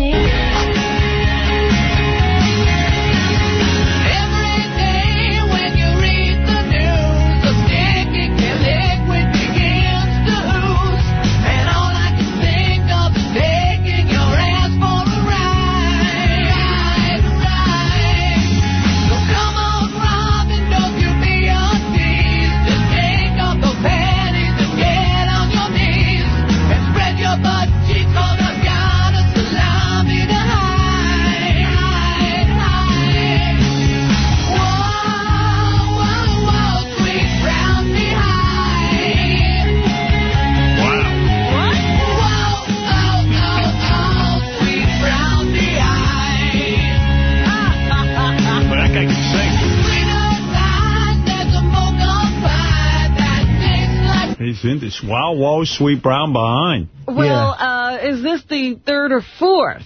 Whoa, sweet brown behind. Well, uh, is this the third or fourth?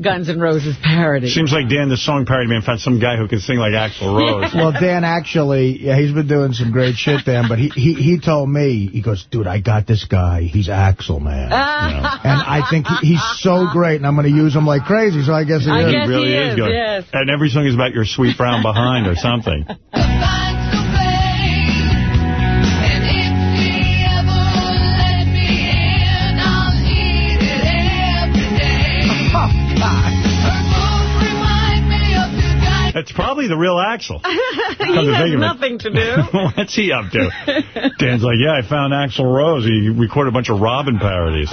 Guns N' Roses parody. Seems like Dan, the song parody man, found some guy who can sing like Axl Rose. Well, Dan, actually, yeah, he's been doing some great shit, Dan, but he, he, he told me, he goes, dude, I got this guy. He's Axl, man. and I think he, he's so great, and I'm going to use him like crazy, so I guess he I is. guess He really he is, is, good. yes. And every song is about your sweet brown behind or something. That's probably the real Axl. he Come to think has nothing to do. What's he up to? Dan's like, yeah, I found Axl Rose. He recorded a bunch of Robin parodies.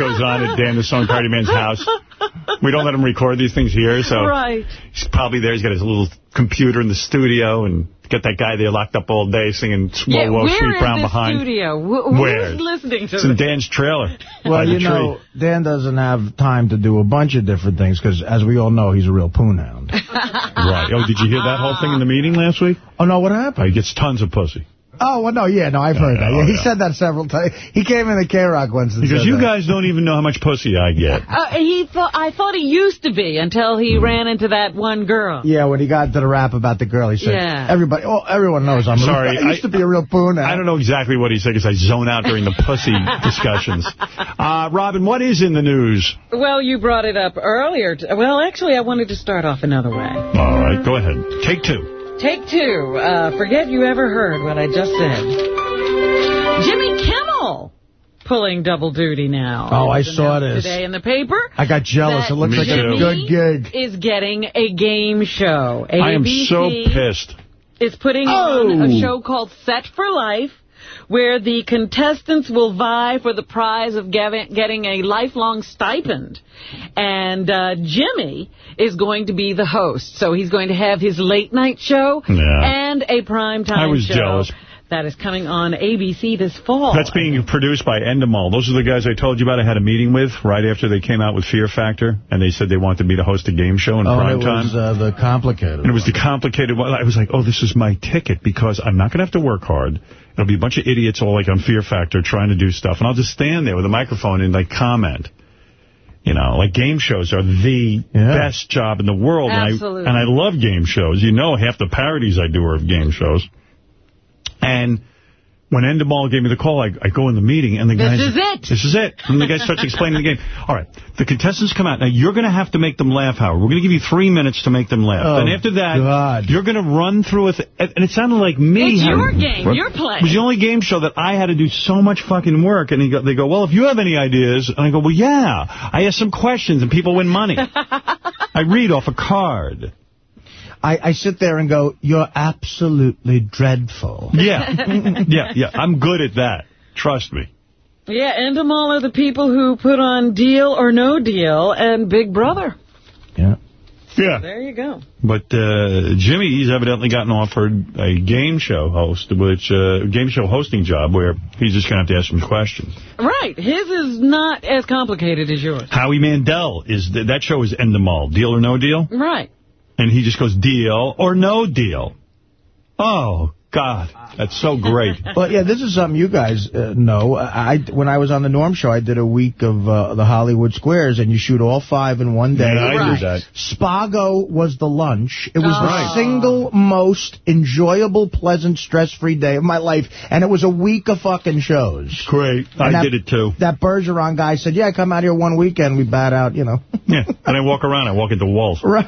Goes on at Dan the Song Parody Man's house. We don't let him record these things here, so Right. he's probably there. He's got his little computer in the studio and got that guy there locked up all day singing Whoa, yeah, Whoa, where Sweet is Brown the Behind. studio? Wh- Where? Who's listening to It's in? Dan's trailer. Well, the you tree. know, Dan doesn't have time to do a bunch of different things because, as we all know, he's a real poon hound. Right. Oh, did you hear that whole thing in the meeting last week? Oh, no, what happened? Oh, he gets tons of pussy. Oh, well, no, yeah, no, I've heard that. Yeah, he said that several times. He came in the K-Rock once and Because said you that. guys don't even know how much pussy I get. Uh, he thought I thought he used to be until he Hmm. ran into that one girl. Yeah, when he got into the rap about the girl, he said, Yeah. everybody, oh, everyone knows I'm Sorry, I used to be a real poon. I don't know exactly what he said because I zone out during the pussy discussions. Uh, Robin, what is in the news? Well, you brought it up earlier. T- Well, actually, I wanted to start off another way. All right, go ahead. Take two. Take two. Uh, forget you ever heard what I just said. Jimmy Kimmel pulling double duty now. Oh, I saw announced this. Today in the paper. I got jealous. It looks Me like a good gig. Is getting a game show. I am so pissed. is putting Oh. on a show called Set for Life, where the contestants will vie for the prize of getting a lifelong stipend. And uh, Jimmy is going to be the host. So he's going to have his late night show Yeah. and a primetime I was show. jealous. That is coming on ABC this fall. That's being produced by Endemol. Those are the guys I told you about I had a meeting with right after they came out with Fear Factor, and they said they wanted me to host a game show in Oh, prime it time. was uh, the complicated And it was the complicated one. I was like, oh, this is my ticket because I'm not going to have to work hard. It'll be a bunch of idiots all like on Fear Factor trying to do stuff. And I'll just stand there with a microphone and like comment. You know, like game shows are the best job in the world. Absolutely. And I, and I love game shows. You know, half the parodies I do are of game shows. And when Endemol gave me the call, I, I go in the meeting, and the This is it. This is it. And the guy starts explaining the game. All right, the contestants come out. Now, you're going to have to make them laugh, Howard. We're going to give you three minutes to make them laugh. Oh, then after that, God. you're going to run through it. And it sounded like me. It's your game. You're playing. It was the only game show that I had to do so much fucking work. And he go, they go, well, if you have any ideas. And I go, well, yeah. I ask some questions, and people win money. I read off a card. I, I sit there and go, you're absolutely dreadful. Yeah. yeah, yeah. I'm good at that. Trust me. Yeah, Endemol are the people who put on Deal or No Deal and Big Brother. Yeah. Yeah. There you go. But uh, Jimmy, he's evidently gotten offered a game show host, which uh, game show hosting job where he's just going to have to ask some questions. Right. His is not as complicated as yours. Howie Mandel, is th that show is Endemol. Deal or no deal? Right. And he just goes, deal or no deal. Oh, God. That's so great. Well, yeah, this is something you guys uh, know. I When I was on the Norm Show, I did a week of uh, the Hollywood Squares, and you shoot all five in one day. Yeah, I did that. Spago was the lunch. It was Oh. the single most enjoyable, pleasant, stress-free day of my life, and it was a week of fucking shows. Great. And I that- did it, too. That Bergeron guy said, yeah, come out here one weekend, we bat out, you know. Yeah. And I walk around. I walk into walls. Right.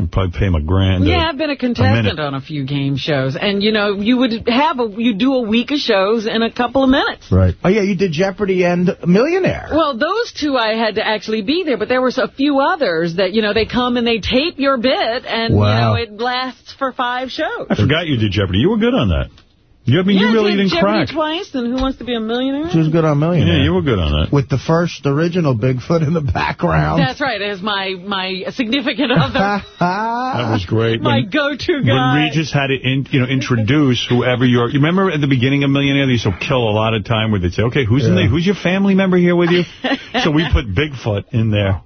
And probably pay him a grand. Yeah, a- I've been a minute. contestant on a few game shows. And, you know, you would have a, you do a week of shows in a couple of minutes. Right. Oh, yeah, you did Jeopardy and Millionaire. Well, those two I had to actually be there, but there was a few others that, you know, they come and they tape your bit, and, Wow. you know, it lasts for five shows. I forgot you did Jeopardy. You were good on that. You, I mean, yeah, you really did didn't Jeopardy crack. twice, and Who Wants to Be a Millionaire? She was good on Millionaire. Yeah, you were good on that. With the first original Bigfoot in the background. That's right, as my, my significant other. That was great. my go-to guy. When guy. Regis had to in, you know, introduce whoever you're... You remember at the beginning of Millionaire, they used to kill a lot of time where they'd say, okay, who's in Yeah. there? Who's your family member here with you? so we put Bigfoot in there.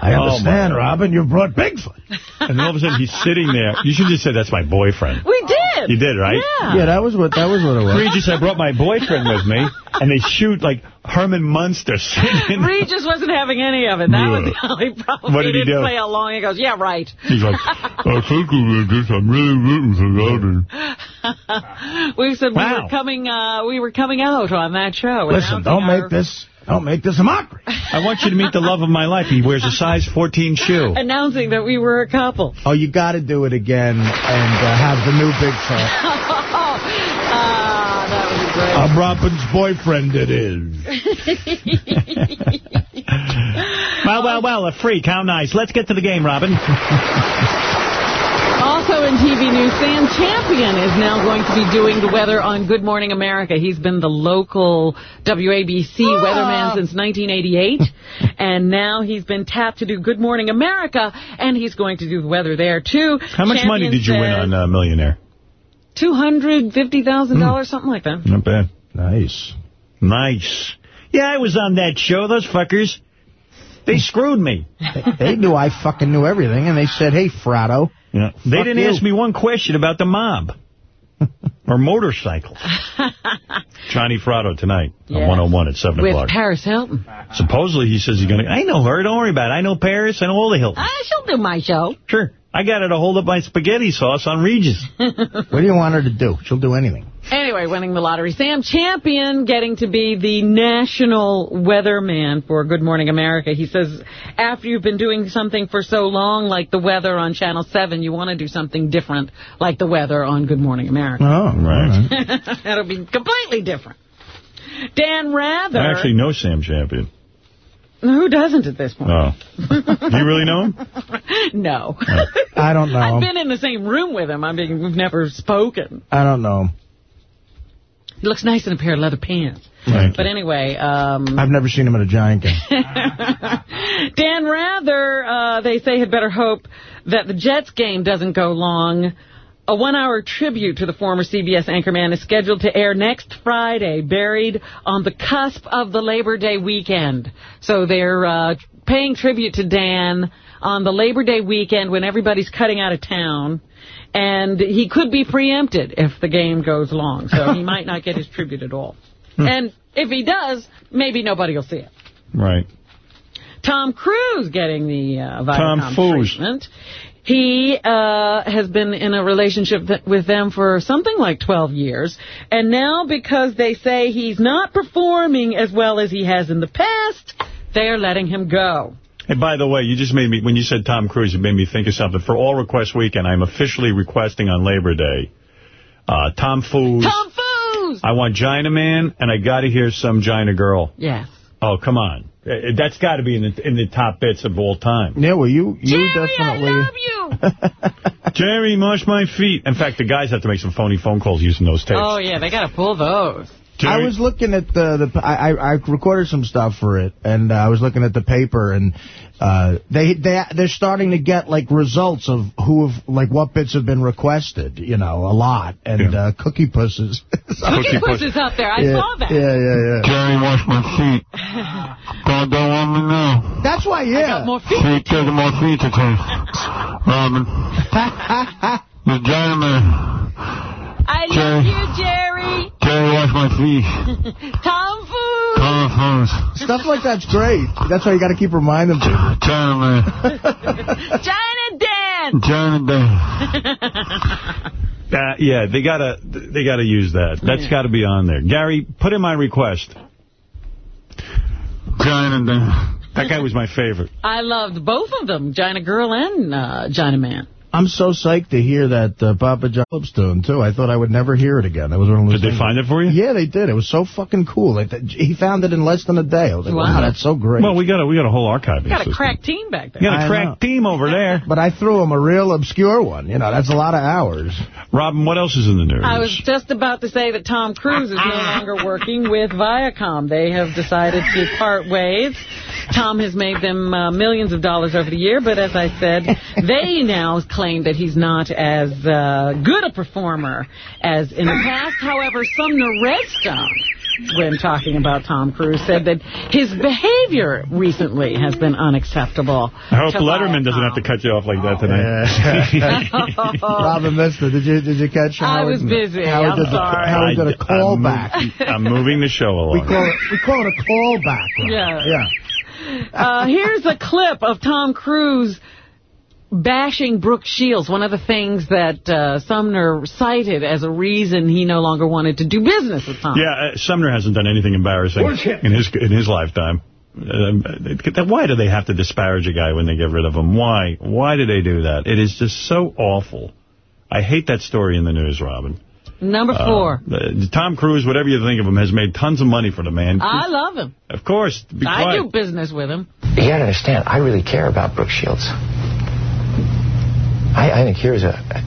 I Oh, understand, my God. Robin. You brought Bigfoot. And then all of a sudden he's sitting there. You should just say, that's my boyfriend. We did. You did, right? Yeah. Yeah, that was what that was what it was. Regis, I brought my boyfriend with me, and they shoot like Herman Munster singing. Regis wasn't having any of it. That was the only problem. What did he he didn't do? play along. He goes, yeah, right. He's like, I think Regis, I'm really rooting for Robin. we said we were coming uh, we were coming out on that show. Listen, don't our- make this don't make this a mockery. I want you to meet the love of my life. He wears a size 14 shoe. Announcing that we were a couple. Oh, you got to do it again and uh, have the new big Bigfoot. ah, that was great. I'm Robin's boyfriend. It is. Well, well, well, a freak. How nice. Let's get to the game, Robin. Also in TV news, Sam Champion is now going to be doing the weather on Good Morning America. He's been the local WABC weatherman since 1988, and now he's been tapped to do Good Morning America, and he's going to do the weather there, too. How much money did you win on uh, Millionaire? $250,000, something like that. Not bad. Nice. Nice. Yeah, I was on that show. Those fuckers, they screwed me. They knew I fucking knew everything, and they said, hey, Fratto. Yeah. They Fuck didn't you. ask me one question about the mob. or motorcycles. Johnny Fratto tonight on Yes. 101 at 7 o'clock. With o'clock. Paris Hilton. Supposedly he says he's going to... I know her. Don't worry about it. I know Paris. I know all the Hiltons. Ah, she'll do my show. Sure. I got her to hold up my spaghetti sauce on Regis. What do you want her to do? She'll do anything. Anyway, winning the lottery. Sam Champion getting to be the national weatherman for Good Morning America. He says after you've been doing something for so long, like the weather on Channel 7, you want to do something different, like the weather on Good Morning America. Oh, right. That'll be completely different. Dan Rather. I actually know Sam Champion. Who doesn't at this point? Oh. Do you really know him? no. I don't know. I've been in the same room with him. I mean, we've never spoken. I don't know. He looks nice in a pair of leather pants. Thank But anyway, um, I've never seen him at a Giant game. Dan Rather, uh, they say, had better hope that the Jets game doesn't go long. A one-hour tribute to the former CBS anchorman is scheduled to air next Friday, buried on the cusp of the Labor Day weekend. So they're uh, paying tribute to Dan on the Labor Day weekend when everybody's cutting out of town. And he could be preempted if the game goes long, so he might not get his tribute at all. And if he does, maybe nobody will see it. Right. Tom Cruise getting the uh, Tom Viacom Foos. He uh, has been in a relationship th with them for something like 12 years. And now because they say he's not performing as well as he has in the past, they're letting him go. And by the way, you just made me, when you said Tom Cruise, it made me think of something. For All Request Weekend, I'm officially requesting on Labor Day, uh, Tom Foos. Tom Foos! I want Gina Man, and I got to hear some Gina Girl. Yes. Oh, come on. Uh, That's got to be in the in the top bits of all time. Yeah, well, you you definitely. Jerry, wash my feet. In fact, the guys have to make some phony phone calls using those tapes. Oh, yeah, they got to pull those. I was looking at the, the I, I I recorded some stuff for it, and uh, I was looking at the paper, and uh, they they they're starting to get like results of who have like what bits have been requested, you know, a lot, and uh, Cookie Puss is Cookie Puss out there. I yeah, saw that. Yeah, yeah, yeah. Jerry, wash my feet. God don't want me now. That's why, yeah. more feet. taking more feet to take. Robin. the gentleman. I Jerry. love you, Jerry. Jerry, wash my feet. Tom Foos. Telephones. Stuff like that's great. That's why you got to keep reminding people. Gentleman. China Dan. Gentleman. Uh, yeah, they gotta they gotta use that. That's got to be on there. Gary, put in my request. Gina That guy was my favorite. I loved both of them, Gina Girl and uh, Gina Man. I'm so psyched to hear that uh, Papa John's doing, too. I thought I would never hear it again. That was one of those Did they things- find it for you? Yeah, they did. It was so fucking cool. Like that, He found it in less than a day. I was like, wow, Wow. that's so great. Well, we got a we got a whole archiving Got a system. crack team back there. You got a I crack know. team over there. But I threw him a real obscure one. You know, that's a lot of hours. Robin, what else is in the news? I was just about to say that Tom Cruise is no longer working with Viacom. They have decided to part ways. Tom has made them uh, millions of dollars over the year, but as I said, they now claim that he's not as uh, good a performer as in the past. However, Sumner Redstone, when talking about Tom Cruise, said that his behavior recently has been unacceptable. I hope Letterman doesn't have to cut you off like that tonight. Robin missed it. Did you, did you catch I Howard? was busy. Howard I'm did the- sorry. Howard did a I- callback. I'm, I'm moving the show along. We call it we call it a callback. Robin. Yeah. Yeah. Uh, here's a clip of Tom Cruise bashing Brooke Shields, one of the things that uh, Sumner cited as a reason he no longer wanted to do business with Tom. Yeah, uh, Sumner hasn't done anything embarrassing in his in his lifetime. Um, uh, why do they have to disparage a guy when they get rid of him? Why? Why do they do that? It is just so awful. I hate that story in the news, Robin. Number Uh, four. uh, Tom Cruise, whatever you think of him, has made tons of money for the man. I love him. Of course. I do business with him. You gotta understand, I really care about Brooke Shields. I, I think here's a, a,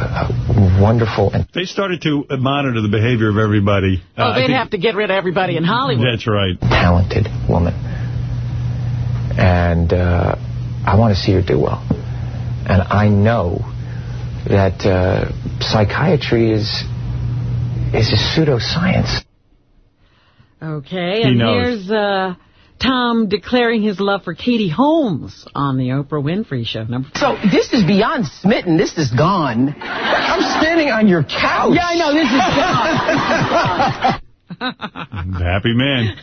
a wonderful They started to monitor the behavior of everybody. Uh, Oh, I they'd have to get rid of everybody in Hollywood. That's right. talented woman. And uh, I want to see her do well. And I know that uh, psychiatry is is a pseudoscience. Okay, He and knows. here's uh, Tom declaring his love for Katie Holmes on the Oprah Winfrey Show. Number So this is beyond smitten. This is gone. I'm standing on your couch. Yeah, I know. This is gone. Happy man.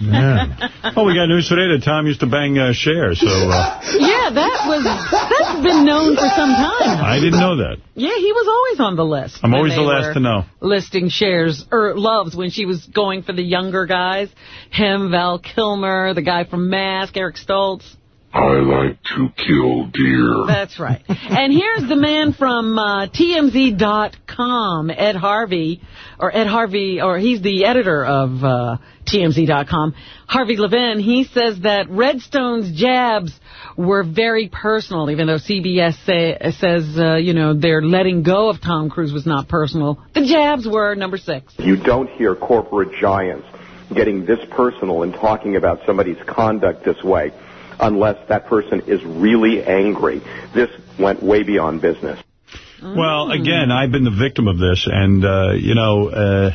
Oh, we got news today that Tom used to bang uh, Cher, so uh, yeah, that was that's been known for some time. I didn't know that. Yeah, he was always on the list. I'm always the last to know. Listing Cher's or loves when she was going for the younger guys. Him, Val Kilmer, the guy from Mask, Eric Stoltz. I like to kill deer. That's right. and here's the man from uh, TMZ.com, Ed Harvey, or Ed Harvey, or he's the editor of uh, TMZ.com. Harvey Levin, he says that Redstone's jabs were very personal, even though CBS say, says, uh, you know, their letting go of Tom Cruise was not personal. The jabs were number six. You don't hear corporate giants getting this personal and talking about somebody's conduct this way unless that person is really angry. This went way beyond business. Well, again, I've been the victim of this, and, uh, you know, uh,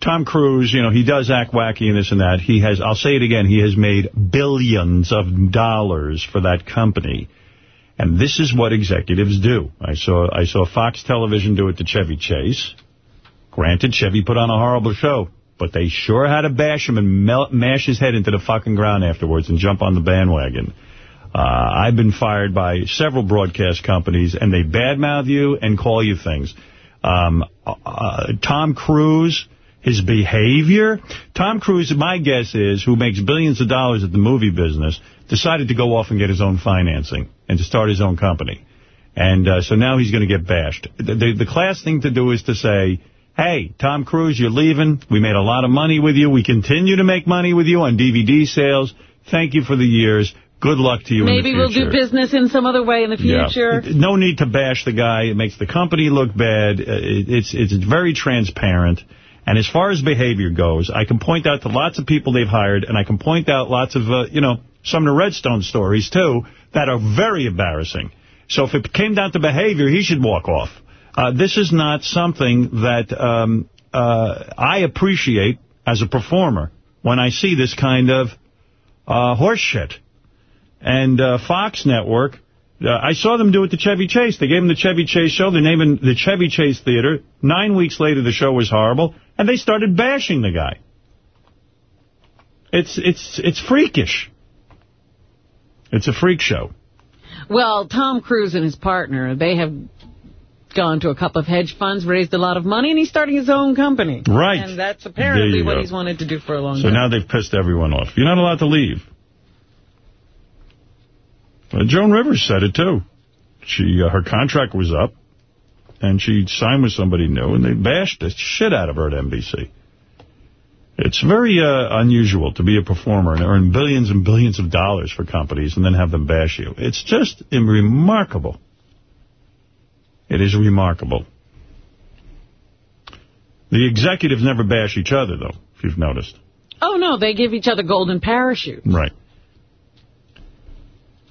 Tom Cruise, you know, he does act wacky and this and that. He has, I'll say it again, he has made billions of dollars for that company. And this is what executives do. I saw I saw Fox Television do it to Chevy Chase. Granted, Chevy put on a horrible show, but they sure had to bash him and mash his head into the fucking ground afterwards and jump on the bandwagon. Uh, I've been fired by several broadcast companies, and they badmouth you and call you things. Um, uh, Tom Cruise, his behavior. Tom Cruise, my guess is, who makes billions of dollars at the movie business, decided to go off and get his own financing and to start his own company. And uh, so now he's going to get bashed. The, the, the class thing to do is to say, hey, Tom Cruise, you're leaving. We made a lot of money with you. We continue to make money with you on DVD sales. Thank you for the years. Good luck to you Maybe in the we'll do business in some other way in the future. Yeah. No need to bash the guy. It makes the company look bad. Uh, It's it's very transparent. And as far as behavior goes, I can point out to lots of people they've hired, and I can point out lots of, uh, you know, some of the Redstone stories, too, that are very embarrassing. So if it came down to behavior, he should walk off. Uh, this is not something that um, uh, I appreciate as a performer when I see this kind of uh, horse shit. And uh, Fox Network, uh, I saw them do it to Chevy Chase. They gave him the Chevy Chase show. They named him the Chevy Chase Theater. Nine weeks later, the show was horrible, and they started bashing the guy. It's it's it's freakish. It's a freak show. Well, Tom Cruise and his partner, they have gone to a couple of hedge funds, raised a lot of money, and he's starting his own company. Right. And that's apparently what go. he's wanted to do for a long So time. So now they've pissed everyone off. You're not allowed to leave. Uh, Joan Rivers said it, too. she uh, her contract was up, and she signed with somebody new, and they bashed the shit out of her at NBC. It's very uh, unusual to be a performer and earn billions and billions of dollars for companies and then have them bash you. It's just remarkable. It is remarkable. The executives never bash each other, though, if you've noticed. Oh, no, they give each other golden parachutes. Right.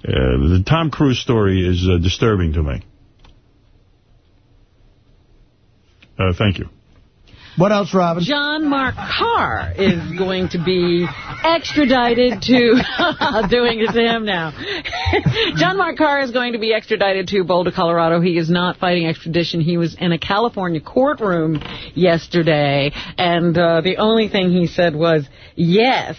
Uh, the Tom Cruise story is uh, disturbing to me. Uh, thank you. What else, Robin? John Mark Karr is going to be extradited to... doing it to him now. John Mark Karr is going to be extradited to Boulder, Colorado. He is not fighting extradition. He was in a California courtroom yesterday, and uh, the only thing he said was yes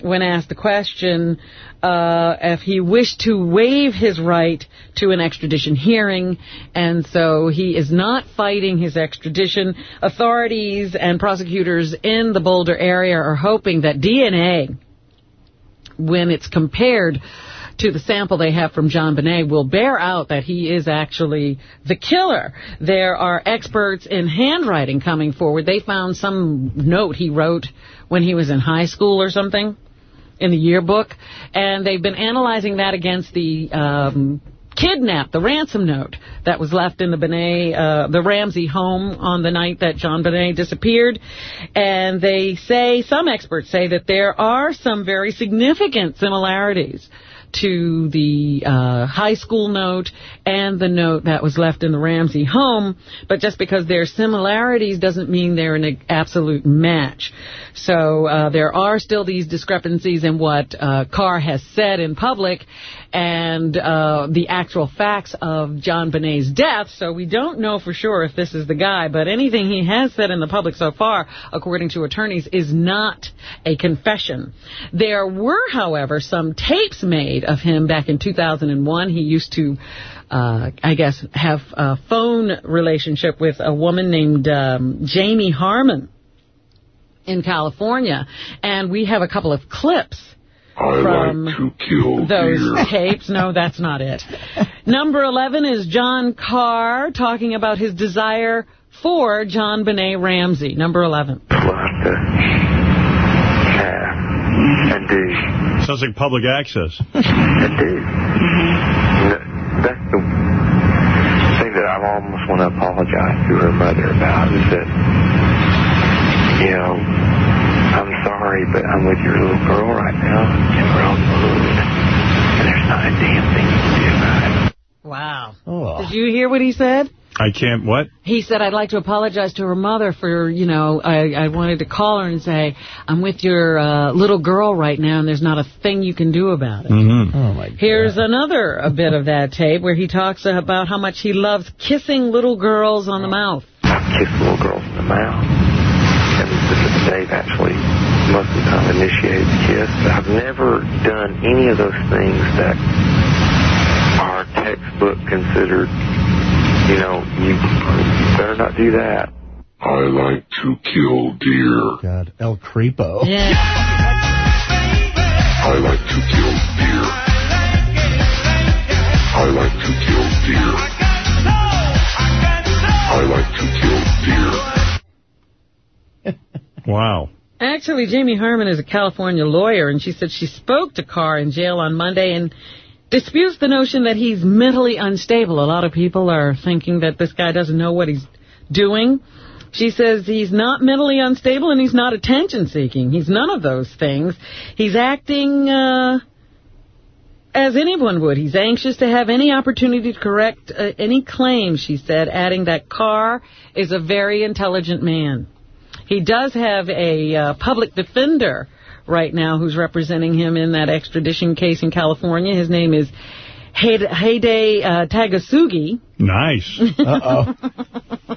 when asked the question uh, if he wished to waive his right to an extradition hearing, and so he is not fighting his extradition. Authorities and prosecutors in the Boulder area are hoping that DNA, when it's compared to the sample they have from JonBenét will bear out that he is actually the killer. There are experts in handwriting coming forward. They found some note he wrote when he was in high school or something in the yearbook, and they've been analyzing that against the um, kidnap, the ransom note that was left in the Benet, uh, the Ramsey home on the night that JonBenét disappeared. And they say, some experts say that there are some very significant similarities to the uh, high school note and the note that was left in the Ramsey home, but just because there are similarities doesn't mean they're an absolute match. So uh, there are still these discrepancies in what uh, Karr has said in public and uh, the actual facts of JonBenét's death, so we don't know for sure if this is the guy, but anything he has said in the public so far, according to attorneys, is not a confession. There were, however, some tapes made of him back in 2001. He used to uh, I guess, have a phone relationship with a woman named um, Jamie Harmon in California. And we have a couple of clips I from like to kill those deer. tapes. No, that's not it. Number 11 is John Karr talking about his desire for JonBenét Ramsey. Number 11. and. Sounds like public access. And do. That's the thing that I almost want to apologize to her mother about is that, you know, I'm sorry, but I'm with your little girl right now, and we're on the road, and there's not a damn thing you can do about it. Wow. Oh. Did you hear what he said? I can't, what? He said, I'd like to apologize to her mother for, you know, I, I wanted to call her and say, I'm with your uh, little girl right now, and there's not a thing you can do about it. Mm-hmm. Oh, my Here's another a bit of that tape where he talks about how much he loves kissing little girls on the mouth. I've kissed little girls in the mouth, and Dave actually most of the time initiated the kiss. I've never done any of those things that are textbook considered, you know, you better not do that. I like to kill deer. God, El Creepo. Yeah. I like to kill deer. I like to kill deer. I like to kill deer. Wow. Actually, Jamie Harmon is a California lawyer, and she said she spoke to Karr in jail on Monday and disputes the notion that he's mentally unstable. A lot of people are thinking that this guy doesn't know what he's doing. She says he's not mentally unstable and he's not attention-seeking. He's none of those things. He's acting uh, as anyone would. He's anxious to have any opportunity to correct uh, any claim, she said, adding that Karr is a very intelligent man. He does have a uh, public defender right now who's representing him in that extradition case in California. His name is Haydeh uh, Takasugi. Nice. Uh-oh.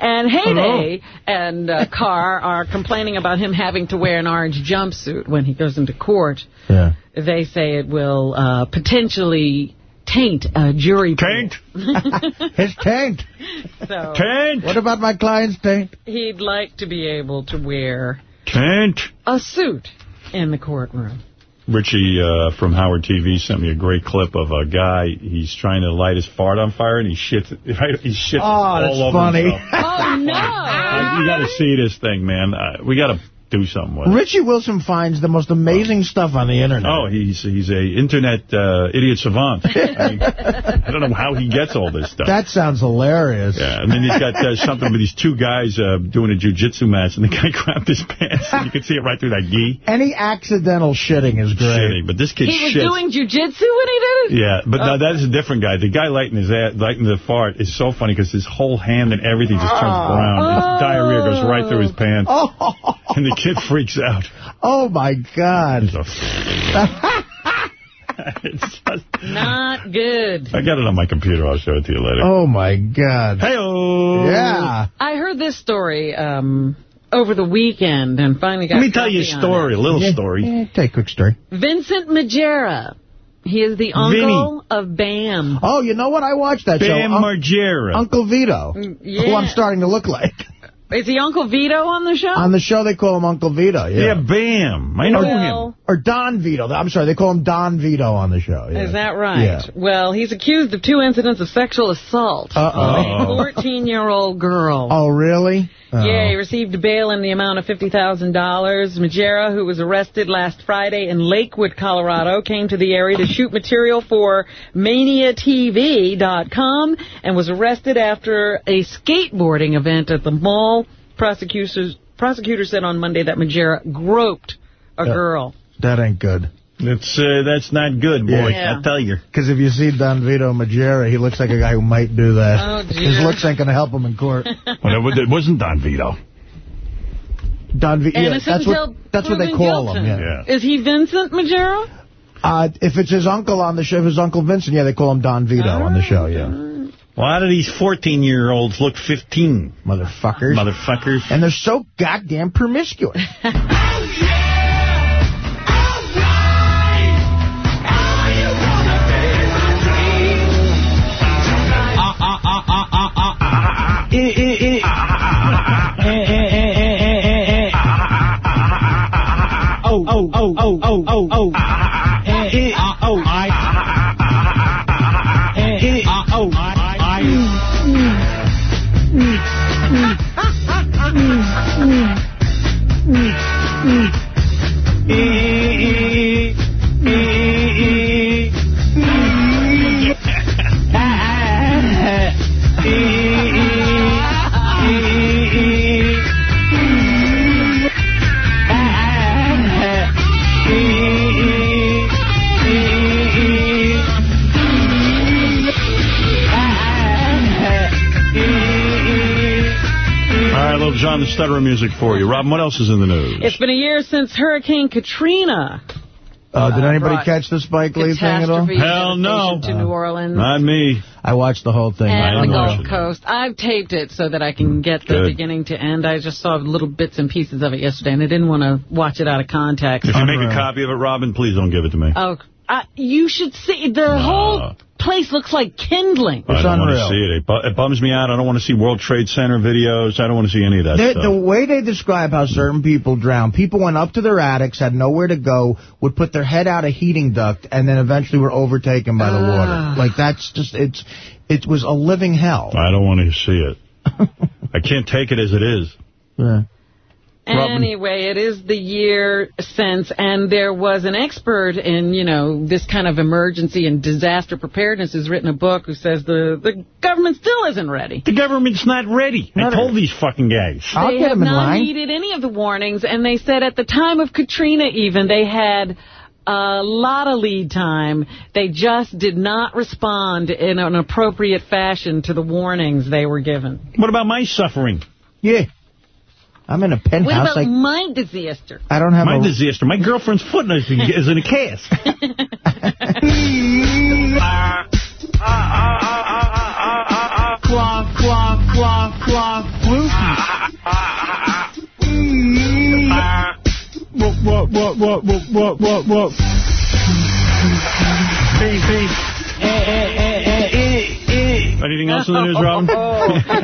And Haydeh and uh, Karr are complaining about him having to wear an orange jumpsuit when he goes into court. Yeah. They say it will uh, potentially taint a jury. Taint? His taint. So Taint? What about my client's taint? he'd like to be able to wear Taint? a suit in the courtroom. Richie uh, from Howard TV sent me a great clip of a guy. He's trying to light his fart on fire, and he shits. Right, he shits Oh, all that's over funny. himself. Oh, no. I- you got to see this thing, man. Uh, we got to do something with it. Richie Wilson finds the most amazing stuff on the internet. Oh, he's he's a internet uh, idiot savant. I, mean, I don't know how he gets all this stuff. That sounds hilarious. Yeah, and then he's got uh, something with these two guys uh, doing a jujitsu match, and the guy grabbed his pants, and you can see it right through that gi. Any accidental shitting is great. Shitting, but this kid He was shits. doing jujitsu when he did it? Yeah, but Oh. no, that is a different guy. The guy lighting his ass, lighting the fart is so funny because his whole hand and everything just turns Oh. brown. His diarrhea goes right through his pants. Oh, And the kid freaks out. oh my God. It's just- Not good. I got it on my computer. I'll show it to you later. oh my God. hey -oh. Yeah. I heard this story um, over the weekend and finally got Let me tell you a story, a little Yeah, story. yeah, take a quick story. Vincent Margera. He is the uncle of Bam. Oh, you know what? I watched that Bam show. Un- Margera. Uncle Vito, Mm, who. I'm starting to look like. Is he Uncle Vito on the show? On the show, they call him Uncle Vito. yeah. Yeah. Bam. I know Well, him. Or Don Vito. I'm sorry, they call him Don Vito on the show. Yeah. Is that right? Yeah. Well, he's accused of two incidents of sexual assault Uh-oh. of a 14-year-old girl. Oh, really? Oh. Yeah, he received bail in the amount of $50,000. Margera, who was arrested last Friday in Lakewood, Colorado, came to the area to shoot material for ManiaTV.com and was arrested after a skateboarding event at the mall. Prosecutors, prosecutors said on Monday that Margera groped a Yeah. girl. That ain't good. It's, uh, that's not good, boy. Yeah. I tell you. Because if you see Don Vito Margera, he looks like a guy who might do that. Oh, His dear. looks ain't going to help him in court. Well, it wasn't Don Vito. Don Vito, yeah, that's what, that's what they call guilty. him. Yeah. Yeah. Is he Vincent Margera? Uh, if it's his uncle on the show, if his Uncle Vincent, yeah, they call him Don Vito on the show, yeah. A lot of these 14-year-olds look 15. Motherfuckers. Motherfuckers. and they're so goddamn promiscuous. Oh, oh, oh, oh, oh, oh, oh. Eh, eh, ah, oh, I. Eh, eh, ah, oh, I. All right, little John the Stutterer music for you. Robin, what else is in the news? It's been a year since Hurricane Katrina. Uh, did anybody catch the Spike Lee thing at all? Hell no. devastation to New Orleans. Not me. I watched the whole thing. and the I'm Gulf watching it. Coast. I've taped it so that I can get the Good. beginning to end. I just saw little bits and pieces of it yesterday, and I didn't want to watch it out of context. If you make a copy of it, Robin, please don't give it to me. Oh, I, you should see. The whole place looks like kindling. I don't want to see it. It, bu it bums me out. I don't want to see World Trade Center videos. I don't want to see any of that The, stuff. the way they describe how certain people drown, people went up to their attics, had nowhere to go, would put their head out a heating duct, and then eventually were overtaken by the Ah. water. Like, that's just, it's, it was a living hell. I don't want to see it. I can't take it as it is. Yeah. Robin. Anyway, it is the year since, and there was an expert in, you know, this kind of emergency and disaster preparedness who's written a book who says the, the government still isn't ready. The government's not ready. I told these fucking guys. they have not needed any of the warnings, and they said at the time of Katrina even, they had a lot of lead time. They just did not respond in an appropriate fashion to the warnings they were given. What about my suffering? Yeah. I'm in a What penthouse. about like, my disaster? I don't have my a... disaster. My girlfriend's foot is in is in a cast. Quack, quack, quack, quack, What, what, what, what, what, what, what, what? Beep, beep. Eh, eh, eh, eh, eh, eh. Anything else in the news, Robin?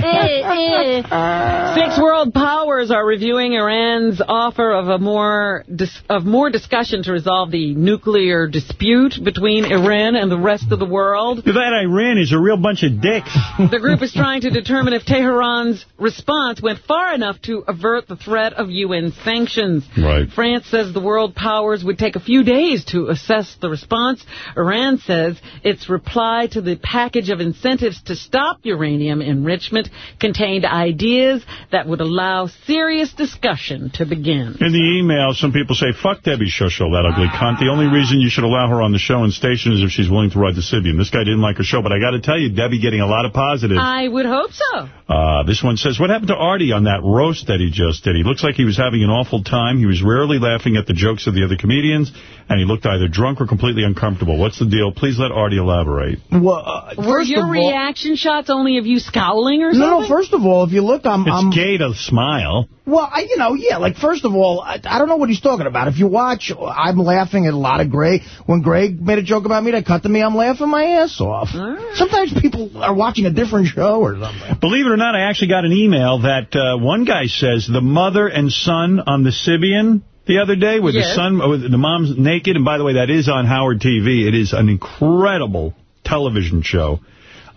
Eh, eh. Six world powers are reviewing Iran's offer of a more dis of more discussion to resolve the nuclear dispute between Iran and the rest of the world. That Iran is a real bunch of dicks. The group is trying to determine if Tehran's response went far enough to avert the threat of UN sanctions. Right. France says the world powers would take a few days to assess the response. Iran says its reply to the package of incentives to stop uranium enrichment contained ideas that would allow serious discussion to begin. In the email, some people say, fuck Debbie Shushel, that ugly cunt. The only reason you should allow her on the show and station is if she's willing to ride the Sybian. This guy didn't like her show, but I got to tell you, Debbie getting a lot of positives. I would hope so. Uh, this one says, what happened to Artie on that roast that he just did? He looks like he was having an awful time. He was rarely laughing at the jokes of the other comedians, and he looked either drunk or completely uncomfortable. What's the deal? Please let Artie elaborate. Well, uh, Were your all- reaction shots only of you scowling or something? No, no, first of all, if you look, I'm... It's I'm gay to smile. Well, I, you know, yeah, like, first of all, I, I don't know what he's talking about. If you watch, I'm laughing at a lot of Greg. When Greg made a joke about me that cut to me, I'm laughing my ass off. Sometimes people are watching a different show or something. Believe it or not, I actually got an email that uh, one guy says the mother and son on the Sybian the other day, where the son, with the mom's naked, and by the way, that is on Howard TV. It is an incredible television show,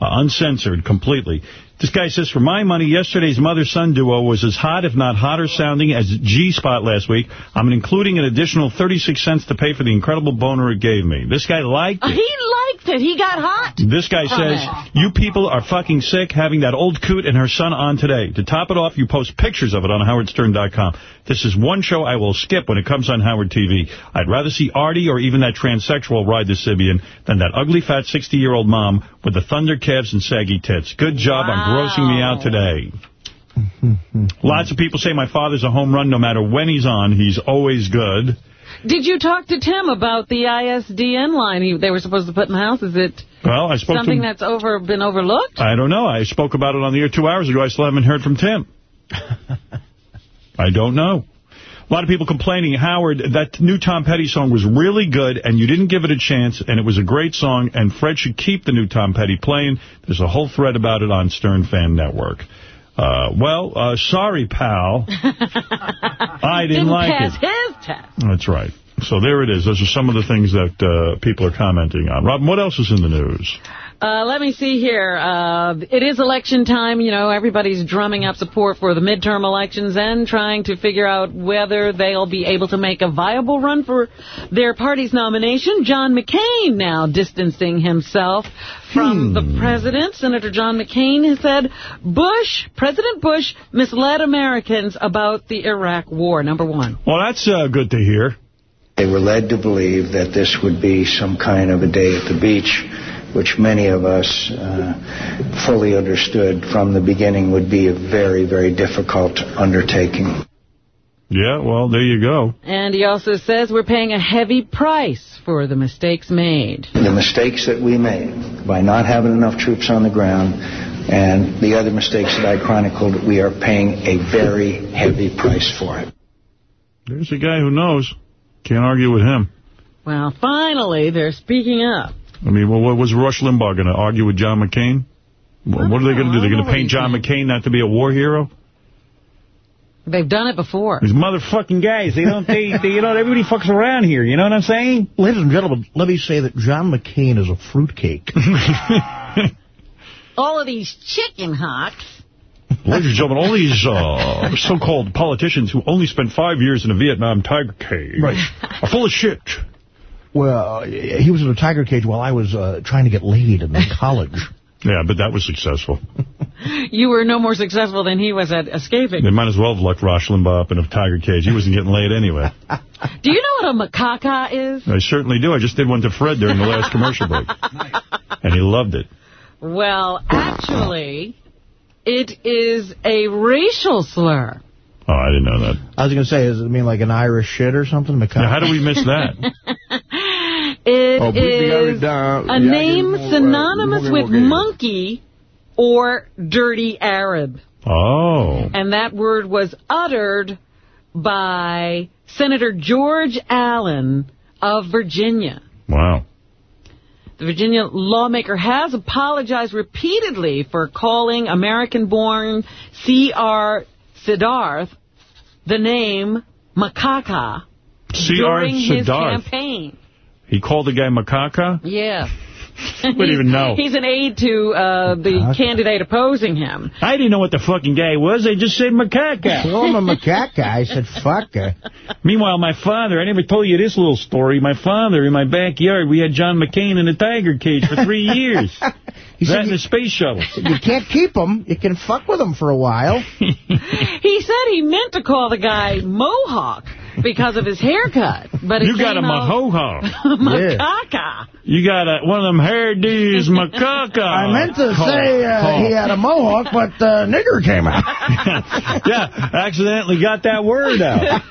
uh, uncensored completely. This guy says, for my money, yesterday's mother-son duo was as hot, if not hotter sounding, as G-Spot last week. I'm including an additional 36 cents to pay for the incredible boner it gave me. This guy liked it. He liked it. He got hot. This guy says, you people are fucking sick having that old coot and her son on today. To top it off, you post pictures of it on howardstern.com. This is one show I will skip when it comes on Howard TV. I'd rather see Artie or even that transsexual ride the Sybian than that ugly fat 60-year-old mom with the thunder calves and saggy tits. Good job on grossing me out today. Lots of people say my father's a home run no matter when he's on. He's always good. Did you talk to Tim about the ISDN line he, they were supposed to put in the house? Is it Well, I spoke something him. that's over been overlooked? I don't know. I spoke about it on the air two hours ago. I still haven't heard from Tim. I don't know. A lot of people complaining, Howard, that new Tom Petty song was really good, and you didn't give it a chance, and it was a great song, and Fred should keep the new Tom Petty playing. There's a whole thread about it on Stern Fan Network. Uh, well, uh, sorry, pal. I didn't, like pass it. his test. That's right. So there it is. Those are some of the things that uh, people are commenting on. Robin, what else is in the news? Uh, let me see here. Uh, it is election time. You know, everybody's drumming up support for the midterm elections and trying to figure out whether they'll be able to make a viable run for their party's nomination. John McCain now distancing himself from the president. Senator John McCain has said Bush, President Bush, misled Americans about the Iraq war, number one. Well, that's uh, good to hear. They were led to believe that this would be some kind of a day at the beach, which many of us uh, fully understood from the beginning would be a very, very difficult undertaking. Yeah, well, there you go. And he also says we're paying a heavy price for the mistakes made. The mistakes that we made by not having enough troops on the ground and the other mistakes that I chronicled, we are paying a very heavy price for it. There's a guy who knows. Can't argue with him. Well, finally, they're speaking up. I mean, well, what was Rush Limbaugh going to argue with John McCain? Well, what are they going to do? They're going to paint John McCain not to be a war hero? They've done it before. These motherfucking guys, they don't, they, they, you know, everybody fucks around here, you know what I'm saying? Ladies and gentlemen, let me say that John McCain is a fruitcake. All of these chicken hawks. Ladies and gentlemen, all these uh, so-called politicians who only spent five years in a Vietnam tiger cage are full of shit. Well, he was in a tiger cage while I was uh, trying to get laid in college. Yeah, but that was successful. You were no more successful than he was at escaping. They might as well have locked Rush Limbaugh up in a tiger cage. He wasn't getting laid anyway. Do you know what a macaca is? I certainly do. I just did one to Fred during the last commercial break. And he loved it. Well, actually, it is a racial slur. Oh, I didn't know that. I was going to say, does it mean like an Irish shit or something? Macaque? Now, how do we miss that? It Oh, is a name synonymous with monkey or dirty Arab. Oh. And that word was uttered by Senator George Allen of Virginia. Wow. The Virginia lawmaker has apologized repeatedly for calling American-born C.R. Sidarth the name Makaka during his campaign. He called the guy Macaca? Yeah. Wouldn't even know. He's an aide to uh, the candidate opposing him. I didn't know what the fucking guy was. They just said macaca. Call him a macaca. I said, fuck her. Meanwhile, my father, I never told you this little story. My father, in my backyard, we had John McCain in a tiger cage for three years. He that said in you- the space shuttle. You can't keep him. You can fuck with him for a while. He said he meant to call the guy Mohawk because of his haircut, but it You got a came out mahoha. Macaca. You got a, one of them hairdos macaca. I meant to Call- say uh, call. he had a mohawk, but uh, nigger came out. yeah, accidentally got that word out.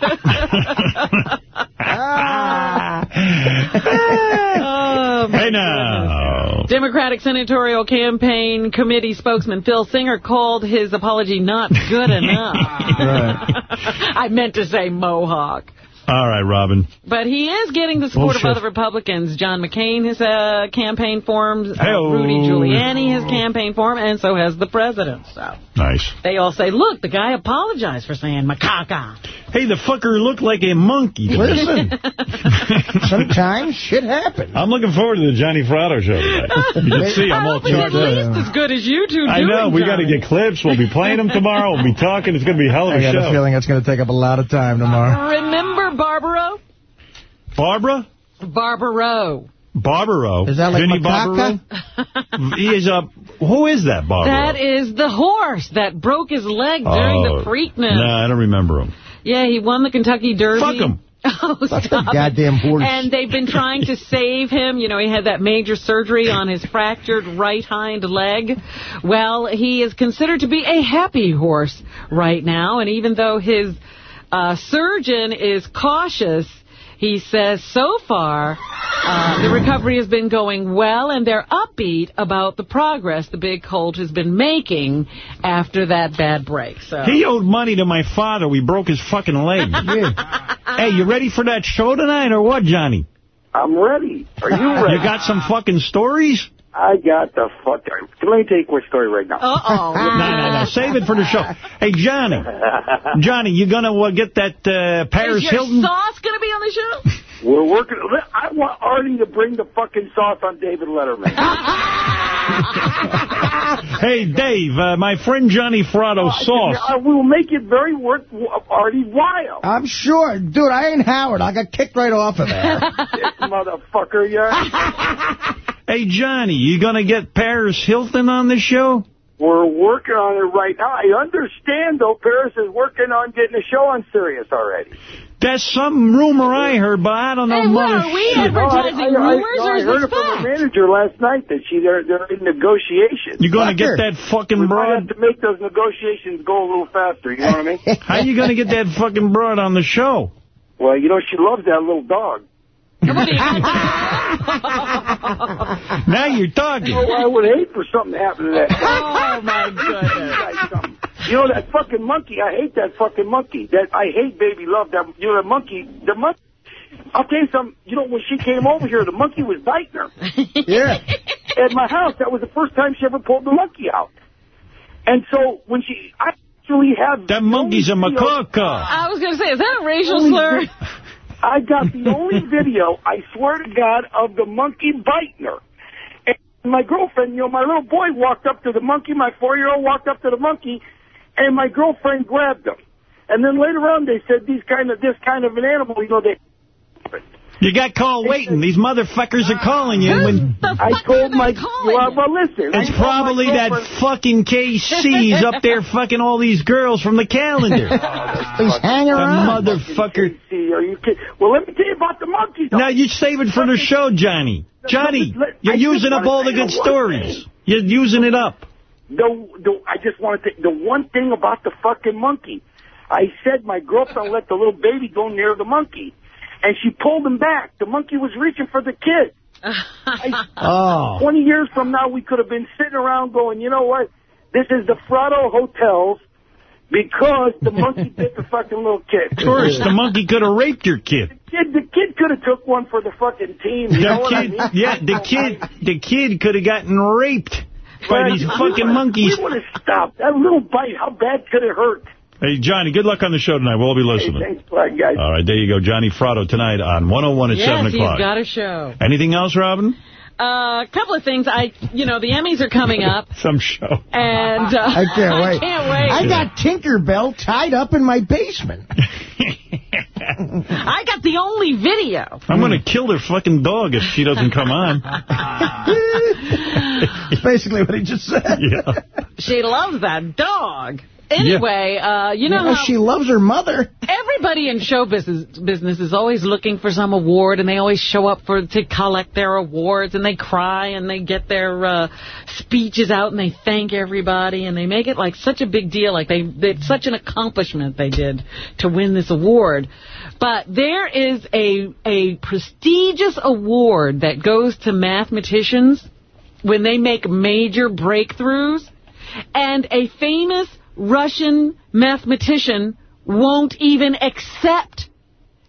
Oh, hey now. Democratic Senatorial Campaign Committee spokesman Phil Singer called his apology not good enough. I meant to say Mohawk. Rock all right, Robin. But he is getting the support Bullshit. of other Republicans. John McCain has uh, campaign forms. Uh, Rudy Giuliani has campaign form, and so has the president. So Nice. they all say, look, the guy apologized for saying macaca. Hey, the fucker looked like a monkey. Listen, sometimes shit happens. I'm looking forward to the Johnny Fratto show today. You can see I'm all It's charged at up. least as good as you two I doing, know. We got to get clips. We'll be playing them tomorrow. We'll be talking. It's going to be a hell of I a got a show. feeling it's going to take up a lot of time tomorrow. Remember Barbaro? Barbara? Barbaro. Barbaro. Is that like Vinny macaca? Barbaro? he is a... Who is that, Barbaro? That is the horse that broke his leg during Oh, the Preakness. No, I don't remember him. Yeah, he won the Kentucky Derby. Fuck him. Oh, Fuck stop the goddamn horse. And they've been trying to save him. You know, he had that major surgery on his fractured right hind leg. Well, he is considered to be a happy horse right now. And even though his uh, surgeon is cautious, he says so far uh, the recovery has been going well, and they're upbeat about the progress the big colt has been making after that bad break. So He owed money to my father. We broke his fucking leg. Hey, you ready for that show tonight or what, Johnny? I'm ready. Are you ready? You got some fucking stories? I got the fuck. Let me tell you a quick story right now. Uh-oh. No, no, no. Save it for the show. Hey, Johnny. Johnny, you going to uh, get that uh, Paris is your Hilton? sauce going to be on the show? We're working. I want Artie to bring the fucking sauce on David Letterman. Hey, Dave, uh, my friend Johnny Fratto sauce. I will make it very worth Artie while. I'm sure. Dude, I ain't Howard. I got kicked right off of there. This motherfucker, yeah. Hey, Johnny, you going to get Paris Hilton on the show? We're working on it right now. I understand, though, Paris is working on getting a show on Sirius already. That's some rumor I heard, but I don't know Hey, what, mother are we advertising oh, No, I, I, rumors no, or I heard it from fact? the manager last night that she they're, they're in negotiations. You're going to get that fucking we have broad? to make those negotiations go a little faster, you know what I mean? How you going to get that fucking broad on the show? well, you know, she loves that little dog. Now you're talking. Oh, I would hate for something to happen to that dog. Oh, my goodness. You know, that fucking monkey, I hate that fucking monkey. That I hate Baby Love. That You know, the monkey, the monkey. I'll tell you something. You know, when she came over here, the monkey was biting her. yeah. At my house, that was the first time she ever pulled the monkey out. And so when she, I actually have... That monkey's a macaca. I was going to say, is that a racial slur? I got the only video, I swear to God, of the monkey biting her. And my girlfriend, you know, my little boy walked up to the monkey, my four-year-old walked up to the monkey, and my girlfriend grabbed him. And then later on, they said these kind of this kind of an animal, you know, they. You got call waiting. These motherfuckers are calling you. When I told my well, well, listen. it's I probably that girlfriend- fucking KC's up there fucking all these girls from the calendar. He's hanging The motherfucker. See, are you kidding? Well, let me tell you about the monkey. Now you save it for the show, Johnny. Johnny, you're using up all the good stories. You're using it up. The, the, I just want to the one thing about the fucking monkey. I said my girlfriend let the little baby go near the monkey, and she pulled him back. The monkey was reaching for the kid. I, Oh. 20 years from now, we could have been sitting around going, you know what? This is the Fratto Hotels Because the monkey bit the fucking little kid. Of course, the monkey could have raped your kid. The kid, the kid could have took one for the fucking team. You know The what I kid, mean? yeah, the kid, the kid could have gotten raped by Right. these fucking monkeys. We would have stopped. That little bite, how bad could it hurt? Hey, Johnny, good luck on the show tonight. We'll all be listening. Thanks a lot, guys. All right, there you go. Johnny Fratto tonight on 101 at yes, 7 he's o'clock. got a show. Anything else, Robin? A couple of things. I, you know, the Emmys are coming up, Some show. and uh, I can't wait. I can't wait. I got Tinkerbell tied up in my basement. I got the only video. I'm going to kill their fucking dog if she doesn't come on. That's basically what he just said. Yeah. She loves that dog. Anyway, uh, you know Yeah, how she loves her mother. everybody in show business business is always looking for some award, and they always show up for to collect their awards, and they cry, and they get their uh, speeches out, and they thank everybody, and they make it like such a big deal, like they it's such an accomplishment they did to win this award. But there is a a prestigious award that goes to mathematicians when they make major breakthroughs, and a famous Russian mathematician won't even accept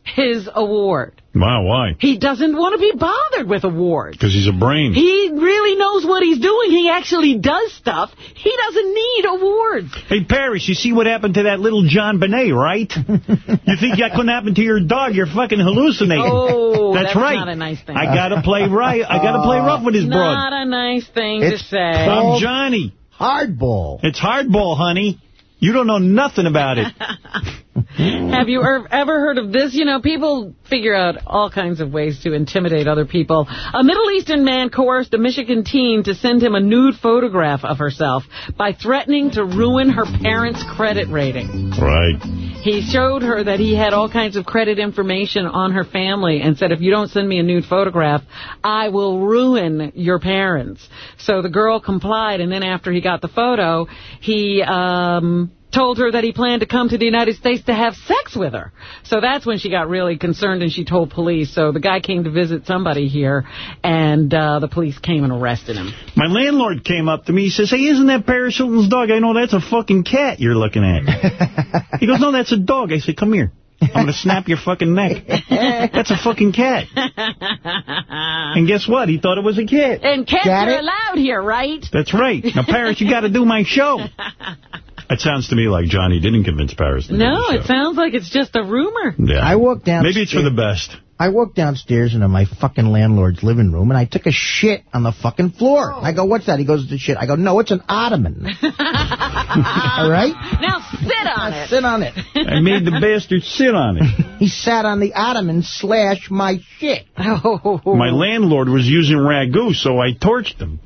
his award. Wow, why? He doesn't want to be bothered with awards. Because he's a brain. He really knows what he's doing. He actually does stuff. He doesn't need awards. Hey, Paris, you see what happened to that little JonBenét, right? you think that couldn't happen to your dog? You're fucking hallucinating. Oh, that's, that's right. not a nice thing. I got to play right. I got to play rough with his broad. Not a nice thing It's to say. I'm Johnny. Hardball. It's hardball, honey. You don't know nothing about it. Have you er- ever heard of this? You know, people figure out all kinds of ways to intimidate other people. A Middle Eastern man coerced a Michigan teen to send him a nude photograph of herself by threatening to ruin her parents' credit rating. Right. He showed her that he had all kinds of credit information on her family and said, if you don't send me a nude photograph, I will ruin your parents. So the girl complied, and then after he got the photo, he um, told her that he planned to come to the United States to have sex with her. So that's when she got really concerned and she told police. So the guy came to visit somebody here, and uh, the police came and arrested him. My landlord came up to me. He says, hey, isn't that Paris Hilton's dog? I know that's a fucking cat you're looking at. he goes, no, that's a dog. I said, come here. I'm going to snap your fucking neck. That's a fucking cat. And guess what? He thought it was a cat. And cats Got are it? allowed here, right? That's right. Now, Paris, you got to do my show. That sounds to me like Johnny didn't convince Paris No, it sounds like it's just a rumor. Yeah. I walked down. Maybe it's for the best. I walked downstairs into my fucking landlord's living room, and I took a shit on the fucking floor. Oh. I go, what's that? He goes, it's a shit. I go, no, it's an ottoman. All right? Now sit on it. Sit on it. I made the bastard sit on it. He sat on the ottoman slash my shit. Oh. My landlord was using ragu, so I torched him.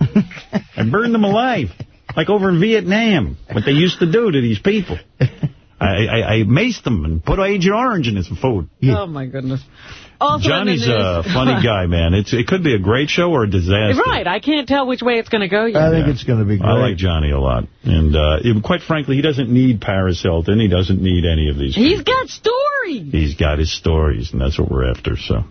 I burned them alive, like over in Vietnam, what they used to do to these people. I, I, I maced them and put Agent Orange in his food. Oh, my goodness. Also Johnny's a funny guy, man. It's It could be a great show or a disaster. Right, I can't tell which way it's going to go yet. I think it's going to be great. I like Johnny a lot. And uh, it- quite frankly, he doesn't need Paris Hilton. He doesn't need any of these He's got stories. He's got his stories, and that's what we're after. So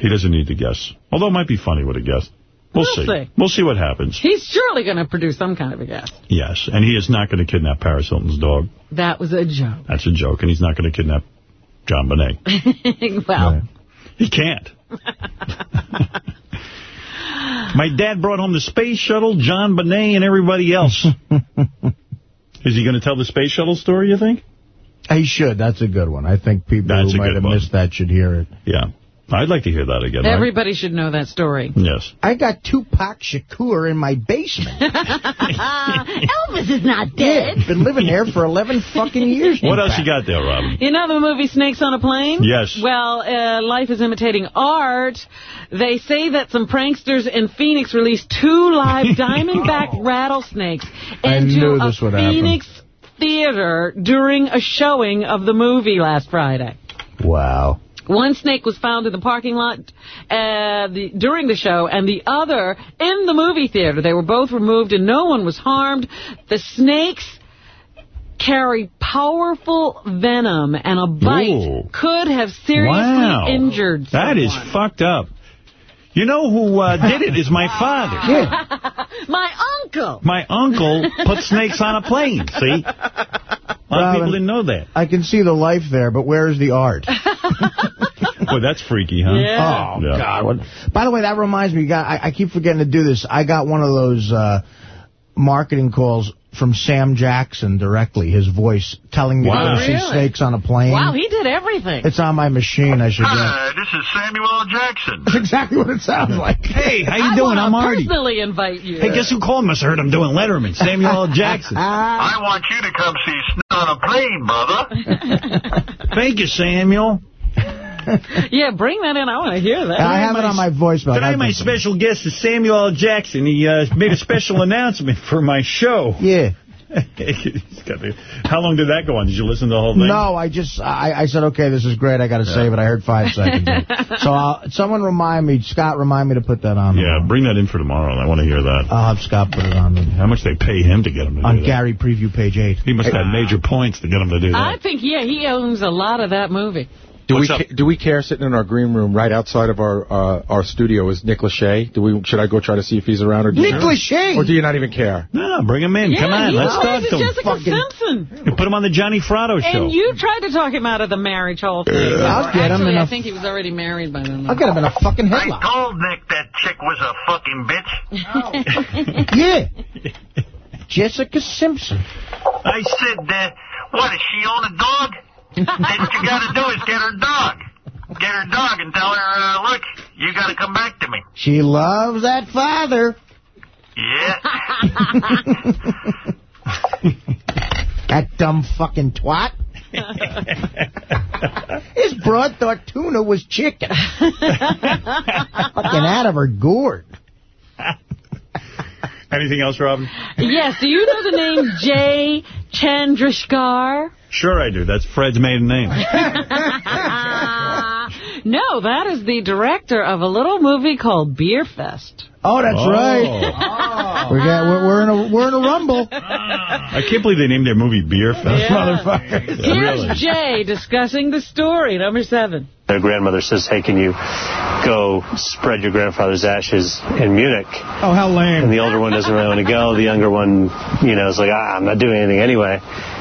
he doesn't need to guess. Although it might be funny with a guest. We'll, We'll see. We'll see what happens. He's surely going to produce some kind of a guest. Yes, and he is not going to kidnap Paris Hilton's dog. That was a joke. That's a joke, and he's not going to kidnap John Bonet. well, He can't. My dad brought home the space shuttle, JonBenét, and everybody else. is he going to tell the space shuttle story, you think? He should. That's a good one. I think people That's who might have one. missed that should hear it. Yeah. I'd like to hear that again. everybody should know that story. Yes. I got Tupac Shakur in my basement. Elvis is not Yeah, dead. been living there for 11 fucking years. What else Tupac. you got there, Robin? You know the movie Snakes on a Plane? Yes. Well, uh, life is imitating art. They say that some pranksters in Phoenix released two live diamondback rattlesnakes I into knew a this would happen. Phoenix theater during a showing of the movie last Friday. Wow. One snake was found in the parking lot uh, the, during the show, and the other in the movie theater. They were both removed, and no one was harmed. The snakes carry powerful venom, and a bite Ooh. could have seriously Wow. injured someone. That is fucked up. You know who uh, did it is my father. Yeah. My uncle. My uncle put snakes on a plane, see? On lot of people didn't know that. I can see the life there, but where is the art? Boy, that's freaky, huh? Yeah. Oh, Yeah. God. What, by the way, that reminds me, I, I keep forgetting to do this. I got one of those uh, marketing calls from Sam Jackson directly, his voice, telling me Wow. to go see snakes on a plane. Wow, he did everything. It's on my machine. I should get Hi, this is Samuel L. Jackson. That's exactly what it sounds like. Hey, how you I doing? I'm Artie. personally invite you. Hey, guess who called me? I heard I'm doing Letterman. Samuel L. Jackson. I want you to come see Snow on a Plane, brother. Thank you, Samuel. yeah, bring that in. I want to hear that. I have it on my voicemail. Today, I my did some- special guest is Samuel L. Jackson. He uh, made a special announcement for my show. Yeah. He's got the- How long did that go on? Did you listen to the whole thing? No, I just, I, I said, okay, this is great. I got to save it. I heard five seconds. of it. so uh, someone remind me, Scott, remind me to put that on. Yeah, bring that in for tomorrow. I want to hear that. I'll have Scott put it on. The, How much they pay him to get him to on do that? Gary Preview, page 8. He must have major points to get him to do that. I think, yeah, he owns a lot of that movie. Do we What's up? do we care sitting in our green room right outside of our uh, our studio is Nick Lachey? Do we should I go try to see if he's around or do Nick you, Lachey? or do you not even care? No, bring him in. Yeah, Come on, let's talk to him. Jessica Fucking- Simpson. You put him on the Johnny Fratto show. And you tried to talk him out of the marriage whole thing. I'll get him Actually, in a- I think he was already married by then. I'll get him in a fucking headlock. I headlock. told Nick that chick was a fucking bitch. Yeah. Jessica Simpson. I said, uh, what, does she own a dog? Then what you got to do is get her dog. Get her dog and tell her, uh, look, you got to come back to me. She loves that father. Yeah. That dumb fucking twat. His broad thought tuna was chicken. fucking out of her gourd. Anything else, Robin? yes, do you know the name Jay Chandrasekhar? Sure I do. That's Fred's maiden name. no, that is the director of a little movie called Beer Fest. Oh, that's Oh. right. We got, we're, we're in a we're in a rumble. I can't believe they named their movie Beer Fest. Yeah. Motherfuckers. Yeah, Here's really. Jay discussing the story, number seven. Their grandmother says, hey, can you go spread your grandfather's ashes in Munich? Oh, how lame. And the older one doesn't really want to go. The younger one, you know, is like, ah, I'm not doing anything anyway.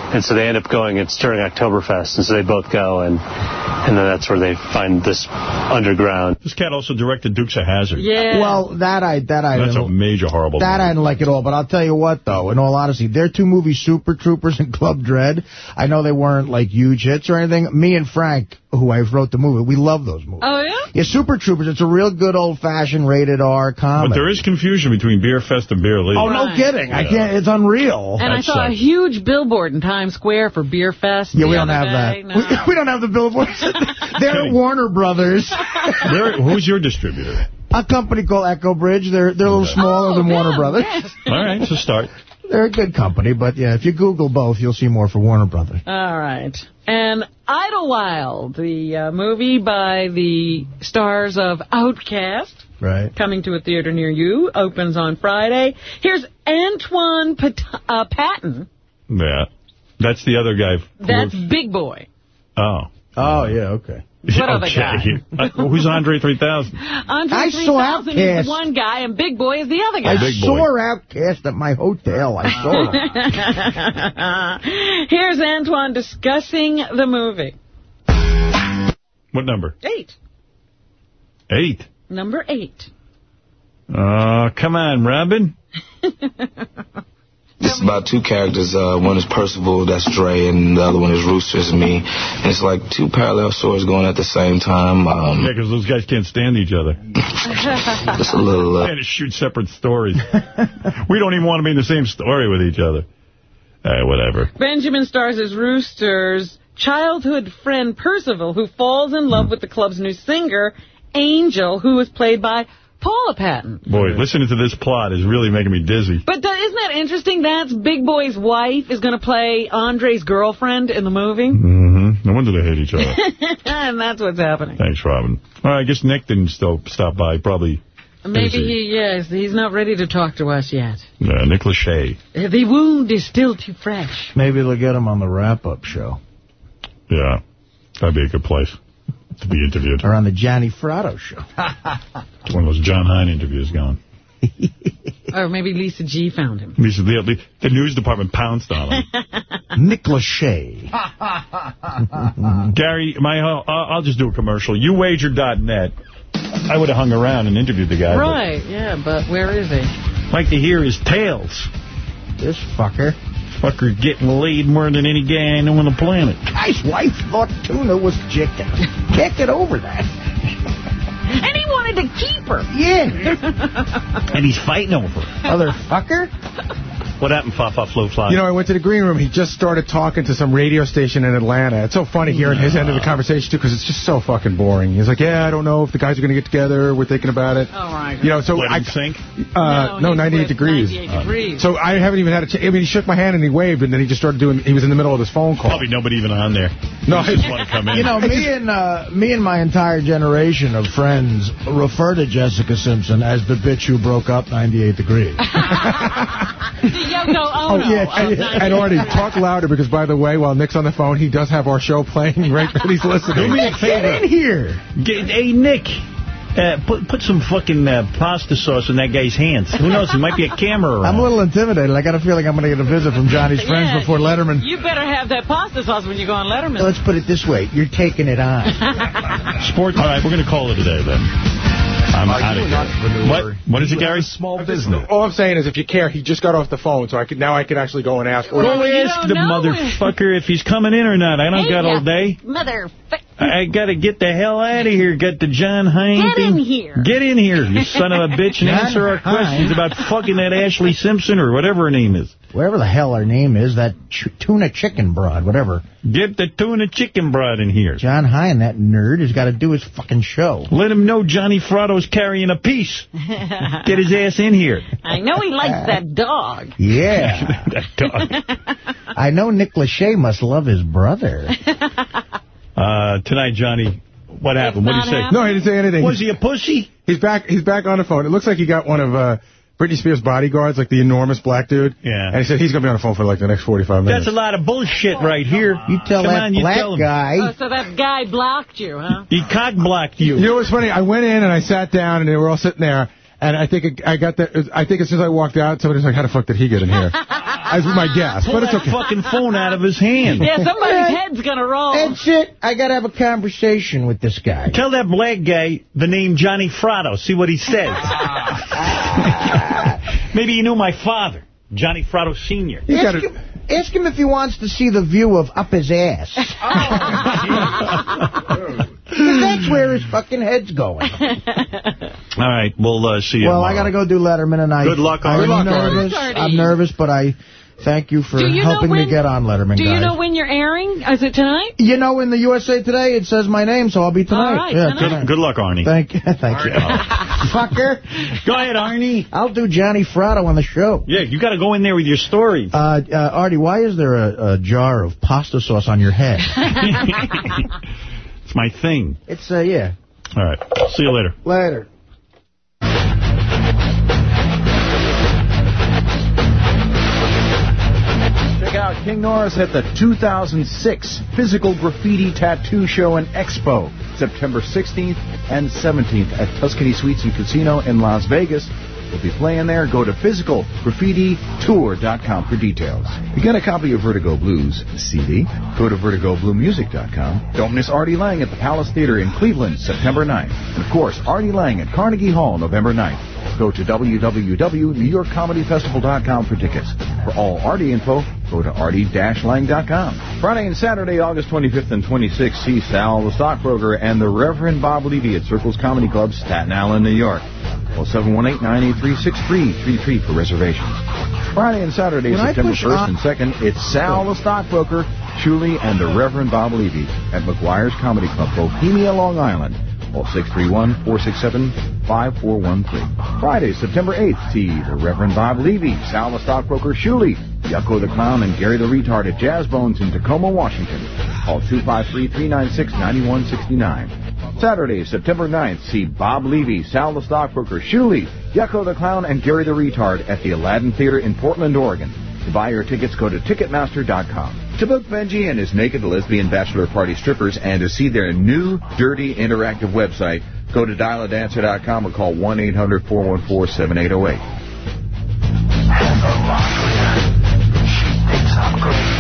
And so they end up going. It's during Oktoberfest, and so they both go, and and then that's where they find this underground. This cat also directed Dukes of Hazzard. Yeah. Well, that I that I That's a major horrible that I movie. didn't like at all. But I'll tell you what, though, in all honesty, their two movies, Super Troopers and Club Dread, I know they weren't like huge hits or anything. Me and Frank, who I wrote the movie, we love those movies. oh, yeah? Yeah, Super Troopers, it's a real good old-fashioned rated R comedy. But there is confusion between Beer Fest and Beer League. Oh, no Right. kidding. I can't, it's unreal. And I That saw a huge billboard in Times Square for Beer Fest. Yeah, we don't have day. that. No. We, we don't have the billboards. They're at Warner Brothers. They're- who's your distributor? A company called Echo Bridge. They're they're a little smaller Oh, than Warner Brothers. yes. All right, so start. They're a good company, but yeah, if you Google both, you'll see more for Warner Brothers. All right. And Idlewild, the uh, movie by the stars of OutKast, Right. coming to a theater near you, opens on Friday. Here's Antwan Pat- uh, Patton. Yeah. That's the other guy. That's Big Boi. Oh. Oh, yeah, okay. What other okay. Uh, who's Andre 3000? Andre I saw 3000 is the one guy, and Big Boi is the other I guy. Big boy. saw OutKast at my hotel. I saw them. Here's Antwan discussing the movie. What number? Eight. Eight. Number eight. Uh, come on, Robin. This is about two characters. Uh, one is Percival, that's Dre, and the other one is Rooster, is me. And it's like two parallel stories going at the same time. Um, Yeah, because those guys can't stand each other. just a little. Uh, They had to shoot separate stories. we don't even want to be in the same story with each other. Uh, whatever. Benjamin stars as Rooster's childhood friend Percival, who falls in love with the club's new singer, Angel, who is played by Paula Patton. Boy, listening to this plot is really making me dizzy. But uh, isn't that interesting? That's Big Boi's wife is going to play Andre's girlfriend in the movie. Mm-hmm. No wonder they hate each other. and that's what's happening. Thanks, Robin. All right, I guess Nick didn't still stop by. Probably Maybe busy. he, yes, he's not ready to talk to us yet. uh, Nick Lachey. The wound is still too fresh. Maybe they'll get him on the wrap-up show. Yeah, that'd be a good place to be interviewed. Or on the Johnny Fratto show. One of those Jon Hein interviews going. Or maybe Lisa G found him. Lisa, the, the news department pounced on him. Nick Lachey. Gary, my, uh, I'll just do a commercial. YouWager.net. I would have hung around and interviewed the guy. but Right, yeah, but where is he? I'd like to hear his tales. This fucker. Fucker getting laid more than any guy I know on the planet. Guy's wife thought tuna was chicken. Can't get over that. And he wanted to keep her. Yeah. And he's fighting over her. Motherfucker. What happened, Fa Fa Flo Fly? You know, I went to the green room. He just started talking to some radio station in Atlanta. It's so funny hearing his end of the conversation, too, because it's just so fucking boring. He's like, yeah, I don't know if the guys are going to get together. We're thinking about it. All right. You know, so Let I him think? Uh, no, he's 98 degrees. 98 degrees. So I haven't even had a chance. I mean, he shook my hand and he waved, and then he just started doing, he was in the middle of his phone call. Probably nobody even on there. No, He just want to come in. You know, me and uh, me and my entire generation of friends refer to Jessica Simpson as the bitch who broke up 98 Degrees. The Yoko Ono. yeah, and, 98 and Artie, talk louder because, by the way, while Nick's on the phone, he does have our show playing right when he's listening. Do me a favor. Get in here. Get, hey, Nick. Uh, put put some fucking uh, pasta sauce in that guy's hands. Who knows? There might be a camera around. I'm a little intimidated. I got a feeling I'm going to get a visit from Johnny's friends Yeah, before Letterman. You better have that pasta sauce when you go on Letterman. Let's put it this way. You're taking it on. Sports. All right, we're going to call it a day then. I'm out of here. What? What is it, Gary? Small business. All I'm saying is, if you care, he just got off the phone, so I could now I could actually go and ask. Go ask the motherfucker if he's coming in or not. I don't Hey, got all day. Motherfucker. I got to get the hell out of here. Got the Jon Hein Get thing. in here. Get in here, you son of a bitch, and John answer our Hine. questions about fucking that Ashley Simpson or whatever her name is. Whatever the hell her name is, that ch tuna chicken broad, whatever. Get the tuna chicken broad in here. Jon Hein, that nerd, has got to do his fucking show. Let him know Johnny Fratto's carrying a piece. Get his ass in here. I know he likes that dog. Yeah. that dog. I know Nick Lachey must love his brother. Uh, tonight, Johnny, what happened? What did he say? No, he didn't say anything. Was he a pussy? He's back. He's back on the phone. It looks like he got one of uh, Britney Spears' bodyguards, like the enormous black dude. Yeah. And he said he's going to be on the phone for like the next 45 minutes. That's a lot of bullshit right here. You tell Come that on, you black tell him. guy. Oh, so that guy blocked you, huh? He cock blocked you. You know what's funny? I went in and I sat down and they were all sitting there. And I think I got the. I think as soon as I walked out, somebody's like, "How the fuck did he get in here?" As my guess, Pull but it's that okay. fucking phone out of his hand. Yeah, somebody's head's gonna roll. That's it. I got to have a conversation with this guy. Tell that black guy the name Johnny Fratto. See what he says. Maybe he knew my father, Johnny Fratto Sr. You Ask gotta- him, ask him if he wants to see the view of up his ass. 'Cause that's where his fucking head's going. All right, we'll uh, see you Well, I got to go do Letterman, and I, Good luck, I'm Good luck, nervous. I'm nervous, but I thank you for you know helping me get on Letterman, Do guys. you know when you're airing? Is it tonight? You know, in the USA Today, it says my name, so I'll be tonight. All right, yeah, tonight. Good, good luck, Arnie. Thank you. Thank you. Fucker. Go ahead, Arnie. I'll do Johnny Fratto on the show. Yeah, you got to go in there with your stories. Uh, uh, Artie, why is there a, a jar of pasta sauce on your head? it's my thing. it's, uh, yeah. All right. See you later. Later. Out King Norris at the 2006 Physical Graffiti Tattoo Show and Expo, September 16th and 17th at Tuscany Suites and Casino in Las Vegas. We'll be playing there. Go to physicalgraffititour.com for details. To get a copy of Vertigo Blues CD, go to vertigobluemusic.com. Don't miss Artie Lange at the Palace Theater in Cleveland, September 9th. And of course, Artie Lange at Carnegie Hall, November 9th. Go to www.newyorkcomedyfestival.com for tickets. For all Artie info, go to artie-lang.com. Friday and Saturday, August 25th and 26th, see Sal the Stockbroker and the Reverend Bob Levy at Circles Comedy Club, Staten Island, New York. Call 718-983-6333 for reservations. Friday and Saturday, Can September 1st on- and 2nd, it's Sal the Stockbroker, Shuli, and the Reverend Bob Levy at McGuire's Comedy Club, Bohemia, Long Island. Call 631-467-5413. Friday, September 8th, see the Reverend Bob Levy, Sal the Stockbroker, Shuli, Yucko the Clown, and Gary the Retard at Jazz Bones in Tacoma, Washington. Call 253-396-9169. Saturday, September 9th, see Bob Levy, Sal the Stockbroker, Shuli, Yucko the Clown, and Gary the Retard at the Aladdin Theater in Portland, Oregon. To buy your tickets, go to Ticketmaster.com. To book Benji and his naked lesbian bachelor party strippers and to see their new, dirty, interactive website, go to dialadancer.com or call 1-800-414-7808.